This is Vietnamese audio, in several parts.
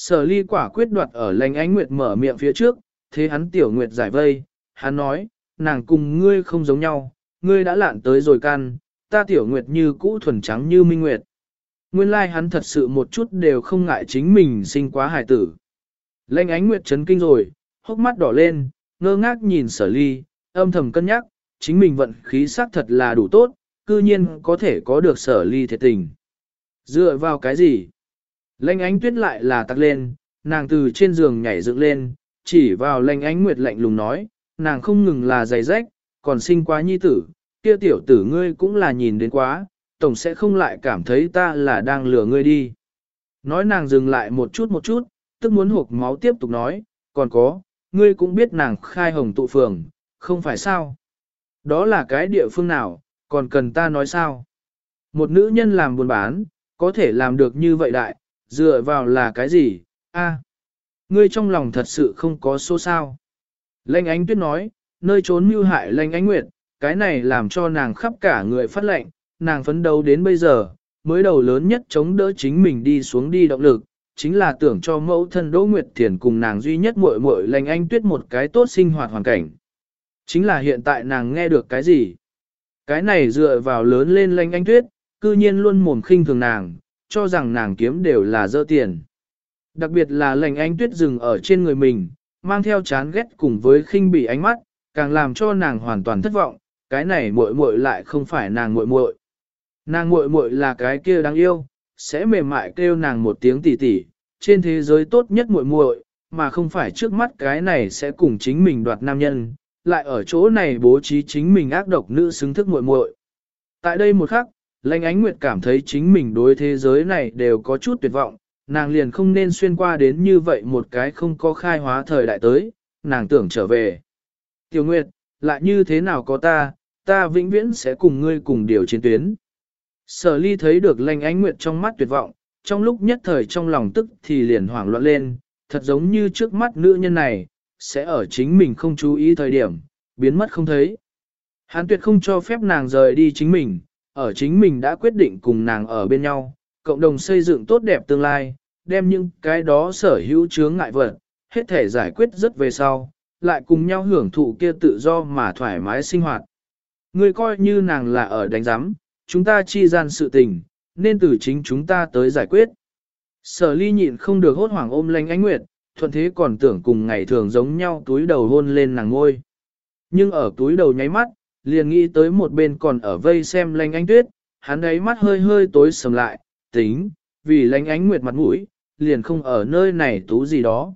Sở ly quả quyết đoạt ở lành ánh nguyệt mở miệng phía trước, thế hắn tiểu nguyệt giải vây, hắn nói, nàng cùng ngươi không giống nhau, ngươi đã lạn tới rồi can, ta tiểu nguyệt như cũ thuần trắng như minh nguyệt. Nguyên lai like hắn thật sự một chút đều không ngại chính mình sinh quá hài tử. Lệnh ánh nguyệt chấn kinh rồi, hốc mắt đỏ lên, ngơ ngác nhìn sở ly, âm thầm cân nhắc, chính mình vận khí xác thật là đủ tốt, cư nhiên có thể có được sở ly thiệt tình. Dựa vào cái gì? Lệnh ánh tuyết lại là tắt lên, nàng từ trên giường nhảy dựng lên, chỉ vào lệnh ánh nguyệt lạnh lùng nói, nàng không ngừng là giày rách, còn sinh quá nhi tử, kia tiểu tử ngươi cũng là nhìn đến quá, tổng sẽ không lại cảm thấy ta là đang lừa ngươi đi. Nói nàng dừng lại một chút một chút, tức muốn hộp máu tiếp tục nói, còn có, ngươi cũng biết nàng khai hồng tụ phường, không phải sao? Đó là cái địa phương nào, còn cần ta nói sao? Một nữ nhân làm buôn bán, có thể làm được như vậy đại, dựa vào là cái gì? A, ngươi trong lòng thật sự không có số sao. Lệnh ánh tuyết nói, nơi trốn mưu hại lệnh ánh nguyệt, cái này làm cho nàng khắp cả người phát lệnh, nàng phấn đấu đến bây giờ, mới đầu lớn nhất chống đỡ chính mình đi xuống đi động lực, chính là tưởng cho mẫu thân Đỗ Nguyệt Thiền cùng nàng duy nhất muội muội lành anh tuyết một cái tốt sinh hoạt hoàn cảnh. Chính là hiện tại nàng nghe được cái gì? Cái này dựa vào lớn lên lành anh tuyết, cư nhiên luôn mồm khinh thường nàng, cho rằng nàng kiếm đều là dơ tiền. Đặc biệt là lành anh tuyết dừng ở trên người mình, mang theo chán ghét cùng với khinh bỉ ánh mắt, càng làm cho nàng hoàn toàn thất vọng, cái này muội muội lại không phải nàng muội muội. Nàng muội muội là cái kia đáng yêu, sẽ mềm mại kêu nàng một tiếng tỉ tỉ, trên thế giới tốt nhất muội muội, mà không phải trước mắt cái này sẽ cùng chính mình đoạt nam nhân, lại ở chỗ này bố trí chính mình ác độc nữ xứng thức muội muội. Tại đây một khắc, Lãnh Ánh Nguyệt cảm thấy chính mình đối thế giới này đều có chút tuyệt vọng, nàng liền không nên xuyên qua đến như vậy một cái không có khai hóa thời đại tới, nàng tưởng trở về. Tiểu Nguyệt, lại như thế nào có ta, ta vĩnh viễn sẽ cùng ngươi cùng điều chiến tuyến. Sở ly thấy được lanh ánh nguyệt trong mắt tuyệt vọng, trong lúc nhất thời trong lòng tức thì liền hoảng loạn lên, thật giống như trước mắt nữ nhân này, sẽ ở chính mình không chú ý thời điểm, biến mất không thấy. Hán tuyệt không cho phép nàng rời đi chính mình, ở chính mình đã quyết định cùng nàng ở bên nhau, cộng đồng xây dựng tốt đẹp tương lai, đem những cái đó sở hữu chướng ngại vật, hết thể giải quyết rất về sau, lại cùng nhau hưởng thụ kia tự do mà thoải mái sinh hoạt. Người coi như nàng là ở đánh giám, chúng ta chi gian sự tình, nên từ chính chúng ta tới giải quyết. Sở ly nhịn không được hốt hoảng ôm lanh ánh nguyệt, thuận thế còn tưởng cùng ngày thường giống nhau túi đầu hôn lên nàng ngôi. Nhưng ở túi đầu nháy mắt, liền nghĩ tới một bên còn ở vây xem lanh ánh tuyết, hắn ấy mắt hơi hơi tối sầm lại, tính, vì lanh ánh nguyệt mặt mũi, liền không ở nơi này tú gì đó.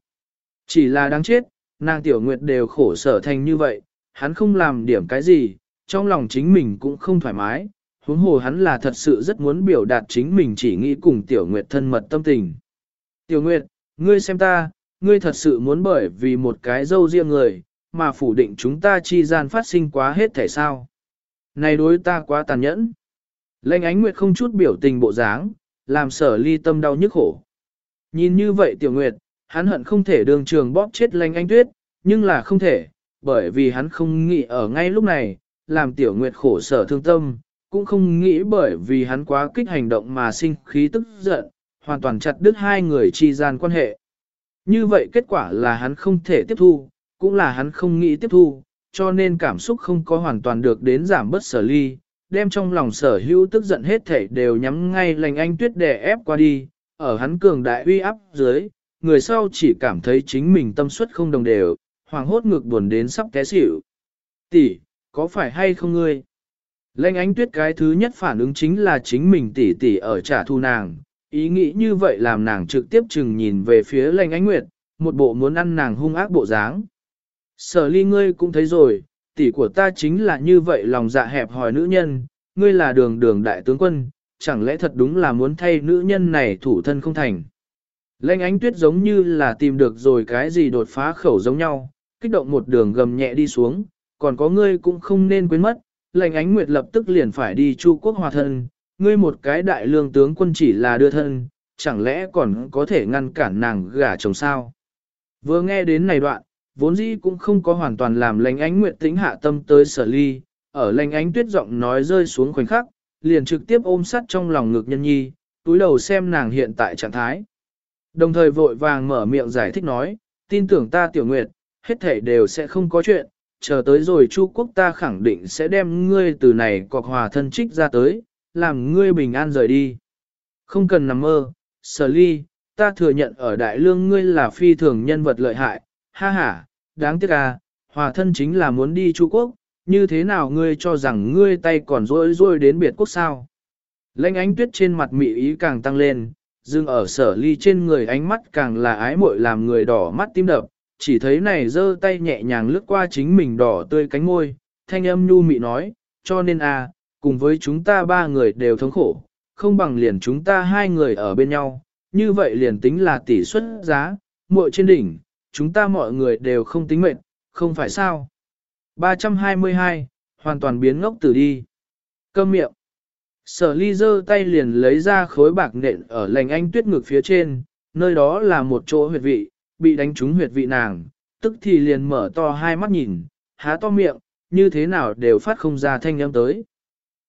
Chỉ là đáng chết, nàng tiểu nguyệt đều khổ sở thành như vậy, hắn không làm điểm cái gì, trong lòng chính mình cũng không thoải mái, huống hồ hắn là thật sự rất muốn biểu đạt chính mình chỉ nghĩ cùng Tiểu Nguyệt thân mật tâm tình. Tiểu Nguyệt, ngươi xem ta, ngươi thật sự muốn bởi vì một cái dâu riêng người, mà phủ định chúng ta chi gian phát sinh quá hết thể sao. Này đối ta quá tàn nhẫn. Lệnh ánh Nguyệt không chút biểu tình bộ dáng, làm sở ly tâm đau nhức khổ. Nhìn như vậy Tiểu Nguyệt, hắn hận không thể đường trường bóp chết lệnh ánh tuyết, nhưng là không thể, bởi vì hắn không nghĩ ở ngay lúc này, làm Tiểu Nguyệt khổ sở thương tâm, cũng không nghĩ bởi vì hắn quá kích hành động mà sinh khí tức giận, hoàn toàn chặt đứt hai người chi gian quan hệ. Như vậy kết quả là hắn không thể tiếp thu, cũng là hắn không nghĩ tiếp thu, cho nên cảm xúc không có hoàn toàn được đến giảm bớt sở ly, đem trong lòng sở hữu tức giận hết thảy đều nhắm ngay lành anh tuyết đè ép qua đi, ở hắn cường đại uy áp dưới, người sau chỉ cảm thấy chính mình tâm suất không đồng đều, hoàng hốt ngược buồn đến sắp té xỉu. Tỷ, có phải hay không ngươi? Lệnh ánh tuyết cái thứ nhất phản ứng chính là chính mình tỷ tỷ ở trả thù nàng, ý nghĩ như vậy làm nàng trực tiếp chừng nhìn về phía lệnh ánh nguyệt, một bộ muốn ăn nàng hung ác bộ dáng. Sở ly ngươi cũng thấy rồi, tỷ của ta chính là như vậy lòng dạ hẹp hòi nữ nhân, ngươi là đường đường đại tướng quân, chẳng lẽ thật đúng là muốn thay nữ nhân này thủ thân không thành. Lệnh ánh tuyết giống như là tìm được rồi cái gì đột phá khẩu giống nhau, kích động một đường gầm nhẹ đi xuống, còn có ngươi cũng không nên quên mất, lệnh ánh nguyệt lập tức liền phải đi Chu quốc hòa thân, ngươi một cái đại lương tướng quân chỉ là đưa thân, chẳng lẽ còn có thể ngăn cản nàng gả chồng sao? Vừa nghe đến này đoạn, vốn dĩ cũng không có hoàn toàn làm lãnh ánh nguyện tính hạ tâm tới sở ly, ở lãnh ánh tuyết giọng nói rơi xuống khoảnh khắc, liền trực tiếp ôm sát trong lòng ngực nhân nhi, túi đầu xem nàng hiện tại trạng thái. Đồng thời vội vàng mở miệng giải thích nói, tin tưởng ta tiểu nguyệt, hết thể đều sẽ không có chuyện, chờ tới rồi Chu quốc ta khẳng định sẽ đem ngươi từ này cọc hòa thân trích ra tới, làm ngươi bình an rời đi. Không cần nằm mơ, sở ly, ta thừa nhận ở đại lương ngươi là phi thường nhân vật lợi hại, ha ha, đáng tiếc à, hòa thân chính là muốn đi Chu quốc, như thế nào ngươi cho rằng ngươi tay còn rối rối đến biệt quốc sao? Lênh ánh tuyết trên mặt mị ý càng tăng lên, dưng ở sở ly trên người ánh mắt càng là ái muội làm người đỏ mắt tim đập, chỉ thấy này giơ tay nhẹ nhàng lướt qua chính mình đỏ tươi cánh môi, thanh âm nhu mị nói, cho nên à, cùng với chúng ta ba người đều thống khổ, không bằng liền chúng ta hai người ở bên nhau, như vậy liền tính là tỷ suất giá, muội trên đỉnh, chúng ta mọi người đều không tính mệnh, không phải sao. 322, hoàn toàn biến ngốc tử đi. Câm miệng. Sở ly giơ tay liền lấy ra khối bạc nện ở lành anh tuyết ngực phía trên, nơi đó là một chỗ huyệt vị, bị đánh trúng huyệt vị nàng, tức thì liền mở to hai mắt nhìn, há to miệng, như thế nào đều phát không ra thanh âm tới.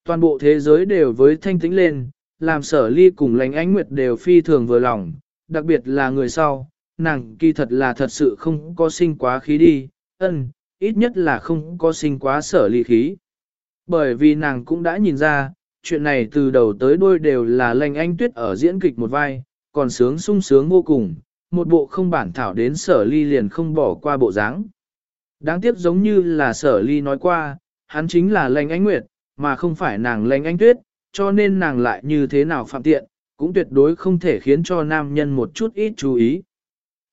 Toàn bộ thế giới đều với thanh tĩnh lên, làm sở ly cùng lành anh nguyệt đều phi thường vừa lòng, đặc biệt là người sau, nàng kỳ thật là thật sự không có sinh quá khí đi, ân, ít nhất là không có sinh quá sở ly khí. Bởi vì nàng cũng đã nhìn ra, chuyện này từ đầu tới đuôi đều là lành anh tuyết ở diễn kịch một vai, còn sướng sung sướng vô cùng, một bộ không bản thảo đến sở ly liền không bỏ qua bộ dáng. Đáng tiếc giống như là sở ly nói qua, hắn chính là lành anh nguyệt, mà không phải nàng lành anh tuyết, cho nên nàng lại như thế nào phạm tiện, cũng tuyệt đối không thể khiến cho nam nhân một chút ít chú ý.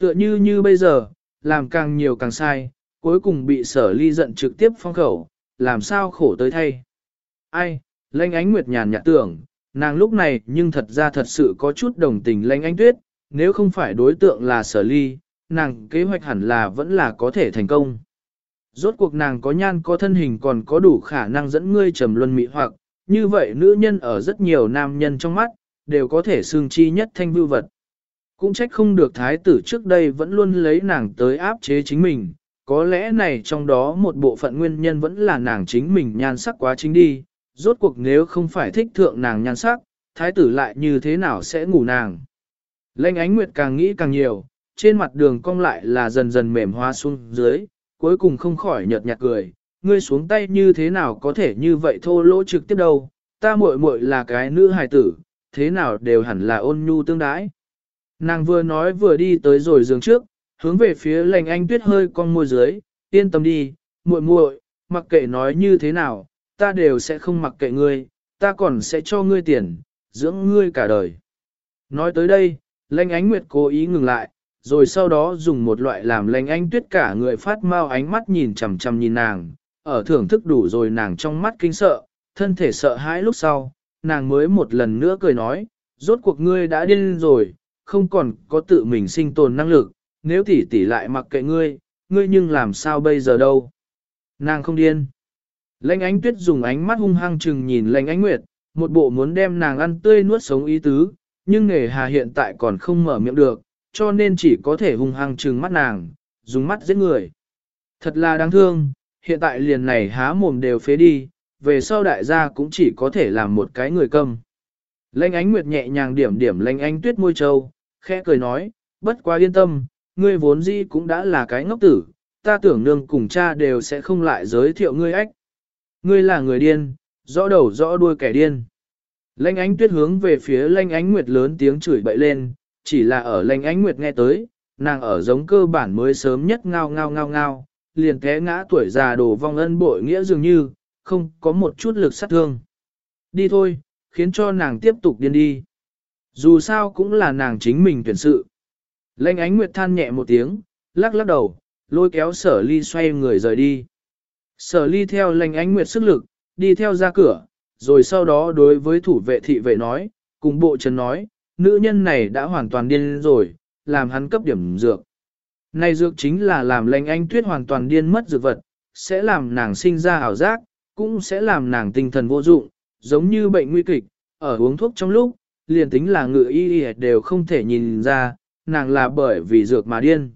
Tựa như như bây giờ, làm càng nhiều càng sai, cuối cùng bị sở ly giận trực tiếp phong khẩu, làm sao khổ tới thay. Ai, lãnh ánh nguyệt nhàn nhạt tưởng, nàng lúc này nhưng thật ra thật sự có chút đồng tình lãnh ánh tuyết, nếu không phải đối tượng là sở ly, nàng kế hoạch hẳn là vẫn là có thể thành công. Rốt cuộc nàng có nhan có thân hình còn có đủ khả năng dẫn ngươi trầm luân mỹ hoặc, như vậy nữ nhân ở rất nhiều nam nhân trong mắt, đều có thể xương chi nhất thanh vưu vật. Cũng trách không được thái tử trước đây vẫn luôn lấy nàng tới áp chế chính mình, có lẽ này trong đó một bộ phận nguyên nhân vẫn là nàng chính mình nhan sắc quá chính đi, rốt cuộc nếu không phải thích thượng nàng nhan sắc, thái tử lại như thế nào sẽ ngủ nàng. Lênh ánh nguyệt càng nghĩ càng nhiều, trên mặt đường cong lại là dần dần mềm hoa xuống dưới, cuối cùng không khỏi nhợt nhạt cười, ngươi xuống tay như thế nào có thể như vậy thô lỗ trực tiếp đâu, ta muội muội là cái nữ hài tử, thế nào đều hẳn là ôn nhu tương đãi. Nàng vừa nói vừa đi tới rồi giường trước, hướng về phía lành anh tuyết hơi con môi dưới, yên tâm đi, muội muội, mặc kệ nói như thế nào, ta đều sẽ không mặc kệ ngươi, ta còn sẽ cho ngươi tiền, dưỡng ngươi cả đời. Nói tới đây, lành Ánh Nguyệt cố ý ngừng lại, rồi sau đó dùng một loại làm lành anh Tuyết cả người phát mau ánh mắt nhìn chằm chằm nhìn nàng, ở thưởng thức đủ rồi nàng trong mắt kinh sợ, thân thể sợ hãi lúc sau, nàng mới một lần nữa cười nói, rốt cuộc ngươi đã điên rồi, không còn có tự mình sinh tồn năng lực, nếu tỷ tỷ lại mặc kệ ngươi, ngươi nhưng làm sao bây giờ đâu. Nàng không điên. Lãnh ánh tuyết dùng ánh mắt hung hăng chừng nhìn lãnh ánh nguyệt, một bộ muốn đem nàng ăn tươi nuốt sống ý tứ, nhưng nghề hà hiện tại còn không mở miệng được, cho nên chỉ có thể hung hăng chừng mắt nàng, dùng mắt giết người. Thật là đáng thương, hiện tại liền này há mồm đều phế đi, về sau đại gia cũng chỉ có thể làm một cái người câm. Lanh ánh nguyệt nhẹ nhàng điểm điểm Lanh ánh tuyết môi trâu, khẽ cười nói, bất quá yên tâm, ngươi vốn gì cũng đã là cái ngốc tử, ta tưởng nương cùng cha đều sẽ không lại giới thiệu ngươi ách. Ngươi là người điên, rõ đầu rõ đuôi kẻ điên. Lanh ánh tuyết hướng về phía lanh ánh nguyệt lớn tiếng chửi bậy lên, chỉ là ở lanh ánh nguyệt nghe tới, nàng ở giống cơ bản mới sớm nhất ngao ngao ngao ngao, liền té ngã tuổi già đổ vong ân bội nghĩa dường như, không có một chút lực sát thương. Đi thôi, khiến cho nàng tiếp tục điên đi. Dù sao cũng là nàng chính mình tuyển sự. Lệnh ánh nguyệt than nhẹ một tiếng, lắc lắc đầu, lôi kéo sở ly xoay người rời đi. Sở ly theo lệnh ánh nguyệt sức lực, đi theo ra cửa, rồi sau đó đối với thủ vệ thị vệ nói, cùng bộ trần nói, nữ nhân này đã hoàn toàn điên rồi, làm hắn cấp điểm dược. Này dược chính là làm lệnh Ánh tuyết hoàn toàn điên mất dược vật, sẽ làm nàng sinh ra ảo giác, cũng sẽ làm nàng tinh thần vô dụng, giống như bệnh nguy kịch, ở uống thuốc trong lúc, liền tính là ngự y đều không thể nhìn ra, nàng là bởi vì dược mà điên.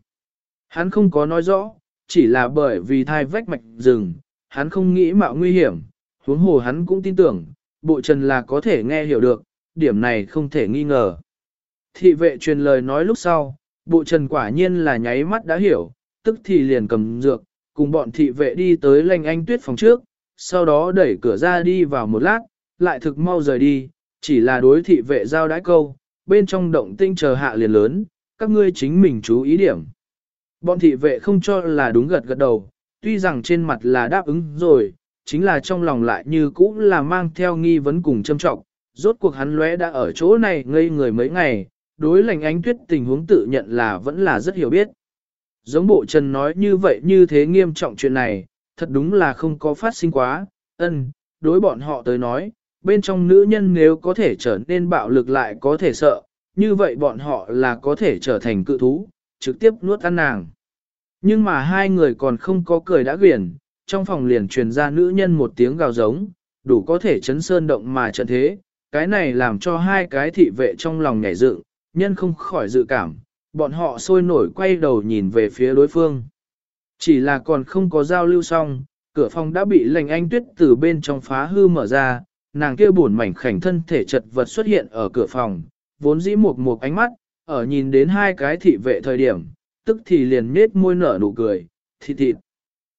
Hắn không có nói rõ, chỉ là bởi vì thai vách mạch rừng, hắn không nghĩ mạo nguy hiểm, huống hồ hắn cũng tin tưởng, bộ trần là có thể nghe hiểu được, điểm này không thể nghi ngờ. Thị vệ truyền lời nói lúc sau, bộ trần quả nhiên là nháy mắt đã hiểu, tức thì liền cầm dược, cùng bọn thị vệ đi tới lanh anh tuyết phòng trước, sau đó đẩy cửa ra đi vào một lát, lại thực mau rời đi, chỉ là đối thị vệ giao đãi câu, bên trong động tinh chờ hạ liền lớn, các ngươi chính mình chú ý điểm. Bọn thị vệ không cho là đúng gật gật đầu, tuy rằng trên mặt là đáp ứng rồi, chính là trong lòng lại như cũ là mang theo nghi vấn cùng châm trọng. Rốt cuộc hắn lóe đã ở chỗ này ngây người mấy ngày, đối lành ánh tuyết tình huống tự nhận là vẫn là rất hiểu biết. Giống bộ trần nói như vậy như thế nghiêm trọng chuyện này, thật đúng là không có phát sinh quá, ân, đối bọn họ tới nói, bên trong nữ nhân nếu có thể trở nên bạo lực lại có thể sợ, như vậy bọn họ là có thể trở thành cự thú, trực tiếp nuốt ăn nàng. Nhưng mà hai người còn không có cười đã quyển, trong phòng liền truyền ra nữ nhân một tiếng gào giống, đủ có thể chấn sơn động mà trận thế, cái này làm cho hai cái thị vệ trong lòng nhảy dựng, nhân không khỏi dự cảm, bọn họ sôi nổi quay đầu nhìn về phía đối phương. Chỉ là còn không có giao lưu xong, cửa phòng đã bị lệnh anh tuyết từ bên trong phá hư mở ra, nàng kia buồn mảnh khảnh thân thể chật vật xuất hiện ở cửa phòng, vốn dĩ một một ánh mắt, ở nhìn đến hai cái thị vệ thời điểm, tức thì liền nết môi nở nụ cười, thịt thịt.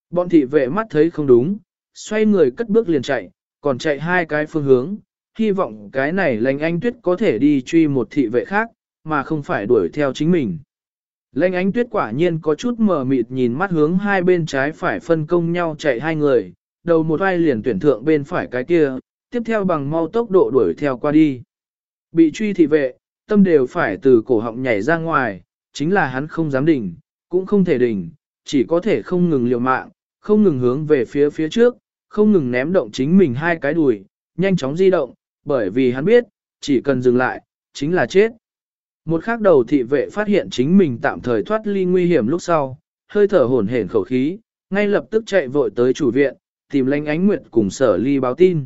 Bọn thị vệ mắt thấy không đúng, xoay người cất bước liền chạy, còn chạy hai cái phương hướng, hy vọng cái này lành anh tuyết có thể đi truy một thị vệ khác, mà không phải đuổi theo chính mình. Lệnh ánh tuyết quả nhiên có chút mờ mịt nhìn mắt hướng hai bên trái phải phân công nhau chạy hai người, đầu một vai liền tuyển thượng bên phải cái kia, tiếp theo bằng mau tốc độ đuổi theo qua đi. Bị truy thị vệ, tâm đều phải từ cổ họng nhảy ra ngoài, chính là hắn không dám đỉnh, cũng không thể đỉnh, chỉ có thể không ngừng liều mạng, không ngừng hướng về phía phía trước, không ngừng ném động chính mình hai cái đùi, nhanh chóng di động, bởi vì hắn biết, chỉ cần dừng lại, chính là chết. Một khắc đầu thị vệ phát hiện chính mình tạm thời thoát ly nguy hiểm lúc sau, hơi thở hổn hển khẩu khí, ngay lập tức chạy vội tới chủ viện, tìm lãnh ánh nguyệt cùng sở ly báo tin.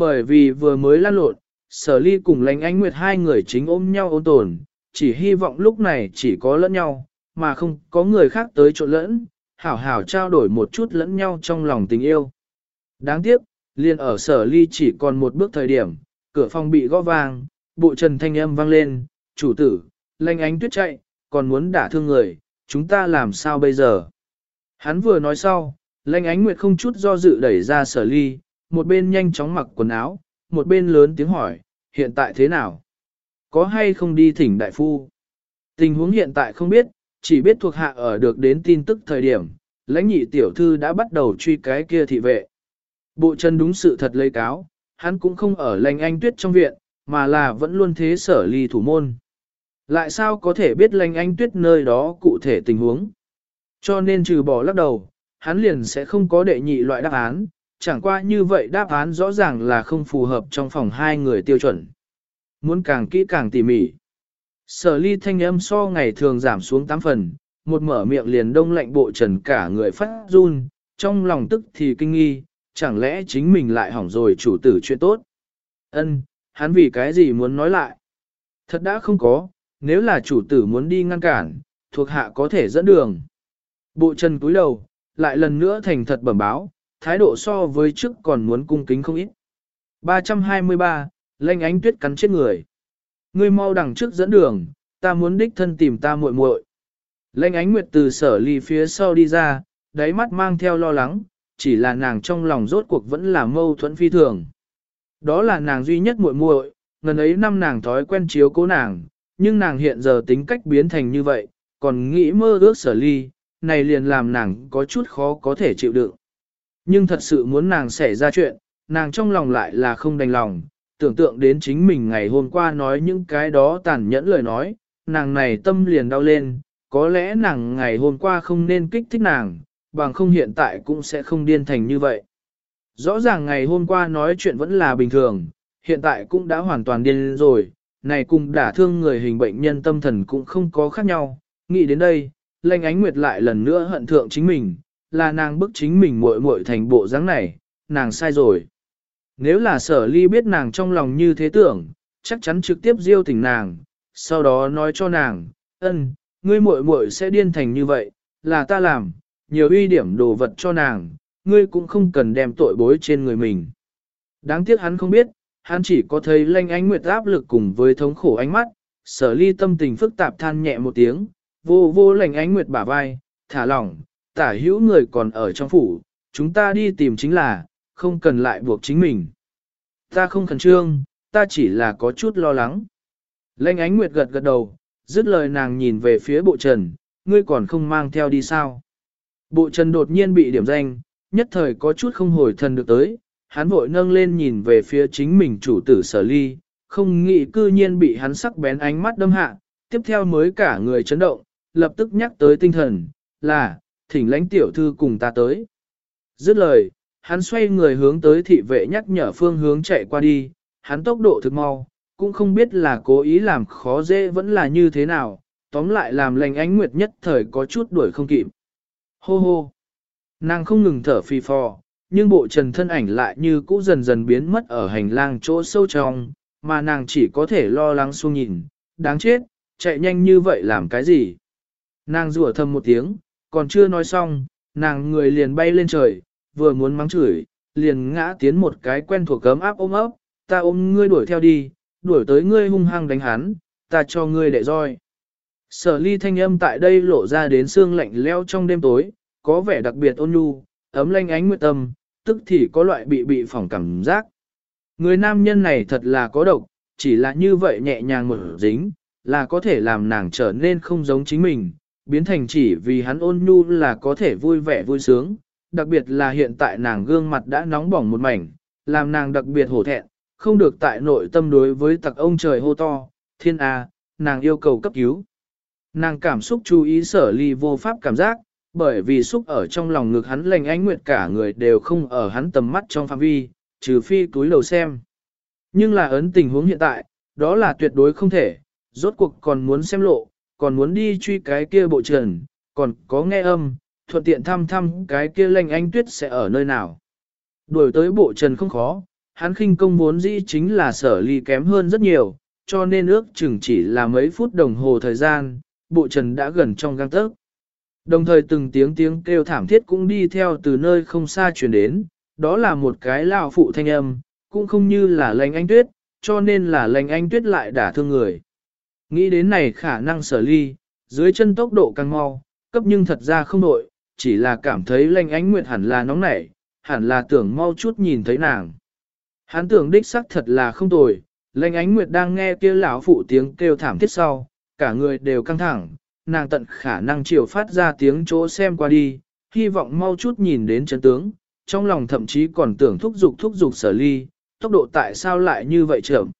Bởi vì vừa mới lan lộn, sở ly cùng lánh ánh nguyệt hai người chính ôm nhau ôn tồn, chỉ hy vọng lúc này chỉ có lẫn nhau, mà không có người khác tới trộn lẫn, hảo hảo trao đổi một chút lẫn nhau trong lòng tình yêu. Đáng tiếc, liền ở sở ly chỉ còn một bước thời điểm, cửa phòng bị gõ vang, bộ trần thanh âm vang lên, chủ tử, lanh ánh tuyết chạy, còn muốn đả thương người, chúng ta làm sao bây giờ? Hắn vừa nói sau, lanh ánh nguyệt không chút do dự đẩy ra sở ly, một bên nhanh chóng mặc quần áo, một bên lớn tiếng hỏi, hiện tại thế nào? Có hay không đi thỉnh đại phu? Tình huống hiện tại không biết, chỉ biết thuộc hạ ở được đến tin tức thời điểm, lãnh nhị tiểu thư đã bắt đầu truy cái kia thị vệ. Bộ chân đúng sự thật lấy cáo, hắn cũng không ở lành anh tuyết trong viện, mà là vẫn luôn thế sở ly thủ môn. Lại sao có thể biết lành anh tuyết nơi đó cụ thể tình huống? Cho nên trừ bỏ lắc đầu, hắn liền sẽ không có đệ nhị loại đáp án, chẳng qua như vậy đáp án rõ ràng là không phù hợp trong phòng hai người tiêu chuẩn. Muốn càng kỹ càng tỉ mỉ. Sở ly thanh âm so ngày thường giảm xuống 8 phần, một mở miệng liền đông lạnh bộ trần cả người phát run, trong lòng tức thì kinh nghi, chẳng lẽ chính mình lại hỏng rồi chủ tử chuyện tốt. Ân, hắn vì cái gì muốn nói lại? Thật đã không có, nếu là chủ tử muốn đi ngăn cản, thuộc hạ có thể dẫn đường. Bộ trần cúi đầu, lại lần nữa thành thật bẩm báo, thái độ so với trước còn muốn cung kính không ít. 323, lanh ánh tuyết cắn chết người. Ngươi mau đằng trước dẫn đường, ta muốn đích thân tìm ta muội muội. Lanh ánh nguyệt từ sở ly phía sau đi ra, đáy mắt mang theo lo lắng, chỉ là nàng trong lòng rốt cuộc vẫn là mâu thuẫn phi thường. Đó là nàng duy nhất muội muội, ngần ấy năm nàng thói quen chiếu cố nàng, nhưng nàng hiện giờ tính cách biến thành như vậy, còn nghĩ mơ ước sở ly, này liền làm nàng có chút khó có thể chịu đựng. Nhưng thật sự muốn nàng xảy ra chuyện, nàng trong lòng lại là không đành lòng, tưởng tượng đến chính mình ngày hôm qua nói những cái đó tàn nhẫn lời nói, nàng này tâm liền đau lên, có lẽ nàng ngày hôm qua không nên kích thích nàng, bằng không hiện tại cũng sẽ không điên thành như vậy. Rõ ràng ngày hôm qua nói chuyện vẫn là bình thường, hiện tại cũng đã hoàn toàn điên rồi, này cùng đả thương người hình bệnh nhân tâm thần cũng không có khác nhau. Nghĩ đến đây, lệnh ánh nguyệt lại lần nữa hận thượng chính mình, là nàng bức chính mình muội muội thành bộ dáng này, nàng sai rồi. Nếu là sở ly biết nàng trong lòng như thế tưởng, chắc chắn trực tiếp diêu tình nàng, sau đó nói cho nàng, ân, ngươi muội muội sẽ điên thành như vậy, là ta làm, nhiều uy điểm đồ vật cho nàng, ngươi cũng không cần đem tội bối trên người mình. Đáng tiếc hắn không biết, hắn chỉ có thấy lanh ánh nguyệt áp lực cùng với thống khổ ánh mắt, sở ly tâm tình phức tạp than nhẹ một tiếng, vô vô lành ánh nguyệt bả vai, thả lỏng, tả hữu người còn ở trong phủ, chúng ta đi tìm chính là, không cần lại buộc chính mình. Ta không khẩn trương, ta chỉ là có chút lo lắng. Lệnh ánh nguyệt gật gật đầu, dứt lời nàng nhìn về phía bộ trần, ngươi còn không mang theo đi sao. Bộ trần đột nhiên bị điểm danh, nhất thời có chút không hồi thần được tới, hắn vội nâng lên nhìn về phía chính mình chủ tử sở ly, không nghĩ cư nhiên bị hắn sắc bén ánh mắt đâm hạ, tiếp theo mới cả người chấn động, lập tức nhắc tới tinh thần, là, thỉnh lãnh tiểu thư cùng ta tới. Dứt lời, hắn xoay người hướng tới thị vệ nhắc nhở phương hướng chạy qua đi, hắn tốc độ thực mau, cũng không biết là cố ý làm khó dễ vẫn là như thế nào, tóm lại làm lành ánh nguyệt nhất thời có chút đuổi không kịp. Hô hô! Nàng không ngừng thở phì phò, nhưng bộ trần thân ảnh lại như cũ dần dần biến mất ở hành lang chỗ sâu trong, mà nàng chỉ có thể lo lắng xuống nhìn, đáng chết, chạy nhanh như vậy làm cái gì? Nàng rủa thầm một tiếng, còn chưa nói xong, nàng người liền bay lên trời, vừa muốn mắng chửi, liền ngã tiến một cái quen thuộc cấm áp ôm ấp, ta ôm ngươi đuổi theo đi, đuổi tới ngươi hung hăng đánh hắn, ta cho ngươi để roi. Sở ly thanh âm tại đây lộ ra đến xương lạnh leo trong đêm tối, có vẻ đặc biệt ôn nhu, ấm lanh ánh nguyệt tâm, tức thì có loại bị bị phỏng cảm giác. Người nam nhân này thật là có độc, chỉ là như vậy nhẹ nhàng một dính, là có thể làm nàng trở nên không giống chính mình, biến thành chỉ vì hắn ôn nhu là có thể vui vẻ vui sướng, đặc biệt là hiện tại nàng gương mặt đã nóng bỏng một mảnh, làm nàng đặc biệt hổ thẹn, không được tại nội tâm đối với tặc ông trời hô to, thiên a, nàng yêu cầu cấp cứu. Nàng cảm xúc chú ý sở ly vô pháp cảm giác, bởi vì xúc ở trong lòng ngực hắn lành ánh nguyệt cả người đều không ở hắn tầm mắt trong phạm vi, trừ phi túi lầu xem. Nhưng là ấn tình huống hiện tại, đó là tuyệt đối không thể, rốt cuộc còn muốn xem lộ, còn muốn đi truy cái kia bộ trần, còn có nghe âm, thuận tiện thăm thăm cái kia lành anh tuyết sẽ ở nơi nào. Đuổi tới bộ trần không khó, hắn khinh công vốn dĩ chính là sở ly kém hơn rất nhiều, cho nên ước chừng chỉ là mấy phút đồng hồ thời gian, bộ trần đã gần trong găng tấc. Đồng thời từng tiếng tiếng kêu thảm thiết cũng đi theo từ nơi không xa chuyển đến, đó là một cái lao phụ thanh âm, cũng không như là lành anh tuyết, cho nên là lành anh tuyết lại đả thương người. Nghĩ đến này khả năng sở ly, dưới chân tốc độ càng mau, cấp nhưng thật ra không nội, chỉ là cảm thấy lanh ánh nguyệt hẳn là nóng nảy, hẳn là tưởng mau chút nhìn thấy nàng. Hắn tưởng đích sắc thật là không tồi, lanh ánh nguyệt đang nghe kia lão phụ tiếng kêu thảm thiết sau, cả người đều căng thẳng, nàng tận khả năng chiều phát ra tiếng chỗ xem qua đi, hy vọng mau chút nhìn đến chân tướng, trong lòng thậm chí còn tưởng thúc giục thúc giục sở ly, tốc độ tại sao lại như vậy chậm.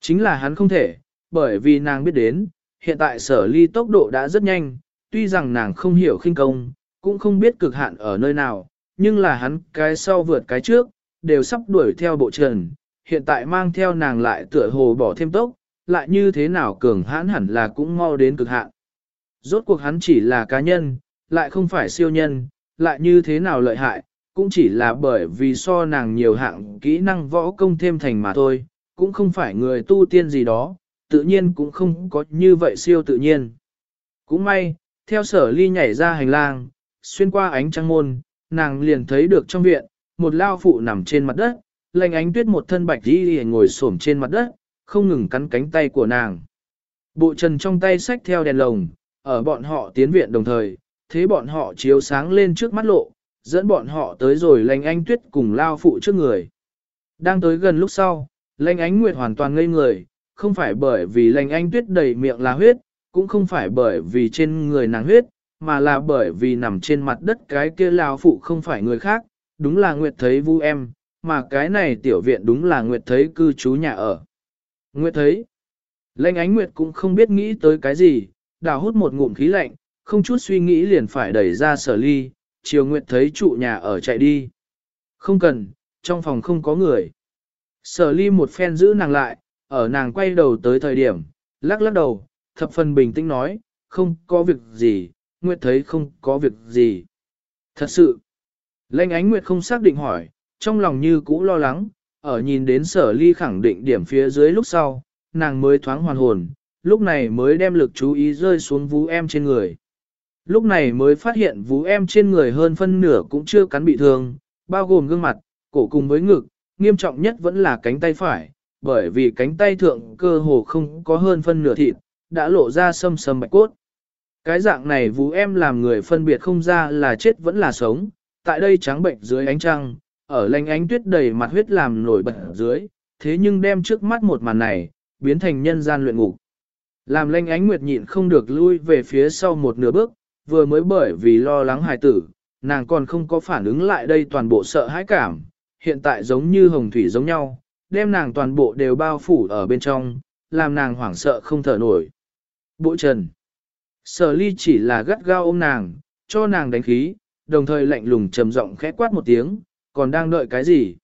Chính là hắn không thể, bởi vì nàng biết đến, hiện tại sở ly tốc độ đã rất nhanh, tuy rằng nàng không hiểu khinh công, cũng không biết cực hạn ở nơi nào, nhưng là hắn cái sau vượt cái trước, đều sắp đuổi theo bộ trần, hiện tại mang theo nàng lại tựa hồ bỏ thêm tốc, lại như thế nào cường hãn hẳn là cũng mau đến cực hạn. Rốt cuộc hắn chỉ là cá nhân, lại không phải siêu nhân, lại như thế nào lợi hại, cũng chỉ là bởi vì so nàng nhiều hạng kỹ năng võ công thêm thành mà thôi, cũng không phải người tu tiên gì đó, tự nhiên cũng không có như vậy siêu tự nhiên. Cũng may, theo sở ly nhảy ra hành lang, xuyên qua ánh trăng môn, nàng liền thấy được trong viện, một lao phụ nằm trên mặt đất, lành ánh tuyết một thân bạch đi ngồi xổm trên mặt đất, không ngừng cắn cánh tay của nàng. Bộ trần trong tay xách theo đèn lồng, ở bọn họ tiến viện đồng thời, thế bọn họ chiếu sáng lên trước mắt lộ, dẫn bọn họ tới rồi lành ánh tuyết cùng lao phụ trước người. Đang tới gần lúc sau, lành ánh nguyệt hoàn toàn ngây người, không phải bởi vì lành anh tuyết đầy miệng là huyết, cũng không phải bởi vì trên người nàng huyết, mà là bởi vì nằm trên mặt đất cái kia lao phụ không phải người khác, đúng là Nguyệt thấy vu em, mà cái này tiểu viện đúng là Nguyệt thấy cư trú nhà ở. Nguyệt thấy, lệnh ánh Nguyệt cũng không biết nghĩ tới cái gì, đào hút một ngụm khí lạnh, không chút suy nghĩ liền phải đẩy ra sở ly, chiều Nguyệt thấy trụ nhà ở chạy đi. Không cần, trong phòng không có người. Sở ly một phen giữ nàng lại, ở nàng quay đầu tới thời điểm, lắc lắc đầu, thập phần bình tĩnh nói, không có việc gì, Nguyệt thấy không có việc gì. Thật sự, lãnh ánh Nguyệt không xác định hỏi, trong lòng như cũ lo lắng, ở nhìn đến sở ly khẳng định điểm phía dưới lúc sau, nàng mới thoáng hoàn hồn, lúc này mới đem lực chú ý rơi xuống vú em trên người. Lúc này mới phát hiện vú em trên người hơn phân nửa cũng chưa cắn bị thương, bao gồm gương mặt, cổ cùng với ngực, nghiêm trọng nhất vẫn là cánh tay phải, bởi vì cánh tay thượng cơ hồ không có hơn phân nửa thịt, đã lộ ra sâm sâm bạch cốt. Cái dạng này vũ em làm người phân biệt không ra là chết vẫn là sống, tại đây trắng bệnh dưới ánh trăng, ở lanh ánh tuyết đầy mặt huyết làm nổi bật dưới, thế nhưng đem trước mắt một màn này, biến thành nhân gian luyện ngục. Làm lanh ánh nguyệt nhịn không được lui về phía sau một nửa bước, vừa mới bởi vì lo lắng hài tử, nàng còn không có phản ứng lại đây toàn bộ sợ hãi cảm, hiện tại giống như hồng thủy giống nhau, đem nàng toàn bộ đều bao phủ ở bên trong, làm nàng hoảng sợ không thở nổi. Bộ trần. Sở ly chỉ là gắt gao ôm nàng, cho nàng đánh khí, đồng thời lạnh lùng trầm giọng khẽ quát một tiếng, còn đang đợi cái gì?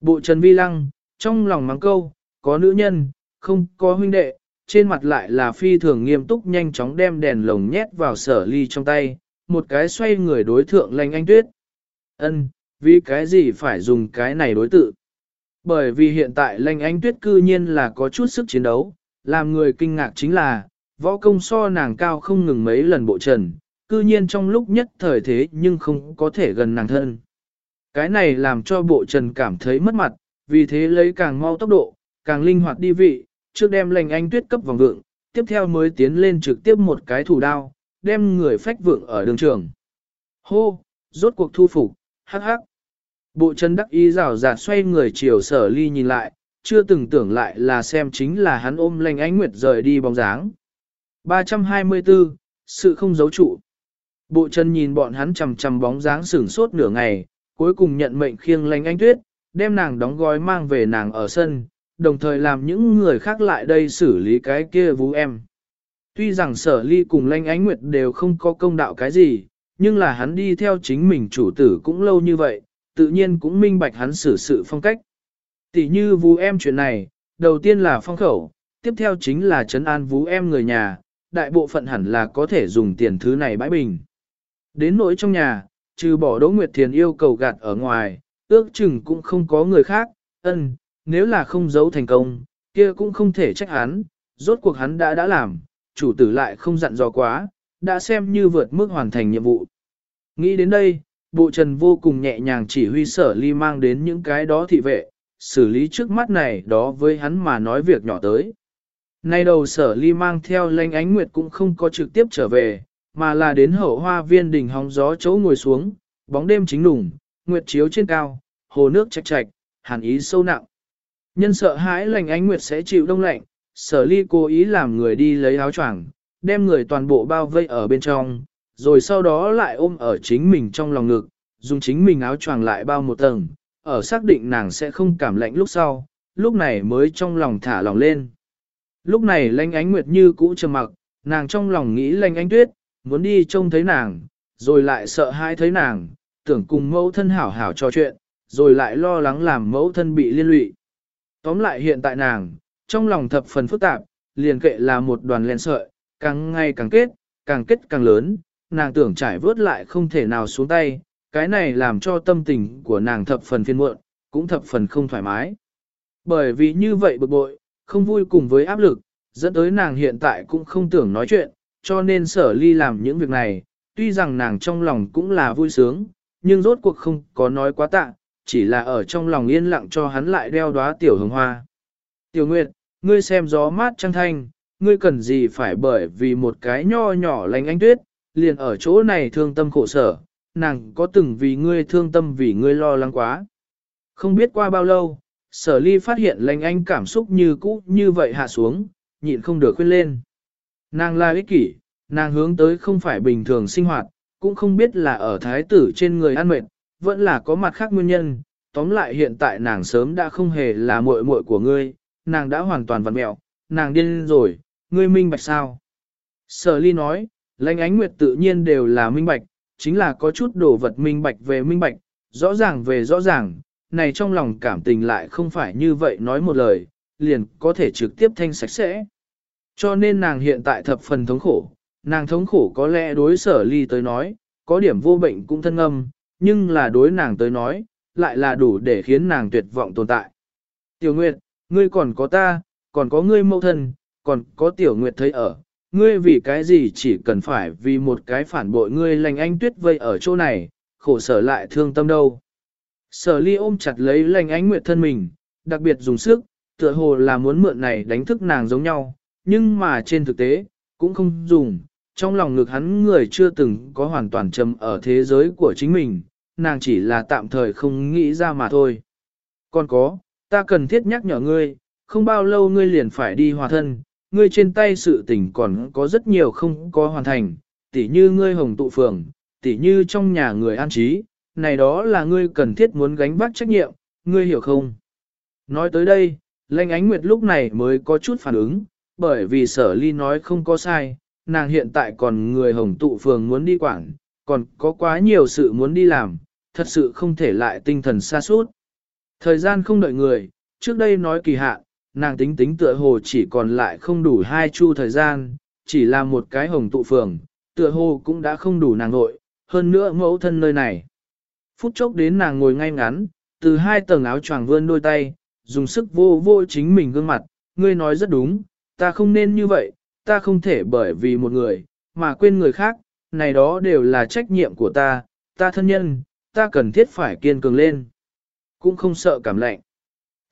Bộ trần vi lăng, trong lòng mắng câu, có nữ nhân, không có huynh đệ, trên mặt lại là phi thường nghiêm túc nhanh chóng đem đèn lồng nhét vào sở ly trong tay, một cái xoay người đối thượng lành anh tuyết. Ân, vì cái gì phải dùng cái này đối tự? Bởi vì hiện tại lanh anh tuyết cư nhiên là có chút sức chiến đấu, làm người kinh ngạc chính là, võ công so nàng cao không ngừng mấy lần bộ trần, cư nhiên trong lúc nhất thời thế nhưng không có thể gần nàng thân. Cái này làm cho bộ trần cảm thấy mất mặt, vì thế lấy càng mau tốc độ, càng linh hoạt đi vị, trước đem lành anh tuyết cấp vòng vượng, tiếp theo mới tiến lên trực tiếp một cái thủ đao, đem người phách vượng ở đường trường. Hô, rốt cuộc thu phục, hắc hắc. Bộ chân đắc ý rào rạt xoay người chiều sở ly nhìn lại, chưa từng tưởng lại là xem chính là hắn ôm lành ánh nguyệt rời đi bóng dáng. 324, sự không giấu trụ. Bộ chân nhìn bọn hắn chầm chầm bóng dáng sửng sốt nửa ngày, cuối cùng nhận mệnh khiêng lành ánh tuyết, đem nàng đóng gói mang về nàng ở sân, đồng thời làm những người khác lại đây xử lý cái kia vũ em. Tuy rằng sở ly cùng lanh ánh nguyệt đều không có công đạo cái gì, nhưng là hắn đi theo chính mình chủ tử cũng lâu như vậy, tự nhiên cũng minh bạch hắn xử sự phong cách. Tỷ như vũ em chuyện này, đầu tiên là phong khẩu, tiếp theo chính là trấn an vũ em người nhà, đại bộ phận hẳn là có thể dùng tiền thứ này bãi bình. Đến nỗi trong nhà, trừ bỏ Đỗ Nguyệt Thiền yêu cầu gạt ở ngoài, ước chừng cũng không có người khác, ân, nếu là không giấu thành công, kia cũng không thể trách hắn, rốt cuộc hắn đã đã làm, chủ tử lại không dặn dò quá, đã xem như vượt mức hoàn thành nhiệm vụ. Nghĩ đến đây, bộ trần vô cùng nhẹ nhàng chỉ huy sở ly mang đến những cái đó thị vệ, xử lý trước mắt này đó với hắn mà nói việc nhỏ tới. Nay đầu sở ly mang theo lanh ánh nguyệt cũng không có trực tiếp trở về, mà là đến hậu hoa viên đỉnh hóng gió chỗ ngồi xuống, bóng đêm chính lủng, nguyệt chiếu trên cao, hồ nước trạch trạch, hàn ý sâu nặng. Nhân sợ hãi lành ánh nguyệt sẽ chịu đông lạnh, sở ly cố ý làm người đi lấy áo choàng, đem người toàn bộ bao vây ở bên trong, rồi sau đó lại ôm ở chính mình trong lòng ngực, dùng chính mình áo choàng lại bao một tầng, ở xác định nàng sẽ không cảm lạnh lúc sau, lúc này mới trong lòng thả lòng lên. Lúc này lanh ánh nguyệt như cũ trầm mặc, nàng trong lòng nghĩ lanh ánh tuyết, muốn đi trông thấy nàng, rồi lại sợ hãi thấy nàng, tưởng cùng mẫu thân hảo hảo trò chuyện, rồi lại lo lắng làm mẫu thân bị liên lụy. Tóm lại hiện tại nàng, trong lòng thập phần phức tạp, liền kệ là một đoàn len sợi, càng ngày càng kết, càng kết càng lớn, nàng tưởng trải vớt lại không thể nào xuống tay, cái này làm cho tâm tình của nàng thập phần phiên muộn, cũng thập phần không thoải mái. Bởi vì như vậy bực bội, không vui cùng với áp lực, dẫn tới nàng hiện tại cũng không tưởng nói chuyện, cho nên sở ly làm những việc này, tuy rằng nàng trong lòng cũng là vui sướng, nhưng rốt cuộc không có nói quá tạ, chỉ là ở trong lòng yên lặng cho hắn lại đeo đóa tiểu hồng hoa. Tiểu Nguyệt, ngươi xem gió mát trăng thanh, ngươi cần gì phải bởi vì một cái nho nhỏ lành anh tuyết, liền ở chỗ này thương tâm khổ sở, nàng có từng vì ngươi thương tâm vì ngươi lo lắng quá. Không biết qua bao lâu, sở ly phát hiện lành anh cảm xúc như cũ như vậy hạ xuống, nhịn không được khuyên lên. Nàng là ích kỷ, nàng hướng tới không phải bình thường sinh hoạt, cũng không biết là ở thái tử trên người ăn mệt, vẫn là có mặt khác nguyên nhân. Tóm lại hiện tại nàng sớm đã không hề là muội muội của ngươi, nàng đã hoàn toàn vặn mẹo, nàng điên rồi, ngươi minh bạch sao? Sở ly nói, lãnh ánh nguyệt tự nhiên đều là minh bạch, chính là có chút đồ vật minh bạch về minh bạch, rõ ràng về rõ ràng, này trong lòng cảm tình lại không phải như vậy nói một lời, liền có thể trực tiếp thanh sạch sẽ. Cho nên nàng hiện tại thập phần thống khổ, nàng thống khổ có lẽ đối sở ly tới nói, có điểm vô bệnh cũng thân âm, nhưng là đối nàng tới nói, lại là đủ để khiến nàng tuyệt vọng tồn tại. Tiểu Nguyệt, ngươi còn có ta, còn có ngươi mẫu thân, còn có Tiểu Nguyệt thấy ở, ngươi vì cái gì chỉ cần phải vì một cái phản bội ngươi lành anh tuyết vây ở chỗ này, khổ sở lại thương tâm đâu. Sở ly ôm chặt lấy lành ánh nguyệt thân mình, đặc biệt dùng sức, tựa hồ là muốn mượn này đánh thức nàng giống nhau, nhưng mà trên thực tế, cũng không dùng, trong lòng ngực hắn người chưa từng có hoàn toàn trầm ở thế giới của chính mình, nàng chỉ là tạm thời không nghĩ ra mà thôi. Còn có, ta cần thiết nhắc nhở ngươi, không bao lâu ngươi liền phải đi hòa thân, ngươi trên tay sự tình còn có rất nhiều không có hoàn thành, tỉ như ngươi hồng tụ phường, tỉ như trong nhà người an trí, này đó là ngươi cần thiết muốn gánh vác trách nhiệm, ngươi hiểu không? Nói tới đây, Lệnh Ánh Nguyệt lúc này mới có chút phản ứng, bởi vì sở ly nói không có sai, nàng hiện tại còn người hồng tụ phường muốn đi quảng, còn có quá nhiều sự muốn đi làm, thật sự không thể lại tinh thần xa suốt. Thời gian không đợi người, trước đây nói kỳ hạn, nàng tính tính tựa hồ chỉ còn lại không đủ hai chu thời gian, chỉ là một cái hồng tụ phường, tựa hồ cũng đã không đủ nàng nội, hơn nữa mẫu thân nơi này. Phút chốc đến nàng ngồi ngay ngắn, từ hai tầng áo choàng vươn đôi tay, dùng sức vô vô chính mình gương mặt, ngươi nói rất đúng, ta không nên như vậy, ta không thể bởi vì một người, mà quên người khác, này đó đều là trách nhiệm của ta, ta thân nhân, ta cần thiết phải kiên cường lên. Cũng không sợ cảm lạnh.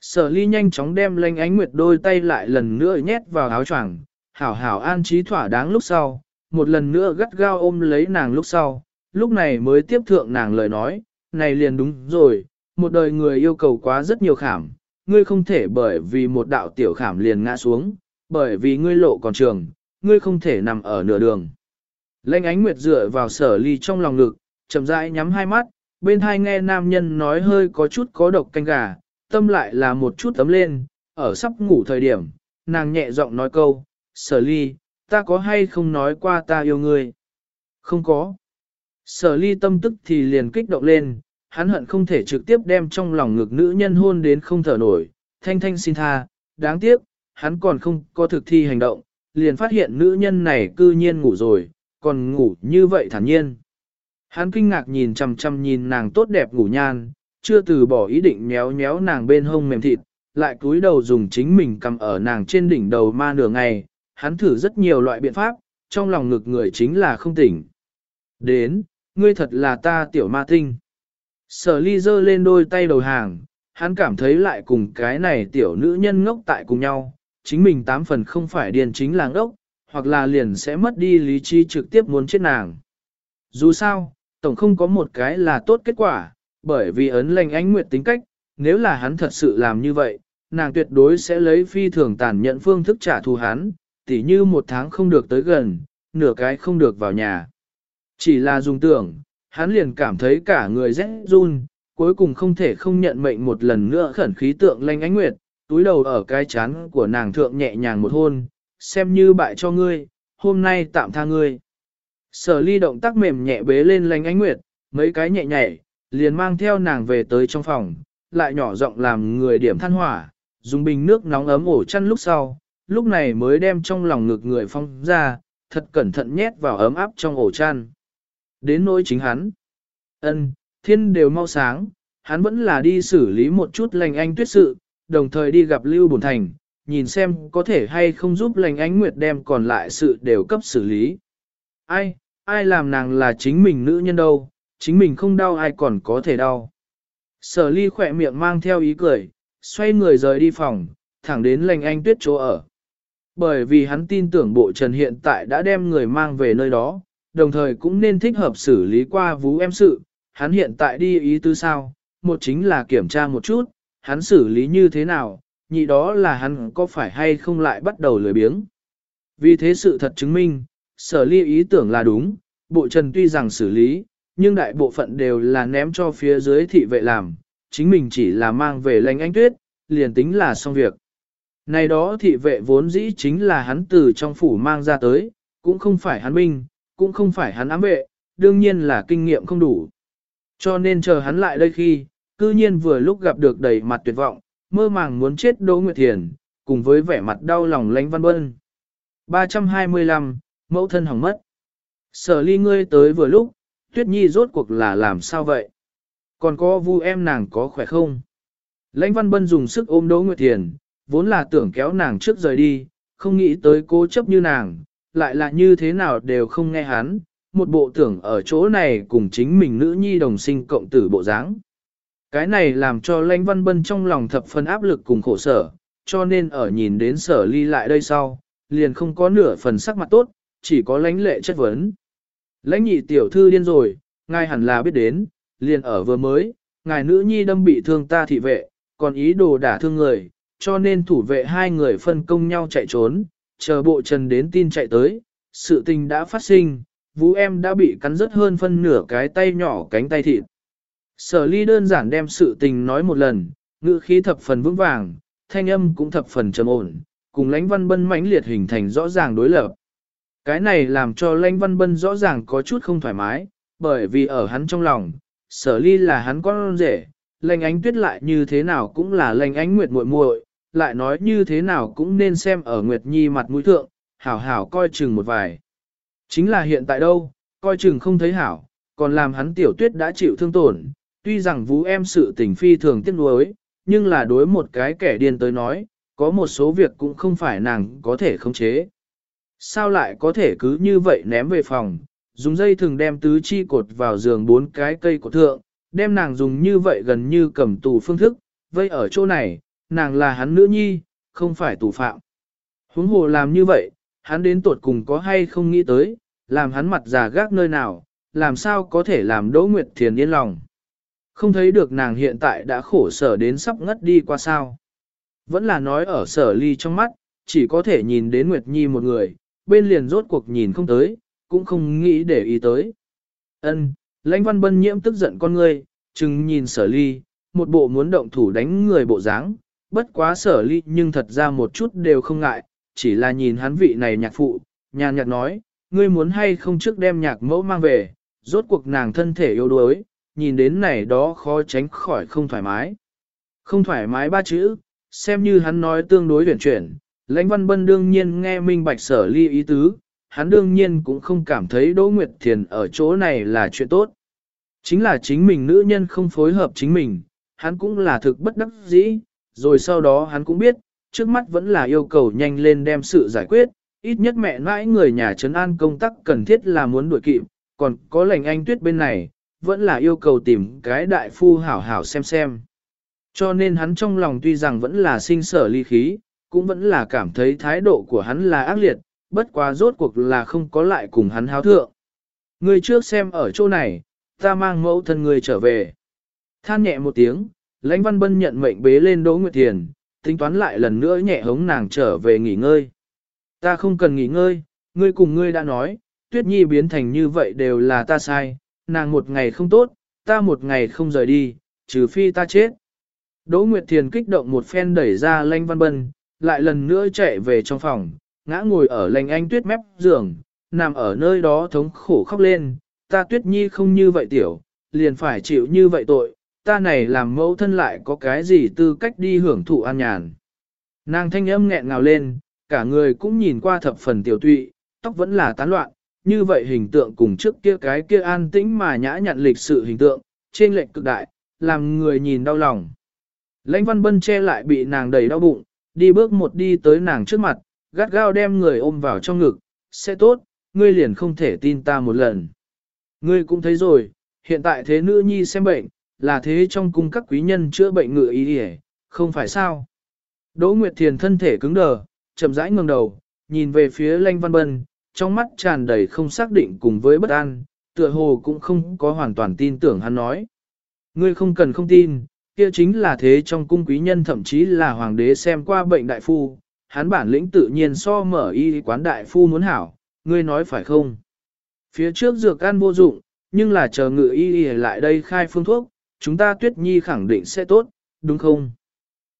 Sở ly nhanh chóng đem lanh ánh nguyệt đôi tay lại lần nữa nhét vào áo choàng, hảo hảo an trí thỏa đáng lúc sau, một lần nữa gắt gao ôm lấy nàng lúc sau, lúc này mới tiếp thượng nàng lời nói, này liền đúng rồi, một đời người yêu cầu quá rất nhiều khảm, ngươi không thể bởi vì một đạo tiểu khảm liền ngã xuống, bởi vì ngươi lộ còn trường, ngươi không thể nằm ở nửa đường. Lênh ánh nguyệt dựa vào sở ly trong lòng ngực, chậm rãi nhắm hai mắt, bên hai nghe nam nhân nói hơi có chút có độc canh gà, tâm lại là một chút tấm lên, ở sắp ngủ thời điểm, nàng nhẹ giọng nói câu, sở ly, ta có hay không nói qua ta yêu ngươi? Không có. Sở ly tâm tức thì liền kích động lên, hắn hận không thể trực tiếp đem trong lòng ngực nữ nhân hôn đến không thở nổi, thanh thanh xin tha, đáng tiếc, hắn còn không có thực thi hành động, liền phát hiện nữ nhân này cư nhiên ngủ rồi, còn ngủ như vậy thản nhiên. Hắn kinh ngạc nhìn chằm chằm nhìn nàng tốt đẹp ngủ nhan, chưa từ bỏ ý định méo méo nàng bên hông mềm thịt, lại cúi đầu dùng chính mình cầm ở nàng trên đỉnh đầu ma nửa ngày, hắn thử rất nhiều loại biện pháp, trong lòng ngực người chính là không tỉnh. Đến, ngươi thật là ta tiểu ma tinh. Sở ly giơ lên đôi tay đầu hàng, hắn cảm thấy lại cùng cái này tiểu nữ nhân ngốc tại cùng nhau, chính mình tám phần không phải điền chính là ngốc, hoặc là liền sẽ mất đi lý trí trực tiếp muốn chết nàng. Dù sao, tổng không có một cái là tốt kết quả, bởi vì ấn lệnh ánh nguyệt tính cách, nếu là hắn thật sự làm như vậy, nàng tuyệt đối sẽ lấy phi thường tàn nhận phương thức trả thù hắn, tỉ như một tháng không được tới gần, nửa cái không được vào nhà. Chỉ là dùng tưởng, hắn liền cảm thấy cả người rẽ run, cuối cùng không thể không nhận mệnh một lần nữa khẩn khí tượng lanh ánh nguyệt, túi đầu ở cái chán của nàng thượng nhẹ nhàng một hôn, xem như bại cho ngươi, hôm nay tạm tha ngươi. Sở ly động tác mềm nhẹ bế lên lanh ánh nguyệt, mấy cái nhẹ nhảy, liền mang theo nàng về tới trong phòng, lại nhỏ giọng làm người điểm than hỏa, dùng bình nước nóng ấm ổ chăn lúc sau, lúc này mới đem trong lòng ngực người phong ra, thật cẩn thận nhét vào ấm áp trong ổ chăn. Đến nỗi chính hắn. ân thiên đều mau sáng, hắn vẫn là đi xử lý một chút lành anh tuyết sự, đồng thời đi gặp Lưu Bồn Thành, nhìn xem có thể hay không giúp lành ánh nguyệt đem còn lại sự đều cấp xử lý. Ai, ai làm nàng là chính mình nữ nhân đâu, chính mình không đau ai còn có thể đau. Sở ly khỏe miệng mang theo ý cười, xoay người rời đi phòng, thẳng đến lành anh tuyết chỗ ở. Bởi vì hắn tin tưởng bộ trần hiện tại đã đem người mang về nơi đó, đồng thời cũng nên thích hợp xử lý qua vú em sự, hắn hiện tại đi ý tư sao, một chính là kiểm tra một chút, hắn xử lý như thế nào, nhị đó là hắn có phải hay không lại bắt đầu lười biếng. Vì thế sự thật chứng minh, sở ly ý tưởng là đúng, bộ trần tuy rằng xử lý, nhưng đại bộ phận đều là ném cho phía dưới thị vệ làm, chính mình chỉ là mang về lãnh anh tuyết, liền tính là xong việc. Này đó thị vệ vốn dĩ chính là hắn từ trong phủ mang ra tới, cũng không phải hắn binh, cũng không phải hắn ám vệ, đương nhiên là kinh nghiệm không đủ. Cho nên chờ hắn lại đây khi, cư nhiên vừa lúc gặp được đầy mặt tuyệt vọng, mơ màng muốn chết Đỗ Nguyệt Thiền, cùng với vẻ mặt đau lòng lánh văn bân. 325, mẫu thân hỏng mất. Sở ly ngươi tới vừa lúc, Tuyết Nhi rốt cuộc là làm sao vậy? Còn có vu em nàng có khỏe không? Lãnh Văn Bân dùng sức ôm Đỗ Nguyệt Thiền, vốn là tưởng kéo nàng trước rời đi, không nghĩ tới cố chấp như nàng, lại là như thế nào đều không nghe hắn, một bộ tưởng ở chỗ này cùng chính mình nữ nhi đồng sinh cộng tử bộ dáng. Cái này làm cho Lãnh Văn Bân trong lòng thập phân áp lực cùng khổ sở, cho nên ở nhìn đến sở ly lại đây sau, liền không có nửa phần sắc mặt tốt, chỉ có lãnh lệ chất vấn. Lãnh nhị tiểu thư điên rồi, ngài hẳn là biết đến, liền ở vừa mới, ngài nữ nhi đâm bị thương ta thị vệ, còn ý đồ đả thương người, cho nên thủ vệ hai người phân công nhau chạy trốn, chờ bộ trần đến tin chạy tới, sự tình đã phát sinh, vũ em đã bị cắn rất hơn phân nửa cái tay nhỏ cánh tay thịt. Sở ly đơn giản đem sự tình nói một lần, ngữ khí thập phần vững vàng, thanh âm cũng thập phần trầm ổn, cùng lãnh văn bân mãnh liệt hình thành rõ ràng đối lập. Cái này làm cho lãnh văn bân rõ ràng có chút không thoải mái, bởi vì ở hắn trong lòng, sở ly là hắn con rể, lãnh ánh tuyết lại như thế nào cũng là lãnh ánh nguyệt muội muội, lại nói như thế nào cũng nên xem ở nguyệt nhi mặt mũi thượng, hảo hảo coi chừng một vài. Chính là hiện tại đâu, coi chừng không thấy hảo, còn làm hắn tiểu tuyết đã chịu thương tổn, tuy rằng vũ em sự tình phi thường tiếc nuối, nhưng là đối một cái kẻ điên tới nói, có một số việc cũng không phải nàng có thể khống chế. Sao lại có thể cứ như vậy ném về phòng, dùng dây thường đem tứ chi cột vào giường bốn cái cây của thượng, đem nàng dùng như vậy gần như cầm tù phương thức, vây ở chỗ này, nàng là hắn nữ nhi, không phải tù phạm. Huống hồ làm như vậy, hắn đến tuột cùng có hay không nghĩ tới, làm hắn mặt già gác nơi nào, làm sao có thể làm Đỗ Nguyệt Thiền yên lòng. Không thấy được nàng hiện tại đã khổ sở đến sắp ngất đi qua sao. Vẫn là nói ở sở ly trong mắt, chỉ có thể nhìn đến Nguyệt Nhi một người, bên liền rốt cuộc nhìn không tới, cũng không nghĩ để ý tới. Ân, lãnh văn bân nhiễm tức giận con ngươi, chừng nhìn sở ly, một bộ muốn động thủ đánh người bộ dáng, bất quá sở ly nhưng thật ra một chút đều không ngại, chỉ là nhìn hắn vị này nhạc phụ, nhàn nhạt nói, ngươi muốn hay không trước đem nhạc mẫu mang về, rốt cuộc nàng thân thể yếu đuối, nhìn đến này đó khó tránh khỏi không thoải mái. Không thoải mái ba chữ, xem như hắn nói tương đối chuyển chuyển, lãnh văn bân đương nhiên nghe minh bạch sở ly ý tứ, hắn đương nhiên cũng không cảm thấy Đỗ Nguyệt Thiền ở chỗ này là chuyện tốt. Chính là chính mình nữ nhân không phối hợp chính mình, hắn cũng là thực bất đắc dĩ, rồi sau đó hắn cũng biết, trước mắt vẫn là yêu cầu nhanh lên đem sự giải quyết, ít nhất mẹ mãi người nhà trấn an công tác cần thiết là muốn đuổi kịp, còn có lệnh anh tuyết bên này, vẫn là yêu cầu tìm cái đại phu hảo hảo xem xem. Cho nên hắn trong lòng tuy rằng vẫn là sinh sở ly khí, cũng vẫn là cảm thấy thái độ của hắn là ác liệt, bất quá rốt cuộc là không có lại cùng hắn háo thượng. Người trước xem ở chỗ này, ta mang mẫu thân người trở về. Than nhẹ một tiếng, lãnh văn bân nhận mệnh bế lên Đỗ Nguyệt Thiền, tính toán lại lần nữa nhẹ hống nàng trở về nghỉ ngơi. Ta không cần nghỉ ngơi, ngươi cùng ngươi đã nói, tuyết nhi biến thành như vậy đều là ta sai, nàng một ngày không tốt, ta một ngày không rời đi, trừ phi ta chết. Đỗ Nguyệt Thiền kích động một phen đẩy ra Lanh Văn Bân, lại lần nữa chạy về trong phòng, ngã ngồi ở lành anh tuyết mép giường, nằm ở nơi đó thống khổ khóc lên, ta tuyết nhi không như vậy tiểu, liền phải chịu như vậy tội, ta này làm mẫu thân lại có cái gì tư cách đi hưởng thụ an nhàn. Nàng thanh âm nghẹn ngào lên, cả người cũng nhìn qua thập phần tiểu tụy, tóc vẫn là tán loạn, như vậy hình tượng cùng trước kia cái kia an tĩnh mà nhã nhặn lịch sự hình tượng, trên lệnh cực đại, làm người nhìn đau lòng. Lãnh văn bân che lại bị nàng đầy đau bụng, đi bước một đi tới nàng trước mặt, gắt gao đem người ôm vào trong ngực, sẽ tốt, ngươi liền không thể tin ta một lần. Ngươi cũng thấy rồi, hiện tại thế nữ nhi xem bệnh, là thế trong cung các quý nhân chữa bệnh ngựa ý đi không phải sao. Đỗ Nguyệt Thiền thân thể cứng đờ, chậm rãi ngẩng đầu, nhìn về phía Lanh Văn Bân, trong mắt tràn đầy không xác định cùng với bất an, tựa hồ cũng không có hoàn toàn tin tưởng hắn nói. Ngươi không cần không tin, kia chính là thế trong cung quý nhân thậm chí là hoàng đế xem qua bệnh đại phu, hắn bản lĩnh tự nhiên so mở y quán đại phu muốn hảo, ngươi nói phải không? Phía trước dược ăn vô dụng, nhưng là chờ ngự y y lại đây khai phương thuốc, chúng ta tuyết nhi khẳng định sẽ tốt, đúng không?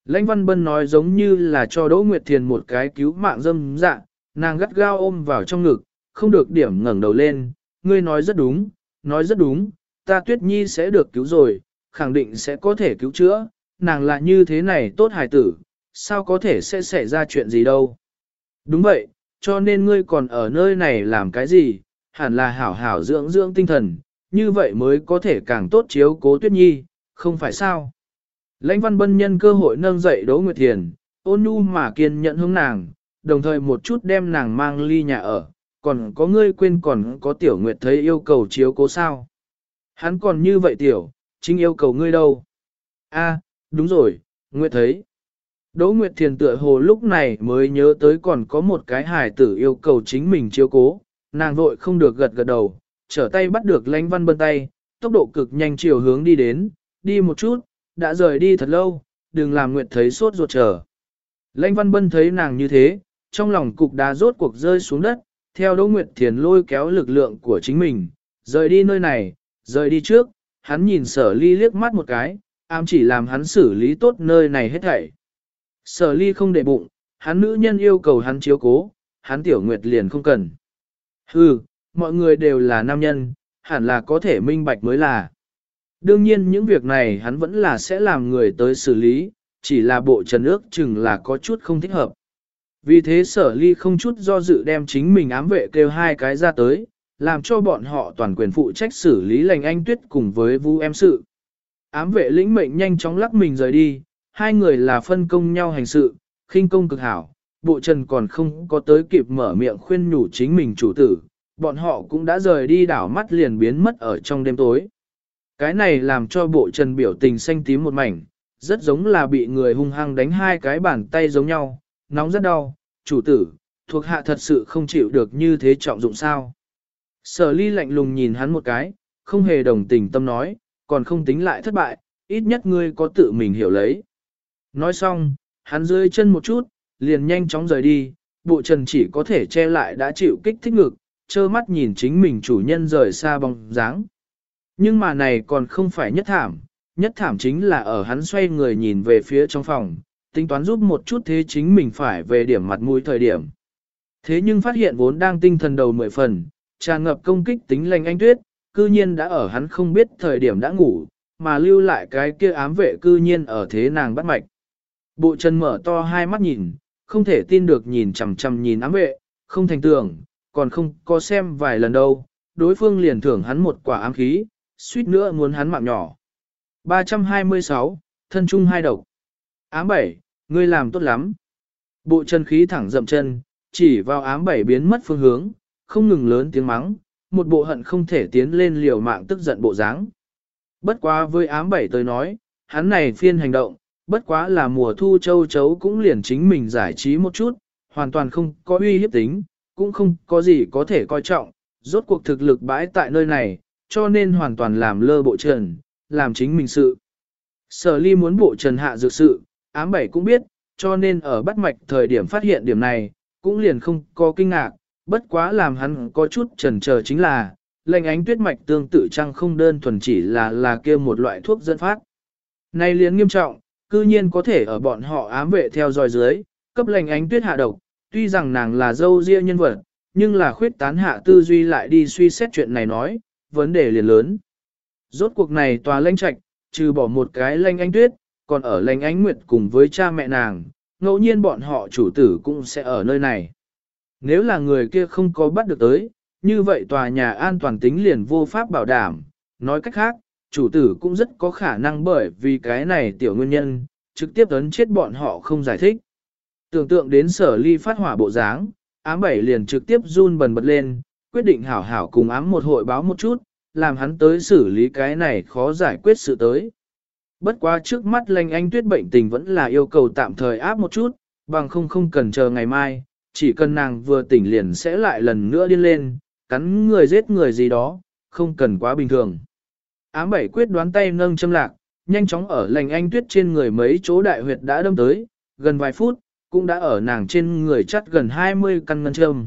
Lãnh Văn Bân nói giống như là cho Đỗ Nguyệt Thiền một cái cứu mạng dâm dạ, nàng gắt gao ôm vào trong ngực, không được điểm ngẩng đầu lên, ngươi nói rất đúng, nói rất đúng, ta tuyết nhi sẽ được cứu rồi, khẳng định sẽ có thể cứu chữa, nàng là như thế này tốt hài tử, sao có thể sẽ xảy ra chuyện gì đâu. Đúng vậy, cho nên ngươi còn ở nơi này làm cái gì, hẳn là hảo hảo dưỡng dưỡng tinh thần, như vậy mới có thể càng tốt chiếu cố tuyết nhi, không phải sao. Lãnh văn bân nhân cơ hội nâng dậy Đỗ Nguyệt Thiền, ôn nhu mà kiên nhận hướng nàng, đồng thời một chút đem nàng mang ly nhà ở, còn có ngươi quên còn có tiểu nguyệt thấy yêu cầu chiếu cố sao. Hắn còn như vậy tiểu, chính yêu cầu ngươi đâu. A, đúng rồi, nguyệt thấy. Đỗ Nguyệt Thiền tựa hồ lúc này mới nhớ tới còn có một cái hài tử yêu cầu chính mình chiếu cố, nàng vội không được gật gật đầu, trở tay bắt được lãnh văn bân tay, tốc độ cực nhanh chiều hướng đi đến, đi một chút, đã rời đi thật lâu, đừng làm Nguyệt thấy sốt ruột chờ. Lãnh văn bân thấy nàng như thế, trong lòng cục đá rốt cuộc rơi xuống đất, theo Đỗ Nguyệt Thiền lôi kéo lực lượng của chính mình, rời đi nơi này, rời đi trước, hắn nhìn sở ly liếc mắt một cái, ám chỉ làm hắn xử lý tốt nơi này hết thảy. Sở ly không để bụng, hắn nữ nhân yêu cầu hắn chiếu cố, hắn tiểu nguyệt liền không cần. Hừ, mọi người đều là nam nhân, hẳn là có thể minh bạch mới là. Đương nhiên những việc này hắn vẫn là sẽ làm người tới xử lý, chỉ là bộ trần ước chừng là có chút không thích hợp. Vì thế sở ly không chút do dự đem chính mình ám vệ kêu hai cái ra tới, làm cho bọn họ toàn quyền phụ trách xử lý lành anh tuyết cùng với vu em sự. Ám vệ lĩnh mệnh nhanh chóng lắc mình rời đi, hai người là phân công nhau hành sự, khinh công cực hảo, bộ trần còn không có tới kịp mở miệng khuyên nhủ chính mình chủ tử, bọn họ cũng đã rời đi đảo mắt liền biến mất ở trong đêm tối. Cái này làm cho bộ trần biểu tình xanh tím một mảnh, rất giống là bị người hung hăng đánh hai cái bàn tay giống nhau, nóng rất đau, chủ tử, thuộc hạ thật sự không chịu được như thế trọng dụng sao. Sở ly lạnh lùng nhìn hắn một cái, không hề đồng tình tâm nói, còn không tính lại thất bại, ít nhất ngươi có tự mình hiểu lấy. Nói xong, hắn rơi chân một chút, liền nhanh chóng rời đi, bộ trần chỉ có thể che lại đã chịu kích thích ngực, trơ mắt nhìn chính mình chủ nhân rời xa bóng dáng. Nhưng mà này còn không phải nhất thảm, nhất thảm chính là ở hắn xoay người nhìn về phía trong phòng, tính toán giúp một chút thế chính mình phải về điểm mặt mũi thời điểm. Thế nhưng phát hiện vốn đang tinh thần đầu mười phần, tràn ngập công kích tính lành anh tuyết, cư nhiên đã ở hắn không biết thời điểm đã ngủ, mà lưu lại cái kia ám vệ cư nhiên ở thế nàng bắt mạch. Bộ chân mở to hai mắt nhìn, không thể tin được nhìn chằm chằm nhìn ám vệ, không thành tưởng, còn không có xem vài lần đâu, đối phương liền thưởng hắn một quả ám khí, suýt nữa muốn hắn mạng nhỏ. 326, thân trung hai độc. Ám bảy, ngươi làm tốt lắm. Bộ chân khí thẳng dậm chân, chỉ vào ám bảy biến mất phương hướng, không ngừng lớn tiếng mắng, một bộ hận không thể tiến lên liều mạng tức giận bộ dáng. Bất quá với ám bảy tới nói, hắn này phiên hành động, bất quá là mùa thu châu chấu cũng liền chính mình giải trí một chút, hoàn toàn không có uy hiếp tính, cũng không có gì có thể coi trọng, rốt cuộc thực lực bãi tại nơi này, cho nên hoàn toàn làm lơ bộ trần, làm chính mình sự. Sở ly muốn bộ trần hạ dược sự, ám bảy cũng biết, cho nên ở bắt mạch thời điểm phát hiện điểm này, cũng liền không có kinh ngạc, bất quá làm hắn có chút chần chờ chính là, lệnh ánh tuyết mạch tương tự trăng không đơn thuần chỉ là là kia một loại thuốc dẫn phát. Này liền nghiêm trọng, cư nhiên có thể ở bọn họ ám vệ theo dõi dưới, cấp lệnh ánh tuyết hạ độc, tuy rằng nàng là dâu riêng nhân vật, nhưng là khuyết tán hạ tư duy lại đi suy xét chuyện này nói, vấn đề liền lớn. Rốt cuộc này tòa lệnh trạch, trừ bỏ một cái lệnh ánh tuyết, còn ở lệnh ánh nguyệt cùng với cha mẹ nàng, ngẫu nhiên bọn họ chủ tử cũng sẽ ở nơi này. Nếu là người kia không có bắt được tới, như vậy tòa nhà an toàn tính liền vô pháp bảo đảm. Nói cách khác, chủ tử cũng rất có khả năng bởi vì cái này tiểu nguyên nhân, trực tiếp ấn chết bọn họ không giải thích. Tưởng tượng đến sở ly phát hỏa bộ dáng, ám bảy liền trực tiếp run bần bật lên, quyết định hảo hảo cùng ám một hội báo một chút, làm hắn tới xử lý cái này khó giải quyết sự tới. Bất quá trước mắt lành anh tuyết bệnh tình vẫn là yêu cầu tạm thời áp một chút, bằng không không cần chờ ngày mai, chỉ cần nàng vừa tỉnh liền sẽ lại lần nữa điên lên, cắn người giết người gì đó, không cần quá bình thường. Ám bảy quyết đoán tay nâng châm lạc, nhanh chóng ở lành anh tuyết trên người mấy chỗ đại huyệt đã đâm tới, gần vài phút, cũng đã ở nàng trên người chắt gần 20 căn ngân châm.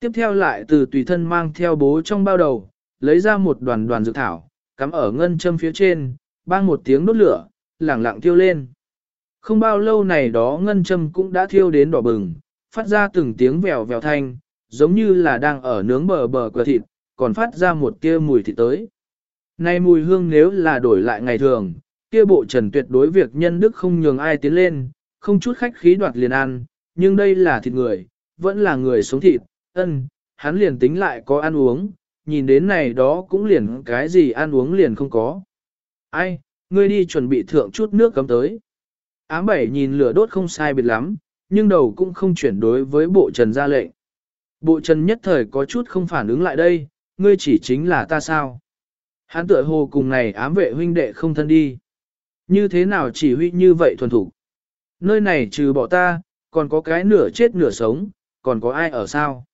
Tiếp theo lại từ tùy thân mang theo bố trong bao đầu, lấy ra một đoàn đoàn dược thảo, cắm ở ngân châm phía trên, bang một tiếng đốt lửa, lẳng lặng thiêu lên. Không bao lâu này đó ngân châm cũng đã thiêu đến đỏ bừng, phát ra từng tiếng vèo vèo thanh, giống như là đang ở nướng bờ bờ cửa thịt, còn phát ra một kia mùi thịt tới. Nay mùi hương nếu là đổi lại ngày thường, kia bộ trần tuyệt đối việc nhân đức không nhường ai tiến lên, không chút khách khí đoạt liền ăn, nhưng đây là thịt người, vẫn là người sống thịt, ân, hắn liền tính lại có ăn uống, nhìn đến này đó cũng liền cái gì ăn uống liền không có. Ai, ngươi đi chuẩn bị thượng chút nước cấm tới. Ám bảy nhìn lửa đốt không sai biệt lắm, nhưng đầu cũng không chuyển đối với bộ trần ra lệnh. Bộ trần nhất thời có chút không phản ứng lại đây, ngươi chỉ chính là ta sao. Hán tựa hồ cùng này ám vệ huynh đệ không thân đi. Như thế nào chỉ huy như vậy thuần thủ. Nơi này trừ bỏ ta, còn có cái nửa chết nửa sống, còn có ai ở sao?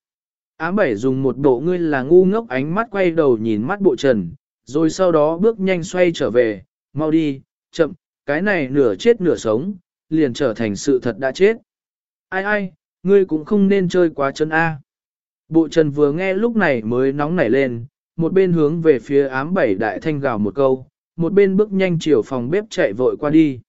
Ám bảy dùng một bộ ngươi là ngu ngốc ánh mắt quay đầu nhìn mắt bộ trần, rồi sau đó bước nhanh xoay trở về, mau đi, chậm, cái này nửa chết nửa sống, liền trở thành sự thật đã chết. Ai ai, ngươi cũng không nên chơi quá chân A. Bộ trần vừa nghe lúc này mới nóng nảy lên, một bên hướng về phía ám bảy đại thanh gào một câu, một bên bước nhanh chiều phòng bếp chạy vội qua đi.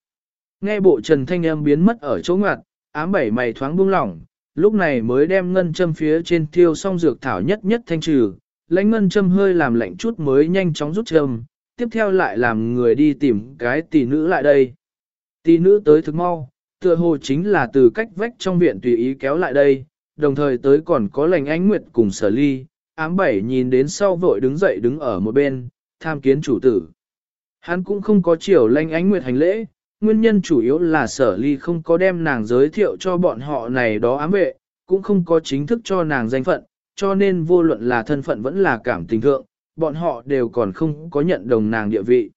Nghe bộ trần thanh âm biến mất ở chỗ ngoặt, ám bảy mày thoáng buông lỏng, lúc này mới đem ngân châm phía trên tiêu xong dược thảo nhất nhất thanh trừ, lãnh ngân châm hơi làm lạnh chút mới nhanh chóng rút châm, tiếp theo lại làm người đi tìm cái tỷ nữ lại đây. Tỷ nữ tới thực mau, tựa hồ chính là từ cách vách trong viện tùy ý kéo lại đây, đồng thời tới còn có lành ánh nguyệt cùng sở ly, ám bảy nhìn đến sau vội đứng dậy đứng ở một bên, tham kiến chủ tử. Hắn cũng không có chiều lành ánh nguyệt hành lễ, nguyên nhân chủ yếu là sở ly không có đem nàng giới thiệu cho bọn họ này đó ám vệ, cũng không có chính thức cho nàng danh phận, cho nên vô luận là thân phận vẫn là cảm tình thượng, bọn họ đều còn không có nhận đồng nàng địa vị.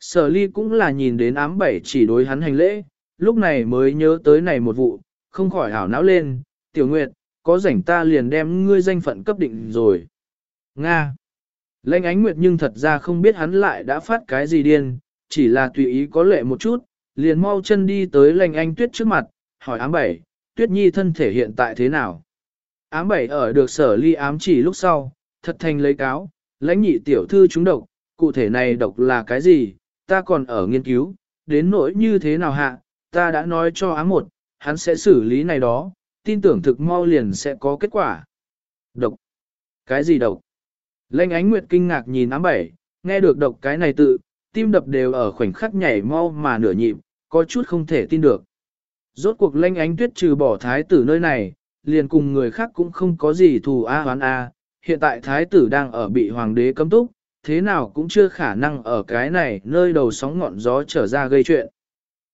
Sở ly cũng là nhìn đến ám bảy chỉ đối hắn hành lễ, lúc này mới nhớ tới này một vụ, không khỏi hảo não lên, tiểu nguyệt, có rảnh ta liền đem ngươi danh phận cấp định rồi. Nga. Lệnh ánh nguyệt nhưng thật ra không biết hắn lại đã phát cái gì điên, chỉ là tùy ý có lệ một chút, liền mau chân đi tới lệnh anh tuyết trước mặt, hỏi ám bảy, tuyết nhi thân thể hiện tại thế nào? Ám bảy ở được sở ly ám chỉ lúc sau, thật thành lấy cáo, lãnh nhị tiểu thư chúng độc, cụ thể này độc là cái gì, ta còn ở nghiên cứu, đến nỗi như thế nào hạ, ta đã nói cho ám một, hắn sẽ xử lý này đó, tin tưởng thực mau liền sẽ có kết quả. Độc. Cái gì độc? Lệnh ánh nguyệt kinh ngạc nhìn ám bảy, nghe được độc cái này tự, tim đập đều ở khoảnh khắc nhảy mau mà nửa nhịp, có chút không thể tin được. Rốt cuộc lệnh ánh tuyết trừ bỏ thái tử nơi này, liền cùng người khác cũng không có gì thù a hoán a. Hiện tại thái tử đang ở bị hoàng đế cấm túc, thế nào cũng chưa khả năng ở cái này nơi đầu sóng ngọn gió trở ra gây chuyện.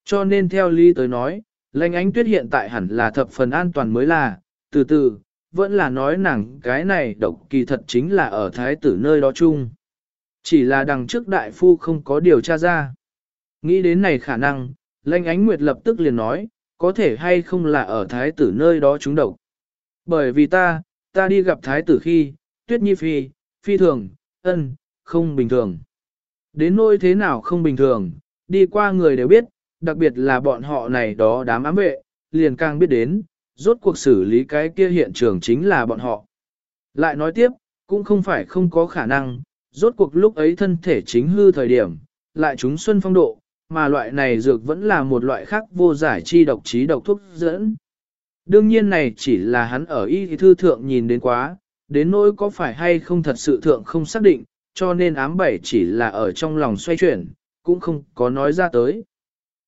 Cho nên theo lý tới nói, Lệnh ánh tuyết hiện tại hẳn là thập phần an toàn mới là, từ từ, vẫn là nói nàng cái này độc kỳ thật chính là ở thái tử nơi đó chung. Chỉ là đằng trước đại phu không có điều tra ra. Nghĩ đến này khả năng, lệnh ánh nguyệt lập tức liền nói, có thể hay không là ở thái tử nơi đó chúng độc. Bởi vì ta, ta đi gặp thái tử khi, tuyết nhi phi, phi thường, ân, không bình thường. Đến nỗi thế nào không bình thường, đi qua người đều biết, đặc biệt là bọn họ này đó đám ám vệ, liền càng biết đến, rốt cuộc xử lý cái kia hiện trường chính là bọn họ. Lại nói tiếp, cũng không phải không có khả năng, rốt cuộc lúc ấy thân thể chính hư thời điểm, lại chúng xuân phong độ, mà loại này dược vẫn là một loại khác vô giải chi độc trí độc thuốc dẫn. Đương nhiên này chỉ là hắn ở y thư thượng nhìn đến quá, đến nỗi có phải hay không thật sự thượng không xác định, cho nên ám bảy chỉ là ở trong lòng xoay chuyển, cũng không có nói ra tới.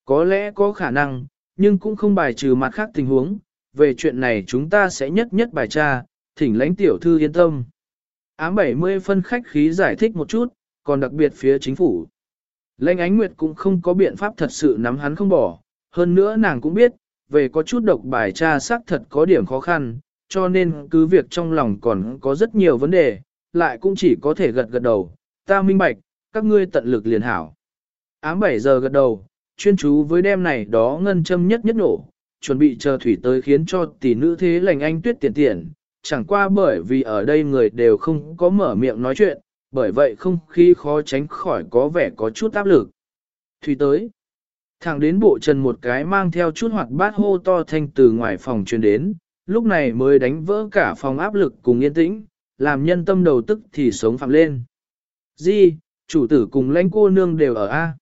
Có lẽ có khả năng, nhưng cũng không bài trừ mặt khác tình huống, về chuyện này chúng ta sẽ nhất nhất bài tra, thỉnh lãnh tiểu thư yên tâm. Ám 70 phân khách khí giải thích một chút, còn đặc biệt phía chính phủ. Lãnh ánh nguyệt cũng không có biện pháp thật sự nắm hắn không bỏ, hơn nữa nàng cũng biết, về có chút độc bài tra xác thật có điểm khó khăn, cho nên cứ việc trong lòng còn có rất nhiều vấn đề, lại cũng chỉ có thể gật gật đầu, ta minh bạch, các ngươi tận lực liền hảo. Ám 7 giờ gật đầu, chuyên chú với đêm này đó ngân châm nhất nhất nổ, chuẩn bị chờ thủy tới khiến cho tỷ nữ thế lành anh tuyết tiền tiền, chẳng qua bởi vì ở đây người đều không có mở miệng nói chuyện, bởi vậy không khí khó tránh khỏi có vẻ có chút áp lực. Thủy tới, thẳng đến bộ trần một cái mang theo chút hoạt bát hô to thanh từ ngoài phòng truyền đến, lúc này mới đánh vỡ cả phòng áp lực cùng yên tĩnh, làm nhân tâm đầu tức thì sống phạm lên. Di, chủ tử cùng lãnh cô nương đều ở A.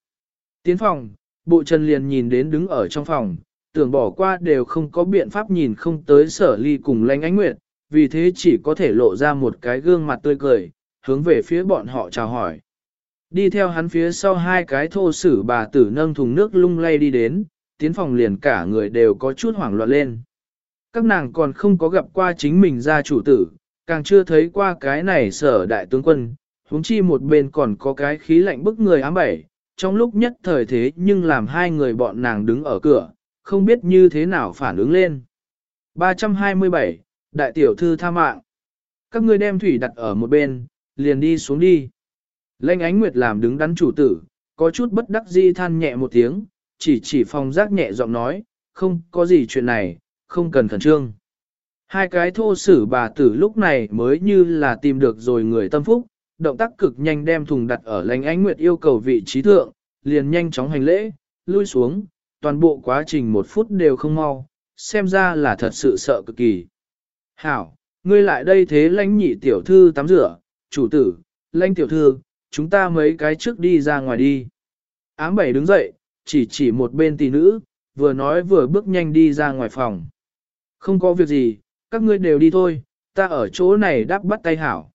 Tiến phòng, bộ trần liền nhìn đến đứng ở trong phòng, tưởng bỏ qua đều không có biện pháp nhìn không tới sở ly cùng lãnh ánh nguyệt, vì thế chỉ có thể lộ ra một cái gương mặt tươi cười, hướng về phía bọn họ chào hỏi. Đi theo hắn phía sau hai cái thô sử bà tử nâng thùng nước lung lay đi đến, tiến phòng liền cả người đều có chút hoảng loạn lên. Các nàng còn không có gặp qua chính mình ra chủ tử, càng chưa thấy qua cái này sở đại tướng quân, huống chi một bên còn có cái khí lạnh bức người ám bảy, trong lúc nhất thời thế nhưng làm hai người bọn nàng đứng ở cửa, không biết như thế nào phản ứng lên. 327, Đại tiểu thư tha mạng. Các ngươi đem thủy đặt ở một bên, liền đi xuống đi. Lênh ánh nguyệt làm đứng đắn chủ tử, có chút bất đắc di than nhẹ một tiếng, chỉ chỉ phòng giác nhẹ giọng nói, không có gì chuyện này, không cần khẩn trương. Hai cái thô sử bà tử lúc này mới như là tìm được rồi người tâm phúc, động tác cực nhanh đem thùng đặt ở lánh ánh nguyệt yêu cầu vị trí thượng, liền nhanh chóng hành lễ, lui xuống, toàn bộ quá trình một phút đều không mau, xem ra là thật sự sợ cực kỳ. Hảo, ngươi lại đây thế lãnh nhị tiểu thư tắm rửa, chủ tử, lãnh tiểu thư, chúng ta mấy cái trước đi ra ngoài đi. Ám bảy đứng dậy, chỉ chỉ một bên tỷ nữ, vừa nói vừa bước nhanh đi ra ngoài phòng. Không có việc gì, các ngươi đều đi thôi, ta ở chỗ này đáp bắt tay hảo.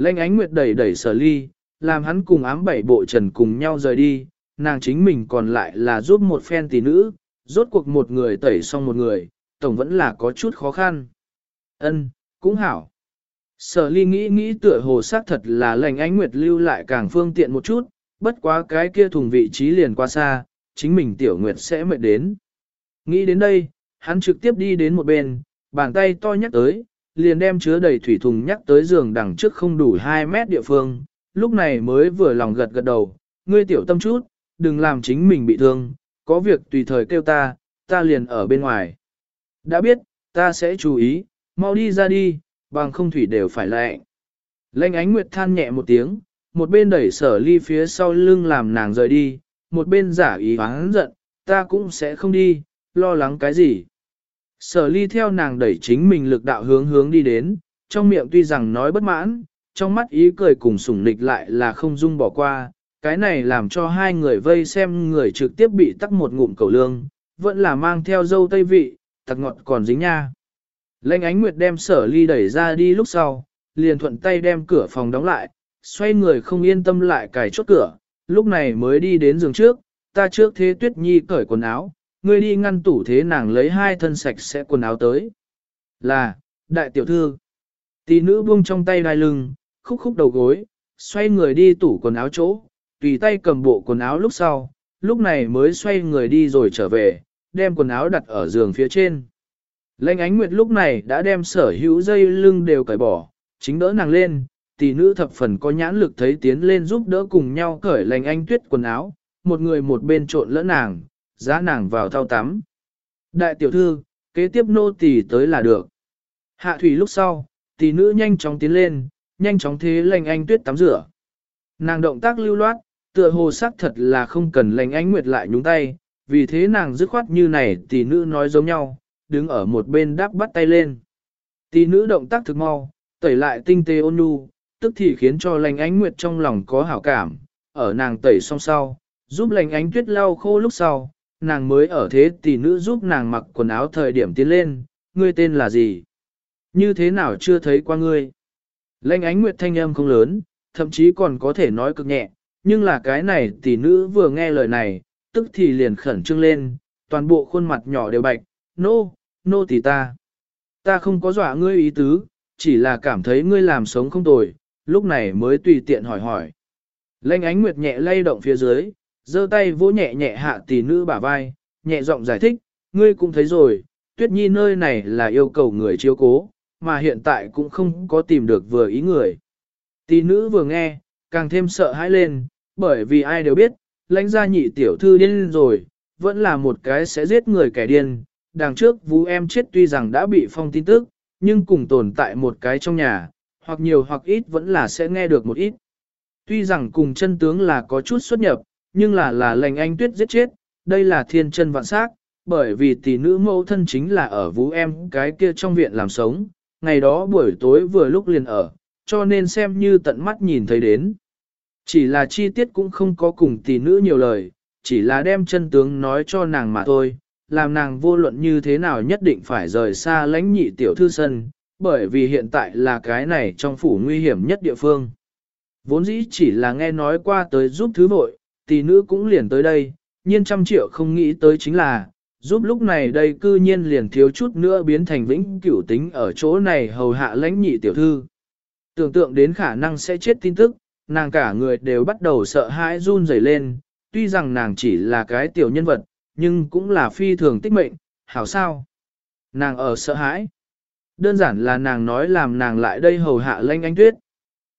Lênh ánh nguyệt đẩy đẩy sở ly, làm hắn cùng ám bảy bộ trần cùng nhau rời đi, nàng chính mình còn lại là giúp một phen tỷ nữ, rốt cuộc một người tẩy xong một người, tổng vẫn là có chút khó khăn. Ân, cũng hảo. Sở ly nghĩ nghĩ tựa hồ xác thật là lành ánh nguyệt lưu lại càng phương tiện một chút, bất quá cái kia thùng vị trí liền qua xa, chính mình tiểu nguyệt sẽ mệt đến. Nghĩ đến đây, hắn trực tiếp đi đến một bên, bàn tay to nhắc tới, liền đem chứa đầy thủy thùng nhắc tới giường đằng trước không đủ 2 mét địa phương, lúc này mới vừa lòng gật gật đầu, ngươi tiểu tâm chút, đừng làm chính mình bị thương, có việc tùy thời kêu ta, ta liền ở bên ngoài. Đã biết, ta sẽ chú ý, mau đi ra đi, bằng không thủy đều phải lệ. Lênh ánh nguyệt than nhẹ một tiếng, một bên đẩy sở ly phía sau lưng làm nàng rời đi, một bên giả ý hoáng giận, ta cũng sẽ không đi, lo lắng cái gì. Sở ly theo nàng đẩy chính mình lực đạo hướng hướng đi đến, trong miệng tuy rằng nói bất mãn, trong mắt ý cười cùng sủng nịch lại là không dung bỏ qua, cái này làm cho hai người vây xem người trực tiếp bị tắc một ngụm cầu lương, vẫn là mang theo dâu tây vị, tặc ngọt còn dính nha. Lệnh ánh nguyệt đem sở ly đẩy ra đi lúc sau, liền thuận tay đem cửa phòng đóng lại, xoay người không yên tâm lại cài chốt cửa, lúc này mới đi đến giường trước, ta trước thế tuyết nhi cởi quần áo, ngươi đi ngăn tủ thế nàng lấy hai thân sạch sẽ quần áo tới. Là, đại tiểu thư, tỷ nữ buông trong tay đai lưng, khúc khúc đầu gối, xoay người đi tủ quần áo chỗ, tùy tay cầm bộ quần áo lúc sau, lúc này mới xoay người đi rồi trở về, đem quần áo đặt ở giường phía trên. Lệnh ánh nguyệt lúc này đã đem sở hữu dây lưng đều cởi bỏ, chính đỡ nàng lên, tỷ nữ thập phần có nhãn lực thấy tiến lên giúp đỡ cùng nhau cởi lệnh anh tuyết quần áo, một người một bên trộn lẫn nàng, giá nàng vào thao tắm. Đại tiểu thư, kế tiếp nô tỳ tới là được. Hạ thủy lúc sau, tỷ nữ nhanh chóng tiến lên, nhanh chóng thế lành anh tuyết tắm rửa. Nàng động tác lưu loát, tựa hồ sắc thật là không cần lành anh nguyệt lại nhúng tay, vì thế nàng dứt khoát như này tỷ nữ nói giống nhau, đứng ở một bên đáp bắt tay lên. Tỷ nữ động tác thực mau, tẩy lại tinh tế ôn nhu, tức thì khiến cho lành ánh nguyệt trong lòng có hảo cảm, ở nàng tẩy xong sau, giúp lành ánh tuyết lau khô lúc sau, nàng mới ở thế tỷ nữ giúp nàng mặc quần áo thời điểm tiến lên, ngươi tên là gì? Như thế nào chưa thấy qua ngươi? Lênh ánh nguyệt thanh âm không lớn, thậm chí còn có thể nói cực nhẹ, nhưng là cái này tỷ nữ vừa nghe lời này, tức thì liền khẩn trương lên, toàn bộ khuôn mặt nhỏ đều bạch, nô, no, nô no tỷ ta. Ta không có dọa ngươi ý tứ, chỉ là cảm thấy ngươi làm sống không tồi, lúc này mới tùy tiện hỏi hỏi. Lênh ánh nguyệt nhẹ lay động phía dưới, giơ tay vỗ nhẹ nhẹ hạ tỷ nữ bả vai, nhẹ giọng giải thích, ngươi cũng thấy rồi, tuyết nhi nơi này là yêu cầu người chiếu cố, mà hiện tại cũng không có tìm được vừa ý người. Tỷ nữ vừa nghe, càng thêm sợ hãi lên, bởi vì ai đều biết, lãnh gia nhị tiểu thư điên rồi, vẫn là một cái sẽ giết người kẻ điên. Đằng trước vũ em chết tuy rằng đã bị phong tin tức, nhưng cùng tồn tại một cái trong nhà, hoặc nhiều hoặc ít vẫn là sẽ nghe được một ít. Tuy rằng cùng chân tướng là có chút xuất nhập, nhưng là là lệnh anh tuyết giết chết, đây là thiên chân vạn xác bởi vì tỷ nữ mẫu thân chính là ở vũ em cái kia trong viện làm sống, ngày đó buổi tối vừa lúc liền ở, cho nên xem như tận mắt nhìn thấy đến. Chỉ là chi tiết cũng không có cùng tỷ nữ nhiều lời, chỉ là đem chân tướng nói cho nàng mà thôi, làm nàng vô luận như thế nào nhất định phải rời xa lãnh nhị tiểu thư sân, bởi vì hiện tại là cái này trong phủ nguy hiểm nhất địa phương. Vốn dĩ chỉ là nghe nói qua tới giúp thứ vội, tỷ nữ cũng liền tới đây, nhiên trăm triệu không nghĩ tới chính là, giúp lúc này đây cư nhiên liền thiếu chút nữa biến thành vĩnh cửu tính ở chỗ này hầu hạ lãnh nhị tiểu thư. Tưởng tượng đến khả năng sẽ chết tin tức, nàng cả người đều bắt đầu sợ hãi run rẩy lên, tuy rằng nàng chỉ là cái tiểu nhân vật, nhưng cũng là phi thường tích mệnh, hảo sao. Nàng ở sợ hãi. Đơn giản là nàng nói làm nàng lại đây hầu hạ lãnh ánh tuyết.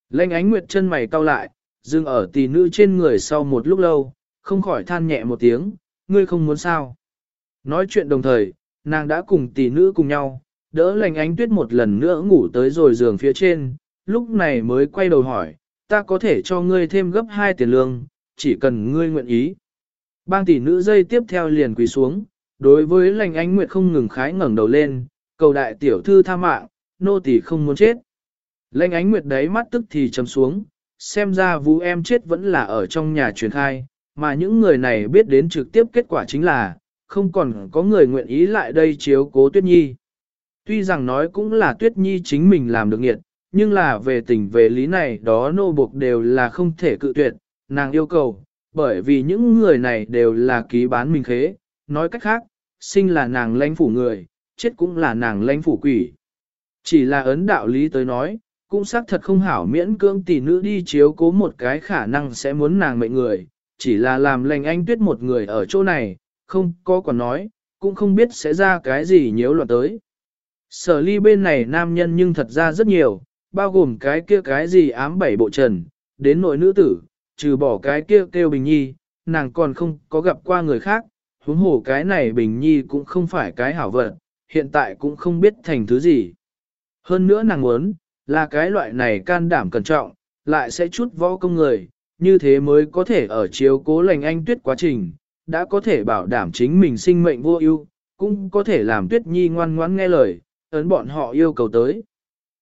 lãnh ánh nguyệt chân mày cau lại, dừng ở tỷ nữ trên người sau một lúc lâu, không khỏi than nhẹ một tiếng, ngươi không muốn sao. Nói chuyện đồng thời, nàng đã cùng tỷ nữ cùng nhau, đỡ lành ánh tuyết một lần nữa ngủ tới rồi giường phía trên, lúc này mới quay đầu hỏi, ta có thể cho ngươi thêm gấp hai tiền lương, chỉ cần ngươi nguyện ý. Bang tỷ nữ dây tiếp theo liền quỳ xuống, đối với lành ánh nguyệt không ngừng khái ngẩng đầu lên, cầu đại tiểu thư tha mạng, nô tỷ không muốn chết. Lệnh ánh nguyệt đấy mắt tức thì chấm xuống, xem ra vũ em chết vẫn là ở trong nhà truyền khai, mà những người này biết đến trực tiếp kết quả chính là, không còn có người nguyện ý lại đây chiếu cố Tuyết Nhi. Tuy rằng nói cũng là Tuyết Nhi chính mình làm được nghiệt, nhưng là về tình về lý này đó nô buộc đều là không thể cự tuyệt, nàng yêu cầu, bởi vì những người này đều là ký bán mình khế, nói cách khác, sinh là nàng lãnh phủ người, chết cũng là nàng lãnh phủ quỷ. Chỉ là ấn đạo lý tới nói, cũng xác thật không hảo miễn cưỡng tỷ nữ đi chiếu cố một cái khả năng sẽ muốn nàng mệnh người, chỉ là làm lành anh tuyết một người ở chỗ này, không có còn nói, cũng không biết sẽ ra cái gì nhiễu loạn tới. Sở ly bên này nam nhân nhưng thật ra rất nhiều, bao gồm cái kia cái gì ám bảy bộ trần, đến nội nữ tử, trừ bỏ cái kia kêu bình nhi, nàng còn không có gặp qua người khác, huống hồ cái này bình nhi cũng không phải cái hảo vật, hiện tại cũng không biết thành thứ gì. Hơn nữa nàng muốn, là cái loại này can đảm cẩn trọng, lại sẽ chút võ công người, như thế mới có thể ở chiếu cố lành anh tuyết quá trình, đã có thể bảo đảm chính mình sinh mệnh vô ưu, cũng có thể làm tuyết nhi ngoan ngoãn nghe lời, ấn bọn họ yêu cầu tới.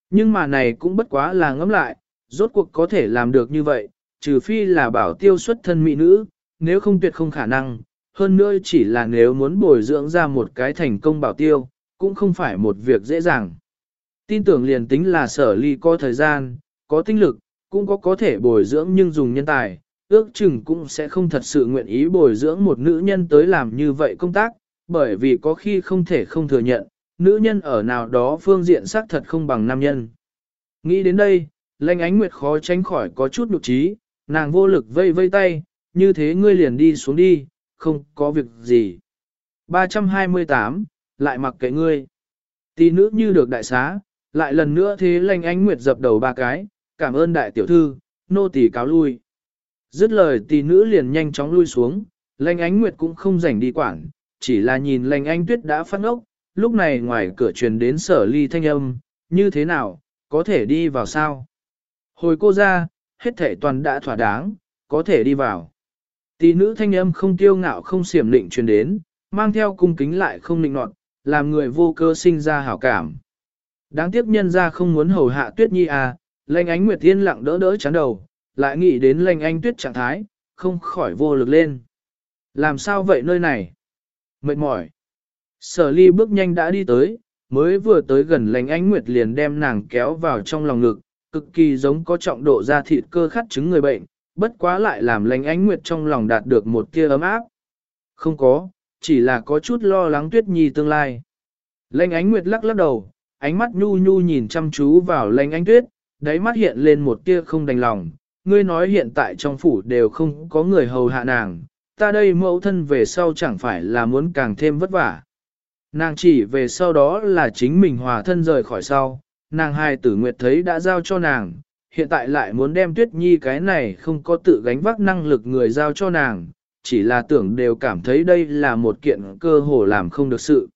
Nhưng mà này cũng bất quá là ngẫm lại, rốt cuộc có thể làm được như vậy, trừ phi là bảo tiêu xuất thân mỹ nữ, nếu không tuyệt không khả năng, hơn nữa chỉ là nếu muốn bồi dưỡng ra một cái thành công bảo tiêu, cũng không phải một việc dễ dàng. Tin tưởng liền tính là sở ly có thời gian, có tinh lực, cũng có có thể bồi dưỡng nhưng dùng nhân tài, ước chừng cũng sẽ không thật sự nguyện ý bồi dưỡng một nữ nhân tới làm như vậy công tác, bởi vì có khi không thể không thừa nhận, nữ nhân ở nào đó phương diện xác thật không bằng nam nhân. Nghĩ đến đây, lanh ánh nguyệt khó tránh khỏi có chút nhục trí, nàng vô lực vây vây tay, như thế ngươi liền đi xuống đi, không có việc gì. 328, lại mặc kệ ngươi. Tỷ nữ như được đại xá, lại lần nữa thế lanh ánh nguyệt dập đầu ba cái, cảm ơn đại tiểu thư, nô tỳ cáo lui. Dứt lời tỷ nữ liền nhanh chóng lui xuống, lanh ánh nguyệt cũng không rảnh đi quảng, chỉ là nhìn lanh ánh tuyết đã phát ốc, lúc này ngoài cửa truyền đến sở ly thanh âm, như thế nào, có thể đi vào sao? Hồi cô ra, hết thể toàn đã thỏa đáng, có thể đi vào. Tỷ nữ thanh âm không tiêu ngạo không xiểm định truyền đến, mang theo cung kính lại không định nọt, làm người vô cơ sinh ra hảo cảm. Đáng tiếc nhân ra không muốn hầu hạ tuyết nhi à, lệnh ánh nguyệt thiên lặng đỡ đỡ chán đầu, lại nghĩ đến lệnh anh tuyết trạng thái, không khỏi vô lực lên. Làm sao vậy nơi này? Mệt mỏi. Sở ly bước nhanh đã đi tới, mới vừa tới gần lệnh ánh nguyệt liền đem nàng kéo vào trong lòng ngực, cực kỳ giống có trọng độ da thịt cơ khắt chứng người bệnh, bất quá lại làm lệnh ánh nguyệt trong lòng đạt được một tia ấm áp. Không có, chỉ là có chút lo lắng tuyết nhi tương lai. Lệnh ánh nguyệt lắc lắc đầu, ánh mắt nhu nhu nhìn chăm chú vào lệnh ánh tuyết, đáy mắt hiện lên một tia không đành lòng. Ngươi nói hiện tại trong phủ đều không có người hầu hạ nàng, ta đây mẫu thân về sau chẳng phải là muốn càng thêm vất vả. Nàng chỉ về sau đó là chính mình hòa thân rời khỏi sau, nàng hai tử nguyệt thấy đã giao cho nàng, hiện tại lại muốn đem tuyết nhi cái này không có tự gánh vác năng lực người giao cho nàng, chỉ là tưởng đều cảm thấy đây là một kiện cơ hồ làm không được sự.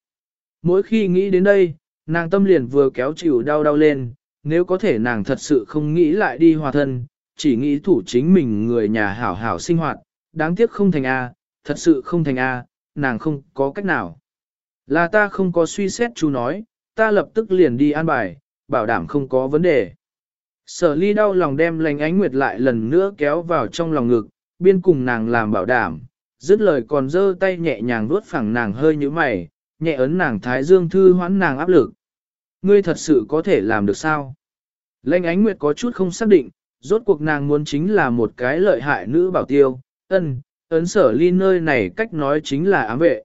Mỗi khi nghĩ đến đây, nàng tâm liền vừa kéo chịu đau đau lên, nếu có thể nàng thật sự không nghĩ lại đi hòa thân, chỉ nghĩ thủ chính mình người nhà hảo hảo sinh hoạt, đáng tiếc không thành A, thật sự không thành A, nàng không có cách nào. Là ta không có suy xét chú nói, ta lập tức liền đi an bài, bảo đảm không có vấn đề. Sở ly đau lòng đem lành ánh nguyệt lại lần nữa kéo vào trong lòng ngực, biên cùng nàng làm bảo đảm, dứt lời còn giơ tay nhẹ nhàng vuốt phẳng nàng hơi như mày, nhẹ ấn nàng thái dương thư hoãn nàng áp lực. Ngươi thật sự có thể làm được sao? Lệnh ánh nguyệt có chút không xác định, rốt cuộc nàng muốn chính là một cái lợi hại nữ bảo tiêu, ân, ấn sở ly nơi này cách nói chính là ám vệ.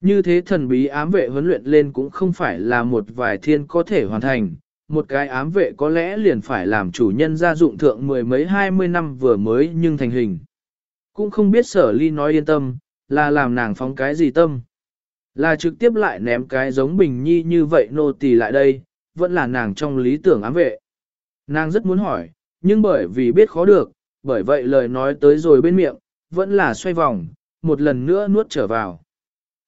Như thế thần bí ám vệ huấn luyện lên cũng không phải là một vài thiên có thể hoàn thành, một cái ám vệ có lẽ liền phải làm chủ nhân gia dụng thượng mười mấy hai mươi năm vừa mới nhưng thành hình. Cũng không biết sở ly nói yên tâm, là làm nàng phóng cái gì tâm. Là trực tiếp lại ném cái giống bình nhi như vậy nô tỳ lại đây, vẫn là nàng trong lý tưởng ám vệ. Nàng rất muốn hỏi, nhưng bởi vì biết khó được, bởi vậy lời nói tới rồi bên miệng, vẫn là xoay vòng, một lần nữa nuốt trở vào.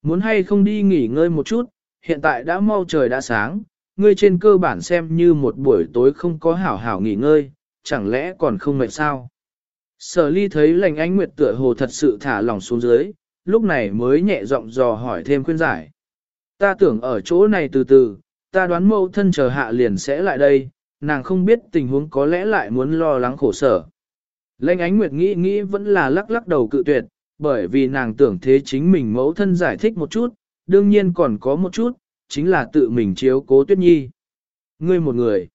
Muốn hay không đi nghỉ ngơi một chút, hiện tại đã mau trời đã sáng, ngươi trên cơ bản xem như một buổi tối không có hảo hảo nghỉ ngơi, chẳng lẽ còn không mệt sao? Sở ly thấy lành ánh nguyệt tựa hồ thật sự thả lỏng xuống dưới, lúc này mới nhẹ giọng dò hỏi thêm khuyên giải. Ta tưởng ở chỗ này từ từ, ta đoán mâu thân chờ hạ liền sẽ lại đây, nàng không biết tình huống có lẽ lại muốn lo lắng khổ sở. Lênh ánh nguyệt nghĩ nghĩ vẫn là lắc lắc đầu cự tuyệt, bởi vì nàng tưởng thế chính mình mẫu thân giải thích một chút, đương nhiên còn có một chút, chính là tự mình chiếu cố tuyết nhi. Ngươi một người.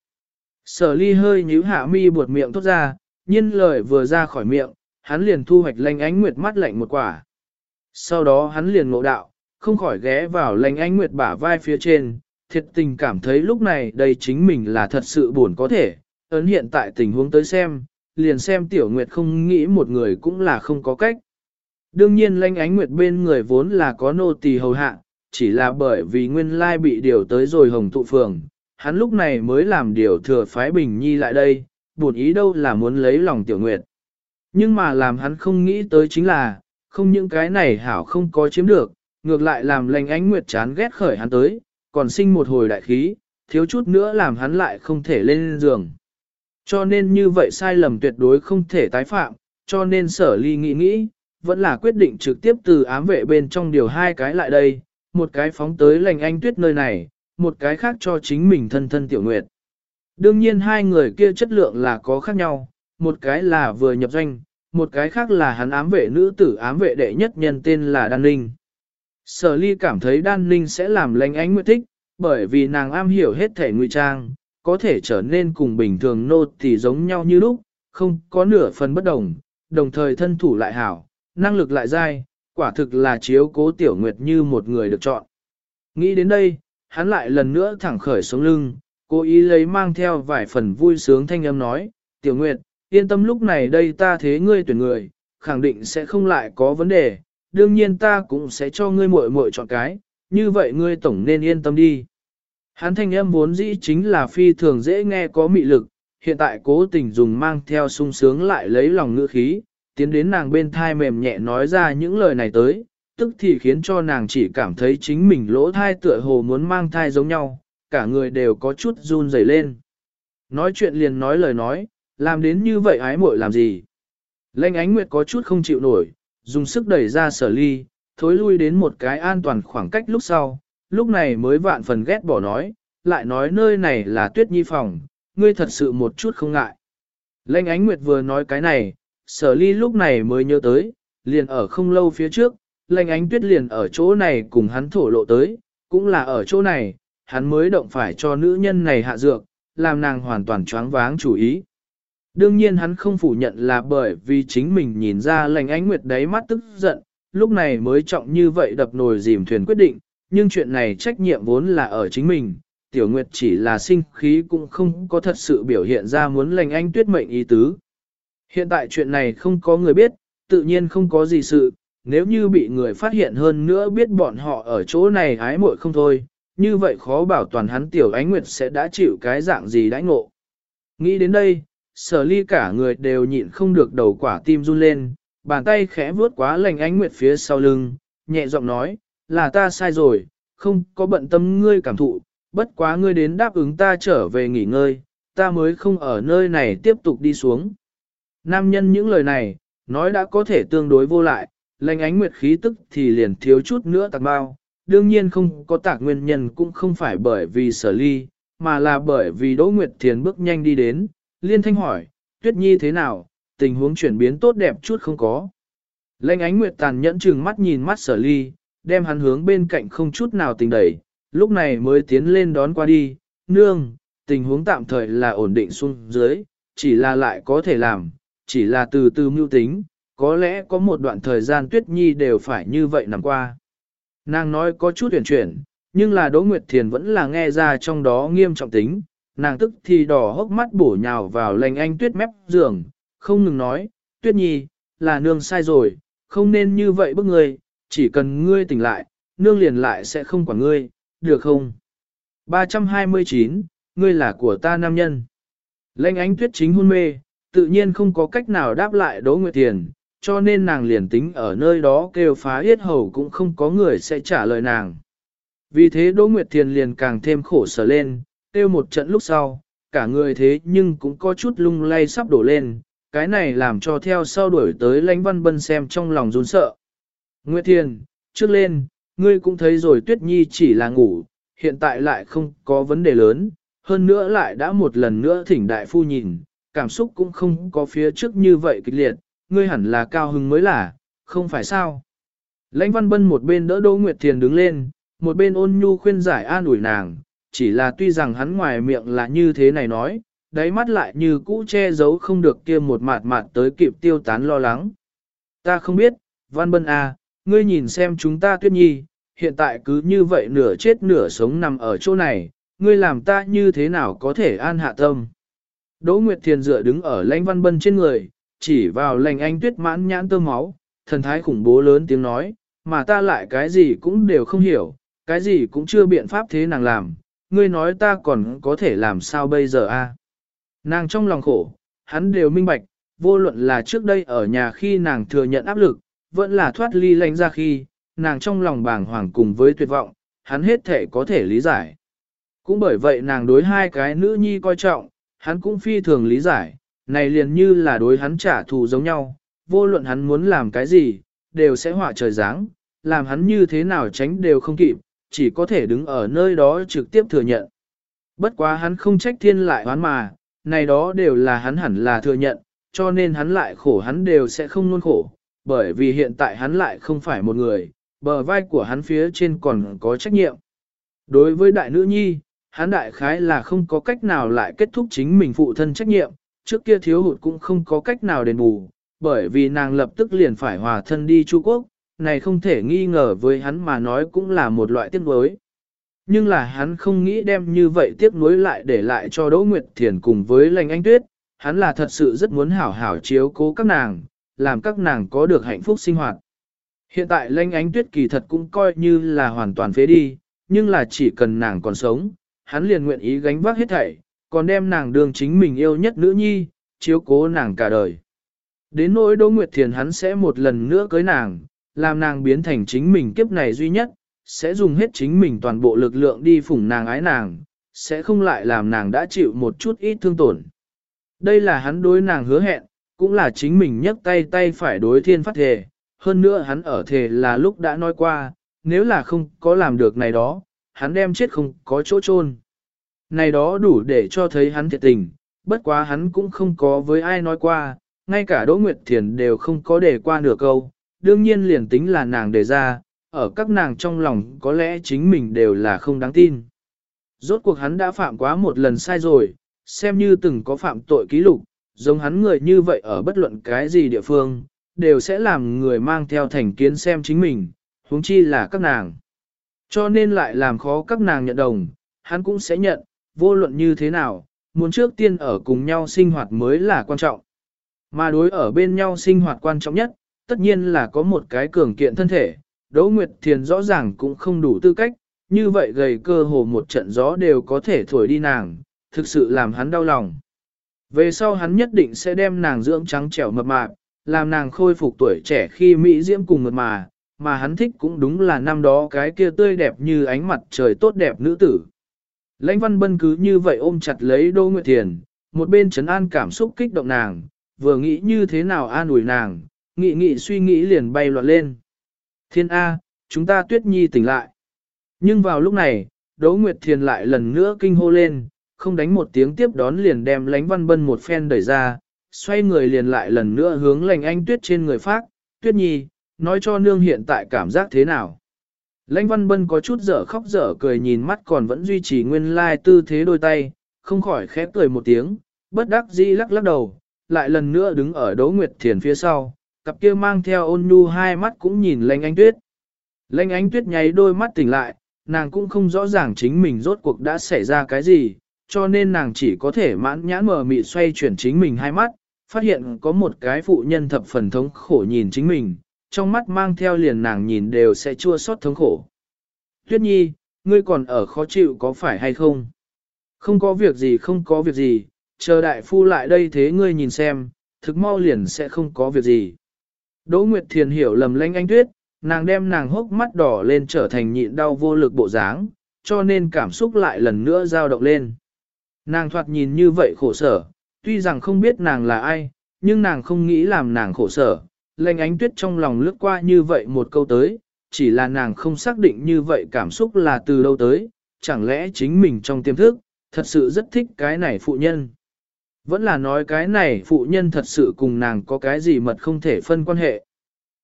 Sở ly hơi nhíu hạ mi buột miệng thốt ra, nhiên lời vừa ra khỏi miệng, hắn liền thu hoạch lanh ánh nguyệt mắt lạnh một quả. Sau đó hắn liền ngộ đạo, không khỏi ghé vào lanh ánh nguyệt bả vai phía trên, thiệt tình cảm thấy lúc này đây chính mình là thật sự buồn có thể, ấn hiện tại tình huống tới xem, liền xem tiểu nguyệt không nghĩ một người cũng là không có cách. Đương nhiên lanh ánh nguyệt bên người vốn là có nô tỳ hầu hạ, chỉ là bởi vì nguyên lai bị điều tới rồi hồng tụ phường, hắn lúc này mới làm điều thừa phái bình nhi lại đây, buồn ý đâu là muốn lấy lòng tiểu nguyệt. Nhưng mà làm hắn không nghĩ tới chính là, không những cái này hảo không có chiếm được, ngược lại làm lành ánh nguyệt chán ghét khởi hắn tới, còn sinh một hồi đại khí, thiếu chút nữa làm hắn lại không thể lên giường. Cho nên như vậy sai lầm tuyệt đối không thể tái phạm, cho nên sở ly nghĩ nghĩ, vẫn là quyết định trực tiếp từ ám vệ bên trong điều hai cái lại đây, một cái phóng tới lành anh tuyết nơi này, một cái khác cho chính mình thân thân tiểu nguyệt. Đương nhiên hai người kia chất lượng là có khác nhau, một cái là vừa nhập doanh, một cái khác là hắn ám vệ nữ tử ám vệ đệ nhất nhân tên là Đan Ninh. Sở ly cảm thấy Đan Ninh sẽ làm lãnh ánh nguyệt thích, bởi vì nàng am hiểu hết thể ngụy trang, có thể trở nên cùng bình thường nô thì giống nhau như lúc, không có nửa phần bất đồng, đồng thời thân thủ lại hảo, năng lực lại dai, quả thực là chiếu cố tiểu nguyệt như một người được chọn. Nghĩ đến đây, hắn lại lần nữa thẳng khởi sống lưng, cố ý lấy mang theo vài phần vui sướng thanh âm nói, tiểu nguyệt, yên tâm lúc này đây ta thế ngươi tuyển người, khẳng định sẽ không lại có vấn đề, đương nhiên ta cũng sẽ cho ngươi muội muội chọn cái, như vậy ngươi tổng nên yên tâm đi. Hắn thanh âm vốn dĩ chính là phi thường dễ nghe có mị lực, hiện tại cố tình dùng mang theo sung sướng lại lấy lòng ngữ khí, tiến đến nàng bên thai mềm nhẹ nói ra những lời này tới, tức thì khiến cho nàng chỉ cảm thấy chính mình lỗ thai tựa hồ muốn mang thai giống nhau, cả người đều có chút run rẩy lên. Nói chuyện liền nói lời nói, làm đến như vậy ái muội làm gì? Lệnh ánh nguyệt có chút không chịu nổi, dùng sức đẩy ra sở ly, thối lui đến một cái an toàn khoảng cách lúc sau, lúc này mới vạn phần ghét bỏ nói, lại nói nơi này là tuyết nhi phòng, ngươi thật sự một chút không ngại. Lệnh ánh nguyệt vừa nói cái này, sở ly lúc này mới nhớ tới, liền ở không lâu phía trước, lệnh ánh tuyết liền ở chỗ này cùng hắn thổ lộ tới, cũng là ở chỗ này, hắn mới động phải cho nữ nhân này hạ dược, làm nàng hoàn toàn choáng váng chủ ý. Đương nhiên hắn không phủ nhận là bởi vì chính mình nhìn ra lành ánh nguyệt đáy mắt tức giận, lúc này mới trọng như vậy đập nồi dìm thuyền quyết định, nhưng chuyện này trách nhiệm vốn là ở chính mình, tiểu nguyệt chỉ là sinh khí cũng không có thật sự biểu hiện ra muốn lành anh tuyết mệnh ý tứ. Hiện tại chuyện này không có người biết, tự nhiên không có gì sự, nếu như bị người phát hiện hơn nữa biết bọn họ ở chỗ này hái muội không thôi, như vậy khó bảo toàn hắn tiểu ánh nguyệt sẽ đã chịu cái dạng gì đãi ngộ. Nghĩ đến đây, sở ly cả người đều nhịn không được đầu quả tim run lên, bàn tay khẽ vuốt quá lành ánh nguyệt phía sau lưng, nhẹ giọng nói, là ta sai rồi, không có bận tâm ngươi cảm thụ, bất quá ngươi đến đáp ứng ta trở về nghỉ ngơi, ta mới không ở nơi này tiếp tục đi xuống. Nam nhân những lời này, nói đã có thể tương đối vô lại, lành ánh nguyệt khí tức thì liền thiếu chút nữa tạc bao, đương nhiên không có tạc nguyên nhân cũng không phải bởi vì sở ly, mà là bởi vì Đỗ Nguyệt Thiền bước nhanh đi đến, liên thanh hỏi, Tuyết Nhi thế nào, tình huống chuyển biến tốt đẹp chút không có. Lệnh ánh nguyệt tàn nhẫn chừng mắt nhìn mắt sở ly, đem hắn hướng bên cạnh không chút nào tình đẩy, lúc này mới tiến lên đón qua đi, nương, tình huống tạm thời là ổn định xuống dưới, chỉ là lại có thể làm, chỉ là từ từ mưu tính, có lẽ có một đoạn thời gian tuyết nhi đều phải như vậy nằm qua. Nàng nói có chút tuyển chuyển, nhưng là Đỗ Nguyệt Thiền vẫn là nghe ra trong đó nghiêm trọng tính, nàng tức thì đỏ hốc mắt bổ nhào vào lành anh tuyết mép giường, không ngừng nói, tuyết nhi, là nương sai rồi, không nên như vậy bức ngươi, chỉ cần ngươi tỉnh lại, nương liền lại sẽ không quản ngươi, được không? 329, ngươi là của ta nam nhân. Lệnh ánh tuyết chính hôn mê, tự nhiên không có cách nào đáp lại Đỗ Nguyệt tiền cho nên nàng liền tính ở nơi đó kêu phá yết hầu cũng không có người sẽ trả lời nàng. Vì thế Đỗ Nguyệt tiền liền càng thêm khổ sở lên, kêu một trận lúc sau, cả người thế nhưng cũng có chút lung lay sắp đổ lên, cái này làm cho theo sau đuổi tới lãnh văn bân xem trong lòng run sợ. Nguyệt Thiền, trước lên, ngươi cũng thấy rồi Tuyết Nhi chỉ là ngủ, hiện tại lại không có vấn đề lớn, hơn nữa lại đã một lần nữa thỉnh đại phu nhìn, cảm xúc cũng không có phía trước như vậy kịch liệt, ngươi hẳn là cao hứng mới là, không phải sao. Lãnh Văn Bân một bên đỡ Đỗ Nguyệt Thiền đứng lên, một bên ôn nhu khuyên giải an ủi nàng, chỉ là tuy rằng hắn ngoài miệng là như thế này nói, đáy mắt lại như cũ che giấu không được kia một mạt mạt tới kịp tiêu tán lo lắng. Ta không biết, Văn Bân à, ngươi nhìn xem chúng ta tuyết nhi, hiện tại cứ như vậy nửa chết nửa sống nằm ở chỗ này, ngươi làm ta như thế nào có thể an hạ tâm. Đỗ Nguyệt Thiền dựa đứng ở lãnh văn bân trên người, chỉ vào lành anh tuyết mãn nhãn tơ máu, thần thái khủng bố lớn tiếng nói, mà ta lại cái gì cũng đều không hiểu, cái gì cũng chưa biện pháp thế nàng làm, ngươi nói ta còn có thể làm sao bây giờ a? Nàng trong lòng khổ, hắn đều minh bạch, vô luận là trước đây ở nhà khi nàng thừa nhận áp lực, vẫn là thoát ly lánh ra khi, nàng trong lòng bàng hoàng cùng với tuyệt vọng, hắn hết thể có thể lý giải. Cũng bởi vậy nàng đối hai cái nữ nhi coi trọng, hắn cũng phi thường lý giải, này liền như là đối hắn trả thù giống nhau, vô luận hắn muốn làm cái gì, đều sẽ họa trời giáng, làm hắn như thế nào tránh đều không kịp, chỉ có thể đứng ở nơi đó trực tiếp thừa nhận. Bất quá hắn không trách thiên lại hoán mà, này đó đều là hắn hẳn là thừa nhận, cho nên hắn lại khổ hắn đều sẽ không luôn khổ, bởi vì hiện tại hắn lại không phải một người, bờ vai của hắn phía trên còn có trách nhiệm. Đối với đại nữ nhi, hắn đại khái là không có cách nào lại kết thúc chính mình phụ thân trách nhiệm, trước kia thiếu hụt cũng không có cách nào đền bù, bởi vì nàng lập tức liền phải hòa thân đi Trung Quốc, này không thể nghi ngờ với hắn mà nói cũng là một loại tiếc nuối. Nhưng là hắn không nghĩ đem như vậy tiếc nuối lại để lại cho Đỗ Nguyệt Thiền cùng với Lành Anh Tuyết, hắn là thật sự rất muốn hảo hảo chiếu cố các nàng, làm các nàng có được hạnh phúc sinh hoạt. Hiện tại Lanh Ánh Tuyết kỳ thật cũng coi như là hoàn toàn phế đi, nhưng là chỉ cần nàng còn sống, hắn liền nguyện ý gánh vác hết thảy, còn đem nàng đường chính mình yêu nhất nữ nhi, chiếu cố nàng cả đời. Đến nỗi Đỗ Nguyệt Thiền hắn sẽ một lần nữa cưới nàng, làm nàng biến thành chính mình kiếp này duy nhất, sẽ dùng hết chính mình toàn bộ lực lượng đi phủng nàng ái nàng, sẽ không lại làm nàng đã chịu một chút ít thương tổn. Đây là hắn đối nàng hứa hẹn, cũng là chính mình nhấc tay tay phải đối thiên phát thề, hơn nữa hắn ở thề là lúc đã nói qua, nếu là không có làm được này đó, hắn đem chết không có chỗ chôn. Này đó đủ để cho thấy hắn thiệt tình, bất quá hắn cũng không có với ai nói qua, ngay cả Đỗ Nguyệt Thiền đều không có để qua nửa câu, đương nhiên liền tính là nàng đề ra, ở các nàng trong lòng có lẽ chính mình đều là không đáng tin. Rốt cuộc hắn đã phạm quá một lần sai rồi, xem như từng có phạm tội ký lục, giống hắn người như vậy ở bất luận cái gì địa phương, đều sẽ làm người mang theo thành kiến xem chính mình, huống chi là các nàng. Cho nên lại làm khó các nàng nhận đồng, hắn cũng sẽ nhận, vô luận như thế nào, muốn trước tiên ở cùng nhau sinh hoạt mới là quan trọng. Mà đối ở bên nhau sinh hoạt quan trọng nhất, tất nhiên là có một cái cường kiện thân thể, Đỗ Nguyệt Thiền rõ ràng cũng không đủ tư cách, như vậy gầy cơ hồ một trận gió đều có thể thổi đi nàng, thực sự làm hắn đau lòng. Về sau hắn nhất định sẽ đem nàng dưỡng trắng trẻo mập mạp, làm nàng khôi phục tuổi trẻ khi Mỹ diễm cùng mượt mà, mà hắn thích cũng đúng là năm đó cái kia tươi đẹp như ánh mặt trời tốt đẹp nữ tử. Lãnh Văn Bân cứ như vậy ôm chặt lấy Đỗ Nguyệt Thiền, một bên trấn an cảm xúc kích động nàng, vừa nghĩ như thế nào an ủi nàng, nghị nghị suy nghĩ liền bay loạn lên. Thiên A, chúng ta tuyết nhi tỉnh lại. Nhưng vào lúc này, Đỗ Nguyệt Thiền lại lần nữa kinh hô lên, không đánh một tiếng tiếp đón liền đem lánh văn bân một phen đẩy ra, xoay người liền lại lần nữa hướng lành anh tuyết trên người phát, tuyết nhi, nói cho nương hiện tại cảm giác thế nào. Lãnh văn bân có chút dở khóc dở cười nhìn mắt còn vẫn duy trì nguyên lai tư thế đôi tay, không khỏi khép cười một tiếng, bất đắc dĩ lắc lắc đầu, lại lần nữa đứng ở Đỗ Nguyệt Thiền phía sau, cặp kia mang theo ôn nhu hai mắt cũng nhìn Lanh Ánh Tuyết. Lanh Ánh Tuyết nháy đôi mắt tỉnh lại, nàng cũng không rõ ràng chính mình rốt cuộc đã xảy ra cái gì, cho nên nàng chỉ có thể mãn nhãn mờ mị xoay chuyển chính mình hai mắt, phát hiện có một cái phụ nhân thập phần thống khổ nhìn chính mình, trong mắt mang theo liền nàng nhìn đều sẽ chua xót thống khổ. Tuyết Nhi, ngươi còn ở khó chịu có phải hay không? Không có việc gì không có việc gì, chờ đại phu lại đây thế ngươi nhìn xem, thực mau liền sẽ không có việc gì. Đỗ Nguyệt Thiền hiểu lầm lanh anh tuyết, nàng đem nàng hốc mắt đỏ lên trở thành nhịn đau vô lực bộ dáng, cho nên cảm xúc lại lần nữa dao động lên. Nàng thoạt nhìn như vậy khổ sở, tuy rằng không biết nàng là ai, nhưng nàng không nghĩ làm nàng khổ sở. Lệnh ánh tuyết trong lòng lướt qua như vậy một câu tới, chỉ là nàng không xác định như vậy cảm xúc là từ đâu tới, chẳng lẽ chính mình trong tiềm thức, thật sự rất thích cái này phụ nhân. Vẫn là nói cái này phụ nhân thật sự cùng nàng có cái gì mật không thể phân quan hệ.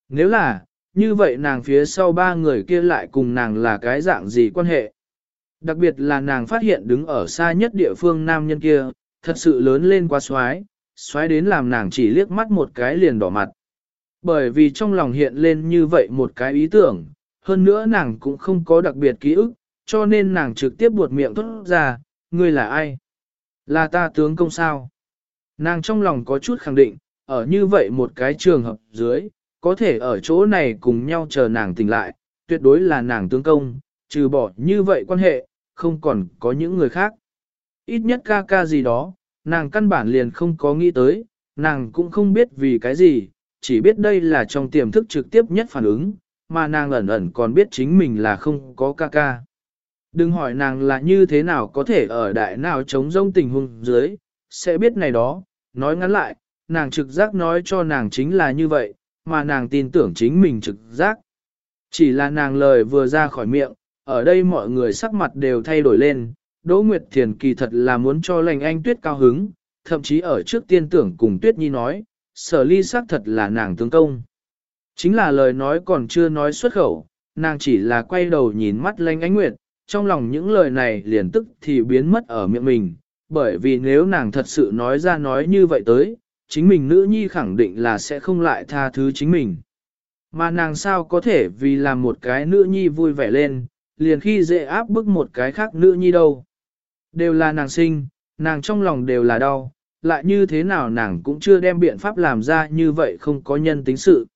Nếu là, như vậy nàng phía sau ba người kia lại cùng nàng là cái dạng gì quan hệ. Đặc biệt là nàng phát hiện đứng ở xa nhất địa phương nam nhân kia, thật sự lớn lên quá xoái, xoái đến làm nàng chỉ liếc mắt một cái liền đỏ mặt. Bởi vì trong lòng hiện lên như vậy một cái ý tưởng, hơn nữa nàng cũng không có đặc biệt ký ức, cho nên nàng trực tiếp buột miệng thốt ra, ngươi là ai? Là ta tướng công sao? Nàng trong lòng có chút khẳng định, ở như vậy một cái trường hợp dưới, có thể ở chỗ này cùng nhau chờ nàng tỉnh lại, tuyệt đối là nàng tướng công, trừ bỏ như vậy quan hệ, không còn có những người khác. Ít nhất ca ca gì đó, nàng căn bản liền không có nghĩ tới, nàng cũng không biết vì cái gì, chỉ biết đây là trong tiềm thức trực tiếp nhất phản ứng, mà nàng ẩn ẩn còn biết chính mình là không có ca ca. Đừng hỏi nàng là như thế nào có thể ở đại nào chống rông tình huống dưới, sẽ biết này đó, nói ngắn lại, nàng trực giác nói cho nàng chính là như vậy, mà nàng tin tưởng chính mình trực giác. Chỉ là nàng lời vừa ra khỏi miệng, ở đây mọi người sắc mặt đều thay đổi lên, Đỗ Nguyệt Thiền kỳ thật là muốn cho lành anh tuyết cao hứng, thậm chí ở trước tiên tưởng cùng tuyết nhi nói, sở ly sắc thật là nàng tướng công. Chính là lời nói còn chưa nói xuất khẩu, nàng chỉ là quay đầu nhìn mắt lanh ánh nguyệt, trong lòng những lời này liền tức thì biến mất ở miệng mình, bởi vì nếu nàng thật sự nói ra nói như vậy tới, chính mình nữ nhi khẳng định là sẽ không lại tha thứ chính mình. Mà nàng sao có thể vì làm một cái nữ nhi vui vẻ lên, liền khi dễ áp bức một cái khác nữ nhi đâu. Đều là nàng sinh, nàng trong lòng đều là đau, lại như thế nào nàng cũng chưa đem biện pháp làm ra như vậy không có nhân tính sự.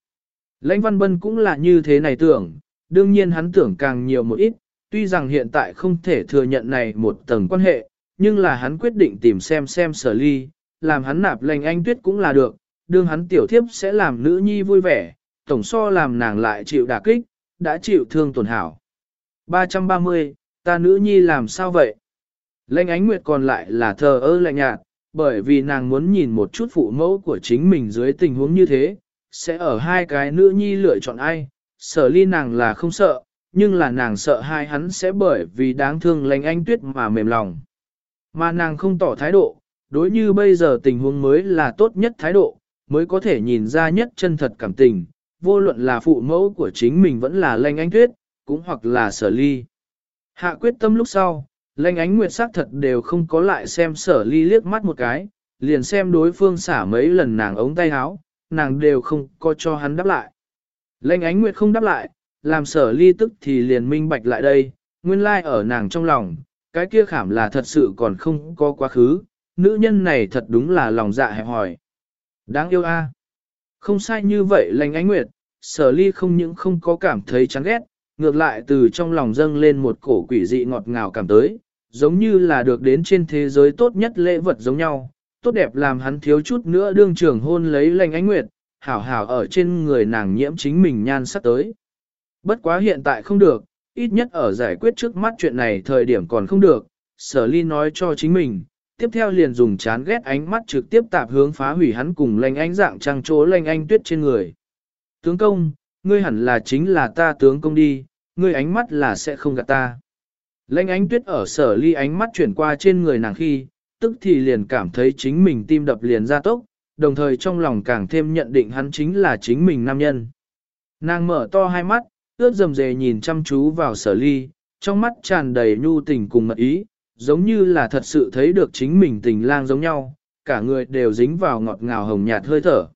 Lãnh Văn Bân cũng là như thế này tưởng, đương nhiên hắn tưởng càng nhiều một ít, tuy rằng hiện tại không thể thừa nhận này một tầng quan hệ, nhưng là hắn quyết định tìm xem xem sở ly, làm hắn nạp lệnh anh tuyết cũng là được, đương hắn tiểu thiếp sẽ làm nữ nhi vui vẻ, tổng so làm nàng lại chịu đả kích, đã chịu thương tổn hảo. 330, ta nữ nhi làm sao vậy? Lệnh ánh nguyệt còn lại là thờ ơ lạnh nhạt, bởi vì nàng muốn nhìn một chút phụ mẫu của chính mình dưới tình huống như thế, sẽ ở hai cái nữ nhi lựa chọn ai, sở ly nàng là không sợ, nhưng là nàng sợ hai hắn sẽ bởi vì đáng thương lệnh anh tuyết mà mềm lòng. Mà nàng không tỏ thái độ, đối như bây giờ tình huống mới là tốt nhất thái độ, mới có thể nhìn ra nhất chân thật cảm tình, vô luận là phụ mẫu của chính mình vẫn là lệnh Ánh tuyết, cũng hoặc là sở ly. Hạ quyết tâm lúc sau, lệnh ánh nguyệt sắc thật đều không có lại xem sở ly liếc mắt một cái, liền xem đối phương xả mấy lần nàng ống tay áo, nàng đều không có cho hắn đáp lại. Lệnh ánh nguyệt không đáp lại, làm sở ly tức thì liền minh bạch lại đây, nguyên lai like ở nàng trong lòng, cái kia khảm là thật sự còn không có quá khứ, nữ nhân này thật đúng là lòng dạ hẹp hỏi. Đáng yêu a. Không sai như vậy lành ánh nguyệt, sở ly không những không có cảm thấy chán ghét, ngược lại từ trong lòng dâng lên một cổ quỷ dị ngọt ngào cảm tới, giống như là được đến trên thế giới tốt nhất lễ vật giống nhau, tốt đẹp làm hắn thiếu chút nữa đương trưởng hôn lấy lành ánh nguyệt, hảo hảo ở trên người nàng nhiễm chính mình nhan sắc tới. Bất quá hiện tại không được, ít nhất ở giải quyết trước mắt chuyện này thời điểm còn không được, sở ly nói cho chính mình, tiếp theo liền dùng chán ghét ánh mắt trực tiếp tạp hướng phá hủy hắn cùng lanh ánh dạng trăng chỗ lanh anh tuyết trên người. Tướng công, ngươi hẳn là chính là ta tướng công đi, ngươi ánh mắt là sẽ không gạt ta. Lệnh ánh tuyết ở sở ly ánh mắt chuyển qua trên người nàng khi, tức thì liền cảm thấy chính mình tim đập liền ra tốc, đồng thời trong lòng càng thêm nhận định hắn chính là chính mình nam nhân. Nàng mở to hai mắt, ướt dầm dề nhìn chăm chú vào sở ly, trong mắt tràn đầy nhu tình cùng mật ý, giống như là thật sự thấy được chính mình tình lang giống nhau, cả người đều dính vào ngọt ngào hồng nhạt hơi thở.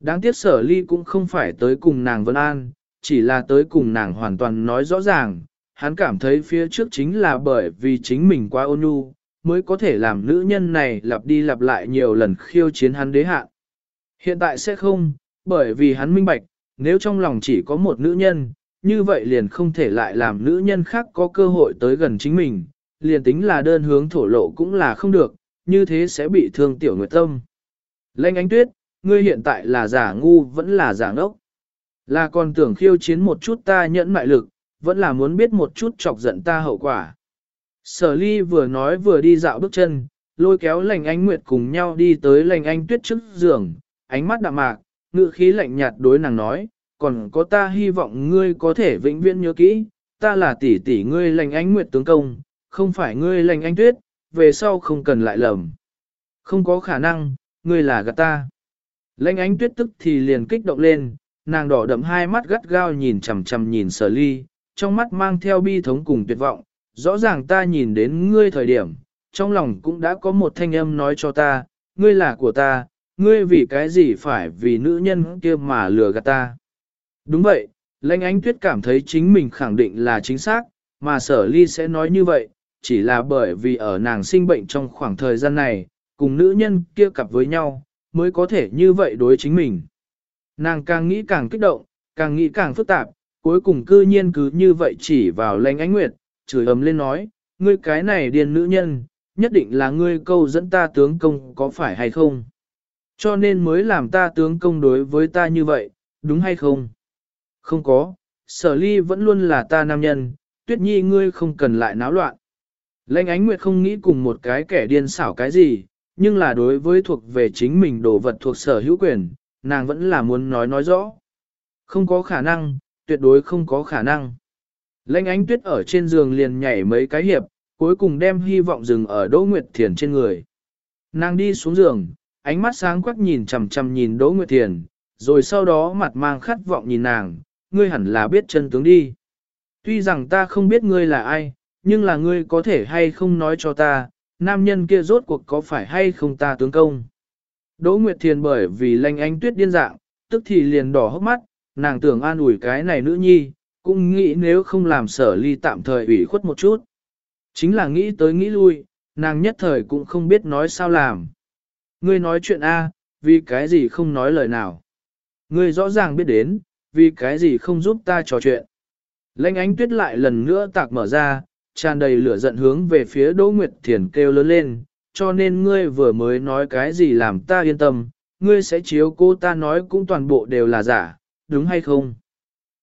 Đáng tiếc sở ly cũng không phải tới cùng nàng Vân An, chỉ là tới cùng nàng hoàn toàn nói rõ ràng, hắn cảm thấy phía trước chính là bởi vì chính mình quá ôn nhu, mới có thể làm nữ nhân này lặp đi lặp lại nhiều lần khiêu chiến hắn đế hạ. Hiện tại sẽ không, bởi vì hắn minh bạch, nếu trong lòng chỉ có một nữ nhân, như vậy liền không thể lại làm nữ nhân khác có cơ hội tới gần chính mình, liền tính là đơn hướng thổ lộ cũng là không được, như thế sẽ bị thương tiểu nguyệt tâm. Lênh ánh tuyết, ngươi hiện tại là giả ngu vẫn là giả ngốc. Là còn tưởng khiêu chiến một chút ta nhẫn mại lực, vẫn là muốn biết một chút chọc giận ta hậu quả. Sở ly vừa nói vừa đi dạo bước chân, lôi kéo lành ánh nguyệt cùng nhau đi tới lành anh tuyết trước giường, ánh mắt đạm mạc, ngự khí lạnh nhạt đối nàng nói, còn có ta hy vọng ngươi có thể vĩnh viễn nhớ kỹ, ta là tỷ tỷ ngươi lành ánh nguyệt tướng công, không phải ngươi lành anh tuyết, về sau không cần lại lầm. Không có khả năng, ngươi là gạt ta. Lành ánh tuyết tức thì liền kích động lên, nàng đỏ đậm hai mắt gắt gao nhìn chằm chằm nhìn sở ly, trong mắt mang theo bi thống cùng tuyệt vọng, rõ ràng ta nhìn đến ngươi thời điểm, trong lòng cũng đã có một thanh âm nói cho ta, ngươi là của ta, ngươi vì cái gì phải vì nữ nhân kia mà lừa gạt ta. Đúng vậy, lãnh ánh tuyết cảm thấy chính mình khẳng định là chính xác, mà sở ly sẽ nói như vậy, chỉ là bởi vì ở nàng sinh bệnh trong khoảng thời gian này, cùng nữ nhân kia cặp với nhau, mới có thể như vậy đối chính mình. Nàng càng nghĩ càng kích động, càng nghĩ càng phức tạp, cuối cùng cư nhiên cứ như vậy chỉ vào lãnh ánh nguyệt, chửi ấm lên nói, ngươi cái này điên nữ nhân, nhất định là ngươi câu dẫn ta tướng công có phải hay không? Cho nên mới làm ta tướng công đối với ta như vậy, đúng hay không? Không có, sở ly vẫn luôn là ta nam nhân, tuyết nhi ngươi không cần lại náo loạn. Lệnh ánh nguyệt không nghĩ cùng một cái kẻ điên xảo cái gì, nhưng là đối với thuộc về chính mình đồ vật thuộc sở hữu quyền, nàng vẫn là muốn nói nói rõ. Không có khả năng, tuyệt đối không có khả năng. Lệnh ánh tuyết ở trên giường liền nhảy mấy cái hiệp, cuối cùng đem hy vọng dừng ở Đỗ Nguyệt Thiền trên người. Nàng đi xuống giường, ánh mắt sáng quắc nhìn chằm chằm nhìn Đỗ Nguyệt Thiền, rồi sau đó mặt mang khát vọng nhìn nàng, ngươi hẳn là biết chân tướng đi. Tuy rằng ta không biết ngươi là ai, nhưng là ngươi có thể hay không nói cho ta, nam nhân kia rốt cuộc có phải hay không ta tướng công. Đỗ Nguyệt Thiền bởi vì lanh ánh tuyết điên dạng, tức thì liền đỏ hốc mắt, nàng tưởng an ủi cái này nữ nhi, cũng nghĩ nếu không làm sở ly tạm thời ủy khuất một chút. Chính là nghĩ tới nghĩ lui, nàng nhất thời cũng không biết nói sao làm. Ngươi nói chuyện A, vì cái gì không nói lời nào. Ngươi rõ ràng biết đến, vì cái gì không giúp ta trò chuyện. Lênh ánh tuyết lại lần nữa tạc mở ra, tràn đầy lửa giận hướng về phía Đỗ Nguyệt Thiền kêu lớn lên, cho nên ngươi vừa mới nói cái gì làm ta yên tâm, ngươi sẽ chiếu cô ta nói cũng toàn bộ đều là giả, đúng hay không?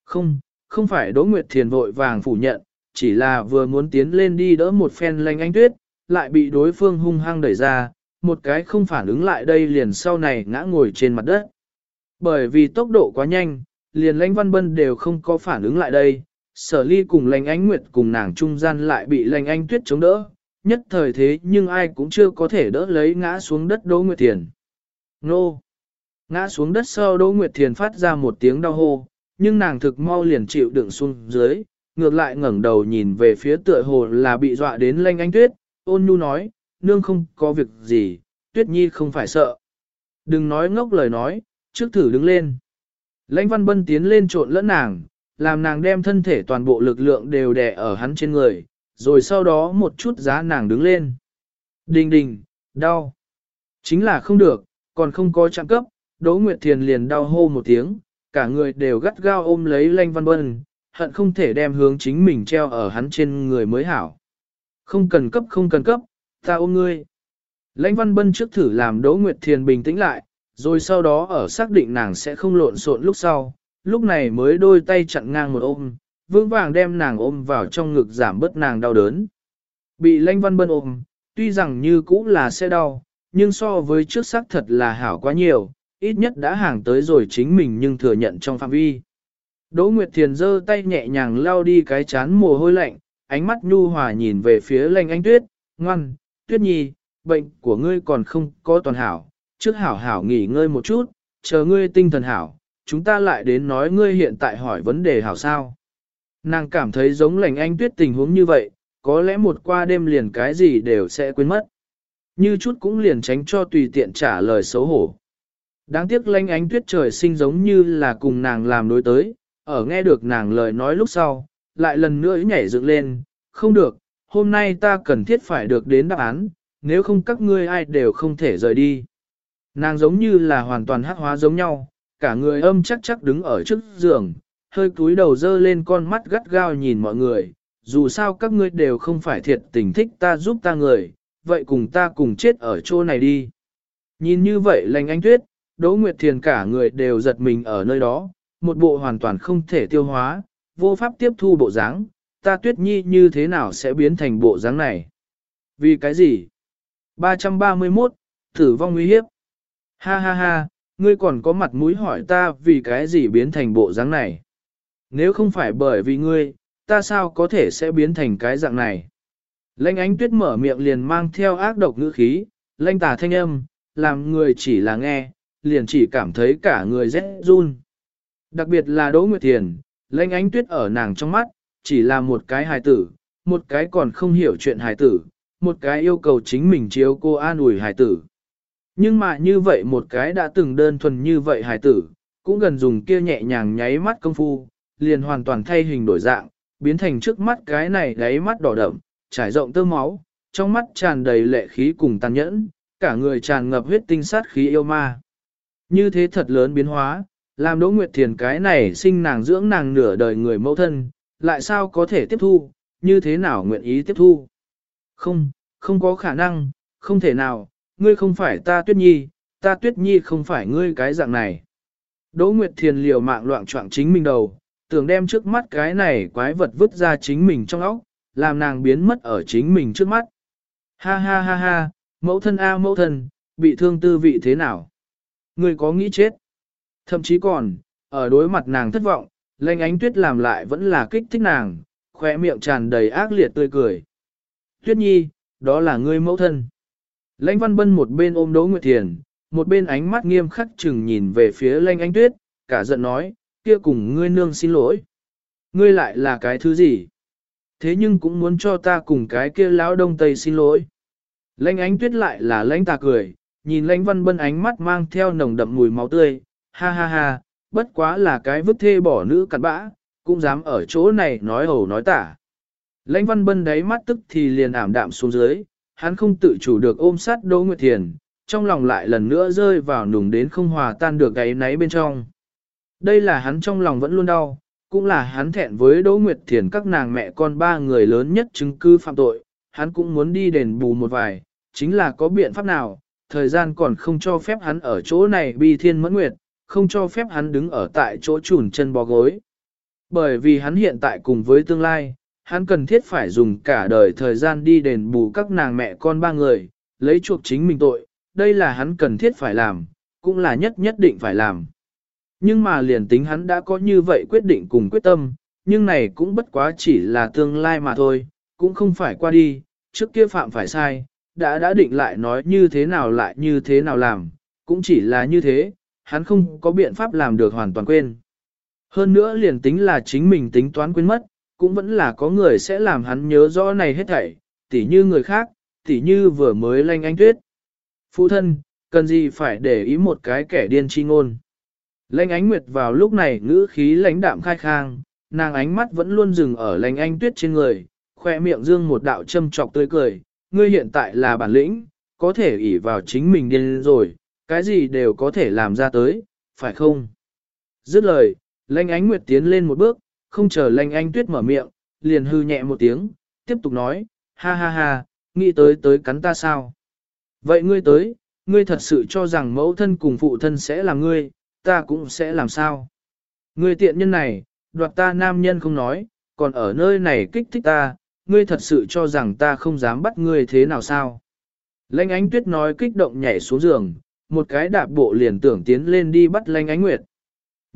Không, không phải Đỗ Nguyệt Thiền vội vàng phủ nhận, chỉ là vừa muốn tiến lên đi đỡ một phen lanh anh tuyết, lại bị đối phương hung hăng đẩy ra, một cái không phản ứng lại đây liền sau này ngã ngồi trên mặt đất. Bởi vì tốc độ quá nhanh, liền lãnh văn bân đều không có phản ứng lại đây, sở ly cùng lãnh ánh nguyệt cùng nàng trung gian lại bị lãnh anh tuyết chống đỡ, nhất thời thế nhưng ai cũng chưa có thể đỡ lấy ngã xuống đất Đỗ Nguyệt Thiền. Nô! Ngã xuống đất sau Đỗ Nguyệt Thiền phát ra một tiếng đau hô, nhưng nàng thực mau liền chịu đựng xuống dưới, ngược lại ngẩng đầu nhìn về phía tựa hồ là bị dọa đến lanh ánh tuyết, ôn nhu nói, nương không có việc gì, tuyết nhi không phải sợ. Đừng nói ngốc lời nói, trước thử đứng lên. Lãnh văn bân tiến lên trộn lẫn nàng, làm nàng đem thân thể toàn bộ lực lượng đều đè ở hắn trên người, rồi sau đó một chút giá nàng đứng lên. Đình đình, đau. Chính là không được, còn không có trạng cấp, Đỗ Nguyệt Thiền liền đau hô một tiếng, cả người đều gắt gao ôm lấy Lanh Văn Bân, hận không thể đem hướng chính mình treo ở hắn trên người mới hảo. Không cần cấp không cần cấp, ta ôm ngươi. Lãnh Văn Bân trước thử làm Đỗ Nguyệt Thiền bình tĩnh lại, rồi sau đó ở xác định nàng sẽ không lộn xộn lúc sau, lúc này mới đôi tay chặn ngang một ôm, vững vàng đem nàng ôm vào trong ngực giảm bớt nàng đau đớn. Bị Lanh Văn Bân ôm, tuy rằng như cũ là sẽ đau, nhưng so với trước xác thật là hảo quá nhiều, ít nhất đã hàng tới rồi chính mình nhưng thừa nhận trong phạm vi. Đỗ Nguyệt Thiền giơ tay nhẹ nhàng lao đi cái chán mồ hôi lạnh, ánh mắt nhu hòa nhìn về phía Lanh anh tuyết, ngoan, tuyết nhi, bệnh của ngươi còn không có toàn hảo, trước hảo hảo nghỉ ngơi một chút, chờ ngươi tinh thần hảo, chúng ta lại đến nói ngươi hiện tại hỏi vấn đề hảo sao. Nàng cảm thấy giống lành anh tuyết tình huống như vậy, có lẽ một qua đêm liền cái gì đều sẽ quên mất. Như chút cũng liền tránh cho tùy tiện trả lời xấu hổ. Đáng tiếc lanh ánh tuyết trời sinh giống như là cùng nàng làm đối tới, ở nghe được nàng lời nói lúc sau, lại lần nữa nhảy dựng lên, không được, hôm nay ta cần thiết phải được đến đáp án, nếu không các ngươi ai đều không thể rời đi. Nàng giống như là hoàn toàn hắc hóa giống nhau, cả người âm chắc chắc đứng ở trước giường, hơi cúi đầu dơ lên con mắt gắt gao nhìn mọi người, dù sao các ngươi đều không phải thiệt tình thích ta giúp ta người, vậy cùng ta cùng chết ở chỗ này đi. Nhìn như vậy lành anh tuyết, Đỗ Nguyệt Thiền cả người đều giật mình ở nơi đó, một bộ hoàn toàn không thể tiêu hóa, vô pháp tiếp thu bộ dáng, ta tuyết nhi như thế nào sẽ biến thành bộ dáng này? Vì cái gì? 331, thử vong nguy hiếp. Ha ha ha, ngươi còn có mặt mũi hỏi ta vì cái gì biến thành bộ dáng này? Nếu không phải bởi vì ngươi, ta sao có thể sẽ biến thành cái dạng này? Lanh ánh tuyết mở miệng liền mang theo ác độc ngữ khí, Lanh tà thanh âm, làm người chỉ là nghe, liền chỉ cảm thấy cả người rét run. Đặc biệt là Đỗ Nguyệt Thiền, Lanh ánh tuyết ở nàng trong mắt, chỉ là một cái hài tử, một cái còn không hiểu chuyện hài tử, một cái yêu cầu chính mình chiếu cô an ủi hài tử. Nhưng mà như vậy một cái đã từng đơn thuần như vậy hải tử, cũng gần dùng kia nhẹ nhàng nháy mắt công phu, liền hoàn toàn thay hình đổi dạng, biến thành trước mắt cái này đáy mắt đỏ đậm, trải rộng tơ máu, trong mắt tràn đầy lệ khí cùng tàn nhẫn, cả người tràn ngập huyết tinh sát khí yêu ma. Như thế thật lớn biến hóa, làm Đỗ Nguyệt Thiền cái này sinh nàng dưỡng nàng nửa đời người mẫu thân, lại sao có thể tiếp thu, như thế nào nguyện ý tiếp thu. Không, không có khả năng, không thể nào, ngươi không phải ta tuyết nhi, ta tuyết nhi không phải ngươi cái dạng này. Đỗ Nguyệt Thiền liều mạng loạn trọng chính mình đầu, tưởng đem trước mắt cái này quái vật vứt ra chính mình trong óc, làm nàng biến mất ở chính mình trước mắt. Ha ha ha ha, mẫu thân a mẫu thân, bị thương tư vị thế nào? Ngươi có nghĩ chết? Thậm chí còn, ở đối mặt nàng thất vọng, lanh ánh tuyết làm lại vẫn là kích thích nàng, khỏe miệng tràn đầy ác liệt tươi cười. Tuyết nhi, đó là ngươi mẫu thân. Lãnh văn bân một bên ôm Đỗ Nguyệt Thiền, một bên ánh mắt nghiêm khắc chừng nhìn về phía lãnh ánh tuyết, cả giận nói, kia cùng ngươi nương xin lỗi. Ngươi lại là cái thứ gì? Thế nhưng cũng muốn cho ta cùng cái kia lão đông tây xin lỗi. Lãnh ánh tuyết lại là lãnh tà cười, nhìn lãnh văn bân ánh mắt mang theo nồng đậm mùi máu tươi, ha ha ha, bất quá là cái vứt thê bỏ nữ cặn bã, cũng dám ở chỗ này nói hầu nói tả. Lãnh văn bân đáy mắt tức thì liền ảm đạm xuống dưới, hắn không tự chủ được ôm sát Đỗ Nguyệt Thiền, trong lòng lại lần nữa rơi vào nùng đến không hòa tan được gáy náy bên trong. Đây là hắn trong lòng vẫn luôn đau, cũng là hắn thẹn với Đỗ Nguyệt Thiền các nàng mẹ con ba người lớn nhất chứng cứ phạm tội, hắn cũng muốn đi đền bù một vài, chính là có biện pháp nào, thời gian còn không cho phép hắn ở chỗ này bi thiên mẫn nguyệt, không cho phép hắn đứng ở tại chỗ chùn chân bò gối. Bởi vì hắn hiện tại cùng với tương lai, hắn cần thiết phải dùng cả đời thời gian đi đền bù các nàng mẹ con ba người, lấy chuộc chính mình tội, đây là hắn cần thiết phải làm, cũng là nhất nhất định phải làm. Nhưng mà liền tính hắn đã có như vậy quyết định cùng quyết tâm, nhưng này cũng bất quá chỉ là tương lai mà thôi, cũng không phải qua đi, trước kia phạm phải sai, đã đã định lại nói như thế nào lại như thế nào làm, cũng chỉ là như thế, hắn không có biện pháp làm được hoàn toàn quên. Hơn nữa liền tính là chính mình tính toán quên mất, cũng vẫn là có người sẽ làm hắn nhớ rõ này hết thảy, tỉ như người khác, tỉ như vừa mới lanh anh tuyết. Phụ thân, cần gì phải để ý một cái kẻ điên chi ngôn. Lanh ánh nguyệt vào lúc này ngữ khí lãnh đạm khai khang, nàng ánh mắt vẫn luôn dừng ở lanh anh tuyết trên người, khoe miệng dương một đạo châm trọc tươi cười, ngươi hiện tại là bản lĩnh, có thể ỷ vào chính mình điên rồi, cái gì đều có thể làm ra tới, phải không? Dứt lời, lanh ánh nguyệt tiến lên một bước, không chờ lanh anh tuyết mở miệng, liền hư nhẹ một tiếng, tiếp tục nói, ha ha ha, nghĩ tới tới cắn ta sao? Vậy ngươi tới, ngươi thật sự cho rằng mẫu thân cùng phụ thân sẽ là ngươi, ta cũng sẽ làm sao? Ngươi tiện nhân này, đoạt ta nam nhân không nói, còn ở nơi này kích thích ta, ngươi thật sự cho rằng ta không dám bắt ngươi thế nào sao? Lanh ánh tuyết nói kích động nhảy xuống giường, một cái đạp bộ liền tưởng tiến lên đi bắt lanh ánh nguyệt.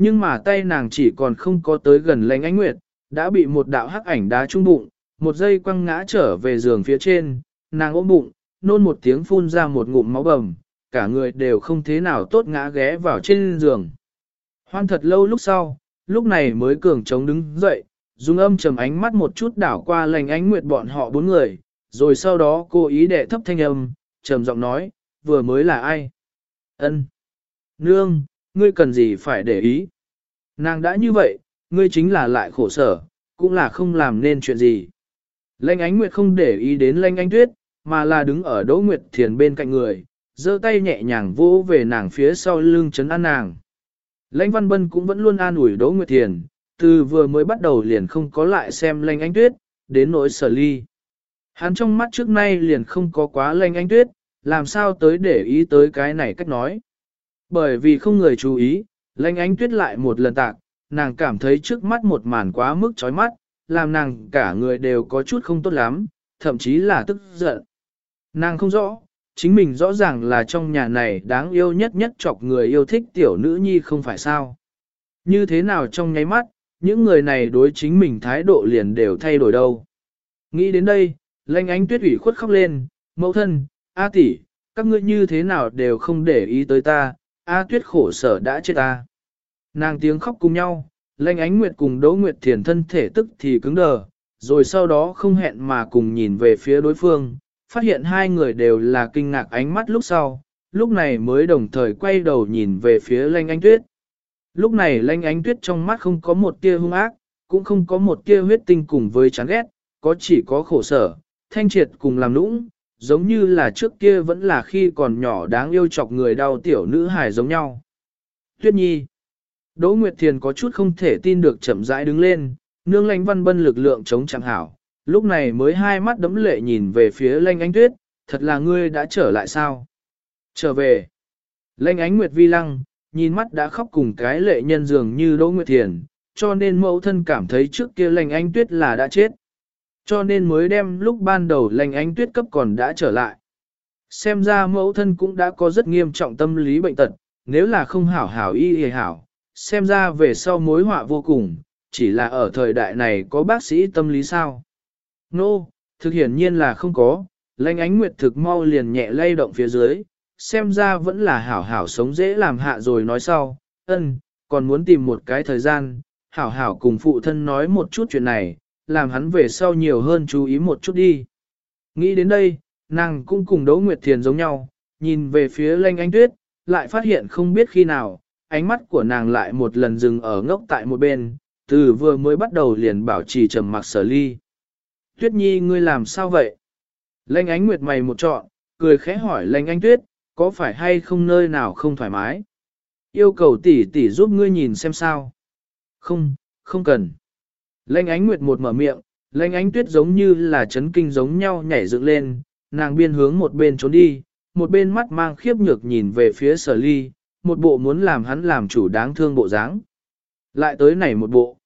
Nhưng mà tay nàng chỉ còn không có tới gần lanh ánh nguyệt, đã bị một đạo hắc ảnh đá trung bụng, một giây quăng ngã trở về giường phía trên, nàng ôm bụng, nôn một tiếng phun ra một ngụm máu bầm, cả người đều không thế nào tốt ngã ghé vào trên giường. Hoan thật lâu lúc sau, lúc này mới cường chống đứng dậy, dùng âm trầm ánh mắt một chút đảo qua lành ánh nguyệt bọn họ bốn người, rồi sau đó cô ý đệ thấp thanh âm, trầm giọng nói, vừa mới là ai? Ân, Nương, ngươi cần gì phải để ý? Nàng đã như vậy, ngươi chính là lại khổ sở, cũng là không làm nên chuyện gì. Lanh ánh nguyệt không để ý đến lanh ánh tuyết, mà là đứng ở đỗ nguyệt thiền bên cạnh người, giơ tay nhẹ nhàng vỗ về nàng phía sau lưng chấn an nàng. Lãnh Văn Bân cũng vẫn luôn an ủi Đỗ Nguyệt Thiền, từ vừa mới bắt đầu liền không có lại xem Lanh Ánh Tuyết, đến nỗi sở ly. Hắn trong mắt trước nay liền không có quá Lanh Ánh Tuyết, làm sao tới để ý tới cái này cách nói. Bởi vì không người chú ý, lanh ánh tuyết lại một lần tạc, nàng cảm thấy trước mắt một màn quá mức chói mắt, làm nàng cả người đều có chút không tốt lắm, thậm chí là tức giận. Nàng không rõ, chính mình rõ ràng là trong nhà này đáng yêu nhất nhất chọc người yêu thích tiểu nữ nhi không phải sao. Như thế nào trong nháy mắt, những người này đối chính mình thái độ liền đều thay đổi đâu. Nghĩ đến đây, lanh ánh tuyết ủy khuất khóc lên, mẫu thân, A tỷ, các ngươi như thế nào đều không để ý tới ta, A tuyết khổ sở đã chết ta. Nàng tiếng khóc cùng nhau, lanh ánh nguyệt cùng đỗ nguyệt thiền thân thể tức thì cứng đờ, rồi sau đó không hẹn mà cùng nhìn về phía đối phương, phát hiện hai người đều là kinh ngạc ánh mắt lúc sau, lúc này mới đồng thời quay đầu nhìn về phía lanh ánh tuyết. Lúc này lanh ánh tuyết trong mắt không có một tia hung ác, cũng không có một tia huyết tinh cùng với chán ghét, có chỉ có khổ sở, thanh triệt cùng làm nũng, giống như là trước kia vẫn là khi còn nhỏ đáng yêu chọc người đau tiểu nữ hài giống nhau. Tuyết nhi. Đỗ Nguyệt Thiền có chút không thể tin được chậm rãi đứng lên, nương lanh văn bân lực lượng chống chẳng hảo, lúc này mới hai mắt đấm lệ nhìn về phía lanh ánh tuyết, thật là ngươi đã trở lại sao? Trở về. Lanh ánh Nguyệt vi lăng, nhìn mắt đã khóc cùng cái lệ nhân dường như Đỗ Nguyệt Thiền, cho nên mẫu thân cảm thấy trước kia lanh ánh tuyết là đã chết. Cho nên mới đem lúc ban đầu lành ánh tuyết cấp còn đã trở lại. Xem ra mẫu thân cũng đã có rất nghiêm trọng tâm lý bệnh tật, nếu là không hảo hảo y y hảo, xem ra về sau mối họa vô cùng, chỉ là ở thời đại này có bác sĩ tâm lý sao. Nô, no, thực hiển nhiên là không có, lãnh ánh nguyệt thực mau liền nhẹ lay động phía dưới, xem ra vẫn là hảo hảo sống dễ làm hạ rồi nói sau, ân, còn muốn tìm một cái thời gian, hảo hảo cùng phụ thân nói một chút chuyện này, làm hắn về sau nhiều hơn chú ý một chút đi. Nghĩ đến đây, nàng cũng cùng Đỗ Nguyệt Thiền giống nhau, nhìn về phía lanh ánh tuyết, lại phát hiện không biết khi nào, ánh mắt của nàng lại một lần dừng ở ngốc tại một bên, từ vừa mới bắt đầu liền bảo trì trầm mặc sở ly. Tuyết nhi ngươi làm sao vậy? Lanh ánh nguyệt mày một trọn, cười khẽ hỏi lanh ánh tuyết, có phải hay không nơi nào không thoải mái? Yêu cầu tỷ tỷ giúp ngươi nhìn xem sao. Không, không cần. Lanh ánh nguyệt một mở miệng, lanh ánh tuyết giống như là chấn kinh giống nhau nhảy dựng lên, nàng biên hướng một bên trốn đi, một bên mắt mang khiếp nhược nhìn về phía sở ly, một bộ muốn làm hắn làm chủ đáng thương bộ dáng. Lại tới này một bộ.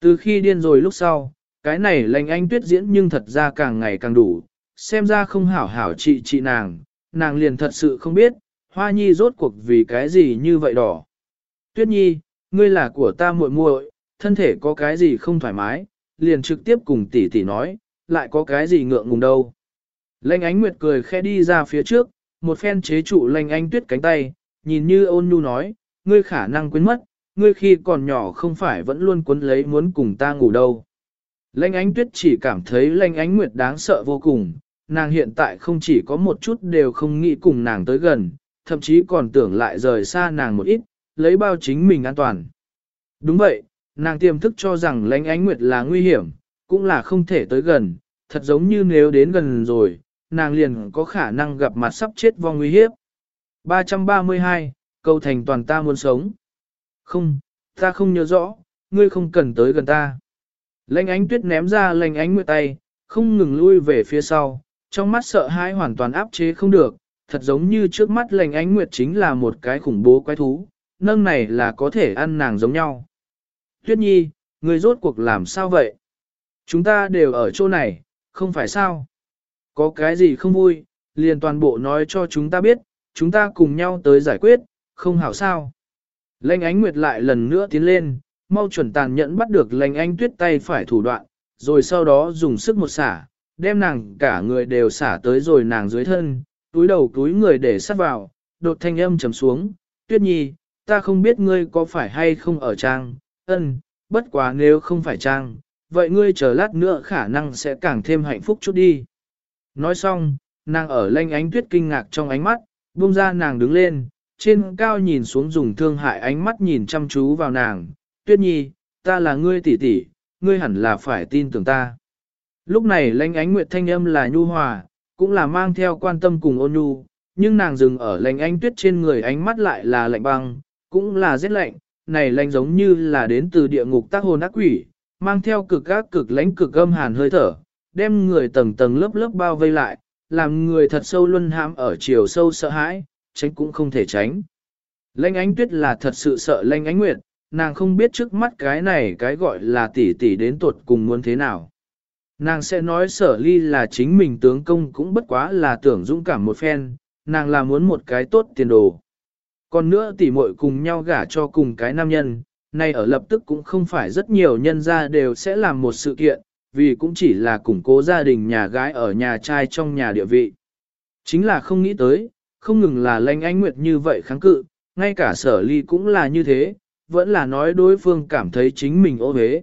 Từ khi điên rồi lúc sau, cái này lành anh tuyết diễn nhưng thật ra càng ngày càng đủ, xem ra không hảo hảo trị trị nàng, nàng liền thật sự không biết, hoa nhi rốt cuộc vì cái gì như vậy đỏ. Tuyết nhi, ngươi là của ta muội muội, thân thể có cái gì không thoải mái, liền trực tiếp cùng tỷ tỷ nói, lại có cái gì ngượng ngùng đâu. Lanh ánh nguyệt cười khẽ đi ra phía trước, một phen chế trụ lanh Ánh tuyết cánh tay, nhìn như ôn nhu nói, ngươi khả năng quên mất, ngươi khi còn nhỏ không phải vẫn luôn quấn lấy muốn cùng ta ngủ đâu. Lanh ánh tuyết chỉ cảm thấy lanh ánh nguyệt đáng sợ vô cùng, nàng hiện tại không chỉ có một chút đều không nghĩ cùng nàng tới gần, thậm chí còn tưởng lại rời xa nàng một ít, lấy bao chính mình an toàn. Đúng vậy, nàng tiềm thức cho rằng lãnh ánh nguyệt là nguy hiểm, cũng là không thể tới gần, thật giống như nếu đến gần rồi, nàng liền có khả năng gặp mặt sắp chết vong nguy hiếp. 332, câu thành toàn ta muốn sống. Không, ta không nhớ rõ, ngươi không cần tới gần ta. Lệnh ánh tuyết ném ra lệnh ánh nguyệt tay, không ngừng lui về phía sau, trong mắt sợ hãi hoàn toàn áp chế không được, thật giống như trước mắt lệnh ánh nguyệt chính là một cái khủng bố quái thú, nâng này là có thể ăn nàng giống nhau. Tuyết nhi, người rốt cuộc làm sao vậy? Chúng ta đều ở chỗ này, không phải sao? Có cái gì không vui, liền toàn bộ nói cho chúng ta biết, chúng ta cùng nhau tới giải quyết, không hảo sao. Lệnh ánh nguyệt lại lần nữa tiến lên, mau chuẩn tàn nhẫn bắt được lệnh Ánh tuyết tay phải thủ đoạn, rồi sau đó dùng sức một xả, đem nàng cả người đều xả tới rồi nàng dưới thân, túi đầu túi người để sát vào, đột thanh âm trầm xuống, tuyết nhi, ta không biết ngươi có phải hay không ở trang, ân, bất quá nếu không phải trang, vậy ngươi chờ lát nữa khả năng sẽ càng thêm hạnh phúc chút đi. Nói xong, nàng ở lanh ánh tuyết kinh ngạc trong ánh mắt, buông ra nàng đứng lên, trên cao nhìn xuống dùng thương hại ánh mắt nhìn chăm chú vào nàng, tuyết nhi, ta là ngươi tỷ tỷ, ngươi hẳn là phải tin tưởng ta. Lúc này lanh ánh nguyệt thanh âm là nhu hòa, cũng là mang theo quan tâm cùng ôn nhu, nhưng nàng dừng ở lanh ánh tuyết trên người ánh mắt lại là lạnh băng, cũng là rét lạnh, này lạnh giống như là đến từ địa ngục tác hồn ác quỷ, mang theo cực ác cực lãnh cực âm hàn hơi thở, đem người tầng tầng lớp lớp bao vây lại, làm người thật sâu luân hãm ở chiều sâu sợ hãi, tránh cũng không thể tránh. Lanh ánh tuyết là thật sự sợ lanh ánh nguyệt, nàng không biết trước mắt cái này cái gọi là tỷ tỷ đến tuột cùng muốn thế nào. Nàng sẽ nói sở ly là chính mình tướng công cũng bất quá là tưởng dũng cảm một phen, nàng là muốn một cái tốt tiền đồ. Còn nữa tỷ muội cùng nhau gả cho cùng cái nam nhân, nay ở lập tức cũng không phải rất nhiều nhân gia đều sẽ làm một sự kiện, vì cũng chỉ là củng cố gia đình nhà gái ở nhà trai trong nhà địa vị. Chính là không nghĩ tới, không ngừng là lanh anh nguyệt như vậy kháng cự, ngay cả sở ly cũng là như thế, vẫn là nói đối phương cảm thấy chính mình ô hế.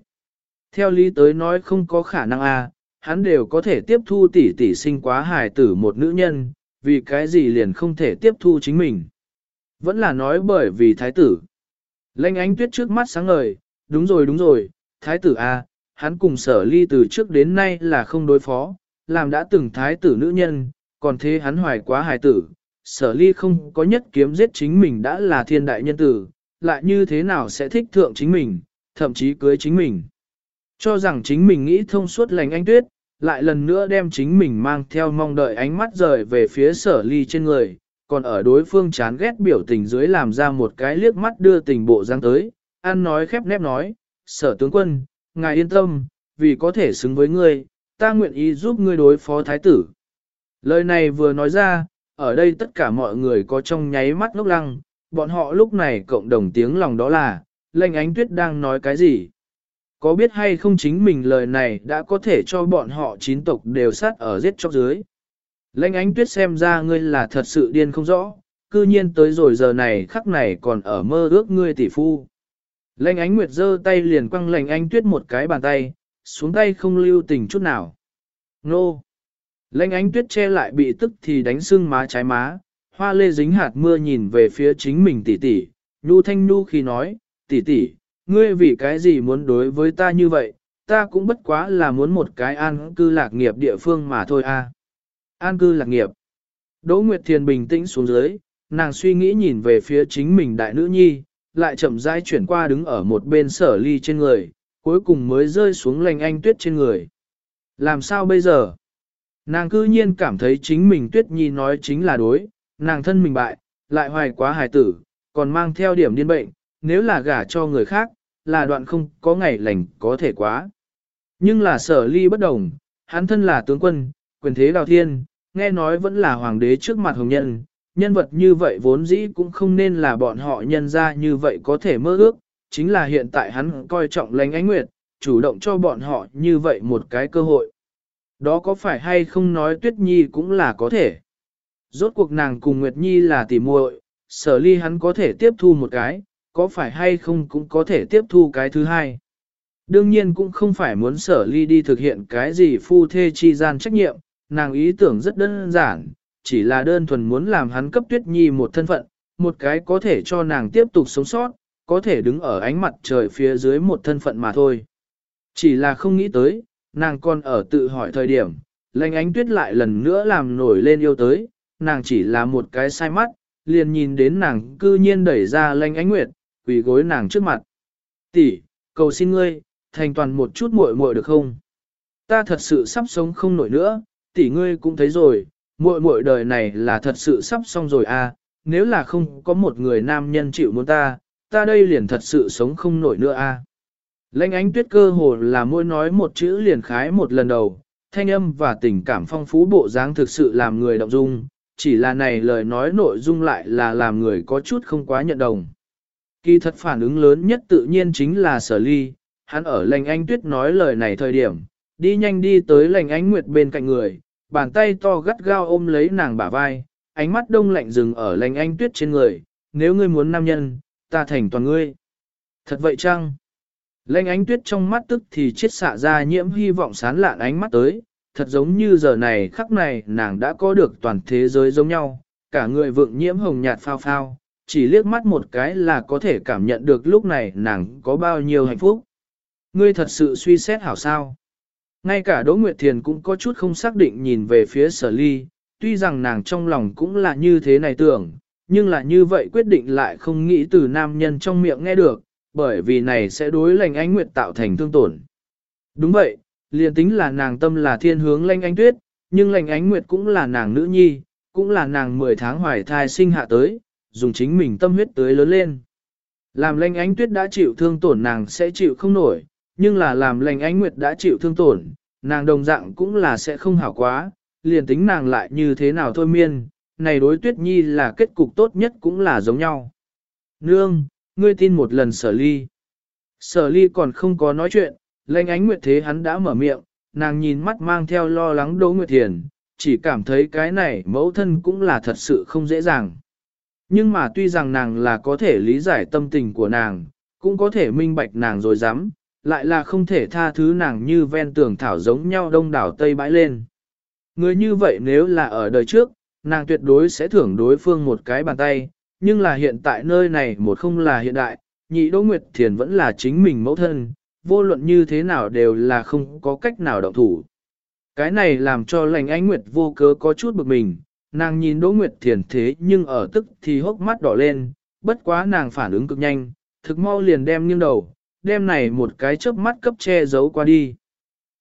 Theo lý tới nói không có khả năng a, hắn đều có thể tiếp thu tỷ tỷ sinh quá hài tử một nữ nhân, vì cái gì liền không thể tiếp thu chính mình. Vẫn là nói bởi vì thái tử. Lênh ánh tuyết trước mắt sáng ngời, đúng rồi đúng rồi, thái tử a, hắn cùng sở ly từ trước đến nay là không đối phó, làm đã từng thái tử nữ nhân, còn thế hắn hoài quá hài tử. Sở ly không có nhất kiếm giết chính mình đã là thiên đại nhân tử, lại như thế nào sẽ thích thượng chính mình, thậm chí cưới chính mình. Cho rằng chính mình nghĩ thông suốt lành anh tuyết, lại lần nữa đem chính mình mang theo mong đợi ánh mắt rời về phía sở ly trên người, còn ở đối phương chán ghét biểu tình dưới làm ra một cái liếc mắt đưa tình bộ giang tới, ăn nói khép nép nói, sở tướng quân, ngài yên tâm, vì có thể xứng với ngươi, ta nguyện ý giúp ngươi đối phó thái tử. Lời này vừa nói ra, ở đây tất cả mọi người có trong nháy mắt ngốc lăng, bọn họ lúc này cộng đồng tiếng lòng đó là, lệnh ánh tuyết đang nói cái gì. Có biết hay không chính mình lời này đã có thể cho bọn họ chín tộc đều sát ở giết chóc dưới. Lệnh ánh tuyết xem ra ngươi là thật sự điên không rõ, cư nhiên tới rồi giờ này khắc này còn ở mơ ước ngươi tỷ phu. Lệnh ánh nguyệt giơ tay liền quăng lệnh ánh tuyết một cái bàn tay, xuống tay không lưu tình chút nào. Nô! Lệnh ánh tuyết che lại bị tức thì đánh sưng má trái má, hoa lê dính hạt mưa nhìn về phía chính mình tỷ tỷ, nhu thanh nhu khi nói, tỷ tỷ, ngươi vì cái gì muốn đối với ta như vậy, ta cũng bất quá là muốn một cái an cư lạc nghiệp địa phương mà thôi a. An cư lạc nghiệp. Đỗ Nguyệt Thiền bình tĩnh xuống dưới, nàng suy nghĩ nhìn về phía chính mình đại nữ nhi, lại chậm rãi chuyển qua đứng ở một bên sở ly trên người, cuối cùng mới rơi xuống lành anh tuyết trên người. Làm sao bây giờ? Nàng cư nhiên cảm thấy chính mình tuyết nhi nói chính là đối, nàng thân mình bại, lại hoài quá hài tử, còn mang theo điểm điên bệnh, nếu là gả cho người khác, là đoạn không có ngày lành có thể quá. Nhưng là sở ly bất đồng, hắn thân là tướng quân, quyền thế đào thiên, nghe nói vẫn là hoàng đế trước mặt hồng nhân, nhân vật như vậy vốn dĩ cũng không nên là bọn họ nhân ra như vậy có thể mơ ước, chính là hiện tại hắn coi trọng lãnh ánh nguyệt, chủ động cho bọn họ như vậy một cái cơ hội. Đó có phải hay không nói tuyết nhi cũng là có thể. Rốt cuộc nàng cùng Nguyệt Nhi là tỉ muội, sở ly hắn có thể tiếp thu một cái, có phải hay không cũng có thể tiếp thu cái thứ hai. Đương nhiên cũng không phải muốn sở ly đi thực hiện cái gì phu thê chi gian trách nhiệm, nàng ý tưởng rất đơn giản, chỉ là đơn thuần muốn làm hắn cấp tuyết nhi một thân phận, một cái có thể cho nàng tiếp tục sống sót, có thể đứng ở ánh mặt trời phía dưới một thân phận mà thôi. Chỉ là không nghĩ tới, nàng còn ở tự hỏi thời điểm, lệnh ánh tuyết lại lần nữa làm nổi lên yêu tới, nàng chỉ là một cái sai mắt, liền nhìn đến nàng cư nhiên đẩy ra lệnh ánh nguyệt, quỳ gối nàng trước mặt. Tỷ, cầu xin ngươi, thành toàn một chút muội muội được không? Ta thật sự sắp sống không nổi nữa, tỷ ngươi cũng thấy rồi, muội muội đời này là thật sự sắp xong rồi à, nếu là không có một người nam nhân chịu muốn ta, ta đây liền thật sự sống không nổi nữa à. Lệnh ánh tuyết cơ hồ là mỗi nói một chữ liền khái một lần đầu, thanh âm và tình cảm phong phú bộ dáng thực sự làm người động dung, chỉ là này lời nói nội dung lại là làm người có chút không quá nhận đồng. Kỳ thật phản ứng lớn nhất tự nhiên chính là sở ly, hắn ở lãnh anh tuyết nói lời này thời điểm, đi nhanh đi tới lành ánh nguyệt bên cạnh người, bàn tay to gắt gao ôm lấy nàng bả vai, ánh mắt đông lạnh dừng ở lành Ánh tuyết trên người, nếu ngươi muốn nam nhân, ta thành toàn ngươi. Thật vậy chăng? Lệnh ánh tuyết trong mắt tức thì chết xạ ra nhiễm hy vọng sán lạn ánh mắt tới, thật giống như giờ này khắc này nàng đã có được toàn thế giới giống nhau, cả người vượng nhiễm hồng nhạt phao phao, chỉ liếc mắt một cái là có thể cảm nhận được lúc này nàng có bao nhiêu hạnh phúc. Ngươi thật sự suy xét hảo sao. Ngay cả Đỗ Nguyệt Thiền cũng có chút không xác định nhìn về phía sở ly, tuy rằng nàng trong lòng cũng là như thế này tưởng, nhưng là như vậy quyết định lại không nghĩ từ nam nhân trong miệng nghe được, bởi vì này sẽ đối lành ánh nguyệt tạo thành thương tổn. Đúng vậy, liền tính là nàng tâm là thiên hướng lành ánh tuyết, nhưng lành ánh nguyệt cũng là nàng nữ nhi, cũng là nàng 10 tháng hoài thai sinh hạ tới, dùng chính mình tâm huyết tới lớn lên. Làm lành ánh tuyết đã chịu thương tổn nàng sẽ chịu không nổi, nhưng là làm lành ánh nguyệt đã chịu thương tổn, nàng đồng dạng cũng là sẽ không hảo quá, liền tính nàng lại như thế nào thôi miên, này đối tuyết nhi là kết cục tốt nhất cũng là giống nhau. Nương, ngươi tin một lần sở ly. Sở ly còn không có nói chuyện, lanh ánh nguyệt thế hắn đã mở miệng, nàng nhìn mắt mang theo lo lắng Đỗ Nguyệt Thiền, chỉ cảm thấy cái này mẫu thân cũng là thật sự không dễ dàng. Nhưng mà tuy rằng nàng là có thể lý giải tâm tình của nàng, cũng có thể minh bạch nàng rồi dám, lại là không thể tha thứ nàng như ven tường thảo giống nhau đông đảo tây bãi lên. Người như vậy nếu là ở đời trước, nàng tuyệt đối sẽ thưởng đối phương một cái bàn tay, nhưng là hiện tại nơi này một không là hiện đại, nhị Đỗ Nguyệt Thiền vẫn là chính mình mẫu thân, vô luận như thế nào đều là không có cách nào động thủ. Cái này làm cho lành ánh Nguyệt vô cớ có chút bực mình, nàng nhìn Đỗ Nguyệt Thiền thế nhưng ở tức thì hốc mắt đỏ lên, bất quá nàng phản ứng cực nhanh, thực mau liền đem nghiêng đầu, đem này một cái chớp mắt cấp che giấu qua đi.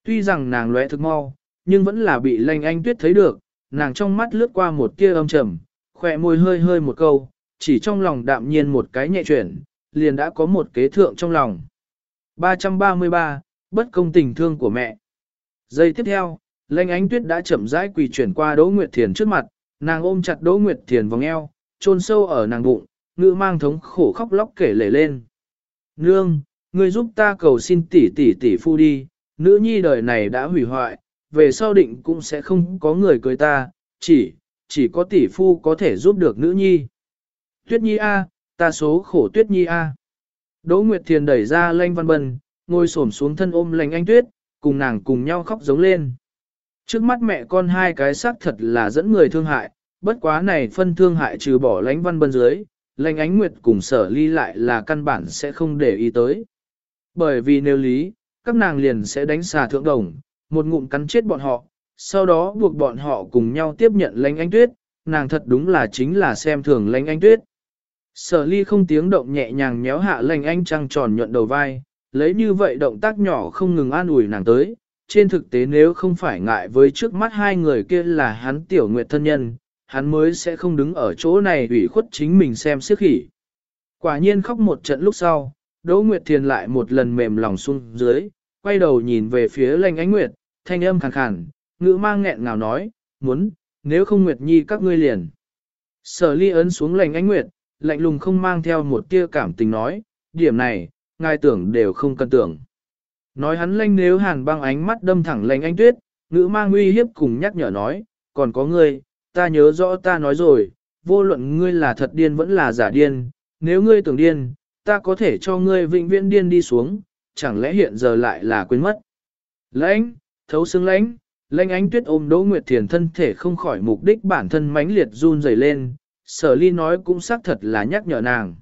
Tuy rằng nàng lóe thực mau, nhưng vẫn là bị lanh anh tuyết thấy được, nàng trong mắt lướt qua một tia âm trầm, khỏe môi hơi hơi một câu, chỉ trong lòng đạm nhiên một cái nhẹ chuyển, liền đã có một kế thượng trong lòng. 333, bất công tình thương của mẹ. Giây tiếp theo, Lệnh ánh tuyết đã chậm rãi quỳ chuyển qua Đỗ Nguyệt Thiền trước mặt, nàng ôm chặt Đỗ Nguyệt Thiền vòng eo, chôn sâu ở nàng bụng, ngữ mang thống khổ khóc lóc kể lể lên. Nương, người giúp ta cầu xin tỷ tỷ tỷ phu đi, nữ nhi đời này đã hủy hoại, về sau định cũng sẽ không có người cưới ta, chỉ, chỉ có tỷ phu có thể giúp được nữ nhi. Tuyết nhi A, ta số khổ tuyết nhi A. Đỗ Nguyệt Thiền đẩy ra lanh văn bần, ngồi xổm xuống thân ôm lành anh tuyết, cùng nàng cùng nhau khóc giống lên. Trước mắt mẹ con hai cái xác thật là dẫn người thương hại, bất quá này phân thương hại trừ bỏ lánh văn bân dưới, lãnh ánh nguyệt cùng sở ly lại là căn bản sẽ không để ý tới. Bởi vì nếu lý, các nàng liền sẽ đánh xà thượng đồng, một ngụm cắn chết bọn họ, sau đó buộc bọn họ cùng nhau tiếp nhận lãnh ánh tuyết, nàng thật đúng là chính là xem thường lãnh ánh tuyết. Sở ly không tiếng động nhẹ nhàng nhéo hạ lãnh anh trăng tròn nhuận đầu vai, lấy như vậy động tác nhỏ không ngừng an ủi nàng tới, trên thực tế nếu không phải ngại với trước mắt hai người kia là hắn tiểu nguyệt thân nhân, hắn mới sẽ không đứng ở chỗ này ủy khuất chính mình xem siếc khỉ. Quả nhiên khóc một trận lúc sau, Đỗ Nguyệt Thiền lại một lần mềm lòng xuống dưới, quay đầu nhìn về phía Lệnh ánh Nguyệt, thanh âm khàn khàn, ngữ mang nghẹn ngào nói, muốn, nếu không Nguyệt Nhi các ngươi liền. Sở ly ấn xuống Lệnh ánh Nguyệt, lạnh lùng không mang theo một tia cảm tình nói, điểm này, ngài tưởng đều không cần tưởng. Nói hắn lanh nếu hàn băng ánh mắt đâm thẳng lanh anh tuyết, ngữ mang uy hiếp cùng nhắc nhở nói, còn có ngươi, ta nhớ rõ ta nói rồi, vô luận ngươi là thật điên vẫn là giả điên, nếu ngươi tưởng điên, ta có thể cho ngươi vĩnh viễn điên đi xuống, chẳng lẽ hiện giờ lại là quên mất. Lãnh, thấu xương lãnh, lãnh ánh tuyết ôm Đỗ Nguyệt Thiền thân thể không khỏi mục đích bản thân mãnh liệt run rẩy lên, sở ly nói cũng xác thật là nhắc nhở nàng.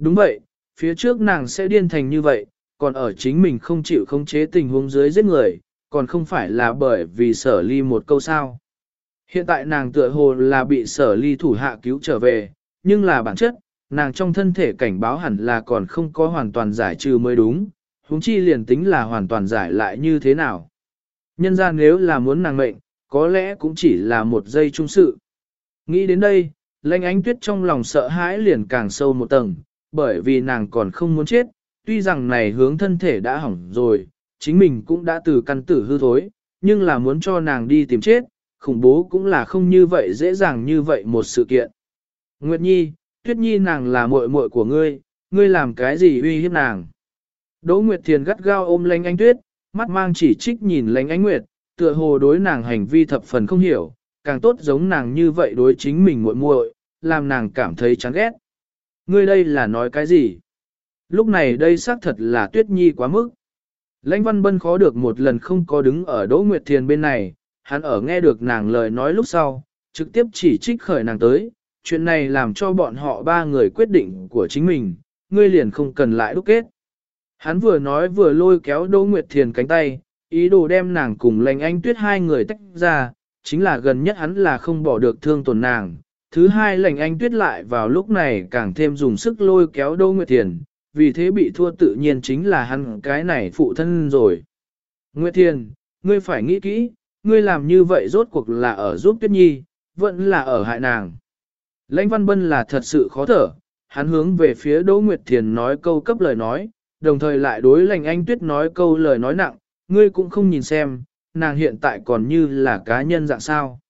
Đúng vậy, phía trước nàng sẽ điên thành như vậy, còn ở chính mình không chịu khống chế tình huống dưới giết người, còn không phải là bởi vì sở ly một câu sao. Hiện tại nàng tựa hồ là bị sở ly thủ hạ cứu trở về, nhưng là bản chất, nàng trong thân thể cảnh báo hẳn là còn không có hoàn toàn giải trừ mới đúng, huống chi liền tính là hoàn toàn giải lại như thế nào. Nhân ra nếu là muốn nàng mệnh, có lẽ cũng chỉ là một giây trung sự. Nghĩ đến đây, lanh ánh tuyết trong lòng sợ hãi liền càng sâu một tầng, bởi vì nàng còn không muốn chết, tuy rằng này hướng thân thể đã hỏng rồi, chính mình cũng đã từ căn tử hư thối, nhưng là muốn cho nàng đi tìm chết, khủng bố cũng là không như vậy dễ dàng như vậy một sự kiện. Nguyệt Nhi, Tuyết Nhi nàng là muội muội của ngươi, ngươi làm cái gì uy hiếp nàng? Đỗ Nguyệt Thiền gắt gao ôm Lãnh anh Tuyết, mắt mang chỉ trích nhìn Lãnh ánh Nguyệt, tựa hồ đối nàng hành vi thập phần không hiểu, càng tốt giống nàng như vậy đối chính mình muội muội, làm nàng cảm thấy chán ghét. Ngươi đây là nói cái gì? Lúc này đây xác thật là tuyết nhi quá mức. Lãnh văn bân khó được một lần không có đứng ở Đỗ Nguyệt Thiền bên này, hắn ở nghe được nàng lời nói lúc sau, trực tiếp chỉ trích khởi nàng tới, chuyện này làm cho bọn họ ba người quyết định của chính mình, ngươi liền không cần lại đúc kết. Hắn vừa nói vừa lôi kéo Đỗ Nguyệt Thiền cánh tay, ý đồ đem nàng cùng lành anh tuyết hai người tách ra, chính là gần nhất hắn là không bỏ được thương tổn nàng. Thứ hai lệnh anh tuyết lại vào lúc này càng thêm dùng sức lôi kéo Đỗ Nguyệt Thiền, vì thế bị thua tự nhiên chính là hắn cái này phụ thân rồi. Nguyệt Thiền, ngươi phải nghĩ kỹ, ngươi làm như vậy rốt cuộc là ở giúp Tuyết Nhi, vẫn là ở hại nàng. Lãnh Văn Bân là thật sự khó thở, hắn hướng về phía Đỗ Nguyệt Thiền nói câu cấp lời nói, đồng thời lại đối Lãnh anh tuyết nói câu lời nói nặng, ngươi cũng không nhìn xem, nàng hiện tại còn như là cá nhân dạng sao.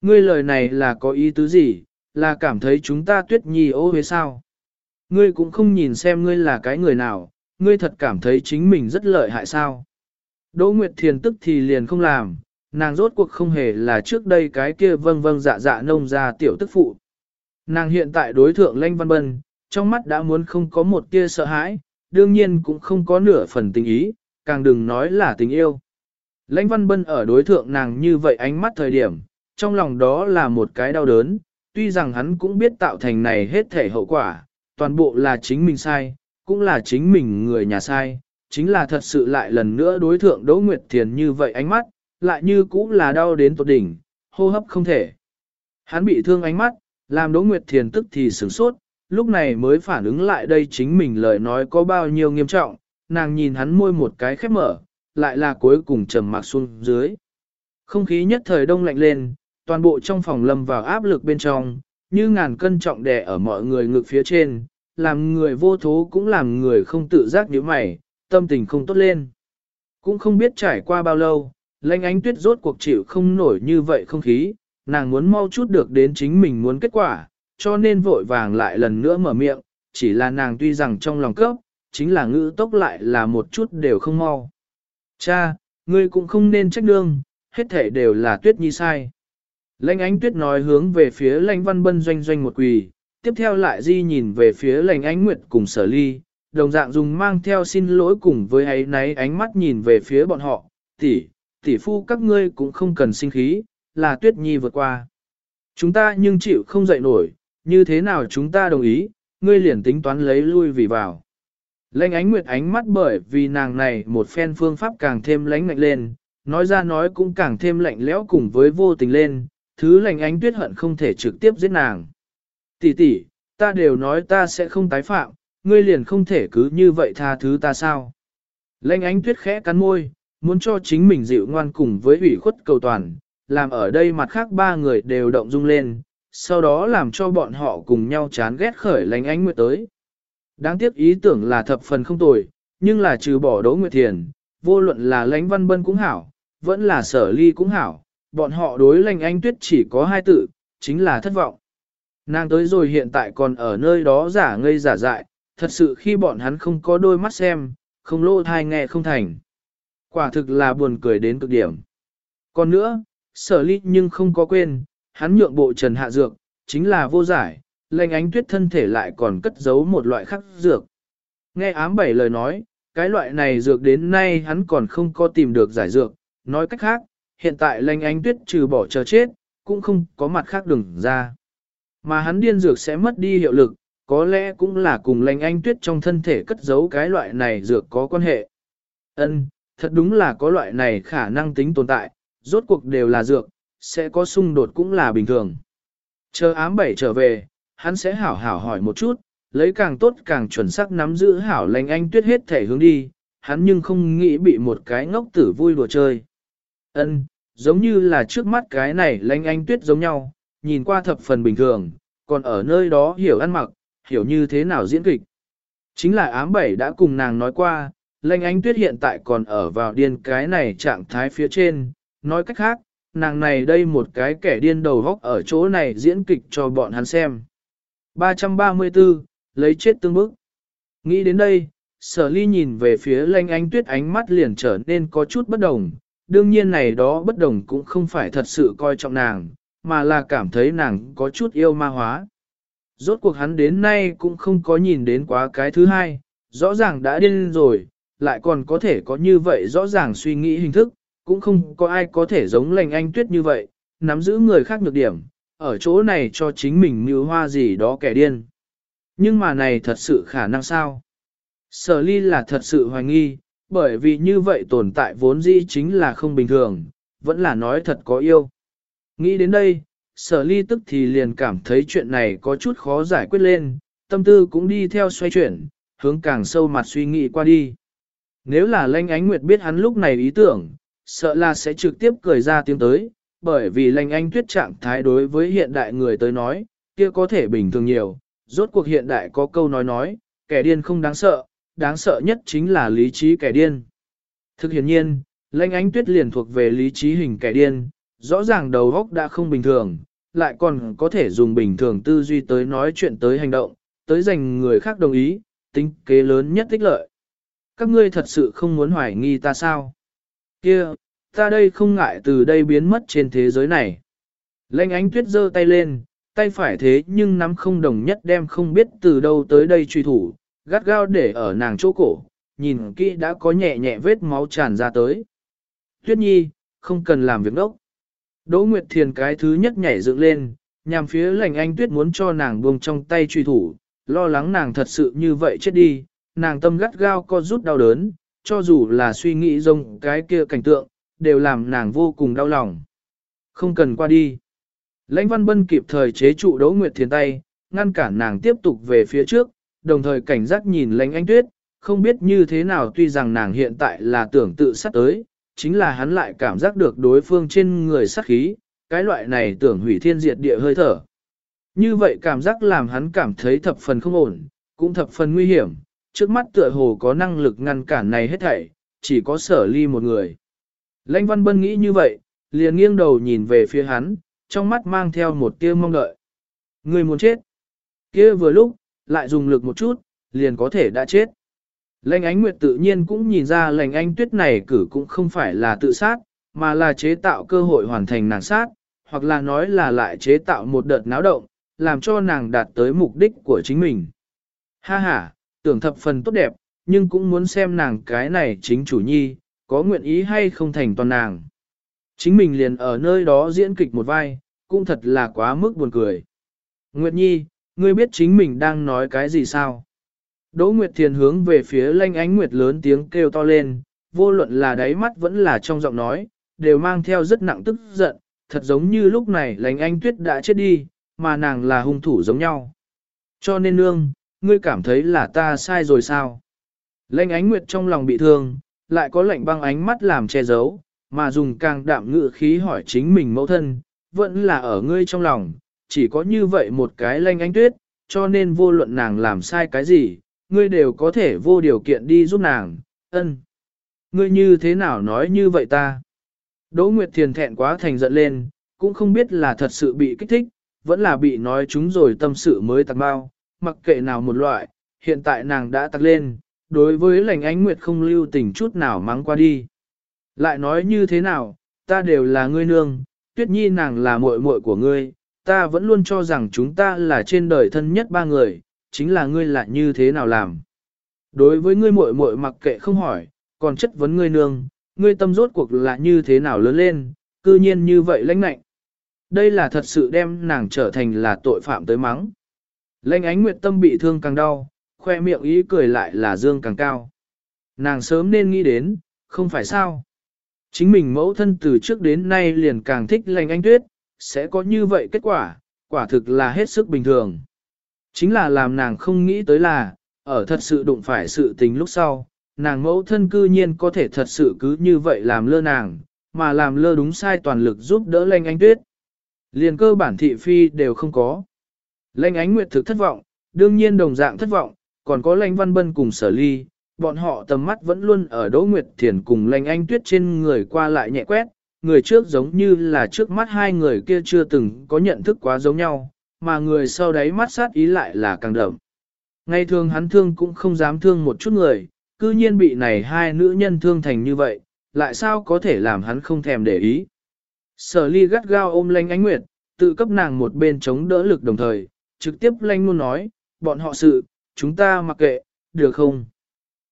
Ngươi lời này là có ý tứ gì, là cảm thấy chúng ta tuyết nhi ô huế sao. Ngươi cũng không nhìn xem ngươi là cái người nào, ngươi thật cảm thấy chính mình rất lợi hại sao. Đỗ Nguyệt Thiền tức thì liền không làm, nàng rốt cuộc không hề là trước đây cái kia vâng vâng dạ dạ nông ra tiểu tức phụ. Nàng hiện tại đối thượng Lanh Văn Bân, trong mắt đã muốn không có một tia sợ hãi, đương nhiên cũng không có nửa phần tình ý, càng đừng nói là tình yêu. Lãnh Văn Bân ở đối thượng nàng như vậy ánh mắt thời điểm, trong lòng đó là một cái đau đớn, tuy rằng hắn cũng biết tạo thành này hết thể hậu quả, toàn bộ là chính mình sai, cũng là chính mình người nhà sai, chính là thật sự lại lần nữa đối thượng Đỗ Nguyệt Thiền như vậy ánh mắt, lại như cũng là đau đến tột đỉnh, hô hấp không thể. Hắn bị thương ánh mắt, làm Đỗ Nguyệt Thiền tức thì sửng sốt, lúc này mới phản ứng lại đây chính mình lời nói có bao nhiêu nghiêm trọng, nàng nhìn hắn môi một cái khép mở, lại là cuối cùng trầm mặc xuống dưới. Không khí nhất thời đông lạnh lên, toàn bộ trong phòng lâm vào áp lực bên trong, như ngàn cân trọng đè ở mọi người ngực phía trên, làm người vô thố cũng làm người không tự giác nhíu mày, tâm tình không tốt lên. Cũng không biết trải qua bao lâu, lãnh ánh tuyết rốt cuộc chịu không nổi như vậy không khí, nàng muốn mau chút được đến chính mình muốn kết quả, cho nên vội vàng lại lần nữa mở miệng, chỉ là nàng tuy rằng trong lòng cấp, chính là ngữ tốc lại là một chút đều không mau. Cha, ngươi cũng không nên trách đương, hết thể đều là tuyết nhi sai. Lãnh ánh tuyết nói hướng về phía lãnh văn bân doanh doanh một quỳ, tiếp theo lại di nhìn về phía lãnh ánh nguyệt cùng sở ly, đồng dạng dùng mang theo xin lỗi cùng với ấy náy ánh mắt nhìn về phía bọn họ, tỷ, tỷ phu các ngươi cũng không cần sinh khí, là tuyết nhi vượt qua. Chúng ta nhưng chịu không dậy nổi, như thế nào chúng ta đồng ý, ngươi liền tính toán lấy lui vì vào. Lênh ánh nguyệt ánh mắt bởi vì nàng này một phen phương pháp càng thêm lãnh ngạnh lên, nói ra nói cũng càng thêm lạnh lẽo cùng với vô tình lên, thứ lành ánh tuyết hận không thể trực tiếp giết nàng. Tỷ tỷ, ta đều nói ta sẽ không tái phạm, ngươi liền không thể cứ như vậy tha thứ ta sao. Lênh ánh tuyết khẽ cắn môi, muốn cho chính mình dịu ngoan cùng với ủy khuất cầu toàn, làm ở đây mặt khác ba người đều động dung lên, sau đó làm cho bọn họ cùng nhau chán ghét khởi lãnh ánh nguyệt tới. Đáng tiếc ý tưởng là thập phần không tồi, nhưng là trừ bỏ Đỗ Nguyệt Thiền, vô luận là lãnh văn bân cũng hảo, vẫn là sở ly cũng hảo, bọn họ đối lãnh anh tuyết chỉ có hai tự, chính là thất vọng. Nàng tới rồi hiện tại còn ở nơi đó giả ngây giả dại, thật sự khi bọn hắn không có đôi mắt xem, không lô thai nghe không thành. Quả thực là buồn cười đến cực điểm. Còn nữa, sở ly nhưng không có quên, hắn nhượng bộ trần hạ dược, chính là vô giải, lệnh ánh tuyết thân thể lại còn cất giấu một loại khác dược. Nghe ám bảy lời nói, cái loại này dược đến nay hắn còn không có tìm được giải dược, nói cách khác, hiện tại lệnh ánh tuyết trừ bỏ chờ chết, cũng không có mặt khác đừng ra. Mà hắn điên dược sẽ mất đi hiệu lực, có lẽ cũng là cùng lệnh anh tuyết trong thân thể cất giấu cái loại này dược có quan hệ. Ân, thật đúng là có loại này khả năng tính tồn tại, rốt cuộc đều là dược, sẽ có xung đột cũng là bình thường. Chờ ám bảy trở về, hắn sẽ hảo hảo hỏi một chút, lấy càng tốt càng chuẩn xác nắm giữ hảo lành anh tuyết hết thể hướng đi, hắn nhưng không nghĩ bị một cái ngốc tử vui đùa chơi. Ân, giống như là trước mắt cái này lành anh tuyết giống nhau, nhìn qua thập phần bình thường, còn ở nơi đó hiểu ăn mặc, hiểu như thế nào diễn kịch. Chính là ám bảy đã cùng nàng nói qua, lệnh anh tuyết hiện tại còn ở vào điên cái này trạng thái phía trên, nói cách khác, nàng này đây một cái kẻ điên đầu góc ở chỗ này diễn kịch cho bọn hắn xem. 334, lấy chết tương bức. Nghĩ đến đây, sở ly nhìn về phía lanh ánh tuyết ánh mắt liền trở nên có chút bất đồng. Đương nhiên này đó bất đồng cũng không phải thật sự coi trọng nàng, mà là cảm thấy nàng có chút yêu ma hóa. Rốt cuộc hắn đến nay cũng không có nhìn đến quá cái thứ hai, rõ ràng đã điên rồi, lại còn có thể có như vậy rõ ràng suy nghĩ hình thức, cũng không có ai có thể giống lành anh tuyết như vậy, nắm giữ người khác nhược điểm, ở chỗ này cho chính mình mưu hoa gì đó kẻ điên. Nhưng mà này thật sự khả năng sao? Sở ly là thật sự hoài nghi, bởi vì như vậy tồn tại vốn dĩ chính là không bình thường, vẫn là nói thật có yêu. Nghĩ đến đây, sở ly tức thì liền cảm thấy chuyện này có chút khó giải quyết lên, tâm tư cũng đi theo xoay chuyển, hướng càng sâu mặt suy nghĩ qua đi. Nếu là lanh ánh nguyệt biết hắn lúc này ý tưởng, sợ là sẽ trực tiếp cười ra tiếng tới, bởi vì lành anh tuyết trạng thái đối với hiện đại người tới nói, kia có thể bình thường nhiều, rốt cuộc hiện đại có câu nói nói, kẻ điên không đáng sợ, đáng sợ nhất chính là lý trí kẻ điên. Thực hiện nhiên, lành anh tuyết liền thuộc về lý trí hình kẻ điên, rõ ràng đầu óc đã không bình thường, lại còn có thể dùng bình thường tư duy tới nói chuyện tới hành động, tới dành người khác đồng ý, tính kế lớn nhất tích lợi. Các ngươi thật sự không muốn hoài nghi ta sao? Kia, ta đây không ngại từ đây biến mất trên thế giới này. Lênh ánh tuyết giơ tay lên, tay phải thế nhưng nắm không đồng nhất đem không biết từ đâu tới đây truy thủ, gắt gao để ở nàng chỗ cổ, nhìn kỹ đã có nhẹ nhẹ vết máu tràn ra tới. Tuyết nhi, không cần làm việc đốc. Đỗ Nguyệt Thiền cái thứ nhất nhảy dựng lên, nhằm phía lành anh tuyết muốn cho nàng buông trong tay truy thủ, lo lắng nàng thật sự như vậy chết đi, nàng tâm gắt gao co rút đau đớn, cho dù là suy nghĩ rông cái kia cảnh tượng, đều làm nàng vô cùng đau lòng. Không cần qua đi. Lãnh Văn Bân kịp thời chế trụ Đỗ Nguyệt Thiền tay, ngăn cản nàng tiếp tục về phía trước, đồng thời cảnh giác nhìn Lãnh Anh Tuyết, không biết như thế nào tuy rằng nàng hiện tại là tưởng tự sát tới, chính là hắn lại cảm giác được đối phương trên người sát khí, cái loại này tưởng hủy thiên diệt địa hơi thở. Như vậy cảm giác làm hắn cảm thấy thập phần không ổn, cũng thập phần nguy hiểm, trước mắt tựa hồ có năng lực ngăn cản này hết thảy, chỉ có sở ly một người. Lãnh Văn Bân nghĩ như vậy, liền nghiêng đầu nhìn về phía hắn, trong mắt mang theo một tia mong đợi. Người muốn chết. kia vừa lúc, lại dùng lực một chút, liền có thể đã chết. Lệnh ánh nguyệt tự nhiên cũng nhìn ra lệnh anh tuyết này cử cũng không phải là tự sát, mà là chế tạo cơ hội hoàn thành nàng sát, hoặc là nói là lại chế tạo một đợt náo động, làm cho nàng đạt tới mục đích của chính mình. Ha ha, tưởng thập phần tốt đẹp, nhưng cũng muốn xem nàng cái này chính chủ nhi, có nguyện ý hay không thành toàn nàng. Chính mình liền ở nơi đó diễn kịch một vai, cũng thật là quá mức buồn cười. Nguyệt Nhi, ngươi biết chính mình đang nói cái gì sao? Đỗ Nguyệt Thiền hướng về phía lanh ánh Nguyệt lớn tiếng kêu to lên, vô luận là đáy mắt vẫn là trong giọng nói, đều mang theo rất nặng tức giận, thật giống như lúc này lành anh tuyết đã chết đi, mà nàng là hung thủ giống nhau. Cho nên nương, ngươi cảm thấy là ta sai rồi sao? Lệnh ánh nguyệt trong lòng bị thương, lại có lệnh băng ánh mắt làm che giấu, mà dùng càng đạm ngự khí hỏi chính mình mẫu thân, vẫn là ở ngươi trong lòng, chỉ có như vậy một cái lệnh ánh tuyết, cho nên vô luận nàng làm sai cái gì, ngươi đều có thể vô điều kiện đi giúp nàng, ân. Ngươi như thế nào nói như vậy ta? Đỗ Nguyệt Thiền thẹn quá thành giận lên, cũng không biết là thật sự bị kích thích, vẫn là bị nói chúng rồi tâm sự mới tạc bao, mặc kệ nào một loại, hiện tại nàng đã tắt lên, đối với lành ánh nguyệt không lưu tình chút nào mắng qua đi. Lại nói như thế nào, ta đều là ngươi nương, tuyết nhi nàng là muội muội của ngươi, ta vẫn luôn cho rằng chúng ta là trên đời thân nhất ba người, chính là ngươi lại như thế nào làm. Đối với ngươi muội muội mặc kệ không hỏi, còn chất vấn ngươi nương, ngươi tâm rốt cuộc là như thế nào lớn lên, cư nhiên như vậy lãnh nạnh. Đây là thật sự đem nàng trở thành là tội phạm tới mắng. Lênh ánh nguyệt tâm bị thương càng đau, khoe miệng ý cười lại là dương càng cao. Nàng sớm nên nghĩ đến, không phải sao. Chính mình mẫu thân từ trước đến nay liền càng thích lệnh ánh tuyết, sẽ có như vậy kết quả, quả thực là hết sức bình thường. Chính là làm nàng không nghĩ tới là, ở thật sự đụng phải sự tình lúc sau, nàng mẫu thân cư nhiên có thể thật sự cứ như vậy làm lơ nàng, mà làm lơ đúng sai toàn lực giúp đỡ lệnh ánh tuyết. Liền cơ bản thị phi đều không có. Lệnh ánh nguyệt thực thất vọng, đương nhiên đồng dạng thất vọng, còn có lệnh văn bân cùng sở ly, bọn họ tầm mắt vẫn luôn ở Đỗ Nguyệt Thiền cùng lệnh anh tuyết trên người qua lại nhẹ quét, người trước giống như là trước mắt hai người kia chưa từng có nhận thức quá giống nhau, mà người sau đấy mắt sát ý lại là càng đậm. Ngày thường hắn thương cũng không dám thương một chút người, cư nhiên bị này hai nữ nhân thương thành như vậy, lại sao có thể làm hắn không thèm để ý. Sở ly gắt gao ôm lanh ánh nguyệt, tự cấp nàng một bên chống đỡ lực đồng thời, trực tiếp lanh luôn nói, bọn họ sự, chúng ta mặc kệ, được không?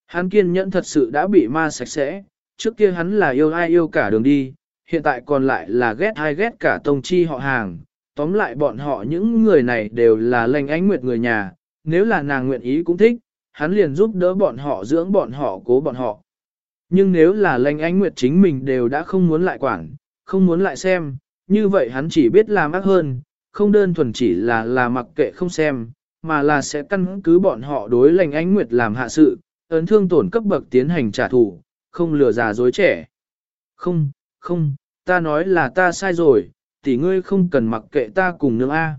Hắn kiên nhẫn thật sự đã bị ma sạch sẽ, trước kia hắn là yêu ai yêu cả đường đi, hiện tại còn lại là ghét ai ghét cả tông chi họ hàng. Tóm lại bọn họ những người này đều là lành ánh nguyệt người nhà, nếu là nàng nguyện ý cũng thích, hắn liền giúp đỡ bọn họ dưỡng bọn họ cố bọn họ. Nhưng nếu là lành ánh nguyệt chính mình đều đã không muốn lại quản, không muốn lại xem, như vậy hắn chỉ biết làm ác hơn, không đơn thuần chỉ là là mặc kệ không xem, mà là sẽ căn cứ bọn họ đối lành ánh nguyệt làm hạ sự, ấn thương tổn cấp bậc tiến hành trả thù, không lừa già dối trẻ. Không, không, ta nói là ta sai rồi, tỷ ngươi không cần mặc kệ ta cùng nương A.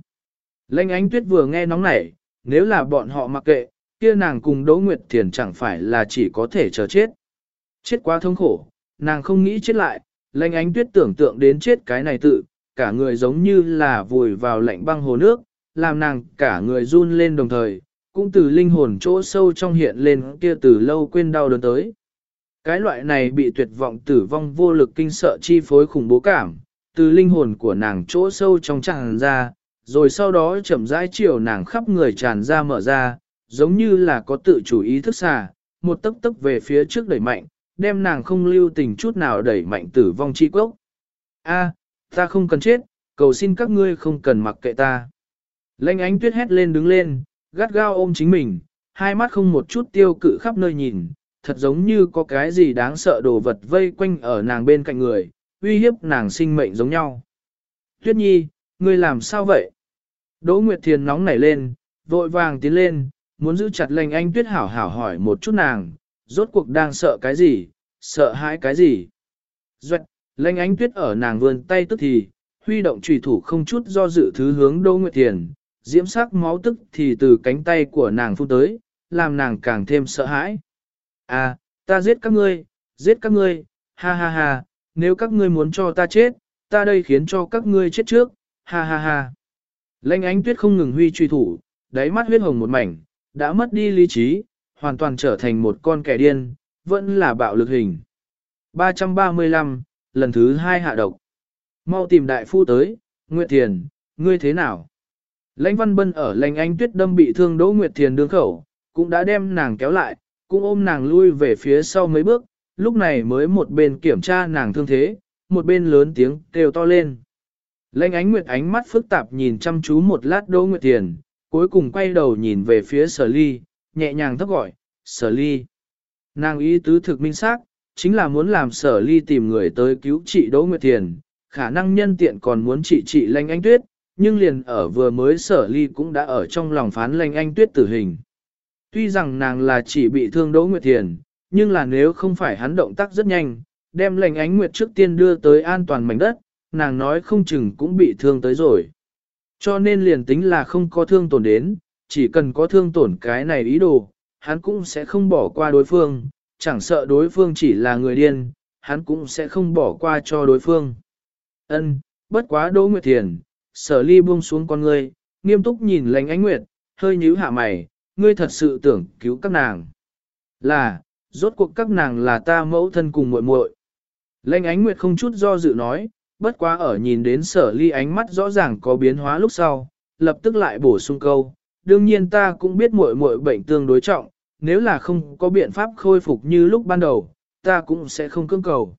Lệnh ánh tuyết vừa nghe nóng nảy, nếu là bọn họ mặc kệ, kia nàng cùng Đỗ Nguyệt Thiền chẳng phải là chỉ có thể chờ chết. Chết quá thống khổ, nàng không nghĩ chết lại, lệnh ánh tuyết tưởng tượng đến chết cái này tự, cả người giống như là vùi vào lạnh băng hồ nước, làm nàng cả người run lên đồng thời, cũng từ linh hồn chỗ sâu trong hiện lên kia từ lâu quên đau đớn tới. Cái loại này bị tuyệt vọng tử vong vô lực kinh sợ chi phối khủng bố cảm, từ linh hồn của nàng chỗ sâu trong tràn ra, rồi sau đó chậm rãi chiều nàng khắp người tràn ra mở ra, giống như là có tự chủ ý thức xà, một tấc tấc về phía trước đẩy mạnh, đem nàng không lưu tình chút nào đẩy mạnh tử vong chi quốc. A, ta không cần chết, cầu xin các ngươi không cần mặc kệ ta. Lênh ánh tuyết hét lên đứng lên, gắt gao ôm chính mình, hai mắt không một chút tiêu cự khắp nơi nhìn, thật giống như có cái gì đáng sợ đồ vật vây quanh ở nàng bên cạnh người, uy hiếp nàng sinh mệnh giống nhau. Tuyết nhi, ngươi làm sao vậy? Đỗ Nguyệt Thiền nóng nảy lên, vội vàng tiến lên, muốn giữ chặt lệnh anh tuyết hảo hảo hỏi một chút nàng, rốt cuộc đang sợ cái gì, sợ hãi cái gì. Duệt, Lanh ánh tuyết ở nàng vươn tay tức thì, huy động trùy thủ không chút do dự thứ hướng Đỗ Nguyệt Thiền, diễm sắc máu tức thì từ cánh tay của nàng phun tới, làm nàng càng thêm sợ hãi. À, ta giết các ngươi, giết các ngươi, ha ha ha, nếu các ngươi muốn cho ta chết, ta đây khiến cho các ngươi chết trước, ha ha ha. Lanh ánh tuyết không ngừng huy truy thủ, đáy mắt huyết hồng một mảnh, đã mất đi lý trí, hoàn toàn trở thành một con kẻ điên, vẫn là bạo lực hình. 335, lần thứ hai hạ độc. Mau tìm đại phu tới, Nguyệt Thiền, ngươi thế nào? Lãnh Văn Bân ở lãnh anh tuyết đâm bị thương Đỗ Nguyệt Thiền đương khẩu, cũng đã đem nàng kéo lại, cũng ôm nàng lui về phía sau mấy bước, lúc này mới một bên kiểm tra nàng thương thế, một bên lớn tiếng kêu to lên. lãnh ánh nguyệt ánh mắt phức tạp nhìn chăm chú một lát Đỗ Nguyệt Thiền, cuối cùng quay đầu nhìn về phía sở ly, nhẹ nhàng thấp gọi, sở ly. Nàng ý tứ thực minh xác chính là muốn làm sở ly tìm người tới cứu trị Đỗ Nguyệt Thiền, khả năng nhân tiện còn muốn trị trị lanh Anh tuyết, nhưng liền ở vừa mới sở ly cũng đã ở trong lòng phán lanh anh tuyết tử hình. Tuy rằng nàng là chỉ bị thương Đỗ Nguyệt Thiền, nhưng là nếu không phải hắn động tác rất nhanh, đem lệnh ánh nguyệt trước tiên đưa tới an toàn mảnh đất, nàng nói không chừng cũng bị thương tới rồi. Cho nên liền tính là không có thương tổn đến, chỉ cần có thương tổn cái này ý đồ, hắn cũng sẽ không bỏ qua đối phương, chẳng sợ đối phương chỉ là người điên, hắn cũng sẽ không bỏ qua cho đối phương. Ân, bất quá Đỗ Nguyệt Thiền, sở ly buông xuống con ngươi, nghiêm túc nhìn lệnh ánh nguyệt, hơi nhíu hạ mày, ngươi thật sự tưởng cứu các nàng. Là, rốt cuộc các nàng là ta mẫu thân cùng muội muội. Lệnh ánh nguyệt không chút do dự nói, bất quá ở nhìn đến sở ly ánh mắt rõ ràng có biến hóa lúc sau, lập tức lại bổ sung câu. Đương nhiên ta cũng biết muội muội bệnh tương đối trọng, nếu là không có biện pháp khôi phục như lúc ban đầu, ta cũng sẽ không cưỡng cầu.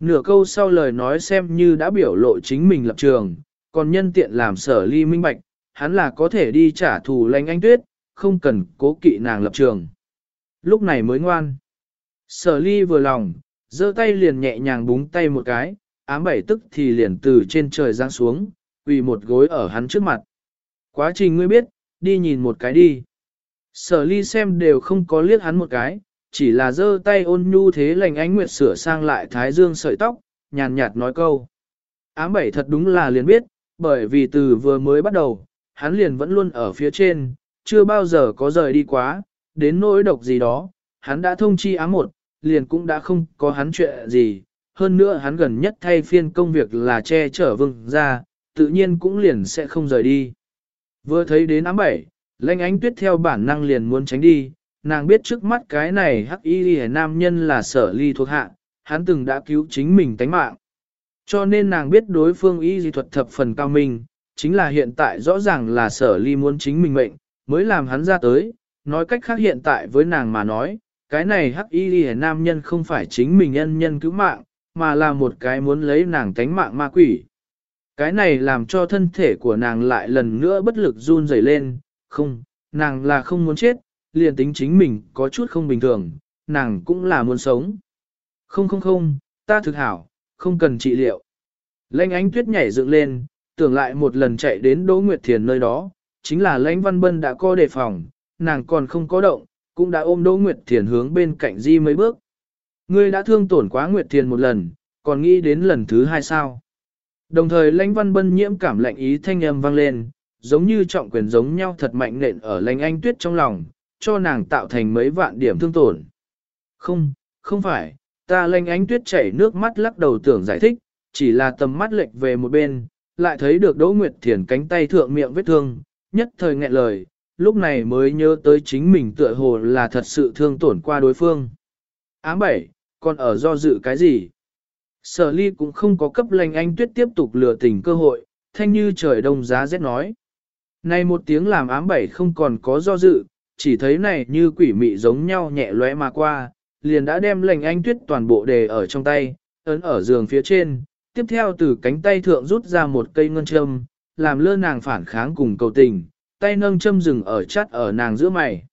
Nửa câu sau lời nói xem như đã biểu lộ chính mình lập trường, còn nhân tiện làm sở ly minh bạch, hắn là có thể đi trả thù lãnh anh tuyết, không cần cố kỵ nàng lập trường. Lúc này mới ngoan. Sở ly vừa lòng, giơ tay liền nhẹ nhàng búng tay một cái, ám bảy tức thì liền từ trên trời giáng xuống, quỳ một gối ở hắn trước mặt. Quá trình ngươi biết, đi nhìn một cái đi. Sở ly xem đều không có liếc hắn một cái, chỉ là giơ tay ôn nhu thế lành ánh nguyệt sửa sang lại thái dương sợi tóc, nhàn nhạt nói câu. Ám bảy thật đúng là liền biết, bởi vì từ vừa mới bắt đầu, hắn liền vẫn luôn ở phía trên, chưa bao giờ có rời đi quá, đến nỗi độc gì đó, hắn đã thông chi ám một, liền cũng đã không có hắn chuyện gì, hơn nữa hắn gần nhất thay phiên công việc là che chở vương ra, tự nhiên cũng liền sẽ không rời đi. Vừa thấy đến ám bảy, Lệnh ánh tuyết theo bản năng liền muốn tránh đi, nàng biết trước mắt cái này hắc y nam nhân là sở ly thuộc hạ, hắn từng đã cứu chính mình tánh mạng. Cho nên nàng biết đối phương y dị thuật thập phần cao minh, chính là hiện tại rõ ràng là sở ly muốn chính mình mệnh, mới làm hắn ra tới, nói cách khác hiện tại với nàng mà nói, cái này hắc y ghi nam nhân không phải chính mình nhân nhân cứu mạng, mà là một cái muốn lấy nàng tánh mạng ma quỷ. Cái này làm cho thân thể của nàng lại lần nữa bất lực run rẩy lên, không, nàng là không muốn chết, liền tính chính mình có chút không bình thường, nàng cũng là muốn sống. Không không không, ta thực hảo, không cần trị liệu. Lênh ánh tuyết nhảy dựng lên, tưởng lại một lần chạy đến Đỗ Nguyệt Thiền nơi đó, chính là lãnh văn bân đã co đề phòng, nàng còn không có động, cũng đã ôm Đỗ Nguyệt Thiền hướng bên cạnh di mấy bước. Ngươi đã thương tổn quá Nguyệt Thiền một lần, còn nghĩ đến lần thứ hai sao. Đồng thời lãnh văn bân nhiễm cảm lạnh ý thanh âm vang lên, giống như trọng quyền giống nhau thật mạnh nện ở lành anh tuyết trong lòng, cho nàng tạo thành mấy vạn điểm thương tổn. Không, không phải, ta lành anh tuyết chảy nước mắt lắc đầu tưởng giải thích, chỉ là tầm mắt lệch về một bên, lại thấy được Đỗ Nguyệt Thiền cánh tay thượng miệng vết thương, nhất thời nghẹn lời, lúc này mới nhớ tới chính mình tựa hồ là thật sự thương tổn qua đối phương. Ám bảy, còn ở do dự cái gì? Sở ly cũng không có cấp lành anh tuyết tiếp tục lừa tình cơ hội, thanh như trời đông giá rét nói. Này một tiếng làm ám bảy không còn có do dự, chỉ thấy này như quỷ mị giống nhau nhẹ lóe mà qua, liền đã đem lệnh anh tuyết toàn bộ đề ở trong tay, ấn ở giường phía trên, tiếp theo từ cánh tay thượng rút ra một cây ngân châm, làm lơ nàng phản kháng cùng cầu tình, tay nâng châm rừng ở chắt ở nàng giữa mày.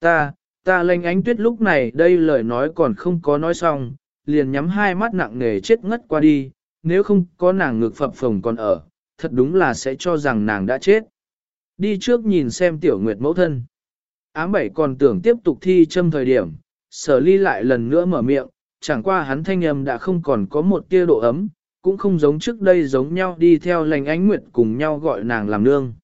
Ta, ta lệnh ánh tuyết lúc này đây lời nói còn không có nói xong, liền nhắm hai mắt nặng nề chết ngất qua đi, nếu không có nàng ngực phập phồng còn ở, thật đúng là sẽ cho rằng nàng đã chết. Đi trước nhìn xem tiểu nguyệt mẫu thân. Ám bảy còn tưởng tiếp tục thi châm thời điểm, sở ly lại lần nữa mở miệng, chẳng qua hắn thanh âm đã không còn có một tia độ ấm, cũng không giống trước đây giống nhau đi theo lành ánh nguyệt cùng nhau gọi nàng làm nương.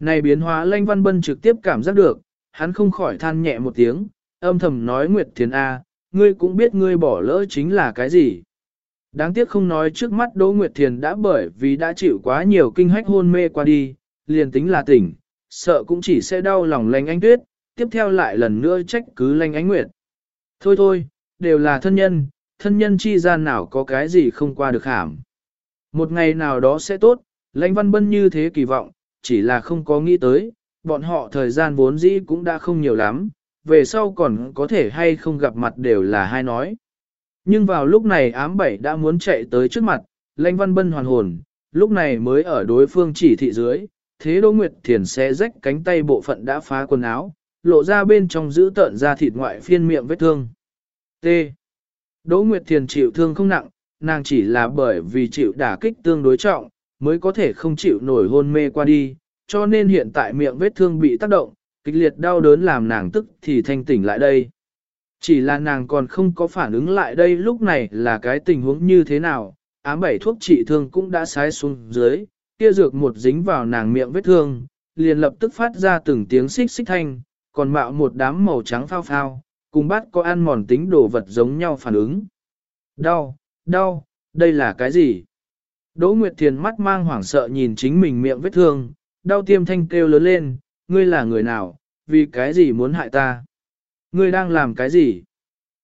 Này biến hóa lanh văn bân trực tiếp cảm giác được, hắn không khỏi than nhẹ một tiếng, âm thầm nói Nguyệt Thiền A, ngươi cũng biết ngươi bỏ lỡ chính là cái gì. Đáng tiếc không nói trước mắt Đỗ Nguyệt Thiền đã bởi vì đã chịu quá nhiều kinh hách hôn mê qua đi, liền tính là tỉnh, sợ cũng chỉ sẽ đau lòng lanh ánh tuyết, tiếp theo lại lần nữa trách cứ lanh ánh nguyệt. Thôi thôi, đều là thân nhân, thân nhân chi gian nào có cái gì không qua được hàm. Một ngày nào đó sẽ tốt, lãnh văn bân như thế kỳ vọng, chỉ là không có nghĩ tới, bọn họ thời gian vốn dĩ cũng đã không nhiều lắm, về sau còn có thể hay không gặp mặt đều là hai nói. Nhưng vào lúc này ám bảy đã muốn chạy tới trước mặt, lãnh văn bân hoàn hồn, lúc này mới ở đối phương chỉ thị dưới, thế Đỗ Nguyệt Thiền sẽ rách cánh tay bộ phận đã phá quần áo, lộ ra bên trong giữ tợn ra thịt ngoại phiên miệng vết thương. T. Đỗ Nguyệt Thiền chịu thương không nặng, nàng chỉ là bởi vì chịu đả kích tương đối trọng, mới có thể không chịu nổi hôn mê qua đi, cho nên hiện tại miệng vết thương bị tác động, kịch liệt đau đớn làm nàng tức thì thanh tỉnh lại đây. Chỉ là nàng còn không có phản ứng lại đây lúc này là cái tình huống như thế nào, ám bảy thuốc trị thương cũng đã sái xuống dưới, kia dược một dính vào nàng miệng vết thương, liền lập tức phát ra từng tiếng xích xích thanh, còn mạo một đám màu trắng phao phao, cùng bát có ăn mòn tính đồ vật giống nhau phản ứng. Đau, đau, đây là cái gì? Đỗ Nguyệt Thiền mắt mang hoảng sợ nhìn chính mình miệng vết thương, đau tiêm thanh kêu lớn lên, ngươi là người nào, vì cái gì muốn hại ta? Ngươi đang làm cái gì?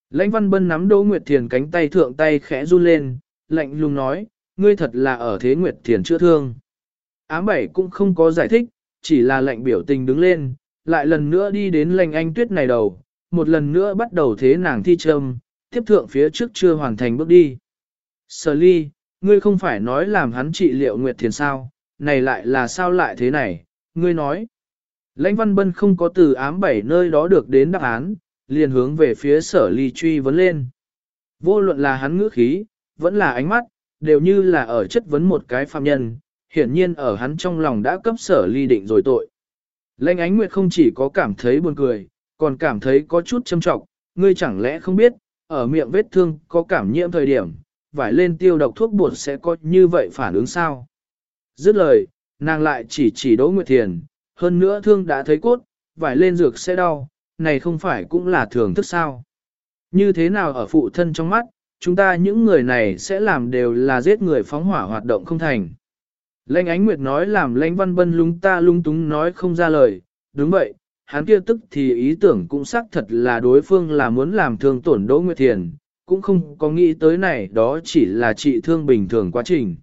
Lãnh Văn Bân nắm Đỗ Nguyệt Thiền cánh tay thượng tay khẽ run lên, lạnh lùng nói, ngươi thật là ở thế Nguyệt Thiền chữa thương. Ám bảy cũng không có giải thích, chỉ là lệnh biểu tình đứng lên, lại lần nữa đi đến lệnh anh tuyết này đầu, một lần nữa bắt đầu thế nàng thi trâm, tiếp thượng phía trước chưa hoàn thành bước đi. Sở ly, ngươi không phải nói làm hắn trị liệu Nguyệt Thiền sao, này lại là sao lại thế này, ngươi nói. Lãnh Văn Bân không có từ ám bảy nơi đó được đến đáp án, liền hướng về phía sở ly truy vấn lên. Vô luận là hắn ngữ khí, vẫn là ánh mắt, đều như là ở chất vấn một cái phạm nhân, hiển nhiên ở hắn trong lòng đã cấp sở ly định rồi tội. Lãnh ánh nguyệt không chỉ có cảm thấy buồn cười, còn cảm thấy có chút châm trọng, ngươi chẳng lẽ không biết, ở miệng vết thương có cảm nhiễm thời điểm, vải lên tiêu độc thuốc bột sẽ có như vậy phản ứng sao? Dứt lời, nàng lại chỉ chỉ Đỗ Nguyệt Thiền, hơn nữa thương đã thấy cốt, vải lên dược sẽ đau, này không phải cũng là thường thức sao? Như thế nào ở phụ thân trong mắt, chúng ta những người này sẽ làm đều là giết người phóng hỏa hoạt động không thành. Lênh ánh nguyệt nói làm lênh văn bân lung ta lung túng nói không ra lời, đúng vậy, hắn kia tức thì ý tưởng cũng xác thật là đối phương là muốn làm thương tổn Đỗ Nguyệt Thiền, cũng không có nghĩ tới này đó chỉ là trị thương bình thường quá trình.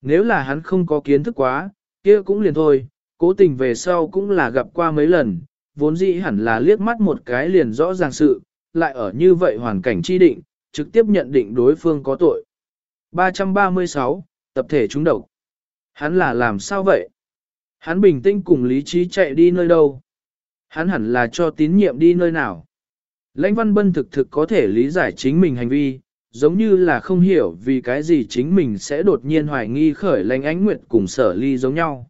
Nếu là hắn không có kiến thức quá, kia cũng liền thôi, cố tình về sau cũng là gặp qua mấy lần, vốn dĩ hẳn là liếc mắt một cái liền rõ ràng sự, lại ở như vậy hoàn cảnh chi định, trực tiếp nhận định đối phương có tội. 336, tập thể chúng độc. Hắn là làm sao vậy? Hắn bình tĩnh cùng lý trí chạy đi nơi đâu? Hắn hẳn là cho tín nhiệm đi nơi nào? Lãnh văn bân thực thực có thể lý giải chính mình hành vi, giống như là không hiểu vì cái gì chính mình sẽ đột nhiên hoài nghi khởi lãnh ánh nguyệt cùng sở ly giống nhau.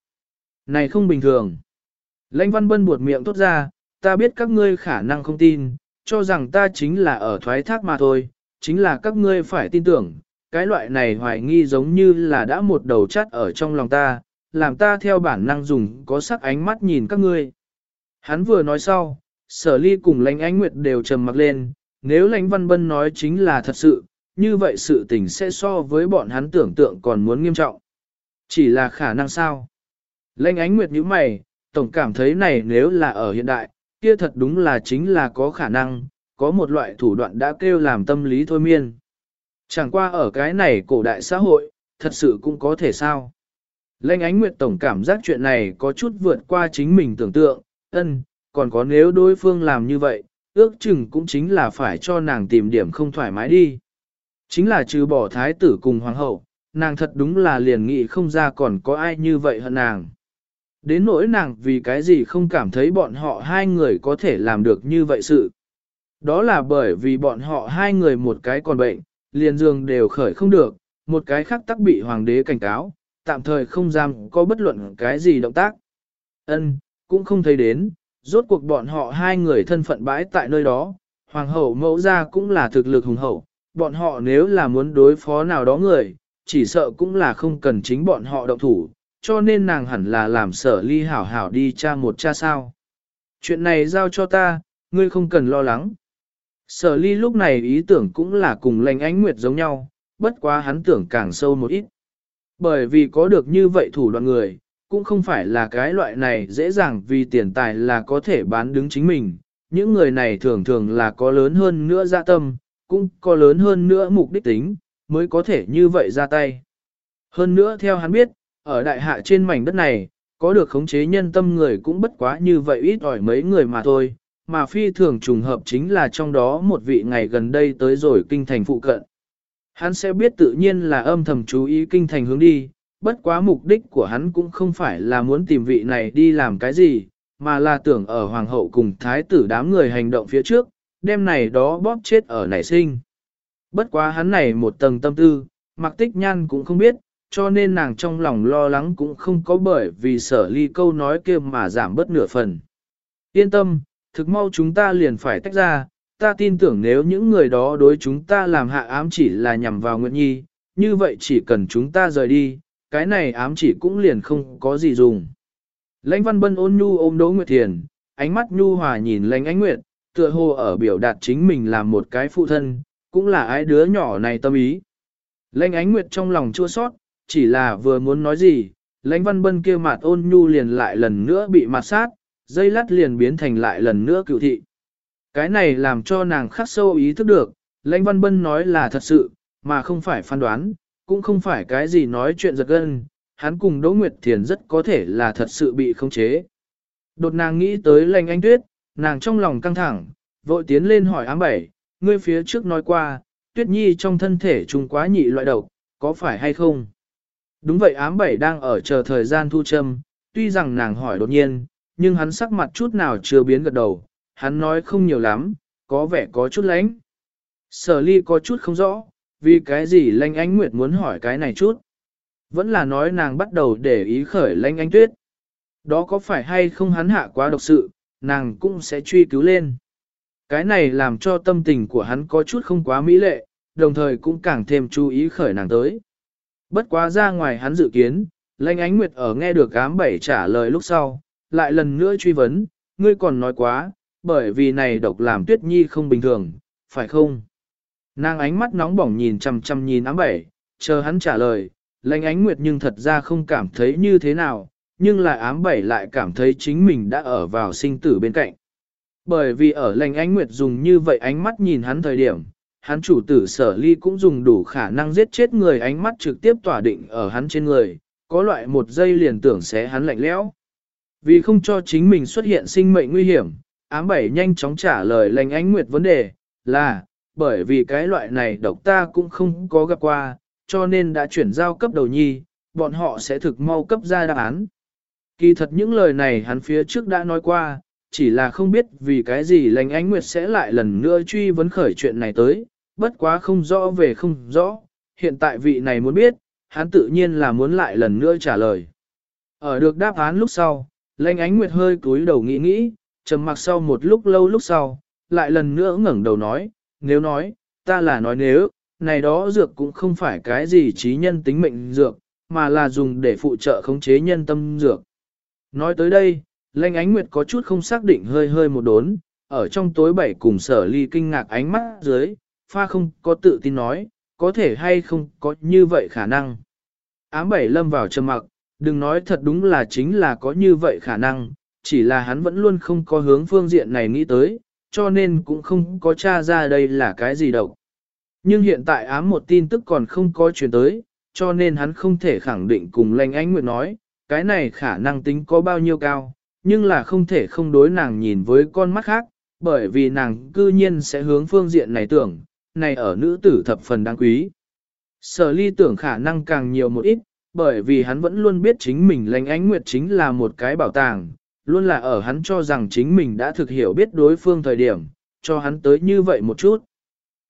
Này không bình thường. Lãnh văn bân buột miệng tốt ra, ta biết các ngươi khả năng không tin, cho rằng ta chính là ở thoái thác mà thôi, chính là các ngươi phải tin tưởng, cái loại này hoài nghi giống như là đã một đầu chắt ở trong lòng ta, làm ta theo bản năng dùng có sắc ánh mắt nhìn các ngươi. Hắn vừa nói sau, sở ly cùng lãnh ánh nguyệt đều trầm mặc lên, nếu lãnh văn bân nói chính là thật sự, như vậy sự tình sẽ so với bọn hắn tưởng tượng còn muốn nghiêm trọng. Chỉ là khả năng sao? Lãnh ánh nguyệt như mày, tổng cảm thấy này nếu là ở hiện đại, kia thật đúng là chính là có khả năng, có một loại thủ đoạn đã kêu làm tâm lý thôi miên. Chẳng qua ở cái này cổ đại xã hội, thật sự cũng có thể sao. Lênh ánh nguyệt tổng cảm giác chuyện này có chút vượt qua chính mình tưởng tượng, ân, còn có nếu đối phương làm như vậy, ước chừng cũng chính là phải cho nàng tìm điểm không thoải mái đi. Chính là trừ bỏ thái tử cùng hoàng hậu, nàng thật đúng là liền nghĩ không ra còn có ai như vậy hơn nàng. Đến nỗi nàng vì cái gì không cảm thấy bọn họ hai người có thể làm được như vậy sự. Đó là bởi vì bọn họ hai người một cái còn bệnh, liền giường đều khởi không được, một cái khác tắc bị hoàng đế cảnh cáo, tạm thời không dám có bất luận cái gì động tác. Ân, cũng không thấy đến, rốt cuộc bọn họ hai người thân phận bãi tại nơi đó, hoàng hậu mẫu ra cũng là thực lực hùng hậu, bọn họ nếu là muốn đối phó nào đó người, chỉ sợ cũng là không cần chính bọn họ động thủ, cho nên nàng hẳn là làm sở ly hảo hảo đi cha một cha sao. Chuyện này giao cho ta, ngươi không cần lo lắng. Sở ly lúc này ý tưởng cũng là cùng lành ánh nguyệt giống nhau, bất quá hắn tưởng càng sâu một ít. Bởi vì có được như vậy thủ đoạn người, cũng không phải là cái loại này dễ dàng vì tiền tài là có thể bán đứng chính mình. Những người này thường thường là có lớn hơn nữa dạ tâm, cũng có lớn hơn nữa mục đích tính, mới có thể như vậy ra tay. Hơn nữa theo hắn biết, ở đại hạ trên mảnh đất này, có được khống chế nhân tâm người cũng bất quá như vậy ít ỏi mấy người mà thôi, mà phi thường trùng hợp chính là trong đó một vị ngày gần đây tới rồi kinh thành phụ cận. Hắn sẽ biết tự nhiên là âm thầm chú ý kinh thành hướng đi, bất quá mục đích của hắn cũng không phải là muốn tìm vị này đi làm cái gì, mà là tưởng ở hoàng hậu cùng thái tử đám người hành động phía trước, đêm này đó bóp chết ở nảy sinh. Bất quá hắn này một tầng tâm tư, mặc tích nhan cũng không biết, cho nên nàng trong lòng lo lắng cũng không có bởi vì sở ly câu nói kia mà giảm bớt nửa phần. Yên tâm, thực mau chúng ta liền phải tách ra, ta tin tưởng nếu những người đó đối chúng ta làm hạ ám chỉ là nhằm vào Nguyệt Nhi, như vậy chỉ cần chúng ta rời đi, cái này ám chỉ cũng liền không có gì dùng. Lãnh Văn Bân ôn nhu ôm Đỗ Nguyệt Thiền, ánh mắt nhu hòa nhìn Lãnh Ánh Nguyệt, tựa hồ ở biểu đạt chính mình làm một cái phụ thân, cũng là ai đứa nhỏ này tâm ý. Lãnh Ánh Nguyệt trong lòng chua sót, chỉ là vừa muốn nói gì, Lãnh Văn Bân kia mặt ôn nhu liền lại lần nữa bị mặt sát, dây lát liền biến thành lại lần nữa cựu thị. Cái này làm cho nàng khắc sâu ý thức được, lãnh văn bân nói là thật sự, mà không phải phán đoán, cũng không phải cái gì nói chuyện giật gân, hắn cùng Đỗ Nguyệt Thiền rất có thể là thật sự bị khống chế. Đột nàng nghĩ tới lãnh anh tuyết, nàng trong lòng căng thẳng, vội tiến lên hỏi ám bảy, ngươi phía trước nói qua, tuyết nhi trong thân thể trùng quá nhị loại độc, có phải hay không? Đúng vậy ám bảy đang ở chờ thời gian thu châm, tuy rằng nàng hỏi đột nhiên, nhưng hắn sắc mặt chút nào chưa biến gật đầu, hắn nói không nhiều lắm, có vẻ có chút lánh. Sở ly có chút không rõ, vì cái gì lanh ánh nguyệt muốn hỏi cái này chút. Vẫn là nói nàng bắt đầu để ý khởi lanh ánh tuyết. Đó có phải hay không hắn hạ quá độc sự, nàng cũng sẽ truy cứu lên. Cái này làm cho tâm tình của hắn có chút không quá mỹ lệ, đồng thời cũng càng thêm chú ý khởi nàng tới. Bất quá ra ngoài hắn dự kiến, lanh ánh nguyệt ở nghe được ám bảy trả lời lúc sau, lại lần nữa truy vấn, ngươi còn nói quá, bởi vì này độc làm tuyết nhi không bình thường, phải không? Nàng ánh mắt nóng bỏng nhìn chằm chằm nhìn ám bảy, chờ hắn trả lời, lãnh ánh nguyệt nhưng thật ra không cảm thấy như thế nào, nhưng lại ám bảy lại cảm thấy chính mình đã ở vào sinh tử bên cạnh. Bởi vì ở lãnh ánh nguyệt dùng như vậy ánh mắt nhìn hắn thời điểm, hắn chủ tử sở ly cũng dùng đủ khả năng giết chết người ánh mắt trực tiếp tỏa định ở hắn trên người, có loại một giây liền tưởng sẽ hắn lạnh lẽo. Vì không cho chính mình xuất hiện sinh mệnh nguy hiểm, ám bảy nhanh chóng trả lời lành ánh nguyệt vấn đề, là, bởi vì cái loại này độc ta cũng không có gặp qua, cho nên đã chuyển giao cấp đầu nhi, bọn họ sẽ thực mau cấp ra đáp án. Kỳ thật những lời này hắn phía trước đã nói qua, chỉ là không biết vì cái gì lành ánh nguyệt sẽ lại lần nữa truy vấn khởi chuyện này tới, bất quá không rõ về không rõ, hiện tại vị này muốn biết, hắn tự nhiên là muốn lại lần nữa trả lời. Ở được đáp án lúc sau, lành ánh nguyệt hơi cúi đầu nghĩ nghĩ, trầm mặc sau một lúc lâu lúc sau, lại lần nữa ngẩng đầu nói, nếu nói, ta là nói nếu, này đó dược cũng không phải cái gì trí nhân tính mệnh dược, mà là dùng để phụ trợ khống chế nhân tâm dược. Nói tới đây, Lanh Ánh Nguyệt có chút không xác định hơi hơi một đốn, ở trong tối bảy cùng sở ly kinh ngạc ánh mắt dưới, pha không có tự tin nói, có thể hay không có như vậy khả năng. Ám bảy lâm vào trầm mặc, đừng nói thật đúng là chính là có như vậy khả năng, chỉ là hắn vẫn luôn không có hướng phương diện này nghĩ tới, cho nên cũng không có tra ra đây là cái gì đâu. Nhưng hiện tại ám một tin tức còn không có chuyển tới, cho nên hắn không thể khẳng định cùng Lanh Ánh Nguyệt nói, cái này khả năng tính có bao nhiêu cao, nhưng là không thể không đối nàng nhìn với con mắt khác, bởi vì nàng cư nhiên sẽ hướng phương diện này tưởng, này ở nữ tử thập phần đáng quý. Sở ly tưởng khả năng càng nhiều một ít, bởi vì hắn vẫn luôn biết chính mình lãnh Ánh Nguyệt chính là một cái bảo tàng, luôn là ở hắn cho rằng chính mình đã thực hiểu biết đối phương thời điểm, cho hắn tới như vậy một chút.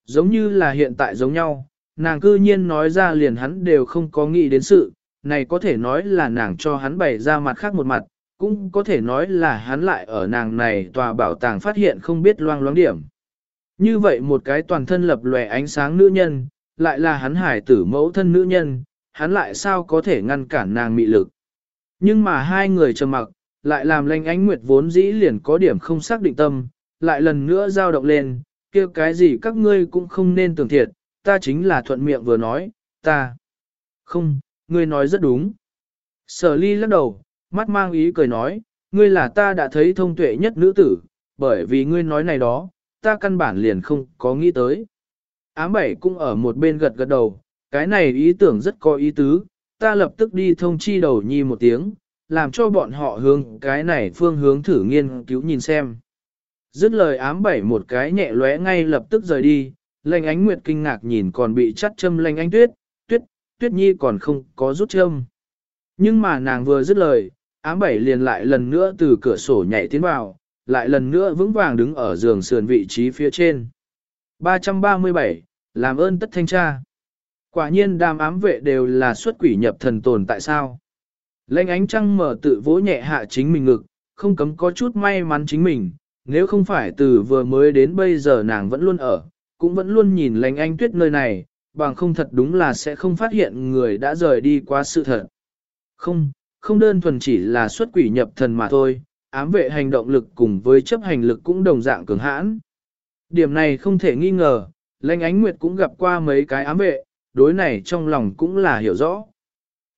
Giống như là hiện tại giống nhau, nàng cư nhiên nói ra liền hắn đều không có nghĩ đến sự, này có thể nói là nàng cho hắn bày ra mặt khác một mặt, cũng có thể nói là hắn lại ở nàng này tòa bảo tàng phát hiện không biết loang loáng điểm. Như vậy một cái toàn thân lập lòe ánh sáng nữ nhân, lại là hắn hải tử mẫu thân nữ nhân, hắn lại sao có thể ngăn cản nàng mị lực. Nhưng mà hai người trầm mặc, lại làm lanh ánh nguyệt vốn dĩ liền có điểm không xác định tâm, lại lần nữa dao động lên, kêu cái gì các ngươi cũng không nên tưởng thiệt, ta chính là thuận miệng vừa nói, ta. Không, ngươi nói rất đúng. Sở ly lắc đầu, mắt mang ý cười nói, ngươi là ta đã thấy thông tuệ nhất nữ tử, bởi vì ngươi nói này đó, ta căn bản liền không có nghĩ tới. Ám bảy cũng ở một bên gật gật đầu, cái này ý tưởng rất có ý tứ, ta lập tức đi thông chi đầu nhi một tiếng, làm cho bọn họ hướng cái này phương hướng thử nghiên cứu nhìn xem. Dứt lời ám bảy một cái nhẹ lóe ngay lập tức rời đi, lệnh ánh nguyệt kinh ngạc nhìn còn bị chắt châm lệnh ánh tuyết, tuyết, tuyết nhi còn không có rút châm. Nhưng mà nàng vừa dứt lời, ám bảy liền lại lần nữa từ cửa sổ nhảy tiến vào, lại lần nữa vững vàng đứng ở giường sườn vị trí phía trên. 337, làm ơn tất thanh tra. Quả nhiên đam ám vệ đều là xuất quỷ nhập thần tồn tại sao? Lệnh ánh trăng mở tự vỗ nhẹ hạ chính mình ngực, không cấm có chút may mắn chính mình, nếu không phải từ vừa mới đến bây giờ nàng vẫn luôn ở, cũng vẫn luôn nhìn lệnh Ánh tuyết nơi này, bằng không thật đúng là sẽ không phát hiện người đã rời đi qua sự thật. Không, không đơn thuần chỉ là xuất quỷ nhập thần mà thôi, ám vệ hành động lực cùng với chấp hành lực cũng đồng dạng cường hãn. Điểm này không thể nghi ngờ, lãnh ánh nguyệt cũng gặp qua mấy cái ám vệ, đối này trong lòng cũng là hiểu rõ.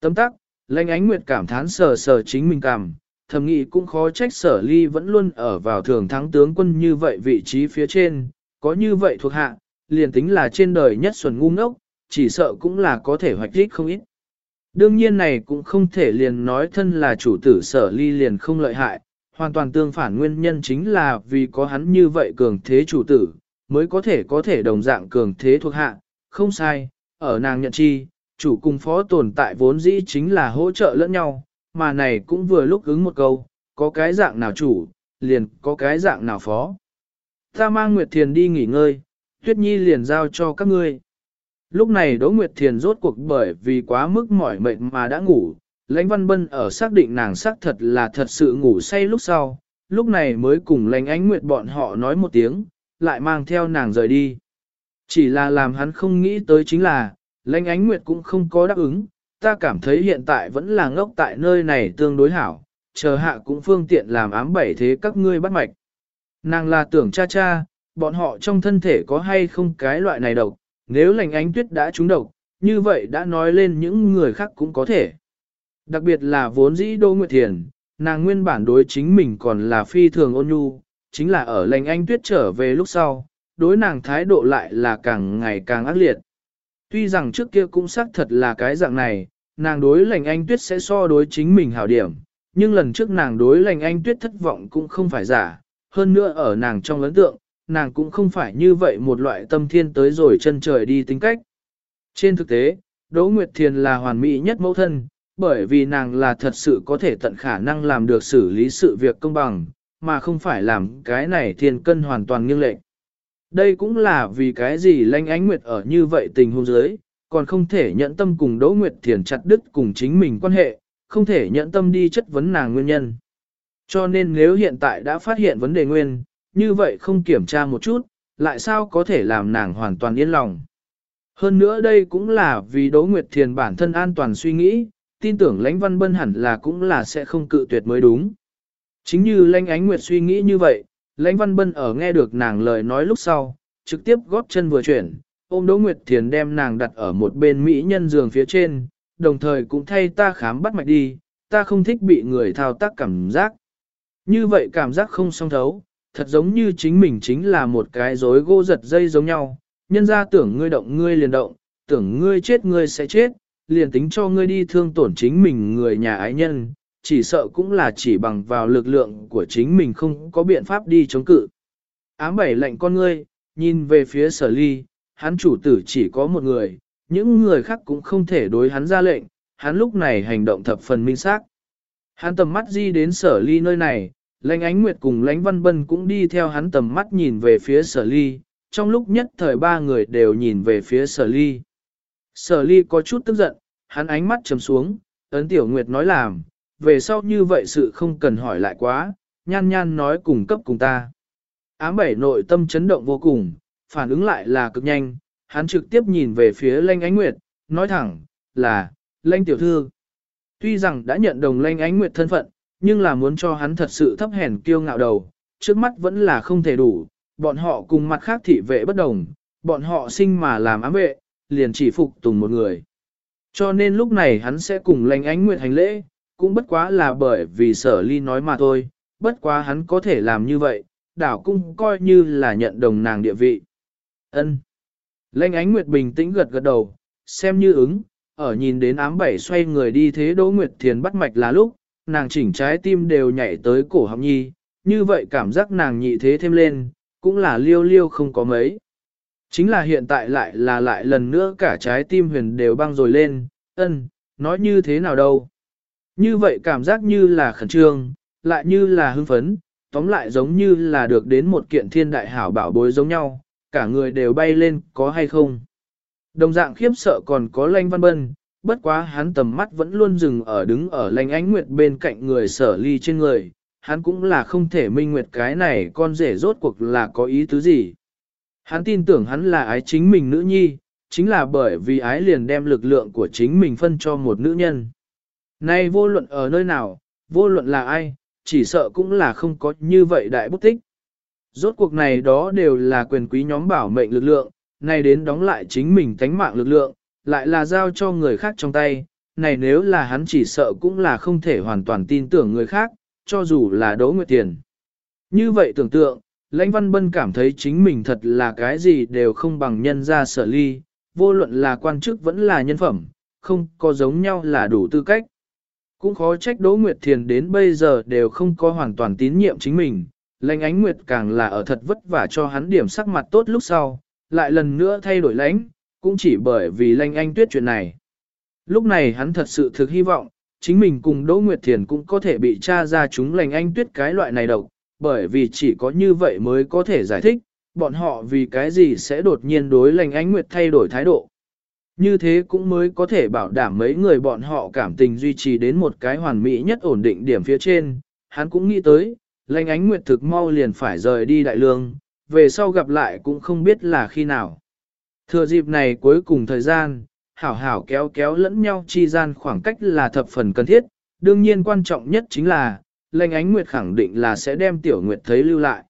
Tấm tắc, lãnh ánh nguyệt cảm thán sờ sờ chính mình cảm, thầm nghĩ cũng khó trách sở ly vẫn luôn ở vào thường thắng tướng quân như vậy vị trí phía trên, có như vậy thuộc hạ, liền tính là trên đời nhất xuẩn ngu ngốc, chỉ sợ cũng là có thể hoạch đích không ít. Đương nhiên này cũng không thể liền nói thân là chủ tử sở ly liền không lợi hại, hoàn toàn tương phản nguyên nhân chính là vì có hắn như vậy cường thế chủ tử, mới có thể có thể đồng dạng cường thế thuộc hạ, không sai, ở nàng nhận chi, chủ cùng phó tồn tại vốn dĩ chính là hỗ trợ lẫn nhau, mà này cũng vừa lúc ứng một câu, có cái dạng nào chủ, liền có cái dạng nào phó. Ta mang Nguyệt Thiền đi nghỉ ngơi, Tuyết Nhi liền giao cho các ngươi. Lúc này Đỗ Nguyệt Thiền rốt cuộc bởi vì quá mức mỏi mệt mà đã ngủ, Lãnh Văn Bân ở xác định nàng xác thật là thật sự ngủ say lúc sau, lúc này mới cùng Lãnh Ánh Nguyệt bọn họ nói một tiếng, lại mang theo nàng rời đi. Chỉ là làm hắn không nghĩ tới chính là, Lãnh Ánh Nguyệt cũng không có đáp ứng, ta cảm thấy hiện tại vẫn là ngốc tại nơi này tương đối hảo, chờ hạ cũng phương tiện làm ám bảy thế các ngươi bắt mạch. Nàng là tưởng cha cha, bọn họ trong thân thể có hay không cái loại này độc, nếu lành ánh tuyết đã trúng độc, như vậy đã nói lên những người khác cũng có thể. Đặc biệt là vốn dĩ Đô Nguyệt Thiền, nàng nguyên bản đối chính mình còn là phi thường ôn nhu, chính là ở lành anh tuyết trở về lúc sau, đối nàng thái độ lại là càng ngày càng ác liệt. Tuy rằng trước kia cũng xác thật là cái dạng này, nàng đối lành anh tuyết sẽ so đối chính mình hảo điểm, nhưng lần trước nàng đối lành anh tuyết thất vọng cũng không phải giả, hơn nữa ở nàng trong ấn tượng, nàng cũng không phải như vậy một loại tâm thiên tới rồi chân trời đi tính cách. Trên thực tế, Đỗ Nguyệt Thiền là hoàn mỹ nhất mẫu thân, bởi vì nàng là thật sự có thể tận khả năng làm được xử lý sự việc công bằng, mà không phải làm cái này thiên cân hoàn toàn nghiêng lệch. Đây cũng là vì cái gì lanh ánh nguyệt ở như vậy tình huống giới, còn không thể nhận tâm cùng Đỗ Nguyệt Thiền chặt đứt cùng chính mình quan hệ, không thể nhận tâm đi chất vấn nàng nguyên nhân. Cho nên nếu hiện tại đã phát hiện vấn đề nguyên, như vậy không kiểm tra một chút, lại sao có thể làm nàng hoàn toàn yên lòng. Hơn nữa đây cũng là vì Đỗ Nguyệt Thiền bản thân an toàn suy nghĩ, tin tưởng lãnh văn bân hẳn là cũng là sẽ không cự tuyệt mới đúng. Chính như lãnh ánh Nguyệt suy nghĩ như vậy, lãnh văn bân ở nghe được nàng lời nói lúc sau, trực tiếp góp chân vừa chuyển, ôm Đỗ Nguyệt Thiền đem nàng đặt ở một bên Mỹ nhân giường phía trên, đồng thời cũng thay ta khám bắt mạch đi, ta không thích bị người thao tác cảm giác. Như vậy cảm giác không song thấu, thật giống như chính mình chính là một cái rối gỗ giật dây giống nhau, nhân ra tưởng ngươi động ngươi liền động, tưởng ngươi chết ngươi sẽ chết, liền tính cho ngươi đi thương tổn chính mình người nhà ái nhân, chỉ sợ cũng là chỉ bằng vào lực lượng của chính mình không có biện pháp đi chống cự. Ám bảy lệnh con ngươi, nhìn về phía sở ly, hắn chủ tử chỉ có một người, những người khác cũng không thể đối hắn ra lệnh, hắn lúc này hành động thập phần minh xác. Hắn tầm mắt di đến sở ly nơi này, lãnh ánh nguyệt cùng lãnh văn bân cũng đi theo hắn tầm mắt nhìn về phía sở ly, trong lúc nhất thời ba người đều nhìn về phía sở ly. Sở ly có chút tức giận, hắn ánh mắt trầm xuống, ấn tiểu nguyệt nói làm, về sau như vậy sự không cần hỏi lại quá, nhan nhan nói cùng cấp cùng ta. Ám bảy nội tâm chấn động vô cùng, phản ứng lại là cực nhanh, hắn trực tiếp nhìn về phía lanh ánh nguyệt, nói thẳng, là, lanh tiểu thư. Tuy rằng đã nhận đồng lanh ánh nguyệt thân phận, nhưng là muốn cho hắn thật sự thấp hèn kiêu ngạo đầu, trước mắt vẫn là không thể đủ, bọn họ cùng mặt khác thị vệ bất đồng, bọn họ sinh mà làm ám vệ, liền chỉ phục tùng một người. Cho nên lúc này hắn sẽ cùng lanh ánh nguyệt hành lễ, cũng bất quá là bởi vì sở ly nói mà thôi, bất quá hắn có thể làm như vậy, đảo cung coi như là nhận đồng nàng địa vị. ân lênh ánh nguyệt bình tĩnh gật gật đầu, xem như ứng, ở nhìn đến ám bảy xoay người đi thế Đỗ Nguyệt Thiền bắt mạch là lúc, nàng chỉnh trái tim đều nhảy tới cổ họng nhi, như vậy cảm giác nàng nhị thế thêm lên, cũng là liêu liêu không có mấy. Chính là hiện tại lại là lại lần nữa cả trái tim huyền đều băng rồi lên, ân, nói như thế nào đâu. Như vậy cảm giác như là khẩn trương, lại như là hưng phấn, tóm lại giống như là được đến một kiện thiên đại hảo bảo bối giống nhau, cả người đều bay lên, có hay không. Đồng dạng khiếp sợ còn có lanh văn bân, bất quá hắn tầm mắt vẫn luôn dừng ở đứng ở lanh ánh nguyệt bên cạnh người sở ly trên người, hắn cũng là không thể minh nguyệt cái này con rể rốt cuộc là có ý tứ gì. Hắn tin tưởng hắn là ái chính mình nữ nhi, chính là bởi vì ái liền đem lực lượng của chính mình phân cho một nữ nhân. Nay vô luận ở nơi nào, vô luận là ai, chỉ sợ cũng là không có như vậy đại bút tích. Rốt cuộc này đó đều là quyền quý nhóm bảo mệnh lực lượng, nay đến đóng lại chính mình tánh mạng lực lượng, lại là giao cho người khác trong tay, này nếu là hắn chỉ sợ cũng là không thể hoàn toàn tin tưởng người khác, cho dù là đố nguyệt tiền. Như vậy tưởng tượng, Lãnh Văn Bân cảm thấy chính mình thật là cái gì đều không bằng nhân ra sở ly, vô luận là quan chức vẫn là nhân phẩm, không có giống nhau là đủ tư cách. Cũng khó trách Đỗ Nguyệt Thiền đến bây giờ đều không có hoàn toàn tín nhiệm chính mình, lãnh ánh Nguyệt càng là ở thật vất vả cho hắn điểm sắc mặt tốt lúc sau, lại lần nữa thay đổi lãnh, cũng chỉ bởi vì lãnh anh tuyết chuyện này. Lúc này hắn thật sự thực hy vọng, chính mình cùng Đỗ Nguyệt Thiền cũng có thể bị tra ra chúng lành anh tuyết cái loại này độc, bởi vì chỉ có như vậy mới có thể giải thích, bọn họ vì cái gì sẽ đột nhiên đối lành anh Nguyệt thay đổi thái độ. Như thế cũng mới có thể bảo đảm mấy người bọn họ cảm tình duy trì đến một cái hoàn mỹ nhất ổn định điểm phía trên. Hắn cũng nghĩ tới, lãnh ánh nguyệt thực mau liền phải rời đi đại lương, về sau gặp lại cũng không biết là khi nào. Thừa dịp này cuối cùng thời gian, hảo hảo kéo kéo lẫn nhau chi gian khoảng cách là thập phần cần thiết, đương nhiên quan trọng nhất chính là, lãnh ánh nguyệt khẳng định là sẽ đem tiểu nguyệt thấy lưu lại.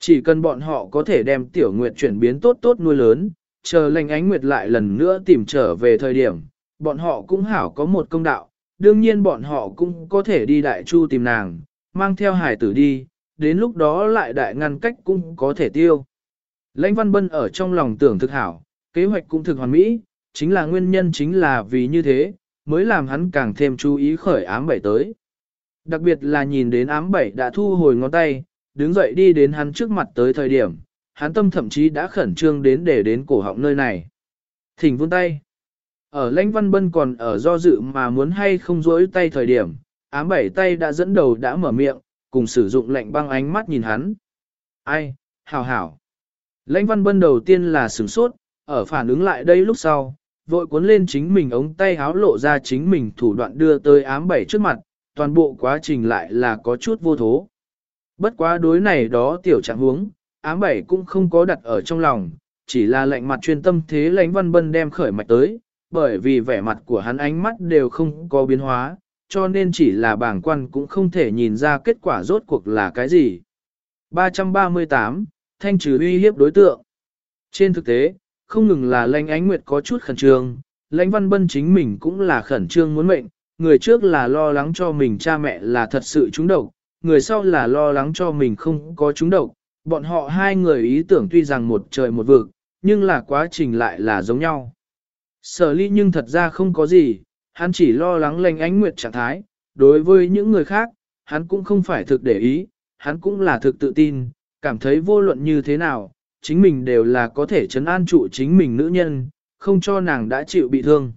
Chỉ cần bọn họ có thể đem tiểu nguyệt chuyển biến tốt tốt nuôi lớn, chờ lành ánh nguyệt lại lần nữa tìm trở về thời điểm, bọn họ cũng hảo có một công đạo, đương nhiên bọn họ cũng có thể đi đại chu tìm nàng, mang theo hải tử đi, đến lúc đó lại đại ngăn cách cũng có thể tiêu. Lãnh Văn Bân ở trong lòng tưởng thực hảo, kế hoạch cũng thực hoàn mỹ, chính là nguyên nhân chính là vì như thế, mới làm hắn càng thêm chú ý khởi ám bảy tới. Đặc biệt là nhìn đến ám bảy đã thu hồi ngón tay, đứng dậy đi đến hắn trước mặt tới thời điểm, hắn tâm thậm chí đã khẩn trương đến để đến cổ họng nơi này. Thỉnh vươn tay. Ở lãnh văn bân còn ở do dự mà muốn hay không rỗi tay thời điểm, ám bảy tay đã dẫn đầu đã mở miệng, cùng sử dụng lệnh băng ánh mắt nhìn hắn. Ai, hảo hảo. Lãnh văn bân đầu tiên là sửng sốt, ở phản ứng lại đây lúc sau, vội cuốn lên chính mình ống tay háo lộ ra chính mình thủ đoạn đưa tới ám bảy trước mặt, toàn bộ quá trình lại là có chút vô thố. Bất quá đối này đó tiểu trạng huống, ám bảy cũng không có đặt ở trong lòng, chỉ là lạnh mặt chuyên tâm thế lãnh văn bân đem khởi mạch tới, bởi vì vẻ mặt của hắn ánh mắt đều không có biến hóa, cho nên chỉ là bảng quan cũng không thể nhìn ra kết quả rốt cuộc là cái gì. 338. Thanh trừ uy hiếp đối tượng Trên thực tế, không ngừng là lãnh ánh nguyệt có chút khẩn trương, lãnh văn bân chính mình cũng là khẩn trương muốn mệnh, người trước là lo lắng cho mình cha mẹ là thật sự trúng độc, người sau là lo lắng cho mình không có trúng độc, bọn họ hai người ý tưởng tuy rằng một trời một vực, nhưng là quá trình lại là giống nhau. Sở ly nhưng thật ra không có gì, hắn chỉ lo lắng lành ánh nguyệt trạng thái, đối với những người khác, hắn cũng không phải thực để ý, hắn cũng là thực tự tin, cảm thấy vô luận như thế nào, chính mình đều là có thể chấn an trụ chính mình nữ nhân, không cho nàng đã chịu bị thương.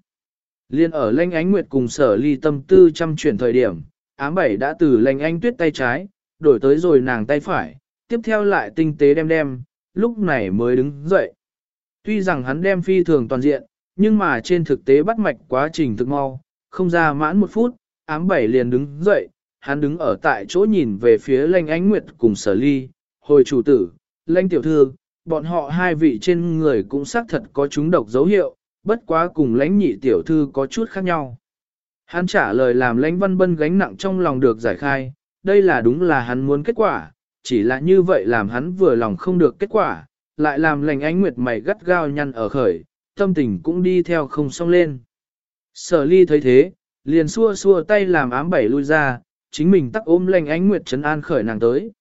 Liên ở lanh ánh nguyệt cùng sở ly tâm tư chăm chuyển thời điểm, ám bảy đã từ lanh ánh tuyết tay trái, đổi tới rồi nàng tay phải, tiếp theo lại tinh tế đem đem, lúc này mới đứng dậy. Tuy rằng hắn đem phi thường toàn diện, nhưng mà trên thực tế bắt mạch quá trình thực mau, không ra mãn một phút, ám bảy liền đứng dậy, hắn đứng ở tại chỗ nhìn về phía lanh ánh nguyệt cùng sở ly, hồi chủ tử, lanh tiểu thư, bọn họ hai vị trên người cũng xác thật có chúng độc dấu hiệu, bất quá cùng lãnh nhị tiểu thư có chút khác nhau. Hắn trả lời làm lãnh văn bân gánh nặng trong lòng được giải khai, đây là đúng là hắn muốn kết quả, chỉ là như vậy làm hắn vừa lòng không được kết quả, lại làm lành ánh nguyệt mày gắt gao nhăn ở khởi, tâm tình cũng đi theo không xong lên. Sở ly thấy thế, liền xua xua tay làm ám bảy lui ra, chính mình tắc ôm lành ánh nguyệt trấn an khởi nàng tới.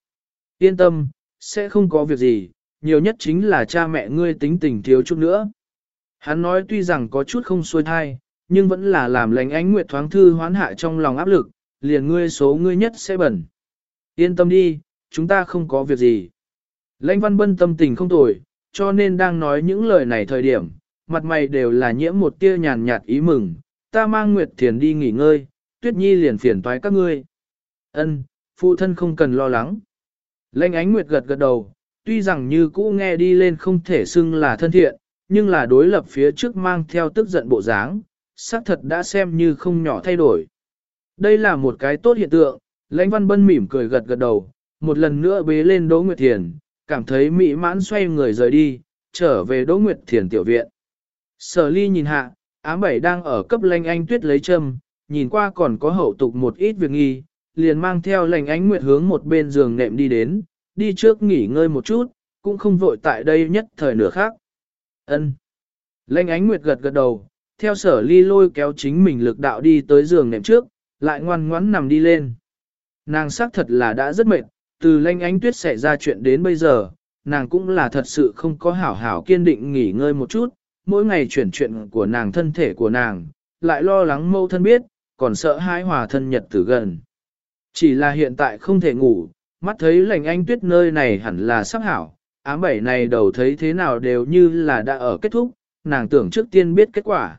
Yên tâm, sẽ không có việc gì, nhiều nhất chính là cha mẹ ngươi tính tình thiếu chút nữa. Hắn nói tuy rằng có chút không xuôi thai, nhưng vẫn là làm lành ánh nguyệt thoáng thư hoán hạ trong lòng áp lực, liền ngươi số ngươi nhất sẽ bẩn. Yên tâm đi, chúng ta không có việc gì. Lãnh văn bân tâm tình không tồi, cho nên đang nói những lời này thời điểm, mặt mày đều là nhiễm một tia nhàn nhạt ý mừng, ta mang Nguyệt Thiền đi nghỉ ngơi, Tuyết Nhi liền phiền toái các ngươi. Ân, phụ thân không cần lo lắng. Lãnh ánh Nguyệt gật gật đầu, tuy rằng như cũ nghe đi lên không thể xưng là thân thiện, nhưng là đối lập phía trước mang theo tức giận bộ dáng, xác thật đã xem như không nhỏ thay đổi. Đây là một cái tốt hiện tượng, lãnh văn bân mỉm cười gật gật đầu, một lần nữa bế lên Đỗ Nguyệt Thiền, cảm thấy mỹ mãn xoay người rời đi, trở về Đỗ Nguyệt Thiền tiểu viện. Sở ly nhìn hạ, ám bảy đang ở cấp lanh anh tuyết lấy châm, nhìn qua còn có hậu tục một ít việc nghi, liền mang theo lành ánh nguyệt hướng một bên giường nệm đi đến, đi trước nghỉ ngơi một chút, cũng không vội tại đây nhất thời nửa khác. Ân. Lanh ánh nguyệt gật gật đầu, theo sở ly lôi kéo chính mình lực đạo đi tới giường nệm trước, lại ngoan ngoãn nằm đi lên. Nàng xác thật là đã rất mệt, từ lanh ánh tuyết xảy ra chuyện đến bây giờ, nàng cũng là thật sự không có hảo hảo kiên định nghỉ ngơi một chút, mỗi ngày chuyển chuyện của nàng thân thể của nàng, lại lo lắng mâu thân biết, còn sợ hai hòa thân nhật tử gần. Chỉ là hiện tại không thể ngủ, mắt thấy lành anh tuyết nơi này hẳn là sắp hảo, ám bảy này đầu thấy thế nào đều như là đã ở kết thúc, nàng tưởng trước tiên biết kết quả.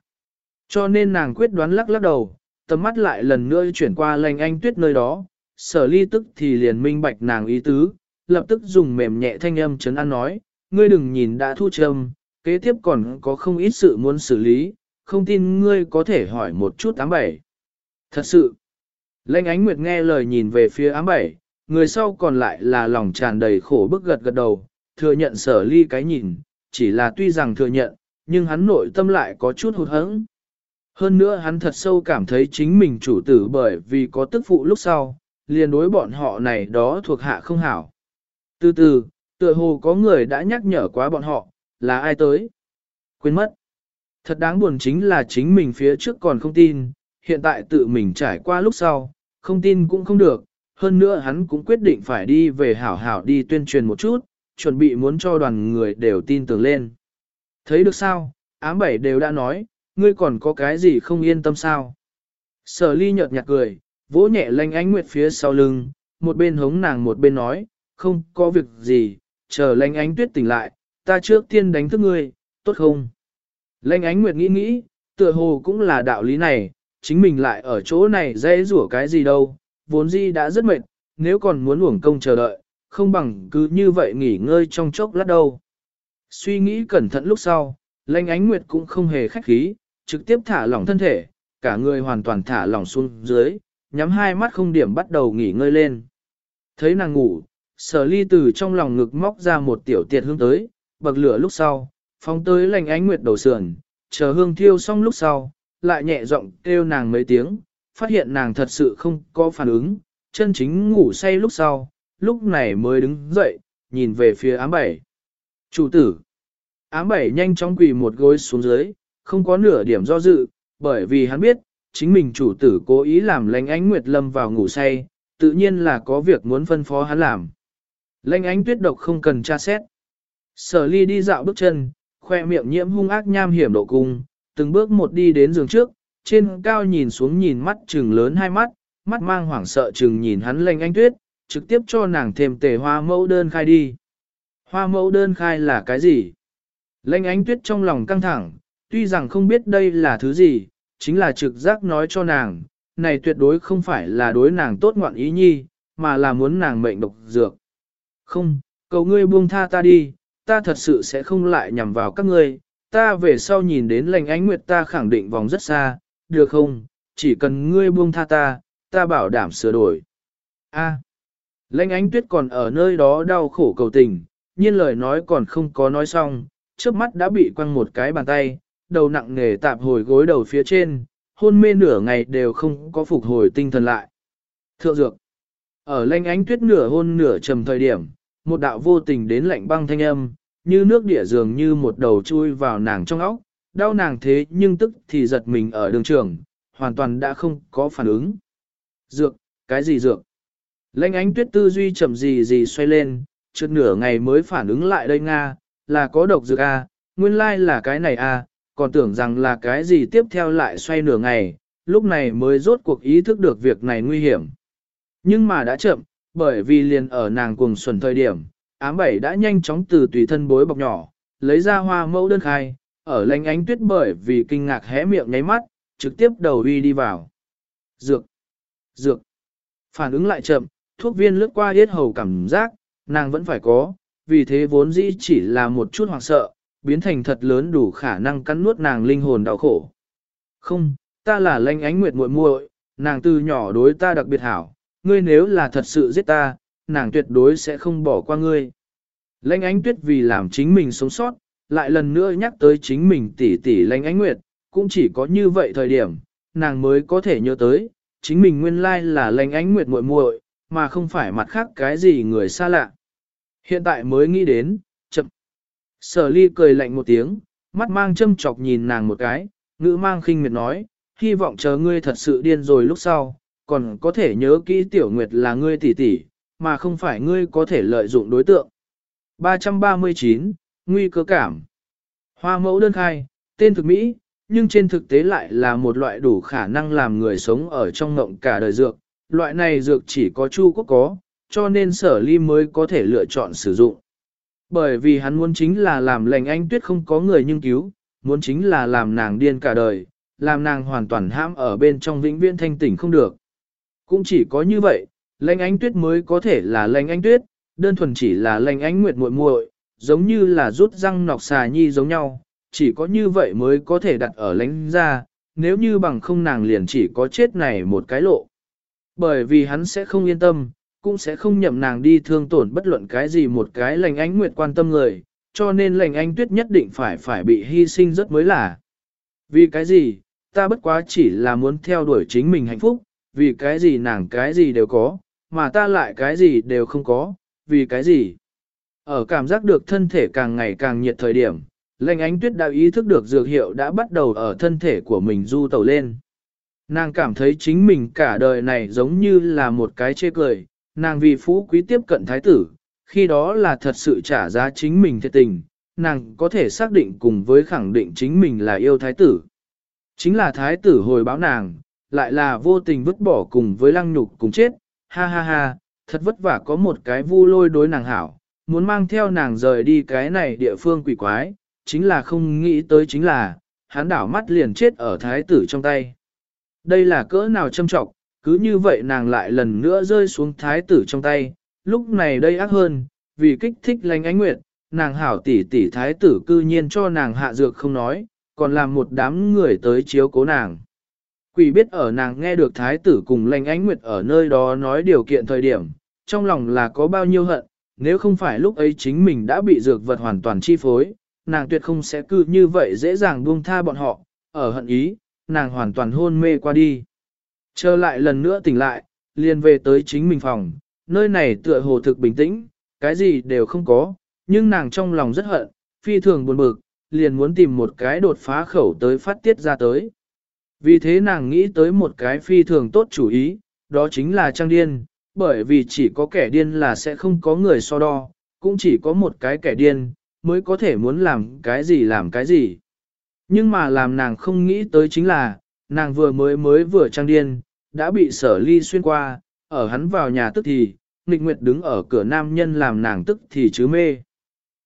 Cho nên nàng quyết đoán lắc lắc đầu, tầm mắt lại lần nữa chuyển qua lành anh tuyết nơi đó, sở ly tức thì liền minh bạch nàng ý tứ, lập tức dùng mềm nhẹ thanh âm chấn an nói, ngươi đừng nhìn đã thu trầm, kế tiếp còn có không ít sự muốn xử lý, không tin ngươi có thể hỏi một chút ám bảy. Thật sự, Lệnh ánh nguyệt nghe lời nhìn về phía ám bảy, người sau còn lại là lòng tràn đầy khổ bức gật gật đầu, thừa nhận sở ly cái nhìn, chỉ là tuy rằng thừa nhận, nhưng hắn nội tâm lại có chút hụt hẫng. Hơn nữa hắn thật sâu cảm thấy chính mình chủ tử bởi vì có tức phụ lúc sau, liền đối bọn họ này đó thuộc hạ không hảo. Từ từ, tựa hồ có người đã nhắc nhở quá bọn họ, là ai tới? Quên mất. Thật đáng buồn chính là chính mình phía trước còn không tin, hiện tại tự mình trải qua lúc sau, không tin cũng không được, hơn nữa hắn cũng quyết định phải đi về hảo hảo đi tuyên truyền một chút, chuẩn bị muốn cho đoàn người đều tin tưởng lên. Thấy được sao, ám bảy đều đã nói, ngươi còn có cái gì không yên tâm sao? Sở ly nhợt nhạt cười, vỗ nhẹ lanh ánh nguyệt phía sau lưng, một bên hống nàng một bên nói, không có việc gì, chờ lanh ánh tuyết tỉnh lại, ta trước tiên đánh thức ngươi, tốt không? Lanh ánh nguyệt nghĩ nghĩ, tựa hồ cũng là đạo lý này, chính mình lại ở chỗ này dễ rủa cái gì đâu, vốn gì đã rất mệt, nếu còn muốn uổng công chờ đợi, không bằng cứ như vậy nghỉ ngơi trong chốc lát đâu. Suy nghĩ cẩn thận lúc sau, lanh ánh nguyệt cũng không hề khách khí, trực tiếp thả lỏng thân thể, cả người hoàn toàn thả lỏng xuống dưới, nhắm hai mắt không điểm bắt đầu nghỉ ngơi lên. Thấy nàng ngủ, sở ly từ trong lòng ngực móc ra một tiểu tiệt hương tới, bậc lửa lúc sau, phóng tới lành ánh nguyệt đầu sườn, chờ hương thiêu xong lúc sau, lại nhẹ giọng kêu nàng mấy tiếng, phát hiện nàng thật sự không có phản ứng, chân chính ngủ say lúc sau, lúc này mới đứng dậy, nhìn về phía ám bảy. Chủ tử. Ám bảy nhanh chóng quỳ một gối xuống dưới, không có nửa điểm do dự, bởi vì hắn biết, chính mình chủ tử cố ý làm lãnh ánh nguyệt lâm vào ngủ say, tự nhiên là có việc muốn phân phó hắn làm. Lãnh ánh tuyết độc không cần tra xét. Sở ly đi dạo bước chân, khoe miệng nhiễm hung ác nham hiểm độ cung, từng bước một đi đến giường trước, trên cao nhìn xuống nhìn mắt trừng lớn hai mắt, mắt mang hoảng sợ trừng nhìn hắn lãnh ánh tuyết, trực tiếp cho nàng thêm tề hoa mẫu đơn khai đi. Hoa mẫu đơn khai là cái gì? Lãnh ánh tuyết trong lòng căng thẳng, tuy rằng không biết đây là thứ gì, chính là trực giác nói cho nàng, này tuyệt đối không phải là đối nàng tốt ngoạn ý nhi, mà là muốn nàng mệnh độc dược. Không, cầu ngươi buông tha ta đi, ta thật sự sẽ không lại nhằm vào các ngươi, ta về sau nhìn đến lành ánh nguyệt ta khẳng định vòng rất xa, được không, chỉ cần ngươi buông tha ta, ta bảo đảm sửa đổi. A. À, lãnh ánh tuyết còn ở nơi đó đau khổ cầu tình, nhiên lời nói còn không có nói xong, trước mắt đã bị quăng một cái bàn tay, đầu nặng nề tạp hồi gối đầu phía trên, hôn mê nửa ngày đều không có phục hồi tinh thần lại. Thượng dược. Ở lanh ánh tuyết nửa hôn nửa trầm thời điểm, một đạo vô tình đến lạnh băng thanh âm, như nước địa dường như một đầu chui vào nàng trong óc, đau nàng thế nhưng tức thì giật mình ở đường trường, hoàn toàn đã không có phản ứng. Dược, cái gì dược? Lanh ánh tuyết tư duy chậm gì gì xoay lên, trước nửa ngày mới phản ứng lại đây Nga, là có độc dược A, nguyên lai là cái này A, còn tưởng rằng là cái gì tiếp theo lại xoay nửa ngày, lúc này mới rốt cuộc ý thức được việc này nguy hiểm. Nhưng mà đã chậm, bởi vì liền ở nàng cùng xuẩn thời điểm, ám bảy đã nhanh chóng từ tùy thân bối bọc nhỏ, lấy ra hoa mẫu đơn khai, ở lánh ánh tuyết bởi vì kinh ngạc hé miệng nháy mắt, trực tiếp đầu uy đi vào. Dược! Dược! Phản ứng lại chậm, thuốc viên lướt qua hết hầu cảm giác, nàng vẫn phải có, vì thế vốn dĩ chỉ là một chút hoảng sợ, biến thành thật lớn đủ khả năng cắn nuốt nàng linh hồn đau khổ. Không, ta là lanh ánh nguyệt muội muội, nàng từ nhỏ đối ta đặc biệt hảo, ngươi nếu là thật sự giết ta, nàng tuyệt đối sẽ không bỏ qua ngươi. Lanh ánh tuyết vì làm chính mình sống sót, lại lần nữa nhắc tới chính mình tỷ tỷ lanh ánh nguyệt, cũng chỉ có như vậy thời điểm, nàng mới có thể nhớ tới, chính mình nguyên lai là lanh ánh nguyệt muội muội, mà không phải mặt khác cái gì người xa lạ. Hiện tại mới nghĩ đến. Sở ly cười lạnh một tiếng, mắt mang châm chọc nhìn nàng một cái, ngữ mang khinh miệt nói, hy vọng chờ ngươi thật sự điên rồi lúc sau, còn có thể nhớ kỹ tiểu nguyệt là ngươi tỷ tỷ, mà không phải ngươi có thể lợi dụng đối tượng. 339, Nguy cơ cảm Hoa mẫu đơn khai, tên thực Mỹ, nhưng trên thực tế lại là một loại đủ khả năng làm người sống ở trong ngộng cả đời dược. Loại này dược chỉ có Chu Quốc có, cho nên sở ly mới có thể lựa chọn sử dụng. Bởi vì hắn muốn chính là làm lệnh anh tuyết không có người nhưng cứu, muốn chính là làm nàng điên cả đời, làm nàng hoàn toàn hãm ở bên trong vĩnh viễn thanh tỉnh không được. Cũng chỉ có như vậy, lệnh anh tuyết mới có thể là lệnh anh tuyết, đơn thuần chỉ là lệnh anh nguyệt muội muội, giống như là rút răng nọc xà nhi giống nhau, chỉ có như vậy mới có thể đặt ở lãnh ra, nếu như bằng không nàng liền chỉ có chết này một cái lộ. Bởi vì hắn sẽ không yên tâm, cũng sẽ không nhậm nàng đi thương tổn bất luận cái gì một cái lành ánh nguyệt quan tâm người, cho nên lành ánh tuyết nhất định phải phải bị hy sinh rất mới là. Vì cái gì, ta bất quá chỉ là muốn theo đuổi chính mình hạnh phúc, vì cái gì nàng cái gì đều có, mà ta lại cái gì đều không có, vì cái gì. Ở cảm giác được thân thể càng ngày càng nhiệt thời điểm, lành ánh tuyết đã ý thức được dược hiệu đã bắt đầu ở thân thể của mình du tẩu lên. Nàng cảm thấy chính mình cả đời này giống như là một cái chê cười, nàng vì phú quý tiếp cận thái tử, khi đó là thật sự trả giá chính mình thiệt tình, nàng có thể xác định cùng với khẳng định chính mình là yêu thái tử. Chính là thái tử hồi báo nàng, lại là vô tình vứt bỏ cùng với lăng nhục cùng chết, ha ha ha, thật vất vả có một cái vu lôi đối nàng hảo, muốn mang theo nàng rời đi cái này địa phương quỷ quái, chính là không nghĩ tới chính là, hắn đảo mắt liền chết ở thái tử trong tay. Đây là cỡ nào châm trọng, cứ như vậy nàng lại lần nữa rơi xuống thái tử trong tay, lúc này đây ác hơn, vì kích thích lành ánh nguyệt, nàng hảo tỷ tỷ thái tử cư nhiên cho nàng hạ dược không nói, còn làm một đám người tới chiếu cố nàng. Quỷ biết ở nàng nghe được thái tử cùng lành ánh nguyệt ở nơi đó nói điều kiện thời điểm, trong lòng là có bao nhiêu hận, nếu không phải lúc ấy chính mình đã bị dược vật hoàn toàn chi phối, nàng tuyệt không sẽ cư như vậy dễ dàng buông tha bọn họ, ở hận ý, nàng hoàn toàn hôn mê qua đi. Trở lại lần nữa tỉnh lại, liền về tới chính mình phòng, nơi này tựa hồ thực bình tĩnh, cái gì đều không có, nhưng nàng trong lòng rất hận, phi thường buồn bực, liền muốn tìm một cái đột phá khẩu tới phát tiết ra tới. Vì thế nàng nghĩ tới một cái phi thường tốt chủ ý, đó chính là trang điên, bởi vì chỉ có kẻ điên là sẽ không có người so đo, cũng chỉ có một cái kẻ điên, mới có thể muốn làm cái gì làm cái gì. Nhưng mà làm nàng không nghĩ tới chính là, nàng vừa mới mới vừa trang điên, đã bị sở ly xuyên qua, ở hắn vào nhà tức thì, nghịch nguyệt đứng ở cửa nam nhân làm nàng tức thì chứ mê.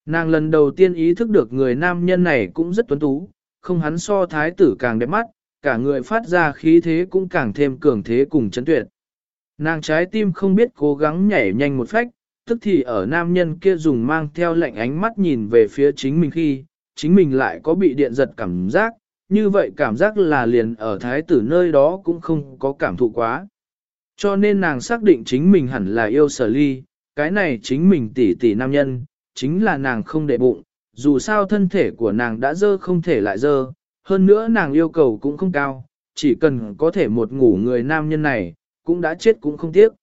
Nàng lần đầu tiên ý thức được người nam nhân này cũng rất tuấn tú, không hắn so thái tử càng đẹp mắt, cả người phát ra khí thế cũng càng thêm cường thế cùng chấn tuyệt. Nàng trái tim không biết cố gắng nhảy nhanh một phách, tức thì ở nam nhân kia dùng mang theo lạnh ánh mắt nhìn về phía chính mình khi, chính mình lại có bị điện giật cảm giác, như vậy cảm giác là liền ở thái tử nơi đó cũng không có cảm thụ quá. Cho nên nàng xác định chính mình hẳn là yêu sở ly, cái này chính mình tỷ tỷ nam nhân, chính là nàng không để bụng, dù sao thân thể của nàng đã dơ không thể lại dơ, hơn nữa nàng yêu cầu cũng không cao, chỉ cần có thể một ngủ người nam nhân này, cũng đã chết cũng không tiếc.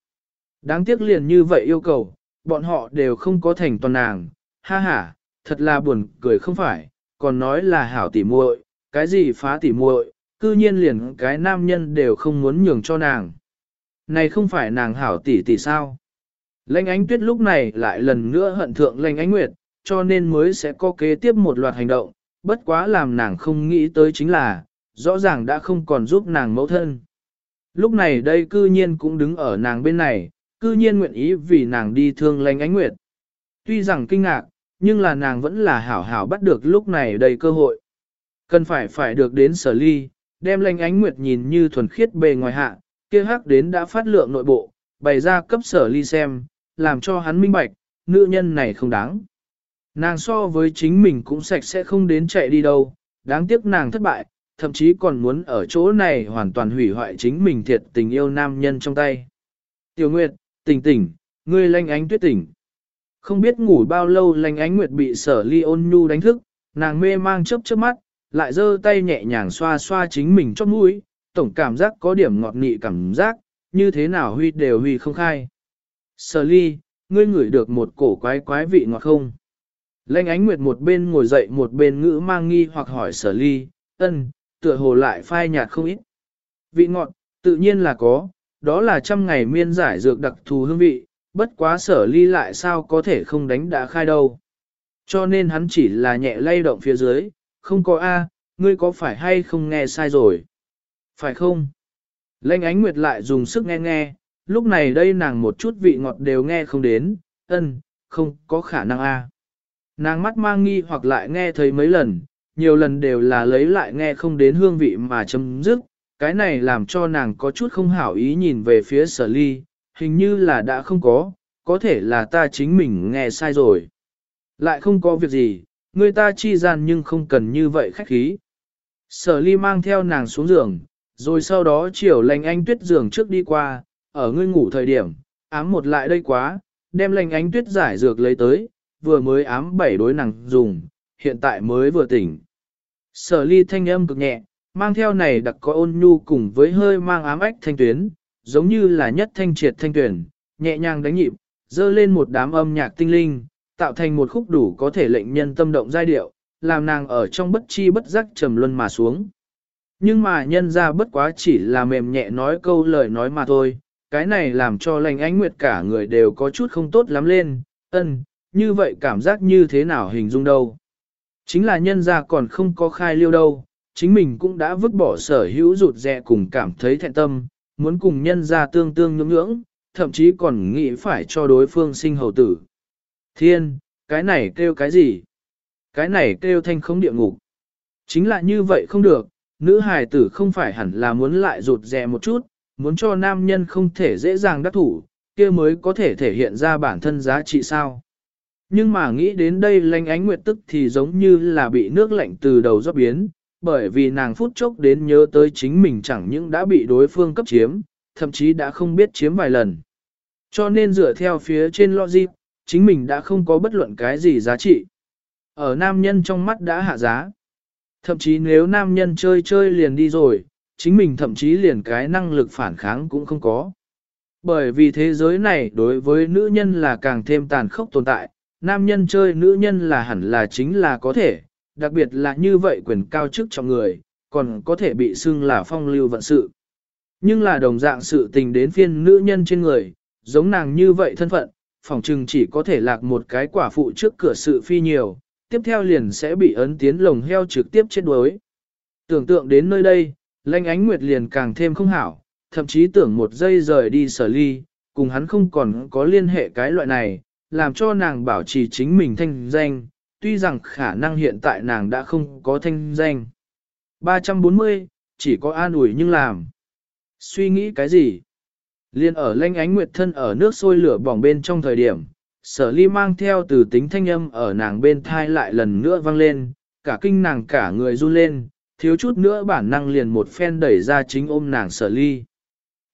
Đáng tiếc liền như vậy yêu cầu, bọn họ đều không có thành toàn nàng, ha ha, thật là buồn cười không phải, còn nói là hảo tỉ muội, cái gì phá tỉ muội, cư nhiên liền cái nam nhân đều không muốn nhường cho nàng. Này không phải nàng hảo tỷ tỷ sao? Lệnh ánh tuyết lúc này lại lần nữa hận thượng lệnh ánh nguyệt, cho nên mới sẽ có kế tiếp một loạt hành động, bất quá làm nàng không nghĩ tới chính là, rõ ràng đã không còn giúp nàng mẫu thân. Lúc này đây cư nhiên cũng đứng ở nàng bên này, cư nhiên nguyện ý vì nàng đi thương lệnh ánh nguyệt. Tuy rằng kinh ngạc, nhưng là nàng vẫn là hảo hảo bắt được lúc này đầy cơ hội. Cần phải phải được đến sở ly, đem lệnh ánh nguyệt nhìn như thuần khiết bề ngoài hạ, kia hắc đến đã phát lượng nội bộ, bày ra cấp sở ly xem, làm cho hắn minh bạch, nữ nhân này không đáng. Nàng so với chính mình cũng sạch sẽ không đến chạy đi đâu, đáng tiếc nàng thất bại, thậm chí còn muốn ở chỗ này hoàn toàn hủy hoại chính mình thiệt tình yêu nam nhân trong tay. Tiểu Nguyệt, tỉnh tỉnh, ngươi lanh ánh tuyết tỉnh. Không biết ngủ bao lâu lanh ánh Nguyệt bị sở ly ôn nhu đánh thức, nàng mê mang chớp chớp mắt, lại giơ tay nhẹ nhàng xoa xoa chính mình chót mũi, tổng cảm giác có điểm ngọt nị cảm giác, như thế nào huy đều huy không khai. Sở ly, ngươi ngửi được một cổ quái quái vị ngọt không? Lênh ánh nguyệt một bên ngồi dậy một bên ngữ mang nghi hoặc hỏi sở ly, ân, tựa hồ lại phai nhạt không ít. Vị ngọt, tự nhiên là có, đó là trăm ngày miên giải dược đặc thù hương vị, bất quá sở ly lại sao có thể không đánh đã khai đâu. Cho nên hắn chỉ là nhẹ lay động phía dưới, không có A, ngươi có phải hay không nghe sai rồi? Phải không? Lênh ánh nguyệt lại dùng sức nghe nghe, lúc này đây nàng một chút vị ngọt đều nghe không đến, ân, không có khả năng a. Nàng mắt mang nghi hoặc lại nghe thấy mấy lần, nhiều lần đều là lấy lại nghe không đến hương vị mà chấm dứt, cái này làm cho nàng có chút không hảo ý nhìn về phía sở ly, hình như là đã không có, có thể là ta chính mình nghe sai rồi. Lại không có việc gì, người ta chi gian nhưng không cần như vậy khách khí. Sở ly mang theo nàng xuống giường, rồi sau đó chiều lành anh tuyết giường trước đi qua, ở ngươi ngủ thời điểm, ám một lại đây quá, đem lành ánh tuyết giải dược lấy tới, vừa mới ám bảy đối nàng dùng, hiện tại mới vừa tỉnh. Sở ly thanh âm cực nhẹ, mang theo này đặc có ôn nhu cùng với hơi mang ám ách thanh tuyến, giống như là nhất thanh triệt thanh tuyển, nhẹ nhàng đánh nhịp, dơ lên một đám âm nhạc tinh linh, tạo thành một khúc đủ có thể lệnh nhân tâm động giai điệu, làm nàng ở trong bất chi bất giác trầm luân mà xuống. Nhưng mà nhân ra bất quá chỉ là mềm nhẹ nói câu lời nói mà thôi, cái này làm cho lành ánh nguyệt cả người đều có chút không tốt lắm lên, ân, như vậy cảm giác như thế nào hình dung đâu. Chính là nhân ra còn không có khai liêu đâu, chính mình cũng đã vứt bỏ sở hữu rụt rẹ cùng cảm thấy thẹn tâm, muốn cùng nhân ra tương tương nhưỡng nhưỡng, thậm chí còn nghĩ phải cho đối phương sinh hầu tử. Thiên, cái này kêu cái gì? Cái này kêu thanh không địa ngục. Chính là như vậy không được, nữ hài tử không phải hẳn là muốn lại rụt rè một chút, muốn cho nam nhân không thể dễ dàng đắc thủ, kia mới có thể thể hiện ra bản thân giá trị sao. Nhưng mà nghĩ đến đây lanh ánh nguyệt tức thì giống như là bị nước lạnh từ đầu rót biến, bởi vì nàng phút chốc đến nhớ tới chính mình chẳng những đã bị đối phương cấp chiếm, thậm chí đã không biết chiếm vài lần. Cho nên dựa theo phía trên logic, chính mình đã không có bất luận cái gì giá trị. Ở nam nhân trong mắt đã hạ giá. Thậm chí nếu nam nhân chơi chơi liền đi rồi, chính mình thậm chí liền cái năng lực phản kháng cũng không có. Bởi vì thế giới này đối với nữ nhân là càng thêm tàn khốc tồn tại, nam nhân chơi nữ nhân là hẳn là chính là có thể, đặc biệt là như vậy quyền cao chức trong người, còn có thể bị xưng là phong lưu vận sự. Nhưng là đồng dạng sự tình đến phiên nữ nhân trên người, giống nàng như vậy thân phận, phòng trừng chỉ có thể lạc một cái quả phụ trước cửa sự phi nhiều, tiếp theo liền sẽ bị ấn tiến lồng heo trực tiếp chết đuối. Tưởng tượng đến nơi đây, lanh ánh nguyệt liền càng thêm không hảo, thậm chí tưởng một giây rời đi sở ly, cùng hắn không còn có liên hệ cái loại này, làm cho nàng bảo trì chính mình thanh danh, tuy rằng khả năng hiện tại nàng đã không có thanh danh. 340, chỉ có an ủi nhưng làm. Suy nghĩ cái gì? Liên ở lanh ánh nguyệt thân ở nước sôi lửa bỏng bên trong thời điểm, sở ly mang theo từ tính thanh âm ở nàng bên thai lại lần nữa vang lên, cả kinh nàng cả người run lên, thiếu chút nữa bản năng liền một phen đẩy ra chính ôm nàng sở ly.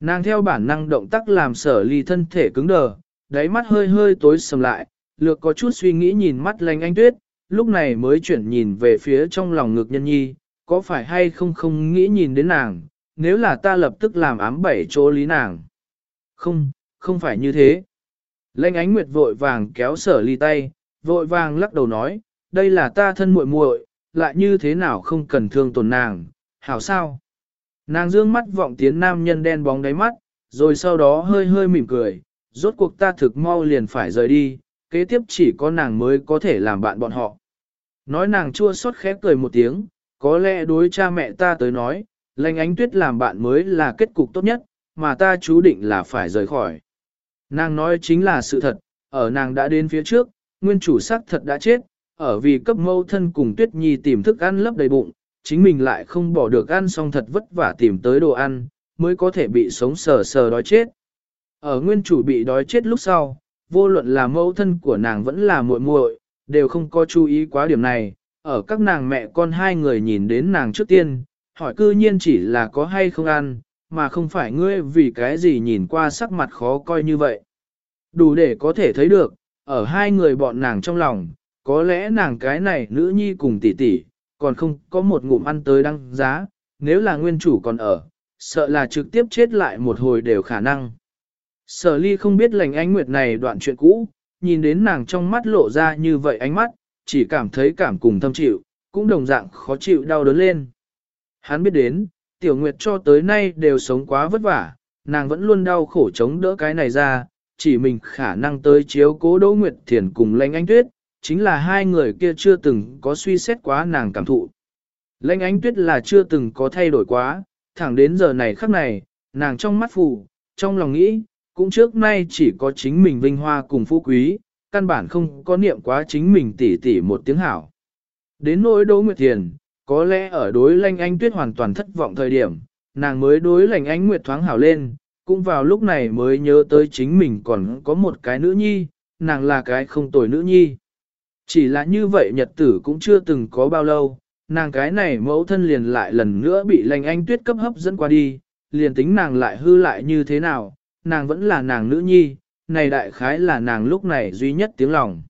Nàng theo bản năng động tác làm sở ly thân thể cứng đờ, đáy mắt hơi hơi tối sầm lại, lược có chút suy nghĩ nhìn mắt lanh anh tuyết, lúc này mới chuyển nhìn về phía trong lòng ngực nhân nhi, có phải hay không không nghĩ nhìn đến nàng, nếu là ta lập tức làm ám bảy chỗ lý nàng. Không, không phải như thế. Lệnh ánh nguyệt vội vàng kéo sở ly tay, vội vàng lắc đầu nói, đây là ta thân muội muội, lại như thế nào không cần thương tổn nàng, hảo sao? Nàng dương mắt vọng tiến nam nhân đen bóng đáy mắt, rồi sau đó hơi hơi mỉm cười, rốt cuộc ta thực mau liền phải rời đi, kế tiếp chỉ có nàng mới có thể làm bạn bọn họ. Nói nàng chua xót khép cười một tiếng, có lẽ đối cha mẹ ta tới nói, lệnh ánh tuyết làm bạn mới là kết cục tốt nhất, mà ta chú định là phải rời khỏi. Nàng nói chính là sự thật, ở nàng đã đến phía trước, nguyên chủ sắc thật đã chết, ở vì cấp mâu thân cùng tuyết nhi tìm thức ăn lấp đầy bụng, chính mình lại không bỏ được ăn xong thật vất vả tìm tới đồ ăn, mới có thể bị sống sờ sờ đói chết. Ở nguyên chủ bị đói chết lúc sau, vô luận là mâu thân của nàng vẫn là muội muội, đều không có chú ý quá điểm này, ở các nàng mẹ con hai người nhìn đến nàng trước tiên, hỏi cư nhiên chỉ là có hay không ăn, mà không phải ngươi vì cái gì nhìn qua sắc mặt khó coi như vậy. Đủ để có thể thấy được, ở hai người bọn nàng trong lòng, có lẽ nàng cái này nữ nhi cùng tỷ tỷ, còn không có một ngụm ăn tới đăng giá, nếu là nguyên chủ còn ở, sợ là trực tiếp chết lại một hồi đều khả năng. Sở ly không biết lành ánh nguyệt này đoạn chuyện cũ, nhìn đến nàng trong mắt lộ ra như vậy ánh mắt, chỉ cảm thấy cảm cùng thâm chịu, cũng đồng dạng khó chịu đau đớn lên. Hắn biết đến, tiểu nguyệt cho tới nay đều sống quá vất vả, nàng vẫn luôn đau khổ chống đỡ cái này ra, chỉ mình khả năng tới chiếu cố Đỗ Nguyệt Thiền cùng Lệnh Ánh Tuyết, chính là hai người kia chưa từng có suy xét quá nàng cảm thụ. Lệnh Ánh Tuyết là chưa từng có thay đổi quá, thẳng đến giờ này khắc này, nàng trong mắt phù, trong lòng nghĩ, cũng trước nay chỉ có chính mình vinh hoa cùng phú quý, căn bản không có niệm quá chính mình tỉ tỉ một tiếng hảo. Đến nỗi Đỗ Nguyệt Thiền, có lẽ ở đối lanh anh tuyết hoàn toàn thất vọng thời điểm, nàng mới đối lành ánh nguyệt thoáng hảo lên, cũng vào lúc này mới nhớ tới chính mình còn có một cái nữ nhi, nàng là cái không tồi nữ nhi. Chỉ là như vậy nhật tử cũng chưa từng có bao lâu, nàng cái này mẫu thân liền lại lần nữa bị lành anh tuyết cấp hấp dẫn qua đi, liền tính nàng lại hư lại như thế nào, nàng vẫn là nàng nữ nhi, này đại khái là nàng lúc này duy nhất tiếng lòng.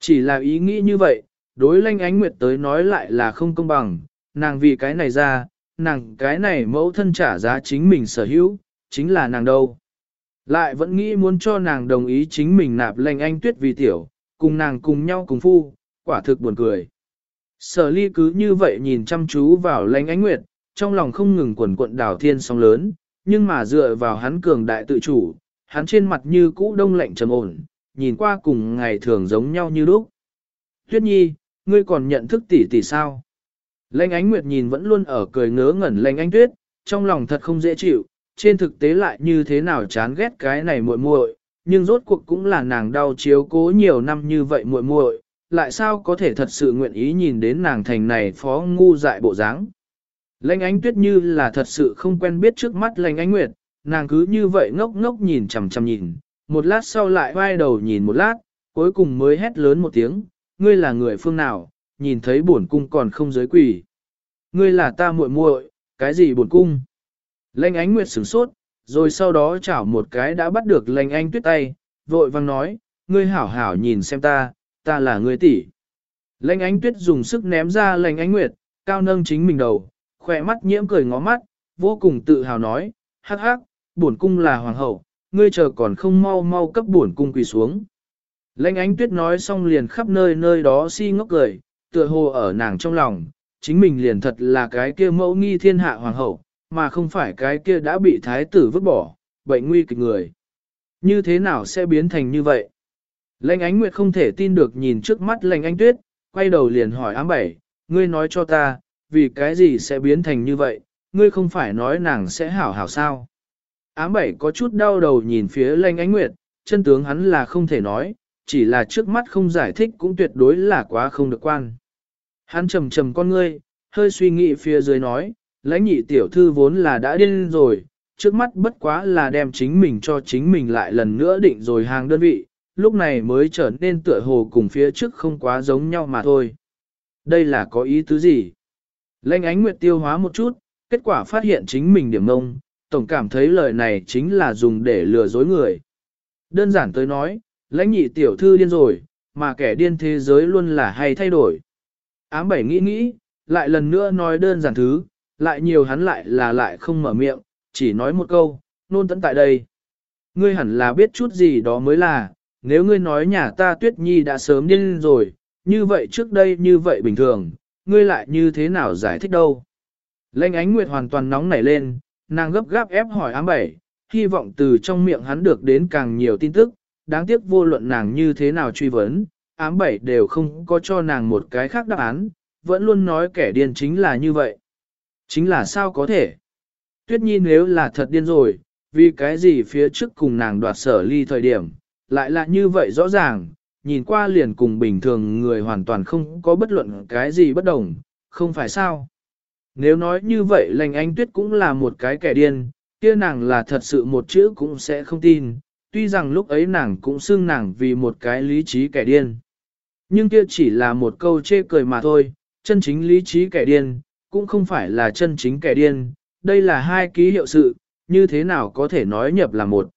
Chỉ là ý nghĩ như vậy, đối lanh ánh nguyệt tới nói lại là không công bằng, nàng vì cái này ra, nàng cái này mẫu thân trả giá chính mình sở hữu, chính là nàng đâu. Lại vẫn nghĩ muốn cho nàng đồng ý chính mình nạp lanh anh tuyết vì tiểu, cùng nàng cùng nhau cùng phu, quả thực buồn cười. Sở ly cứ như vậy nhìn chăm chú vào lanh ánh nguyệt, trong lòng không ngừng quẩn quận đảo thiên sóng lớn, nhưng mà dựa vào hắn cường đại tự chủ, hắn trên mặt như cũ đông lạnh trầm ổn, nhìn qua cùng ngày thường giống nhau như lúc. Tuyết nhi, ngươi còn nhận thức tỷ tỷ sao? Lệnh ánh nguyệt nhìn vẫn luôn ở cười ngớ ngẩn lệnh ánh tuyết, trong lòng thật không dễ chịu, trên thực tế lại như thế nào chán ghét cái này muội muội, nhưng rốt cuộc cũng là nàng đau chiếu cố nhiều năm như vậy muội muội, lại sao có thể thật sự nguyện ý nhìn đến nàng thành này phó ngu dại bộ dáng. Lệnh ánh tuyết như là thật sự không quen biết trước mắt lệnh ánh nguyệt, nàng cứ như vậy ngốc ngốc nhìn chằm chằm nhìn, một lát sau lại vai đầu nhìn một lát, cuối cùng mới hét lớn một tiếng, ngươi là người phương nào, nhìn thấy bổn cung còn không giới quỷ. Ngươi là ta muội muội, cái gì bổn cung? Lệnh ánh nguyệt sửng sốt, rồi sau đó chảo một cái đã bắt được lệnh anh tuyết tay, vội vang nói, ngươi hảo hảo nhìn xem ta, ta là ngươi tỷ. Lệnh ánh tuyết dùng sức ném ra lệnh ánh nguyệt, cao nâng chính mình đầu, khỏe mắt nhiễm cười ngó mắt, vô cùng tự hào nói, hắc hắc, bổn cung là hoàng hậu, ngươi chờ còn không mau mau cấp bổn cung quỳ xuống. Lệnh ánh tuyết nói xong liền khắp nơi nơi đó si ngốc cười, tựa hồ ở nàng trong lòng, chính mình liền thật là cái kia mẫu nghi thiên hạ hoàng hậu, mà không phải cái kia đã bị thái tử vứt bỏ, bệnh nguy kịch người. Như thế nào sẽ biến thành như vậy? Lệnh ánh nguyệt không thể tin được nhìn trước mắt lệnh ánh tuyết, quay đầu liền hỏi ám bảy, ngươi nói cho ta, vì cái gì sẽ biến thành như vậy, ngươi không phải nói nàng sẽ hảo hảo sao. Ám bảy có chút đau đầu nhìn phía lệnh ánh nguyệt, chân tướng hắn là không thể nói, chỉ là trước mắt không giải thích cũng tuyệt đối là quá không được quan. Hắn trầm trầm con ngươi, hơi suy nghĩ phía dưới nói, lãnh nhị tiểu thư vốn là đã điên rồi, trước mắt bất quá là đem chính mình cho chính mình lại lần nữa định rồi hàng đơn vị, lúc này mới trở nên tựa hồ cùng phía trước không quá giống nhau mà thôi. Đây là có ý tứ gì? lãnh ánh nguyệt tiêu hóa một chút, kết quả phát hiện chính mình điểm ngông, tổng cảm thấy lời này chính là dùng để lừa dối người. Đơn giản tới nói, lãnh nhị tiểu thư điên rồi, mà kẻ điên thế giới luôn là hay thay đổi. Ám bảy nghĩ nghĩ, lại lần nữa nói đơn giản thứ, lại nhiều hắn lại là lại không mở miệng, chỉ nói một câu, nôn tận tại đây. Ngươi hẳn là biết chút gì đó mới là, nếu ngươi nói nhà ta tuyết nhi đã sớm điên rồi, như vậy trước đây như vậy bình thường, ngươi lại như thế nào giải thích đâu. Lệnh ánh nguyệt hoàn toàn nóng nảy lên, nàng gấp gáp ép hỏi ám bảy, hy vọng từ trong miệng hắn được đến càng nhiều tin tức, đáng tiếc vô luận nàng như thế nào truy vấn, ám bảy đều không có cho nàng một cái khác đáp án, vẫn luôn nói kẻ điên chính là như vậy. Chính là sao có thể? Tuyết Nhi nếu là thật điên rồi, vì cái gì phía trước cùng nàng đoạt sở ly thời điểm, lại là như vậy rõ ràng, nhìn qua liền cùng bình thường người hoàn toàn không có bất luận cái gì bất đồng, không phải sao? Nếu nói như vậy lành anh Tuyết cũng là một cái kẻ điên, kia nàng là thật sự một chữ cũng sẽ không tin, tuy rằng lúc ấy nàng cũng xưng nàng vì một cái lý trí kẻ điên. Nhưng kia chỉ là một câu chê cười mà thôi, chân chính lý trí kẻ điên, cũng không phải là chân chính kẻ điên, đây là hai ký hiệu sự, như thế nào có thể nói nhập là một.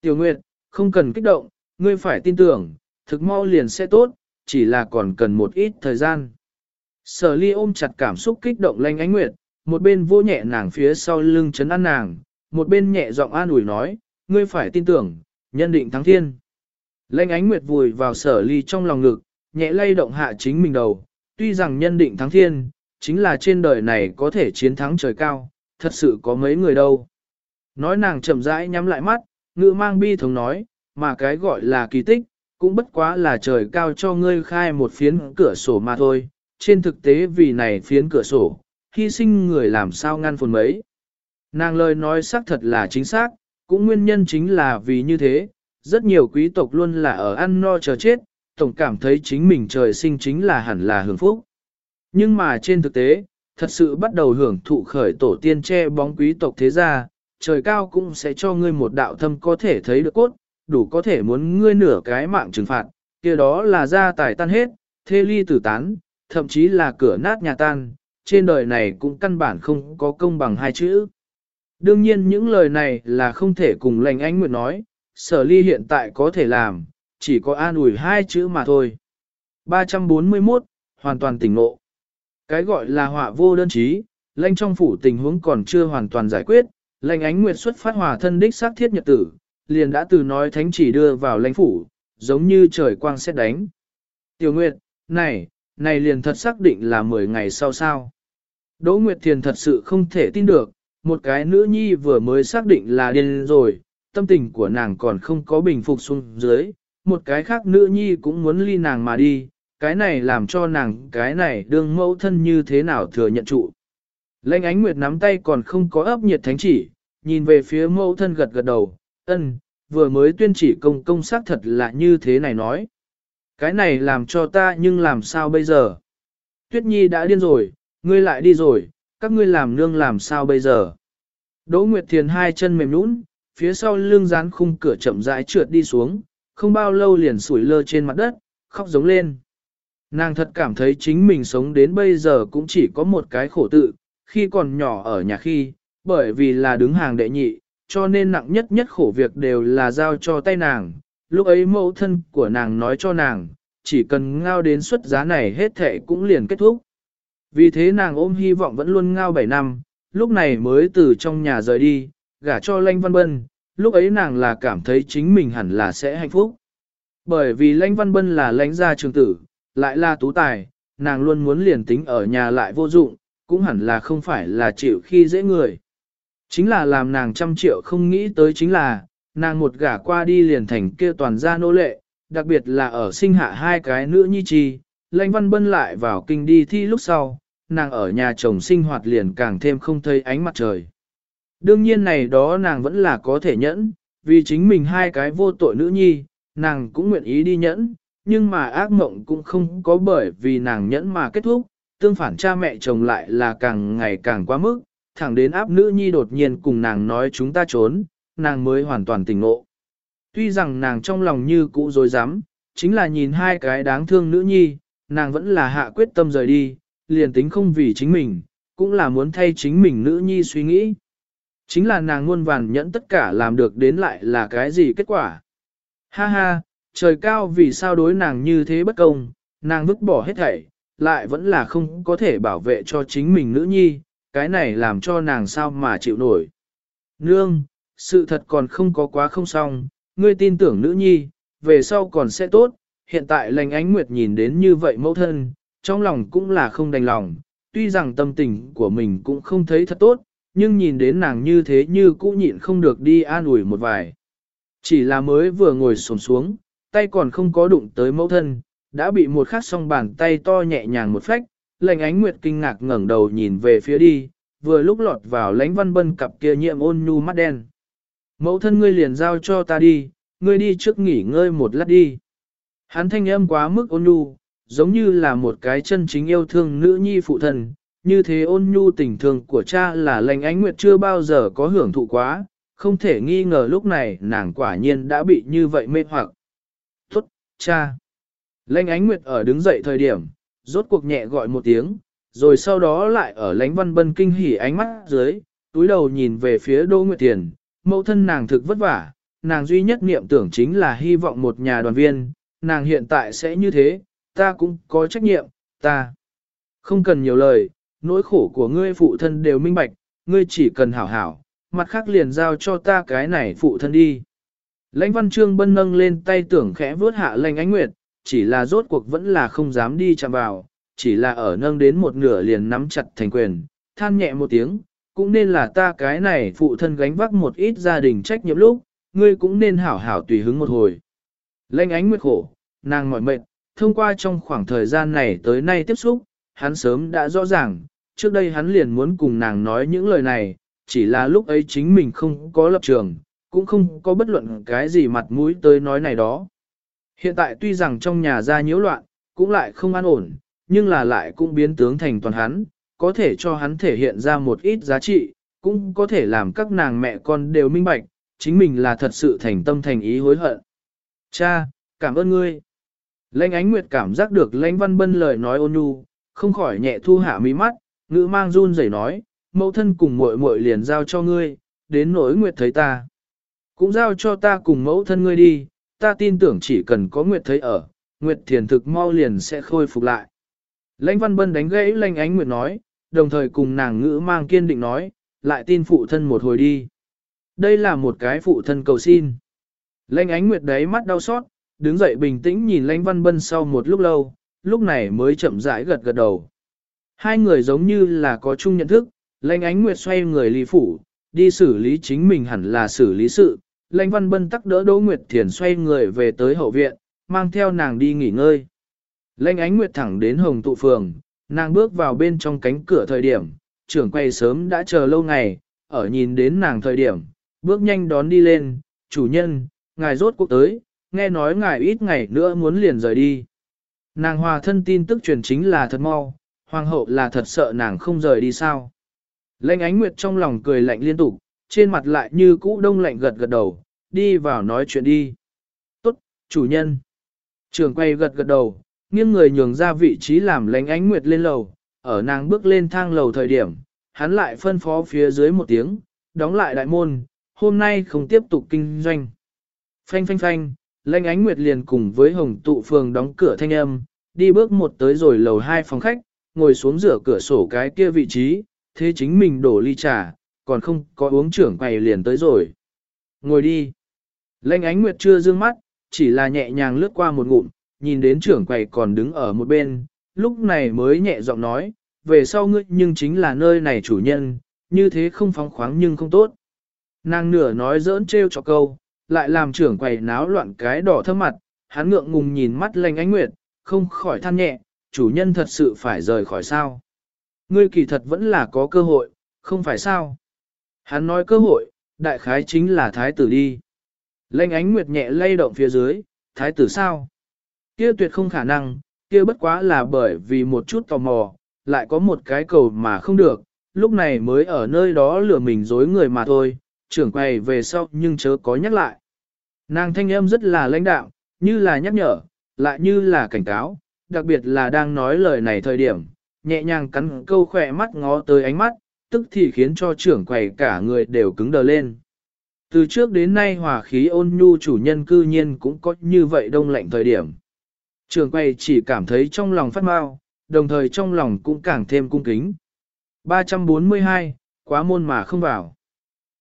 Tiểu Nguyệt, không cần kích động, ngươi phải tin tưởng, thực mau liền sẽ tốt, chỉ là còn cần một ít thời gian. Sở ly ôm chặt cảm xúc kích động lanh ánh Nguyệt, một bên vô nhẹ nàng phía sau lưng chấn an nàng, một bên nhẹ giọng an ủi nói, ngươi phải tin tưởng, nhân định thắng thiên. lệnh ánh Nguyệt vùi vào sở ly trong lòng ngực, nhẹ lay động hạ chính mình đầu, tuy rằng nhân định thắng thiên, chính là trên đời này có thể chiến thắng trời cao, thật sự có mấy người đâu. Nói nàng chậm rãi nhắm lại mắt, ngữ mang bi thống nói, mà cái gọi là kỳ tích, cũng bất quá là trời cao cho ngươi khai một phiến cửa sổ mà thôi, trên thực tế vì này phiến cửa sổ, hy sinh người làm sao ngăn phồn mấy. Nàng lời nói xác thật là chính xác, cũng nguyên nhân chính là vì như thế, rất nhiều quý tộc luôn là ở ăn no chờ chết, tổng cảm thấy chính mình trời sinh chính là hẳn là hưởng phúc. Nhưng mà trên thực tế, thật sự bắt đầu hưởng thụ khởi tổ tiên che bóng quý tộc thế gia, trời cao cũng sẽ cho ngươi một đạo thâm có thể thấy được cốt, đủ có thể muốn ngươi nửa cái mạng trừng phạt, kia đó là gia tài tan hết, thê ly tử tán, thậm chí là cửa nát nhà tan, trên đời này cũng căn bản không có công bằng hai chữ. Đương nhiên những lời này là không thể cùng lành ánh nguyện nói, sở ly hiện tại có thể làm, chỉ có an ủi hai chữ mà thôi. 341, hoàn toàn tỉnh ngộ. Cái gọi là họa vô đơn chí, lệnh trong phủ tình huống còn chưa hoàn toàn giải quyết, lệnh ánh nguyệt xuất phát hòa thân đích xác thiết nhật tử, liền đã từ nói thánh chỉ đưa vào lãnh phủ, giống như trời quang xét đánh. Tiểu Nguyệt, này, này liền thật xác định là 10 ngày sau sao. Đỗ Nguyệt Thiền thật sự không thể tin được, một cái nữ nhi vừa mới xác định là điên rồi, tâm tình của nàng còn không có bình phục xuống dưới, một cái khác nữ nhi cũng muốn ly nàng mà đi, cái này làm cho nàng cái này đương mẫu thân như thế nào thừa nhận trụ. Lệnh ánh nguyệt nắm tay còn không có ấp nhiệt thánh chỉ, nhìn về phía mẫu thân gật gật đầu, ân, vừa mới tuyên chỉ công công xác thật là như thế này nói. Cái này làm cho ta nhưng làm sao bây giờ? Tuyết Nhi đã điên rồi, ngươi lại đi rồi, các ngươi làm nương làm sao bây giờ? Đỗ Nguyệt Thiền hai chân mềm nũng, phía sau lưng dán khung cửa chậm rãi trượt đi xuống, không bao lâu liền sủi lơ trên mặt đất, khóc giống lên. Nàng thật cảm thấy chính mình sống đến bây giờ cũng chỉ có một cái khổ tự, khi còn nhỏ ở nhà khi, bởi vì là đứng hàng đệ nhị, cho nên nặng nhất nhất khổ việc đều là giao cho tay nàng. Lúc ấy mẫu thân của nàng nói cho nàng, chỉ cần ngao đến suất giá này hết thệ cũng liền kết thúc. Vì thế nàng ôm hy vọng vẫn luôn ngao 7 năm, lúc này mới từ trong nhà rời đi, gả cho Lanh Văn Bân, lúc ấy nàng là cảm thấy chính mình hẳn là sẽ hạnh phúc. Bởi vì Lanh Văn Bân là lãnh gia trường tử, lại là tú tài, nàng luôn muốn liền tính ở nhà lại vô dụng, cũng hẳn là không phải là chịu khi dễ người. Chính là làm nàng trăm triệu không nghĩ tới chính là, nàng một gả qua đi liền thành kia toàn gia nô lệ, đặc biệt là ở sinh hạ hai cái nữ nhi chi, lãnh văn bân lại vào kinh đi thi lúc sau, nàng ở nhà chồng sinh hoạt liền càng thêm không thấy ánh mặt trời. Đương nhiên này đó nàng vẫn là có thể nhẫn, vì chính mình hai cái vô tội nữ nhi, nàng cũng nguyện ý đi nhẫn, nhưng mà ác mộng cũng không có bởi vì nàng nhẫn mà kết thúc, tương phản cha mẹ chồng lại là càng ngày càng quá mức, thẳng đến áp nữ nhi đột nhiên cùng nàng nói chúng ta trốn, nàng mới hoàn toàn tỉnh ngộ. Tuy rằng nàng trong lòng như cũ dối dám, chính là nhìn hai cái đáng thương nữ nhi, nàng vẫn là hạ quyết tâm rời đi, liền tính không vì chính mình, cũng là muốn thay chính mình nữ nhi suy nghĩ. Chính là nàng muôn vàn nhẫn tất cả làm được đến lại là cái gì kết quả. Ha ha, trời cao vì sao đối nàng như thế bất công, nàng vứt bỏ hết thảy, lại vẫn là không có thể bảo vệ cho chính mình nữ nhi, cái này làm cho nàng sao mà chịu nổi. Nương, sự thật còn không có quá không xong, ngươi tin tưởng nữ nhi, về sau còn sẽ tốt, hiện tại lành ánh nguyệt nhìn đến như vậy mẫu thân, trong lòng cũng là không đành lòng, tuy rằng tâm tình của mình cũng không thấy thật tốt, nhưng nhìn đến nàng như thế như cũ nhịn không được đi an ủi một vài. Chỉ là mới vừa ngồi xổm xuống, tay còn không có đụng tới mẫu thân, đã bị một khắc song bàn tay to nhẹ nhàng một phách, lệnh ánh nguyệt kinh ngạc ngẩng đầu nhìn về phía đi, vừa lúc lọt vào lánh văn bân cặp kia nhiệm ôn nhu mắt đen. Mẫu thân ngươi liền giao cho ta đi, ngươi đi trước nghỉ ngơi một lát đi. Hắn thanh âm quá mức ôn nhu, giống như là một cái chân chính yêu thương nữ nhi phụ thân, như thế ôn nhu tình thương của cha là lành ánh nguyệt chưa bao giờ có hưởng thụ quá, không thể nghi ngờ lúc này nàng quả nhiên đã bị như vậy mê hoặc. Tốt, cha. Lanh ánh nguyệt ở đứng dậy thời điểm, rốt cuộc nhẹ gọi một tiếng, rồi sau đó lại ở lánh văn bân kinh hỉ ánh mắt dưới, túi đầu nhìn về phía Đỗ Nguyệt Tiền, mẫu thân nàng thực vất vả, nàng duy nhất niệm tưởng chính là hy vọng một nhà đoàn viên, nàng hiện tại sẽ như thế, ta cũng có trách nhiệm, ta không cần nhiều lời, nỗi khổ của ngươi phụ thân đều minh bạch, ngươi chỉ cần hảo hảo, mặt khác liền giao cho ta cái này phụ thân đi. Lãnh văn trương bân nâng lên tay tưởng khẽ vớt hạ lãnh ánh nguyệt, chỉ là rốt cuộc vẫn là không dám đi chạm vào, chỉ là ở nâng đến một nửa liền nắm chặt thành quyền, than nhẹ một tiếng, cũng nên là ta cái này phụ thân gánh vác một ít gia đình trách nhiệm lúc, ngươi cũng nên hảo hảo tùy hứng một hồi. Lãnh ánh nguyệt khổ, nàng mỏi mệt, thông qua trong khoảng thời gian này tới nay tiếp xúc, hắn sớm đã rõ ràng, trước đây hắn liền muốn cùng nàng nói những lời này, chỉ là lúc ấy chính mình không có lập trường, cũng không có bất luận cái gì mặt mũi tới nói này đó. Hiện tại tuy rằng trong nhà ra nhiễu loạn, cũng lại không an ổn, nhưng là lại cũng biến tướng thành toàn hắn, có thể cho hắn thể hiện ra một ít giá trị, cũng có thể làm các nàng mẹ con đều minh bạch, chính mình là thật sự thành tâm thành ý hối hận. Cha, cảm ơn ngươi. Lãnh ánh nguyệt cảm giác được lãnh văn bân lời nói ôn nhu, không khỏi nhẹ thu hạ mí mắt, ngữ mang run rẩy nói, mẫu thân cùng muội muội liền giao cho ngươi, đến nỗi nguyệt thấy ta. Cũng giao cho ta cùng mẫu thân ngươi đi, ta tin tưởng chỉ cần có nguyệt thấy ở, nguyệt thiền thực mau liền sẽ khôi phục lại. Lãnh văn bân đánh gãy lãnh ánh nguyệt nói, đồng thời cùng nàng ngữ mang kiên định nói, lại tin phụ thân một hồi đi. Đây là một cái phụ thân cầu xin. Lãnh ánh nguyệt đấy mắt đau xót, đứng dậy bình tĩnh nhìn lãnh văn bân sau một lúc lâu, lúc này mới chậm rãi gật gật đầu. Hai người giống như là có chung nhận thức, lãnh ánh nguyệt xoay người lì phủ, đi xử lý chính mình hẳn là xử lý sự. Lãnh văn bân tắc đỡ Đỗ Nguyệt Thiền xoay người về tới hậu viện, mang theo nàng đi nghỉ ngơi. Lãnh ánh nguyệt thẳng đến hồng tụ phường, nàng bước vào bên trong cánh cửa thời điểm, trưởng quay sớm đã chờ lâu ngày, ở nhìn đến nàng thời điểm, bước nhanh đón đi lên, chủ nhân, ngài rốt cuộc tới, nghe nói ngài ít ngày nữa muốn liền rời đi. Nàng hòa thân tin tức truyền chính là thật mau, hoàng hậu là thật sợ nàng không rời đi sao. Lệnh ánh nguyệt trong lòng cười lạnh liên tục, trên mặt lại như cũ đông lạnh gật gật đầu, đi vào nói chuyện đi. Tốt, chủ nhân. Trường quay gật gật đầu, nghiêng người nhường ra vị trí làm lánh ánh nguyệt lên lầu, ở nàng bước lên thang lầu thời điểm, hắn lại phân phó phía dưới một tiếng, đóng lại đại môn, hôm nay không tiếp tục kinh doanh. Phanh phanh phanh, Lanh ánh nguyệt liền cùng với hồng tụ phường đóng cửa thanh âm, đi bước một tới rồi lầu hai phòng khách, ngồi xuống rửa cửa sổ cái kia vị trí, thế chính mình đổ ly trà, còn không có uống trưởng quầy liền tới rồi. Ngồi đi. Lanh ánh nguyệt chưa dương mắt, chỉ là nhẹ nhàng lướt qua một ngụm, nhìn đến trưởng quầy còn đứng ở một bên, lúc này mới nhẹ giọng nói, về sau ngươi nhưng chính là nơi này chủ nhân, như thế không phóng khoáng nhưng không tốt. Nàng nửa nói giỡn trêu cho câu, lại làm trưởng quầy náo loạn cái đỏ thơm mặt, hắn ngượng ngùng nhìn mắt lanh ánh nguyệt, không khỏi than nhẹ, chủ nhân thật sự phải rời khỏi sao. Ngươi kỳ thật vẫn là có cơ hội, không phải sao. Hắn nói cơ hội, đại khái chính là thái tử đi. Lanh ánh nguyệt nhẹ lay động phía dưới, thái tử sao? Kia tuyệt không khả năng, kia bất quá là bởi vì một chút tò mò, lại có một cái cầu mà không được, lúc này mới ở nơi đó lừa mình dối người mà thôi, trưởng quầy về sau nhưng chớ có nhắc lại. Nàng thanh âm rất là lãnh đạo, như là nhắc nhở, lại như là cảnh cáo, đặc biệt là đang nói lời này thời điểm, nhẹ nhàng cắn câu khỏe mắt ngó tới ánh mắt, tức thì khiến cho trưởng quầy cả người đều cứng đờ lên. Từ trước đến nay hòa khí ôn nhu chủ nhân cư nhiên cũng có như vậy đông lạnh thời điểm. Trưởng quầy chỉ cảm thấy trong lòng phát mau, đồng thời trong lòng cũng càng thêm cung kính. 342, quá môn mà không vào.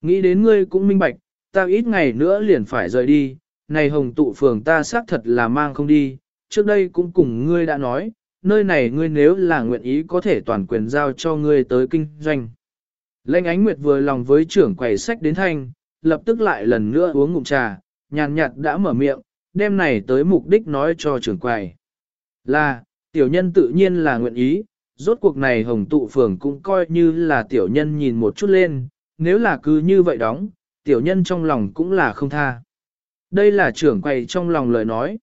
Nghĩ đến ngươi cũng minh bạch, ta ít ngày nữa liền phải rời đi, này hồng tụ phường ta xác thật là mang không đi, trước đây cũng cùng ngươi đã nói, nơi này ngươi nếu là nguyện ý có thể toàn quyền giao cho ngươi tới kinh doanh. Lệnh ánh nguyệt vừa lòng với trưởng quầy sách đến thanh, lập tức lại lần nữa uống ngụm trà, nhàn nhạt đã mở miệng, đem này tới mục đích nói cho trưởng quầy. Là, tiểu nhân tự nhiên là nguyện ý, rốt cuộc này hồng tụ phường cũng coi như là tiểu nhân nhìn một chút lên, nếu là cứ như vậy đóng, tiểu nhân trong lòng cũng là không tha. Đây là trưởng quầy trong lòng lời nói.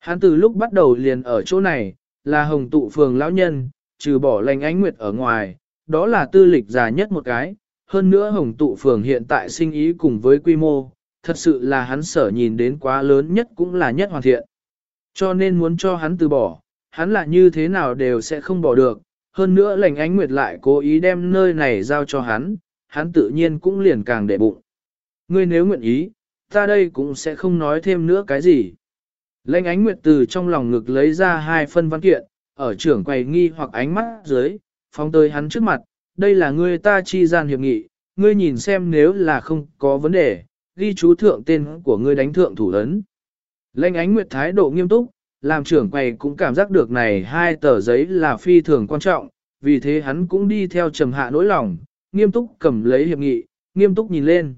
Hắn từ lúc bắt đầu liền ở chỗ này, là hồng tụ phường lão nhân, trừ bỏ lành ánh nguyệt ở ngoài, đó là tư lịch già nhất một cái. Hơn nữa hồng tụ phường hiện tại sinh ý cùng với quy mô, thật sự là hắn sở nhìn đến quá lớn nhất cũng là nhất hoàn thiện. Cho nên muốn cho hắn từ bỏ, hắn là như thế nào đều sẽ không bỏ được. Hơn nữa lành ánh nguyệt lại cố ý đem nơi này giao cho hắn, hắn tự nhiên cũng liền càng để bụng. Ngươi nếu nguyện ý, ta đây cũng sẽ không nói thêm nữa cái gì. Lệnh ánh nguyệt từ trong lòng ngực lấy ra hai phân văn kiện, ở trưởng quầy nghi hoặc ánh mắt dưới, phóng tới hắn trước mặt, đây là ngươi ta chi gian hiệp nghị, ngươi nhìn xem nếu là không có vấn đề, ghi chú thượng tên của ngươi đánh thượng thủ ấn. Lệnh ánh nguyệt thái độ nghiêm túc, làm trưởng quầy cũng cảm giác được này hai tờ giấy là phi thường quan trọng, vì thế hắn cũng đi theo trầm hạ nỗi lòng, nghiêm túc cầm lấy hiệp nghị, nghiêm túc nhìn lên.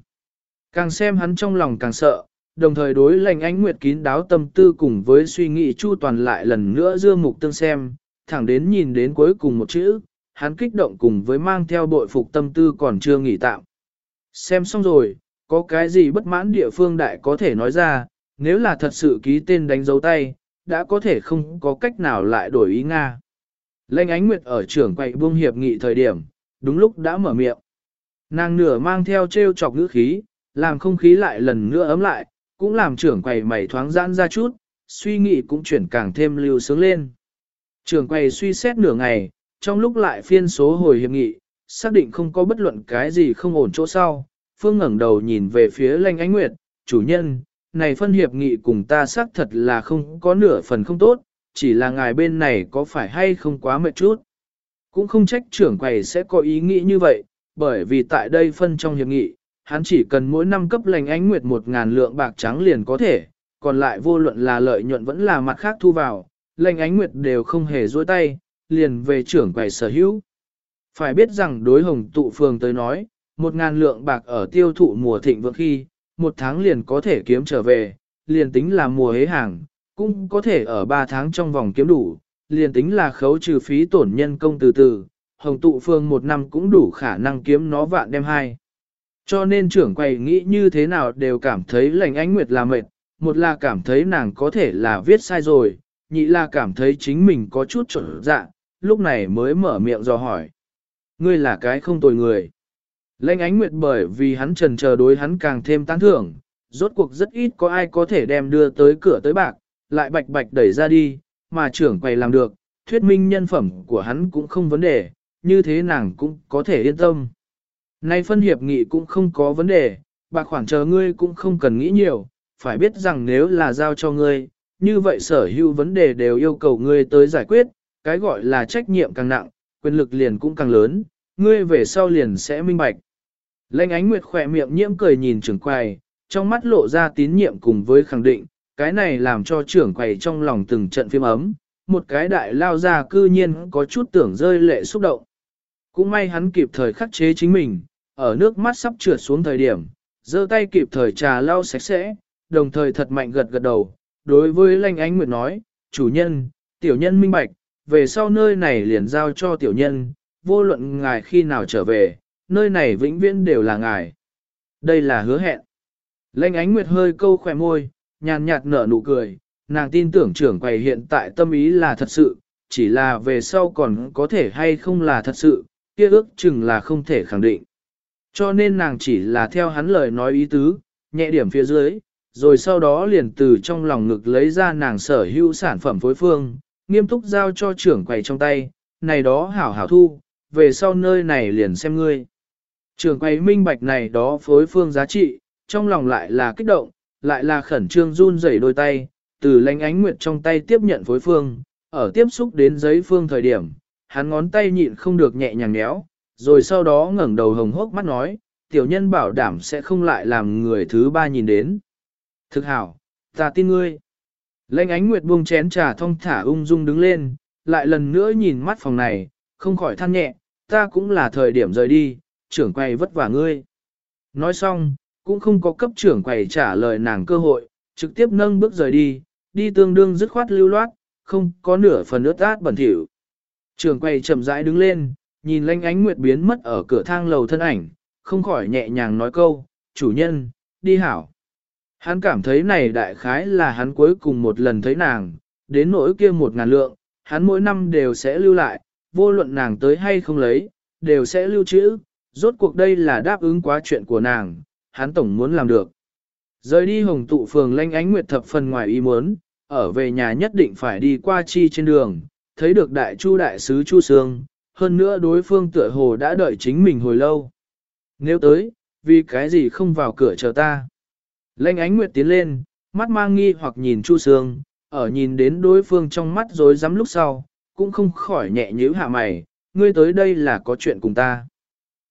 Càng xem hắn trong lòng càng sợ, đồng thời đối lành ánh nguyệt kín đáo tâm tư cùng với suy nghĩ chu toàn lại lần nữa dưa mục tương xem, thẳng đến nhìn đến cuối cùng một chữ, hắn kích động cùng với mang theo bội phục tâm tư còn chưa nghỉ tạm. Xem xong rồi, có cái gì bất mãn địa phương đại có thể nói ra, nếu là thật sự ký tên đánh dấu tay, đã có thể không có cách nào lại đổi ý Nga. Lệnh ánh nguyệt ở trưởng quậy buông hiệp nghị thời điểm, đúng lúc đã mở miệng. Nàng nửa mang theo treo chọc ngữ khí, làm không khí lại lần nữa ấm lại, cũng làm trưởng quầy mày thoáng giãn ra chút, suy nghĩ cũng chuyển càng thêm lưu sướng lên. Trưởng quầy suy xét nửa ngày, trong lúc lại phiên số hồi hiệp nghị, xác định không có bất luận cái gì không ổn chỗ sau, phương ngẩng đầu nhìn về phía lanh ánh nguyệt, chủ nhân, này phân hiệp nghị cùng ta xác thật là không có nửa phần không tốt, chỉ là ngài bên này có phải hay không quá mệt chút. Cũng không trách trưởng quầy sẽ có ý nghĩ như vậy, bởi vì tại đây phân trong hiệp nghị, hắn chỉ cần mỗi năm cấp lành ánh nguyệt một ngàn lượng bạc trắng liền có thể, còn lại vô luận là lợi nhuận vẫn là mặt khác thu vào, lành ánh nguyệt đều không hề dối tay, liền về trưởng quầy sở hữu. Phải biết rằng đối hồng tụ phường tới nói, một ngàn lượng bạc ở tiêu thụ mùa thịnh vượng khi, một tháng liền có thể kiếm trở về, liền tính là mùa hế hàng, cũng có thể ở ba tháng trong vòng kiếm đủ, liền tính là khấu trừ phí tổn nhân công từ từ, hồng tụ phương một năm cũng đủ khả năng kiếm nó vạn đem hai. Cho nên trưởng quầy nghĩ như thế nào đều cảm thấy lành ánh nguyệt là mệt, một là cảm thấy nàng có thể là viết sai rồi, nhị là cảm thấy chính mình có chút trở dạ, lúc này mới mở miệng dò hỏi. Ngươi là cái không tồi người. Lệnh ánh nguyệt bởi vì hắn trần chờ đối hắn càng thêm tán thưởng, rốt cuộc rất ít có ai có thể đem đưa tới cửa tới bạc, lại bạch bạch đẩy ra đi, mà trưởng quầy làm được, thuyết minh nhân phẩm của hắn cũng không vấn đề, như thế nàng cũng có thể yên tâm. Nay phân hiệp nghị cũng không có vấn đề, bạc khoản chờ ngươi cũng không cần nghĩ nhiều, phải biết rằng nếu là giao cho ngươi, như vậy sở hữu vấn đề đều yêu cầu ngươi tới giải quyết, cái gọi là trách nhiệm càng nặng, quyền lực liền cũng càng lớn, ngươi về sau liền sẽ minh bạch. Lệnh ánh nguyệt khỏe miệng nhiễm cười nhìn trưởng quầy, trong mắt lộ ra tín nhiệm cùng với khẳng định, cái này làm cho trưởng quầy trong lòng từng trận phim ấm, một cái đại lao ra cư nhiên có chút tưởng rơi lệ xúc động. Cũng may hắn kịp thời khắc chế chính mình, ở nước mắt sắp trượt xuống thời điểm, giơ tay kịp thời trà lau sạch sẽ, đồng thời thật mạnh gật gật đầu, đối với Lanh Ánh Nguyệt nói, chủ nhân, tiểu nhân minh bạch, về sau nơi này liền giao cho tiểu nhân, vô luận ngài khi nào trở về, nơi này vĩnh viễn đều là ngài. Đây là hứa hẹn. Lanh Ánh Nguyệt hơi câu khỏe môi, nhàn nhạt nở nụ cười, nàng tin tưởng trưởng quầy hiện tại tâm ý là thật sự, chỉ là về sau còn có thể hay không là thật sự, kia ước chừng là không thể khẳng định. Cho nên nàng chỉ là theo hắn lời nói ý tứ, nhẹ điểm phía dưới, rồi sau đó liền từ trong lòng ngực lấy ra nàng sở hữu sản phẩm phối phương, nghiêm túc giao cho trưởng quầy trong tay, này đó hảo hảo thu, về sau nơi này liền xem ngươi. Trưởng quầy minh bạch này đó phối phương giá trị, trong lòng lại là kích động, lại là khẩn trương run rẩy đôi tay, từ lánh ánh nguyệt trong tay tiếp nhận phối phương, ở tiếp xúc đến giấy phương thời điểm, hắn ngón tay nhịn không được nhẹ nhàng nhéo, rồi sau đó ngẩng đầu hồng hốc mắt nói, tiểu nhân bảo đảm sẽ không lại làm người thứ ba nhìn đến. Thực hảo, ta tin ngươi. Lệnh ánh nguyệt buông chén trà thong thả ung dung đứng lên, lại lần nữa nhìn mắt phòng này, không khỏi than nhẹ, ta cũng là thời điểm rời đi, trưởng quay vất vả ngươi. Nói xong, cũng không có cấp trưởng quầy trả lời nàng cơ hội, trực tiếp nâng bước rời đi, đi tương đương dứt khoát lưu loát, không có nửa phần ướt át bẩn thỉu. Trưởng quầy chậm rãi đứng lên, nhìn lanh ánh nguyệt biến mất ở cửa thang lầu thân ảnh, không khỏi nhẹ nhàng nói câu, chủ nhân, đi hảo. Hắn cảm thấy này đại khái là hắn cuối cùng một lần thấy nàng, đến nỗi kia một ngàn lượng, hắn mỗi năm đều sẽ lưu lại, vô luận nàng tới hay không lấy, đều sẽ lưu trữ, rốt cuộc đây là đáp ứng quá chuyện của nàng, hắn tổng muốn làm được. Rời đi hồng tụ phường lanh ánh nguyệt thập phần ngoài ý muốn, ở về nhà nhất định phải đi qua chi trên đường, thấy được đại chu đại sứ Chu Sương, hơn nữa đối phương tựa hồ đã đợi chính mình hồi lâu. Nếu tới, vì cái gì không vào cửa chờ ta? Lệnh ánh nguyệt tiến lên, mắt mang nghi hoặc nhìn Chu Sương, ở nhìn đến đối phương trong mắt rồi rắm lúc sau, cũng không khỏi nhẹ nhíu hạ mày, ngươi tới đây là có chuyện cùng ta.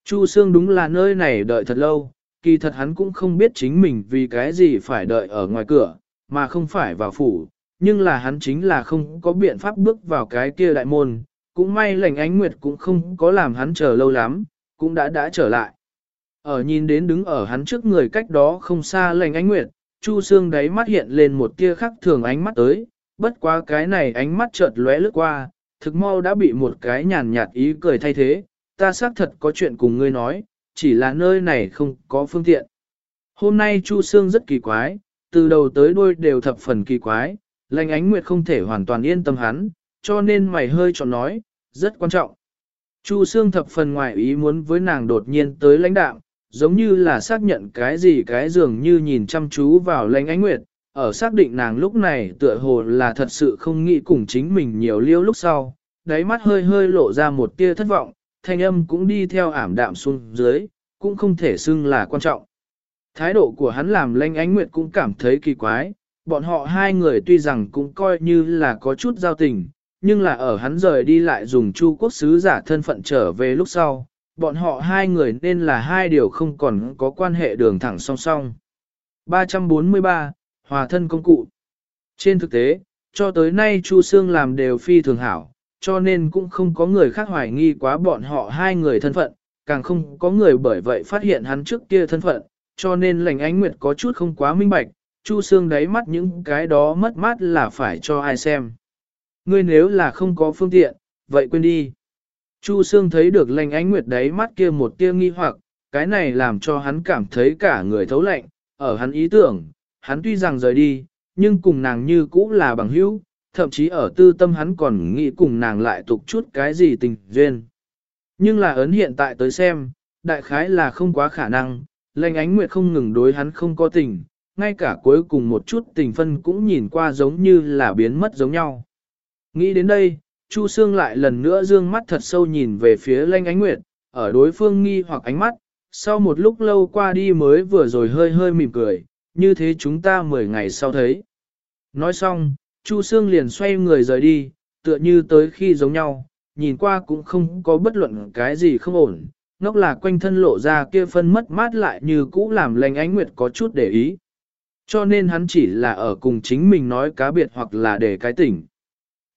Chu Sương đúng là nơi này đợi thật lâu, kỳ thật hắn cũng không biết chính mình vì cái gì phải đợi ở ngoài cửa, mà không phải vào phủ, nhưng là hắn chính là không có biện pháp bước vào cái kia đại môn, cũng may lệnh ánh nguyệt cũng không có làm hắn chờ lâu lắm, cũng đã đã trở lại. Ở nhìn đến đứng ở hắn trước người cách đó không xa lệnh ánh nguyệt, Chu Sương đáy mắt hiện lên một tia khắc thường ánh mắt tới, bất quá cái này ánh mắt chợt lóe lướt qua, thực mau đã bị một cái nhàn nhạt ý cười thay thế, ta xác thật có chuyện cùng ngươi nói, chỉ là nơi này không có phương tiện. Hôm nay Chu Sương rất kỳ quái, từ đầu tới đuôi đều thập phần kỳ quái, lành ánh nguyệt không thể hoàn toàn yên tâm hắn, cho nên mày hơi chọn nói, rất quan trọng. Chu Sương thập phần ngoài ý muốn với nàng đột nhiên tới lãnh đạo, giống như là xác nhận cái gì cái dường như nhìn chăm chú vào lãnh ánh nguyệt, ở xác định nàng lúc này tựa hồ là thật sự không nghĩ cùng chính mình nhiều liêu lúc sau, đáy mắt hơi hơi lộ ra một tia thất vọng, thanh âm cũng đi theo ảm đạm xuống dưới, cũng không thể xưng là quan trọng. Thái độ của hắn làm Lanh ánh nguyệt cũng cảm thấy kỳ quái, bọn họ hai người tuy rằng cũng coi như là có chút giao tình, nhưng là ở hắn rời đi lại dùng chu quốc sứ giả thân phận trở về lúc sau, bọn họ hai người nên là hai điều không còn có quan hệ đường thẳng song song. 343. Hòa thân công cụ Trên thực tế, cho tới nay Chu Sương làm đều phi thường hảo, cho nên cũng không có người khác hoài nghi quá bọn họ hai người thân phận, càng không có người bởi vậy phát hiện hắn trước kia thân phận, cho nên lành ánh nguyệt có chút không quá minh bạch, Chu Sương đáy mắt những cái đó mất mát là phải cho ai xem. Ngươi nếu là không có phương tiện, vậy quên đi. Chu Sương thấy được lành ánh nguyệt đáy mắt kia một tia nghi hoặc, cái này làm cho hắn cảm thấy cả người thấu lạnh, ở hắn ý tưởng, hắn tuy rằng rời đi, nhưng cùng nàng như cũ là bằng hữu, thậm chí ở tư tâm hắn còn nghĩ cùng nàng lại tục chút cái gì tình duyên. Nhưng là ấn hiện tại tới xem, đại khái là không quá khả năng, lành ánh nguyệt không ngừng đối hắn không có tình, ngay cả cuối cùng một chút tình phân cũng nhìn qua giống như là biến mất giống nhau. Nghĩ đến đây, Chu Sương lại lần nữa dương mắt thật sâu nhìn về phía lanh ánh nguyệt, ở đối phương nghi hoặc ánh mắt, sau một lúc lâu qua đi mới vừa rồi hơi hơi mỉm cười, như thế chúng ta 10 ngày sau thấy. Nói xong, Chu Sương liền xoay người rời đi, tựa như tới khi giống nhau, nhìn qua cũng không có bất luận cái gì không ổn, ngốc là quanh thân lộ ra kia phân mất mát lại như cũ làm lành ánh nguyệt có chút để ý. Cho nên hắn chỉ là ở cùng chính mình nói cá biệt hoặc là để cái tỉnh.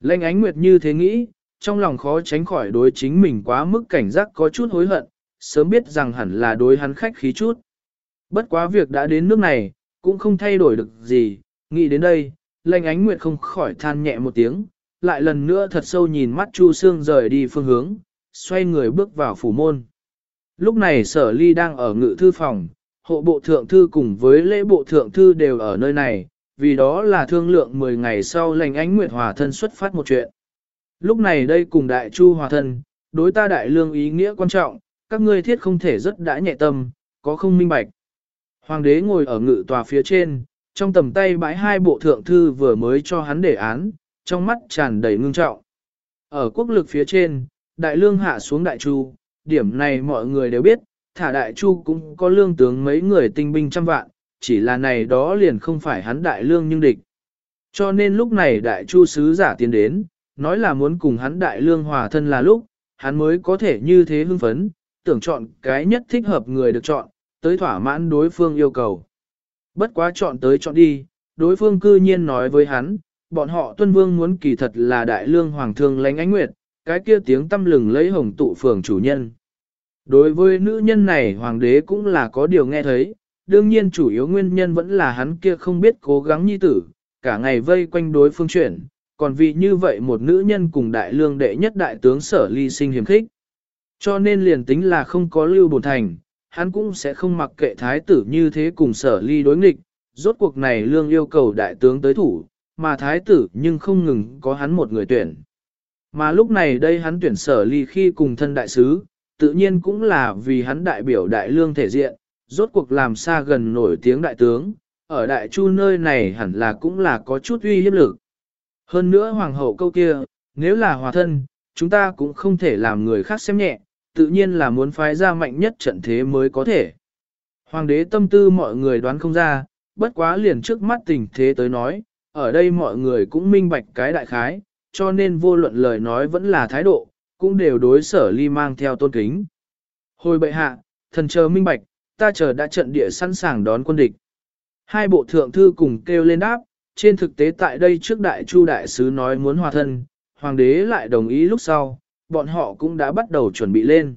Lệnh ánh nguyệt như thế nghĩ, trong lòng khó tránh khỏi đối chính mình quá mức cảnh giác có chút hối hận, sớm biết rằng hẳn là đối hắn khách khí chút. Bất quá việc đã đến nước này, cũng không thay đổi được gì, nghĩ đến đây, lệnh ánh nguyệt không khỏi than nhẹ một tiếng, lại lần nữa thật sâu nhìn mắt Chu Sương rời đi phương hướng, xoay người bước vào phủ môn. Lúc này sở ly đang ở ngự thư phòng, hộ bộ thượng thư cùng với lễ bộ thượng thư đều ở nơi này, vì đó là thương lượng 10 ngày sau lệnh ánh nguyệt hòa thân xuất phát một chuyện. Lúc này đây cùng đại chu hòa thân, đối ta đại lương ý nghĩa quan trọng, các ngươi thiết không thể rất đã nhẹ tâm, có không minh bạch. Hoàng đế ngồi ở ngự tòa phía trên, trong tầm tay bãi hai bộ thượng thư vừa mới cho hắn đề án, trong mắt tràn đầy ngưng trọng. Ở quốc lực phía trên, đại lương hạ xuống đại chu, điểm này mọi người đều biết, thả đại chu cũng có lương tướng mấy người tinh binh trăm vạn, chỉ là này đó liền không phải hắn đại lương nhưng địch. Cho nên lúc này đại chu sứ giả tiến đến, nói là muốn cùng hắn đại lương hòa thân là lúc, hắn mới có thể như thế hưng phấn, tưởng chọn cái nhất thích hợp người được chọn, tới thỏa mãn đối phương yêu cầu. Bất quá chọn tới chọn đi, đối phương cư nhiên nói với hắn, bọn họ tuân vương muốn kỳ thật là đại lương hoàng thương lãnh ánh nguyệt, cái kia tiếng tâm lừng lấy hồng tụ phường chủ nhân. Đối với nữ nhân này hoàng đế cũng là có điều nghe thấy, đương nhiên chủ yếu nguyên nhân vẫn là hắn kia không biết cố gắng nhi tử, cả ngày vây quanh đối phương chuyển, còn vì như vậy một nữ nhân cùng đại lương đệ nhất đại tướng sở ly sinh hiểm khích. Cho nên liền tính là không có lưu bổn thành, hắn cũng sẽ không mặc kệ thái tử như thế cùng sở ly đối nghịch, rốt cuộc này lương yêu cầu đại tướng tới thủ, mà thái tử nhưng không ngừng có hắn một người tuyển. Mà lúc này đây hắn tuyển sở ly khi cùng thân đại sứ, tự nhiên cũng là vì hắn đại biểu đại lương thể diện, rốt cuộc làm xa gần nổi tiếng đại tướng, ở đại chu nơi này hẳn là cũng là có chút uy hiếp lực. Hơn nữa hoàng hậu câu kia, nếu là hòa thân, chúng ta cũng không thể làm người khác xem nhẹ, tự nhiên là muốn phái ra mạnh nhất trận thế mới có thể. Hoàng đế tâm tư mọi người đoán không ra, bất quá liền trước mắt tình thế tới nói, ở đây mọi người cũng minh bạch cái đại khái, cho nên vô luận lời nói vẫn là thái độ, cũng đều đối sở ly mang theo tôn kính. Hồi bệ hạ, thần chờ minh bạch, ta chờ đã trận địa sẵn sàng đón quân địch. Hai bộ thượng thư cùng kêu lên đáp, trên thực tế tại đây trước đại chu đại sứ nói muốn hòa thân, hoàng đế lại đồng ý lúc sau, bọn họ cũng đã bắt đầu chuẩn bị lên.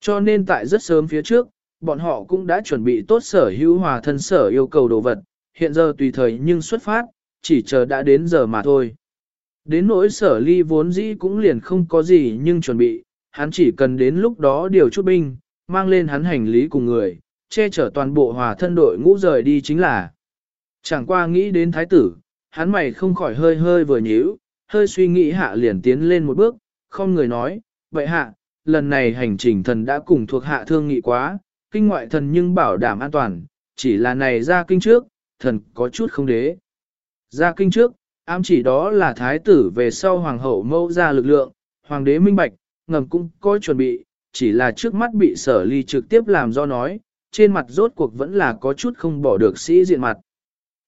Cho nên tại rất sớm phía trước, bọn họ cũng đã chuẩn bị tốt sở hữu hòa thân sở yêu cầu đồ vật, hiện giờ tùy thời nhưng xuất phát, chỉ chờ đã đến giờ mà thôi. Đến nỗi sở ly vốn dĩ cũng liền không có gì nhưng chuẩn bị, hắn chỉ cần đến lúc đó điều chút binh, mang lên hắn hành lý cùng người, che chở toàn bộ hòa thân đội ngũ rời đi chính là. Chẳng qua nghĩ đến thái tử, hắn mày không khỏi hơi hơi vừa nhíu, hơi suy nghĩ hạ liền tiến lên một bước, không người nói, vậy hạ, lần này hành trình thần đã cùng thuộc hạ thương nghị quá, kinh ngoại thần nhưng bảo đảm an toàn, chỉ là này ra kinh trước, thần có chút không đế. Ra kinh trước, ám chỉ đó là thái tử về sau hoàng hậu mâu ra lực lượng, hoàng đế minh bạch, ngầm cũng có chuẩn bị, chỉ là trước mắt bị sở ly trực tiếp làm do nói, trên mặt rốt cuộc vẫn là có chút không bỏ được sĩ diện mặt.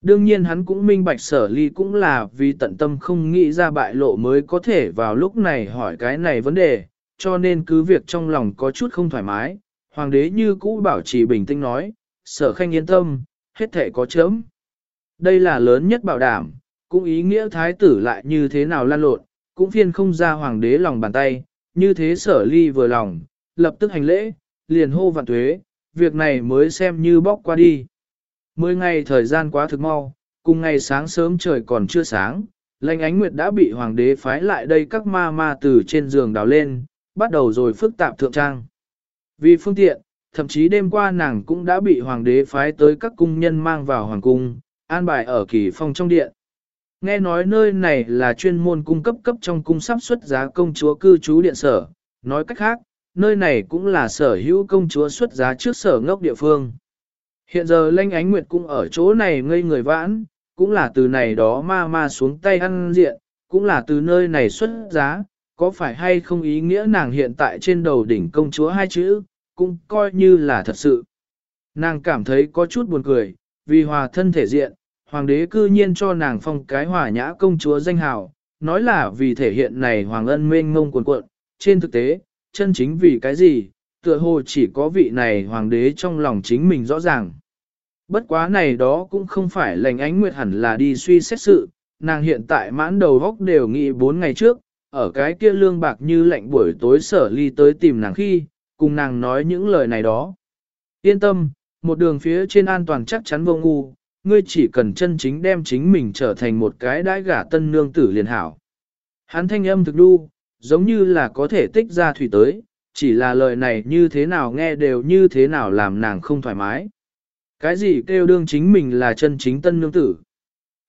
Đương nhiên hắn cũng minh bạch sở ly cũng là vì tận tâm không nghĩ ra bại lộ mới có thể vào lúc này hỏi cái này vấn đề, cho nên cứ việc trong lòng có chút không thoải mái, hoàng đế như cũ bảo trì bình tĩnh nói, sở khanh yên tâm, hết thể có chớm Đây là lớn nhất bảo đảm, cũng ý nghĩa thái tử lại như thế nào lan lộn, cũng phiên không ra hoàng đế lòng bàn tay, như thế sở ly vừa lòng, lập tức hành lễ, liền hô vạn tuế, việc này mới xem như bóc qua đi. Mười ngày thời gian quá thực mau, cùng ngày sáng sớm trời còn chưa sáng, lãnh ánh nguyệt đã bị hoàng đế phái lại đây các ma ma từ trên giường đào lên, bắt đầu rồi phức tạp thượng trang. Vì phương tiện, thậm chí đêm qua nàng cũng đã bị hoàng đế phái tới các cung nhân mang vào hoàng cung, an bài ở kỳ phong trong điện. Nghe nói nơi này là chuyên môn cung cấp cấp trong cung sắp xuất giá công chúa cư trú điện sở, nói cách khác, nơi này cũng là sở hữu công chúa xuất giá trước sở ngốc địa phương. Hiện giờ Lanh Ánh Nguyệt cũng ở chỗ này ngây người vãn, cũng là từ này đó ma ma xuống tay ăn diện, cũng là từ nơi này xuất giá, có phải hay không ý nghĩa nàng hiện tại trên đầu đỉnh công chúa hai chữ, cũng coi như là thật sự. Nàng cảm thấy có chút buồn cười, vì hòa thân thể diện, hoàng đế cư nhiên cho nàng phong cái hòa nhã công chúa danh hào, nói là vì thể hiện này hoàng ân mênh ngông cuồn cuộn, trên thực tế, chân chính vì cái gì, tựa hồ chỉ có vị này hoàng đế trong lòng chính mình rõ ràng. Bất quá này đó cũng không phải lành ánh nguyệt hẳn là đi suy xét sự, nàng hiện tại mãn đầu góc đều nghĩ bốn ngày trước, ở cái kia lương bạc như lạnh buổi tối sở ly tới tìm nàng khi, cùng nàng nói những lời này đó. Yên tâm, một đường phía trên an toàn chắc chắn vô ngu, ngươi chỉ cần chân chính đem chính mình trở thành một cái đãi gả tân nương tử liền hảo. Hắn thanh âm thực đu, giống như là có thể tích ra thủy tới, chỉ là lời này như thế nào nghe đều như thế nào làm nàng không thoải mái. Cái gì kêu đương chính mình là chân chính tân nương tử.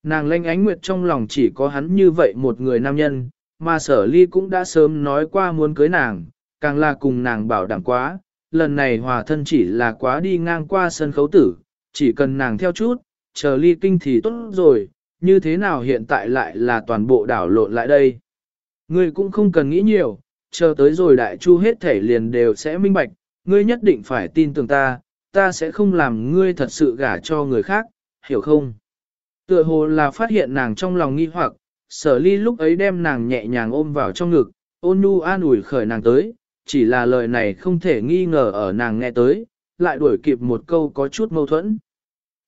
Nàng lanh ánh nguyệt trong lòng chỉ có hắn như vậy một người nam nhân, mà sở ly cũng đã sớm nói qua muốn cưới nàng, càng là cùng nàng bảo đảm quá, lần này hòa thân chỉ là quá đi ngang qua sân khấu tử, chỉ cần nàng theo chút, chờ ly kinh thì tốt rồi, như thế nào hiện tại lại là toàn bộ đảo lộn lại đây. Ngươi cũng không cần nghĩ nhiều, chờ tới rồi đại chu hết thể liền đều sẽ minh bạch, ngươi nhất định phải tin tưởng ta, ta sẽ không làm ngươi thật sự gả cho người khác, hiểu không? Tựa hồ là phát hiện nàng trong lòng nghi hoặc, sở ly lúc ấy đem nàng nhẹ nhàng ôm vào trong ngực, ôn nhu an ủi khởi nàng tới, chỉ là lời này không thể nghi ngờ ở nàng nghe tới, lại đuổi kịp một câu có chút mâu thuẫn.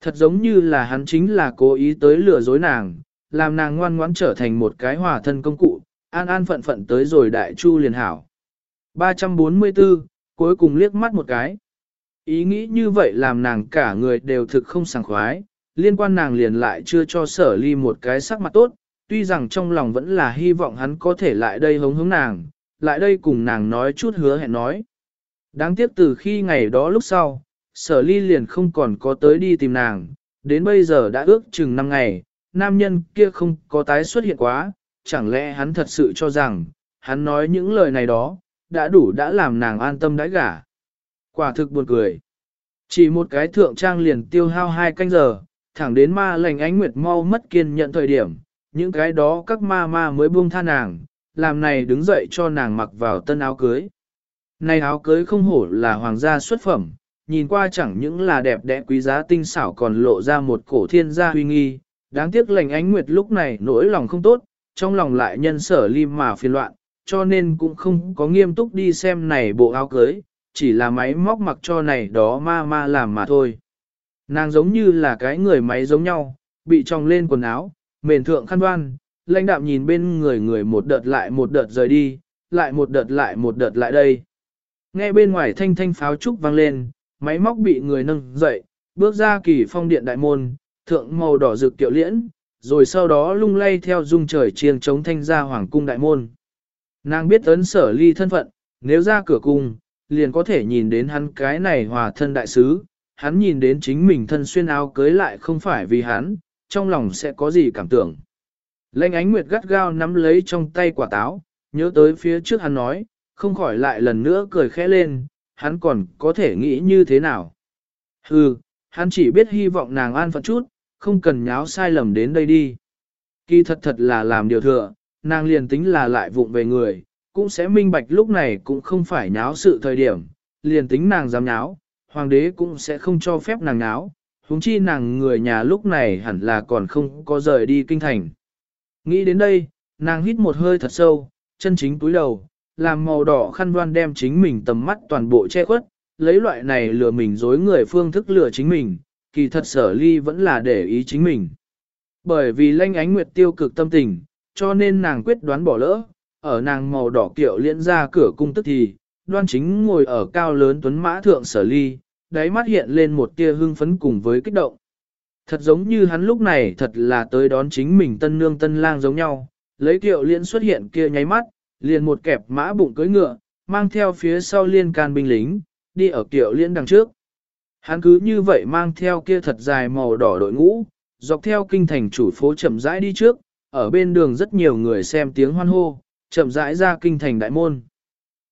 Thật giống như là hắn chính là cố ý tới lừa dối nàng, làm nàng ngoan ngoãn trở thành một cái hòa thân công cụ, an an phận phận tới rồi đại chu liền hảo. 344, cuối cùng liếc mắt một cái. Ý nghĩ như vậy làm nàng cả người đều thực không sảng khoái, liên quan nàng liền lại chưa cho sở ly một cái sắc mặt tốt, tuy rằng trong lòng vẫn là hy vọng hắn có thể lại đây hống hống nàng, lại đây cùng nàng nói chút hứa hẹn nói. Đáng tiếc từ khi ngày đó lúc sau, sở ly liền không còn có tới đi tìm nàng, đến bây giờ đã ước chừng 5 ngày, nam nhân kia không có tái xuất hiện quá, chẳng lẽ hắn thật sự cho rằng, hắn nói những lời này đó, đã đủ đã làm nàng an tâm đãi gả. Quả thực buồn cười. Chỉ một cái thượng trang liền tiêu hao hai canh giờ, thẳng đến ma lành ánh nguyệt mau mất kiên nhận thời điểm, những cái đó các ma ma mới buông tha nàng, làm này đứng dậy cho nàng mặc vào tân áo cưới. Này áo cưới không hổ là hoàng gia xuất phẩm, nhìn qua chẳng những là đẹp đẽ quý giá tinh xảo còn lộ ra một cổ thiên gia huy nghi, đáng tiếc lành ánh nguyệt lúc này nỗi lòng không tốt, trong lòng lại nhân sở ly mà phiền loạn, cho nên cũng không có nghiêm túc đi xem này bộ áo cưới, chỉ là máy móc mặc cho này đó ma ma làm mà thôi. Nàng giống như là cái người máy giống nhau, bị tròng lên quần áo, mền thượng khăn đoan, lãnh đạm nhìn bên người người một đợt lại một đợt rời đi, lại một đợt lại một đợt lại đây. Nghe bên ngoài thanh thanh pháo trúc vang lên, máy móc bị người nâng dậy, bước ra kỳ phong điện đại môn, thượng màu đỏ rực kiệu liễn, rồi sau đó lung lay theo dung trời chiêng chống thanh ra hoàng cung đại môn. Nàng biết ấn sở ly thân phận, nếu ra cửa cung, liền có thể nhìn đến hắn cái này hòa thân đại sứ, hắn nhìn đến chính mình thân xuyên áo cưới lại không phải vì hắn, trong lòng sẽ có gì cảm tưởng. Lênh ánh nguyệt gắt gao nắm lấy trong tay quả táo, nhớ tới phía trước hắn nói, không khỏi lại lần nữa cười khẽ lên, hắn còn có thể nghĩ như thế nào. Hừ, hắn chỉ biết hy vọng nàng an phận chút, không cần nháo sai lầm đến đây đi. Kỳ thật thật là làm điều thừa, nàng liền tính là lại vụng về người, cũng sẽ minh bạch lúc này cũng không phải nháo sự thời điểm, liền tính nàng dám nháo, hoàng đế cũng sẽ không cho phép nàng nháo, huống chi nàng người nhà lúc này hẳn là còn không có rời đi kinh thành. Nghĩ đến đây, nàng hít một hơi thật sâu, chân chính túi đầu, làm màu đỏ khăn đoan đem chính mình tầm mắt toàn bộ che khuất, lấy loại này lừa mình dối người phương thức lừa chính mình, kỳ thật sở ly vẫn là để ý chính mình. Bởi vì lanh ánh nguyệt tiêu cực tâm tình, cho nên nàng quyết đoán bỏ lỡ, ở nàng màu đỏ kiệu liễn ra cửa cung tức thì, đoan chính ngồi ở cao lớn tuấn mã thượng sở ly, đáy mắt hiện lên một tia hưng phấn cùng với kích động. Thật giống như hắn lúc này thật là tới đón chính mình tân nương tân lang giống nhau, lấy kiệu liễn xuất hiện kia nháy mắt, liền một kẹp mã bụng cưỡi ngựa, mang theo phía sau liên can binh lính, đi ở kiệu liễn đằng trước. Hắn cứ như vậy mang theo kia thật dài màu đỏ đội ngũ, dọc theo kinh thành chủ phố chậm rãi đi trước, ở bên đường rất nhiều người xem tiếng hoan hô, chậm rãi ra kinh thành đại môn.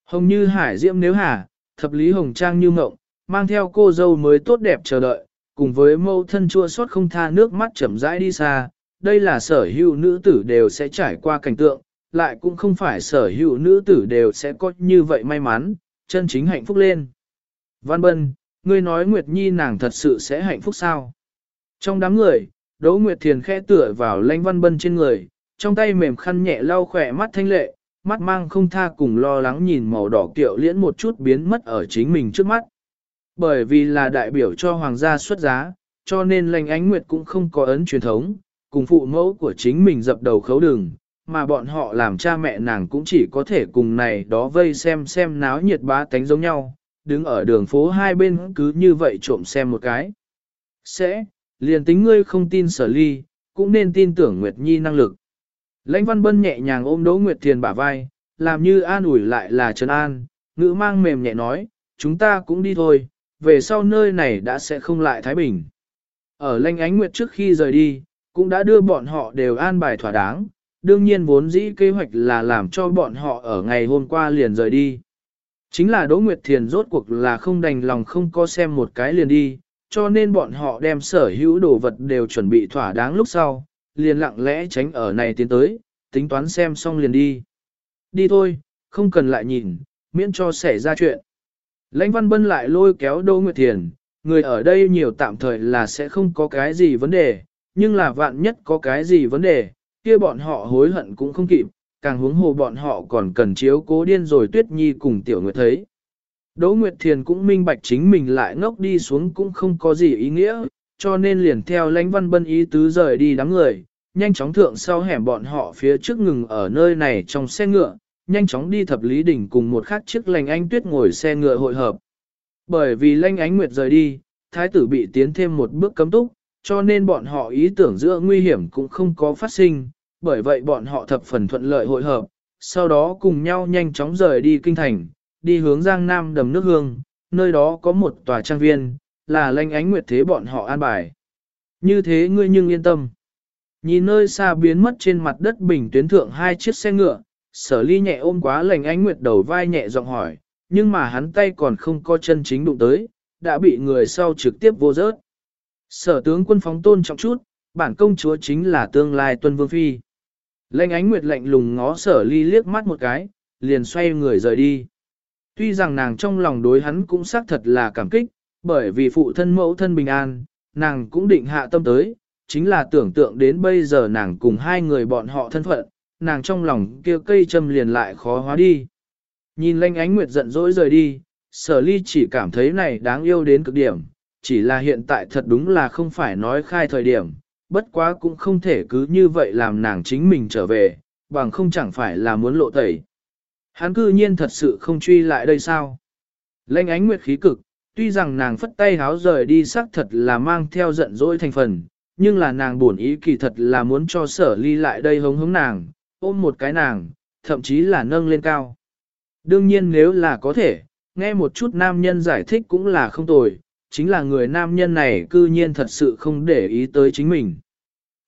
Hồng như hải diễm nếu hà, thập lý hồng trang như ngộng, mang theo cô dâu mới tốt đẹp chờ đợi, cùng với mâu thân chua xót không tha nước mắt chậm rãi đi xa. Đây là sở hữu nữ tử đều sẽ trải qua cảnh tượng, lại cũng không phải sở hữu nữ tử đều sẽ có như vậy may mắn, chân chính hạnh phúc lên. Văn Bân, ngươi nói Nguyệt Nhi nàng thật sự sẽ hạnh phúc sao? Trong đám người, Đỗ Nguyệt Thiền khẽ tựa vào lãnh văn bân trên người, trong tay mềm khăn nhẹ lau khỏe mắt thanh lệ, mắt mang không tha cùng lo lắng nhìn màu đỏ kiệu liễn một chút biến mất ở chính mình trước mắt. Bởi vì là đại biểu cho hoàng gia xuất giá, cho nên lãnh ánh nguyệt cũng không có ấn truyền thống, cùng phụ mẫu của chính mình dập đầu khấu đường, mà bọn họ làm cha mẹ nàng cũng chỉ có thể cùng này đó vây xem xem náo nhiệt bá tánh giống nhau, đứng ở đường phố hai bên cứ như vậy trộm xem một cái. Sẽ, liền tính ngươi không tin sở ly, cũng nên tin tưởng Nguyệt Nhi năng lực. Lãnh Văn Bân nhẹ nhàng ôm Đỗ Nguyệt Thiền bả vai, làm như an ủi lại là trấn an, ngữ mang mềm nhẹ nói, chúng ta cũng đi thôi, về sau nơi này đã sẽ không lại Thái Bình. Ở Lãnh Ánh Nguyệt trước khi rời đi, cũng đã đưa bọn họ đều an bài thỏa đáng, đương nhiên vốn dĩ kế hoạch là làm cho bọn họ ở ngày hôm qua liền rời đi. Chính là Đỗ Nguyệt Thiền rốt cuộc là không đành lòng không có xem một cái liền đi, cho nên bọn họ đem sở hữu đồ vật đều chuẩn bị thỏa đáng lúc sau, liền lặng lẽ tránh ở này tiến tới, tính toán xem xong liền đi. Đi thôi, không cần lại nhìn, miễn cho xảy ra chuyện. Lãnh Văn Bân lại lôi kéo Đỗ Nguyệt Thiền, người ở đây nhiều tạm thời là sẽ không có cái gì vấn đề, nhưng là vạn nhất có cái gì vấn đề, kia bọn họ hối hận cũng không kịp, càng huống hồ bọn họ còn cần chiếu cố điên rồi Tuyết Nhi cùng Tiểu Nguyệt thấy. Đỗ Nguyệt Thiền cũng minh bạch chính mình lại ngốc đi xuống cũng không có gì ý nghĩa, cho nên liền theo lãnh văn bân ý tứ rời đi đám người, nhanh chóng thượng sau hẻm bọn họ phía trước ngừng ở nơi này trong xe ngựa, nhanh chóng đi thập lý đỉnh cùng một khác chiếc lành anh tuyết ngồi xe ngựa hội hợp. Bởi vì lanh ánh nguyệt rời đi, thái tử bị tiến thêm một bước cấm túc, cho nên bọn họ ý tưởng giữa nguy hiểm cũng không có phát sinh, bởi vậy bọn họ thập phần thuận lợi hội hợp, sau đó cùng nhau nhanh chóng rời đi kinh thành, đi hướng Giang Nam đầm nước hương, nơi đó có một tòa trang viên, là lanh ánh nguyệt thế bọn họ an bài. Như thế ngươi nhưng yên tâm. Nhìn nơi xa biến mất trên mặt đất bình tuyến thượng hai chiếc xe ngựa, sở ly nhẹ ôm quá lành ánh nguyệt đầu vai nhẹ giọng hỏi, nhưng mà hắn tay còn không có chân chính đụng tới, đã bị người sau trực tiếp vô rớt. Sở tướng quân phóng tôn trọng chút, bản công chúa chính là tương lai tuân vương phi. Lệnh ánh nguyệt lạnh lùng ngó sở ly liếc mắt một cái, liền xoay người rời đi. Tuy rằng nàng trong lòng đối hắn cũng xác thật là cảm kích, bởi vì phụ thân mẫu thân bình an, nàng cũng định hạ tâm tới, chính là tưởng tượng đến bây giờ nàng cùng hai người bọn họ thân phận, nàng trong lòng kia cây châm liền lại khó hóa đi. Nhìn lanh ánh nguyệt giận dỗi rời đi, sở ly chỉ cảm thấy này đáng yêu đến cực điểm, chỉ là hiện tại thật đúng là không phải nói khai thời điểm, bất quá cũng không thể cứ như vậy làm nàng chính mình trở về, bằng không chẳng phải là muốn lộ tẩy. Hắn cư nhiên thật sự không truy lại đây sao? Lệnh ánh nguyệt khí cực, tuy rằng nàng phất tay háo rời đi xác thật là mang theo giận dỗi thành phần, nhưng là nàng buồn ý kỳ thật là muốn cho sở ly lại đây hống hống nàng, ôm một cái nàng, thậm chí là nâng lên cao. Đương nhiên nếu là có thể, nghe một chút nam nhân giải thích cũng là không tồi, chính là người nam nhân này cư nhiên thật sự không để ý tới chính mình.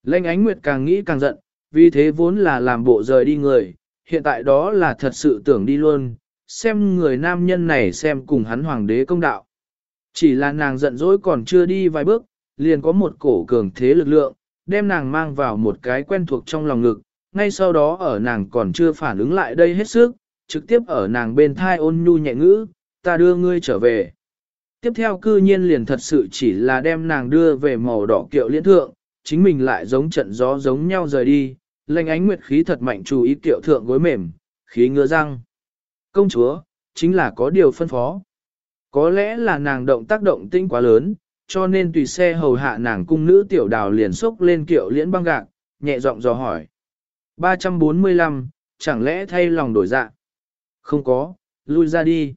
Lệnh ánh nguyệt càng nghĩ càng giận, vì thế vốn là làm bộ rời đi người, hiện tại đó là thật sự tưởng đi luôn, xem người nam nhân này xem cùng hắn hoàng đế công đạo. Chỉ là nàng giận dỗi còn chưa đi vài bước, liền có một cổ cường thế lực lượng, đem nàng mang vào một cái quen thuộc trong lòng ngực, ngay sau đó ở nàng còn chưa phản ứng lại đây hết sức, trực tiếp ở nàng bên thai ôn nhu nhẹ ngữ, ta đưa ngươi trở về. Tiếp theo cư nhiên liền thật sự chỉ là đem nàng đưa về màu đỏ kiệu liên thượng, chính mình lại giống trận gió giống nhau rời đi, lệnh ánh nguyệt khí thật mạnh chú ý kiệu thượng gối mềm, khí ngứa răng. Công chúa, chính là có điều phân phó. Có lẽ là nàng động tác động tinh quá lớn, cho nên tùy xe hầu hạ nàng cung nữ tiểu đào liền xốc lên kiệu liễn băng gạc, nhẹ giọng dò hỏi. 345, chẳng lẽ thay lòng đổi dạ? Không có, lui ra đi.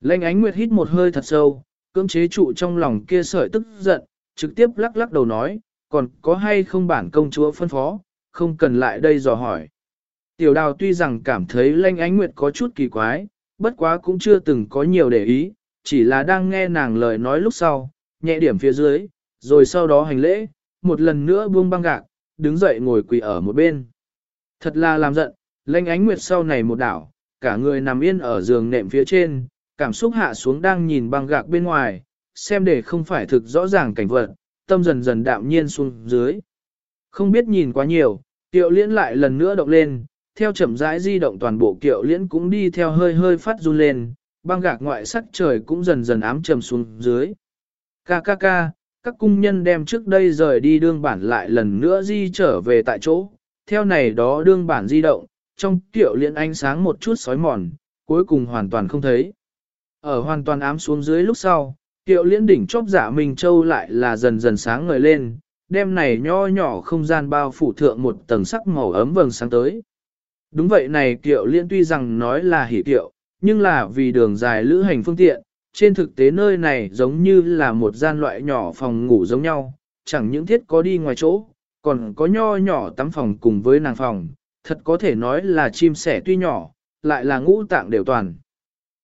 Lệnh ánh nguyệt hít một hơi thật sâu, cưỡng chế trụ trong lòng kia sợi tức giận, trực tiếp lắc lắc đầu nói, còn có hay không bản công chúa phân phó, không cần lại đây dò hỏi. Tiểu đào tuy rằng cảm thấy lanh ánh nguyệt có chút kỳ quái, bất quá cũng chưa từng có nhiều để ý, chỉ là đang nghe nàng lời nói lúc sau, nhẹ điểm phía dưới, rồi sau đó hành lễ, một lần nữa buông băng gạc, đứng dậy ngồi quỳ ở một bên. Thật là làm giận, lanh ánh nguyệt sau này một đảo, cả người nằm yên ở giường nệm phía trên, cảm xúc hạ xuống đang nhìn băng gạc bên ngoài, xem để không phải thực rõ ràng cảnh vật, tâm dần dần đạm nhiên xuống dưới. Không biết nhìn quá nhiều, kiệu liễn lại lần nữa động lên, theo chậm rãi di động toàn bộ kiệu liễn cũng đi theo hơi hơi phát run lên, băng gạc ngoại sắc trời cũng dần dần ám trầm xuống dưới. Ca ca ca, các cung nhân đem trước đây rời đi đương bản lại lần nữa di trở về tại chỗ, theo này đó đương bản di động, trong tiệu liễn ánh sáng một chút sói mòn, cuối cùng hoàn toàn không thấy. Ở hoàn toàn ám xuống dưới lúc sau, kiệu liễn đỉnh chóp giả Minh Châu lại là dần dần sáng ngời lên, đêm này nho nhỏ không gian bao phủ thượng một tầng sắc màu ấm vầng sáng tới. Đúng vậy này kiệu liễn tuy rằng nói là hỉ kiệu, nhưng là vì đường dài lữ hành phương tiện, trên thực tế nơi này giống như là một gian loại nhỏ phòng ngủ giống nhau, chẳng những thiết có đi ngoài chỗ, còn có nho nhỏ tắm phòng cùng với nàng phòng, thật có thể nói là chim sẻ tuy nhỏ, lại là ngũ tạng đều toàn.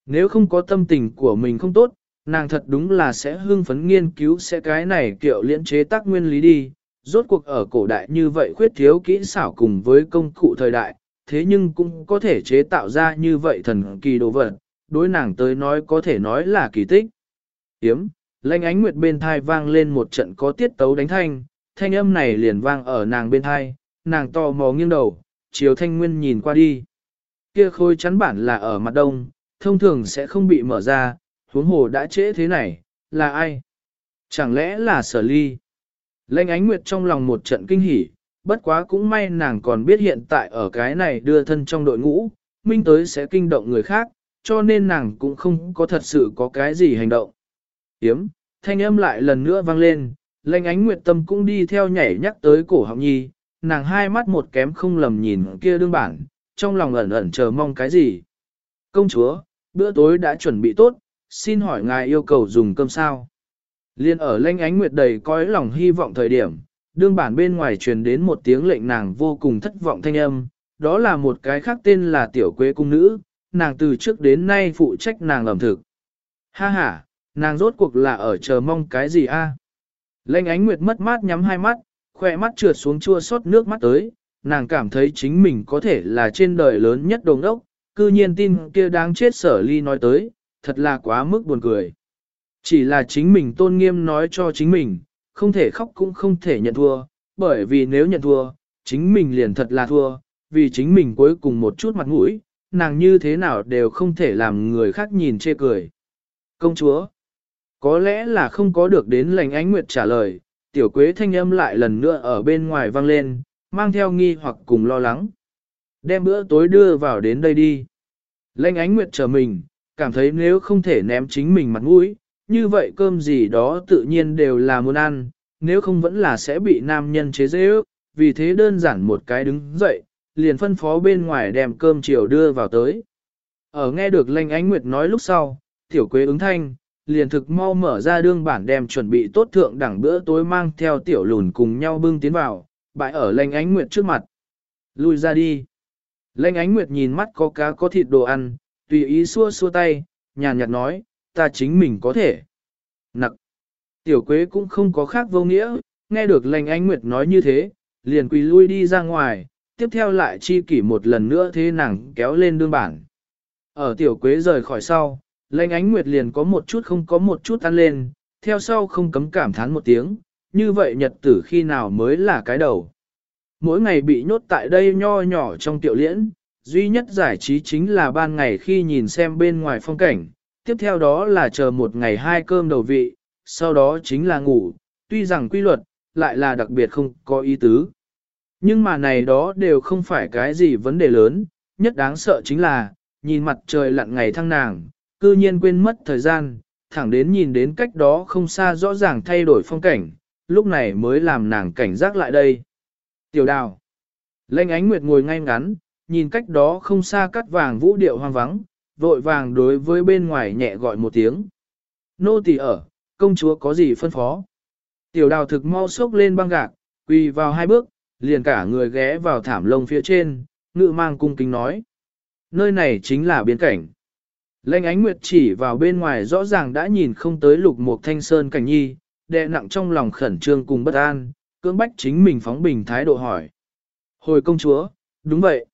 Nếu không có tâm tình của mình không tốt, nàng thật đúng là sẽ hưng phấn nghiên cứu sẽ cái này kiệu liễn chế tác nguyên lý đi. Rốt cuộc ở cổ đại như vậy khuyết thiếu kỹ xảo cùng với công cụ thời đại, thế nhưng cũng có thể chế tạo ra như vậy thần kỳ đồ vật, đối nàng tới nói có thể nói là kỳ tích. Yếm, lanh ánh nguyệt bên thai vang lên một trận có tiết tấu đánh thanh, thanh âm này liền vang ở nàng bên thai, nàng to mò nghiêng đầu, chiều thanh nguyên nhìn qua đi. Kia khôi chắn bản là ở mặt đông, thông thường sẽ không bị mở ra, huống hồ đã trễ thế này, là ai? Chẳng lẽ là sở ly? Lệnh ánh nguyệt trong lòng một trận kinh hỉ, bất quá cũng may nàng còn biết hiện tại ở cái này đưa thân trong đội ngũ, minh tới sẽ kinh động người khác, cho nên nàng cũng không có thật sự có cái gì hành động. Yếm, thanh âm lại lần nữa vang lên, lệnh ánh nguyệt tâm cũng đi theo nhảy nhắc tới cổ họng nhi, nàng hai mắt một kém không lầm nhìn kia đương bản, trong lòng ẩn ẩn chờ mong cái gì. Công chúa, bữa tối đã chuẩn bị tốt, xin hỏi ngài yêu cầu dùng cơm sao? Liên ở lanh ánh nguyệt đầy coi lòng hy vọng thời điểm, đương bản bên ngoài truyền đến một tiếng lệnh nàng vô cùng thất vọng thanh âm, đó là một cái khác tên là tiểu quế cung nữ, nàng từ trước đến nay phụ trách nàng ẩm thực. Ha ha, nàng rốt cuộc là ở chờ mong cái gì a? Lệnh ánh nguyệt mất mát nhắm hai mắt, khoe mắt trượt xuống chua xót nước mắt tới, nàng cảm thấy chính mình có thể là trên đời lớn nhất đồng ốc, cư nhiên tin kia đáng chết sở ly nói tới, thật là quá mức buồn cười. Chỉ là chính mình tôn nghiêm nói cho chính mình, không thể khóc cũng không thể nhận thua, bởi vì nếu nhận thua, chính mình liền thật là thua, vì chính mình cuối cùng một chút mặt mũi, nàng như thế nào đều không thể làm người khác nhìn chê cười. Công chúa, có lẽ là không có được đến lành ánh nguyệt trả lời, tiểu quế thanh âm lại lần nữa ở bên ngoài vang lên, mang theo nghi hoặc cùng lo lắng. Đem bữa tối đưa vào đến đây đi. Lênh ánh nguyệt chờ mình, cảm thấy nếu không thể ném chính mình mặt mũi, như vậy cơm gì đó tự nhiên đều là muốn ăn, nếu không vẫn là sẽ bị nam nhân chế dễ ước, vì thế đơn giản một cái đứng dậy, liền phân phó bên ngoài đem cơm chiều đưa vào tới. Ở nghe được Lanh ánh nguyệt nói lúc sau, tiểu quế ứng thanh, liền thực mau mở ra đương bản đem chuẩn bị tốt thượng đẳng bữa tối mang theo tiểu lùn cùng nhau bưng tiến vào, bãi ở Lanh ánh nguyệt trước mặt. Lui ra đi. Lệnh ánh nguyệt nhìn mắt có cá có thịt đồ ăn, tùy ý xua xua tay, nhàn nhạt nói, ta chính mình có thể. Nặc. Tiểu quế cũng không có khác vô nghĩa, nghe được lệnh ánh nguyệt nói như thế, liền quỳ lui đi ra ngoài, tiếp theo lại chi kỷ một lần nữa thế nàng kéo lên đương bản. Ở tiểu quế rời khỏi sau, lệnh ánh nguyệt liền có một chút không có một chút ăn lên, theo sau không cấm cảm thán một tiếng, như vậy nhật tử khi nào mới là cái đầu. Mỗi ngày bị nhốt tại đây nho nhỏ trong tiểu liễn, duy nhất giải trí chính là ban ngày khi nhìn xem bên ngoài phong cảnh, tiếp theo đó là chờ một ngày hai cơm đầu vị, sau đó chính là ngủ, tuy rằng quy luật, lại là đặc biệt không có ý tứ. Nhưng mà này đó đều không phải cái gì vấn đề lớn, nhất đáng sợ chính là, nhìn mặt trời lặn ngày thăng nàng, cư nhiên quên mất thời gian, thẳng đến nhìn đến cách đó không xa rõ ràng thay đổi phong cảnh, lúc này mới làm nàng cảnh giác lại đây. Tiểu đào. Lênh ánh nguyệt ngồi ngay ngắn, nhìn cách đó không xa cắt vàng vũ điệu hoang vắng, vội vàng đối với bên ngoài nhẹ gọi một tiếng. Nô tỳ ở, công chúa có gì phân phó? Tiểu đào thực mau sốc lên băng gạc, quỳ vào hai bước, liền cả người ghé vào thảm lông phía trên, ngự mang cung kính nói. Nơi này chính là biên cảnh. Lênh ánh nguyệt chỉ vào bên ngoài rõ ràng đã nhìn không tới lục một thanh sơn cảnh nhi, đè nặng trong lòng khẩn trương cùng bất an, cưỡng bách chính mình phóng bình thái độ hỏi. Hồi công chúa, đúng vậy.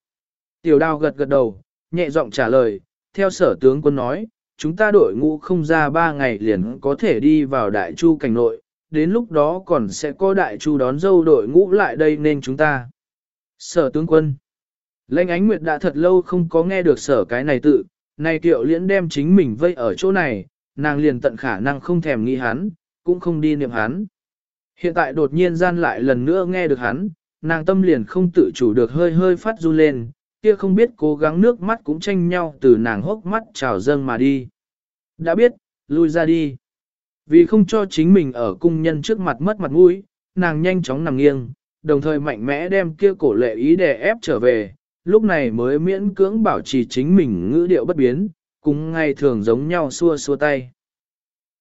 Tiểu đào gật gật đầu, nhẹ giọng trả lời, theo sở tướng quân nói, chúng ta đội ngũ không ra ba ngày liền có thể đi vào đại chu cảnh nội, đến lúc đó còn sẽ có đại chu đón dâu đội ngũ lại đây nên chúng ta. Sở tướng quân Lệnh ánh nguyệt đã thật lâu không có nghe được sở cái này tự, này tiệu liễn đem chính mình vây ở chỗ này, nàng liền tận khả năng không thèm nghĩ hắn, cũng không đi niệm hắn. Hiện tại đột nhiên gian lại lần nữa nghe được hắn, nàng tâm liền không tự chủ được hơi hơi phát run lên, kia không biết cố gắng nước mắt cũng tranh nhau từ nàng hốc mắt trào dâng mà đi. Đã biết, lui ra đi. Vì không cho chính mình ở cung nhân trước mặt mất mặt mũi, nàng nhanh chóng nằm nghiêng, đồng thời mạnh mẽ đem kia cổ lệ ý đè ép trở về, lúc này mới miễn cưỡng bảo trì chính mình ngữ điệu bất biến, cùng ngay thường giống nhau xua xua tay.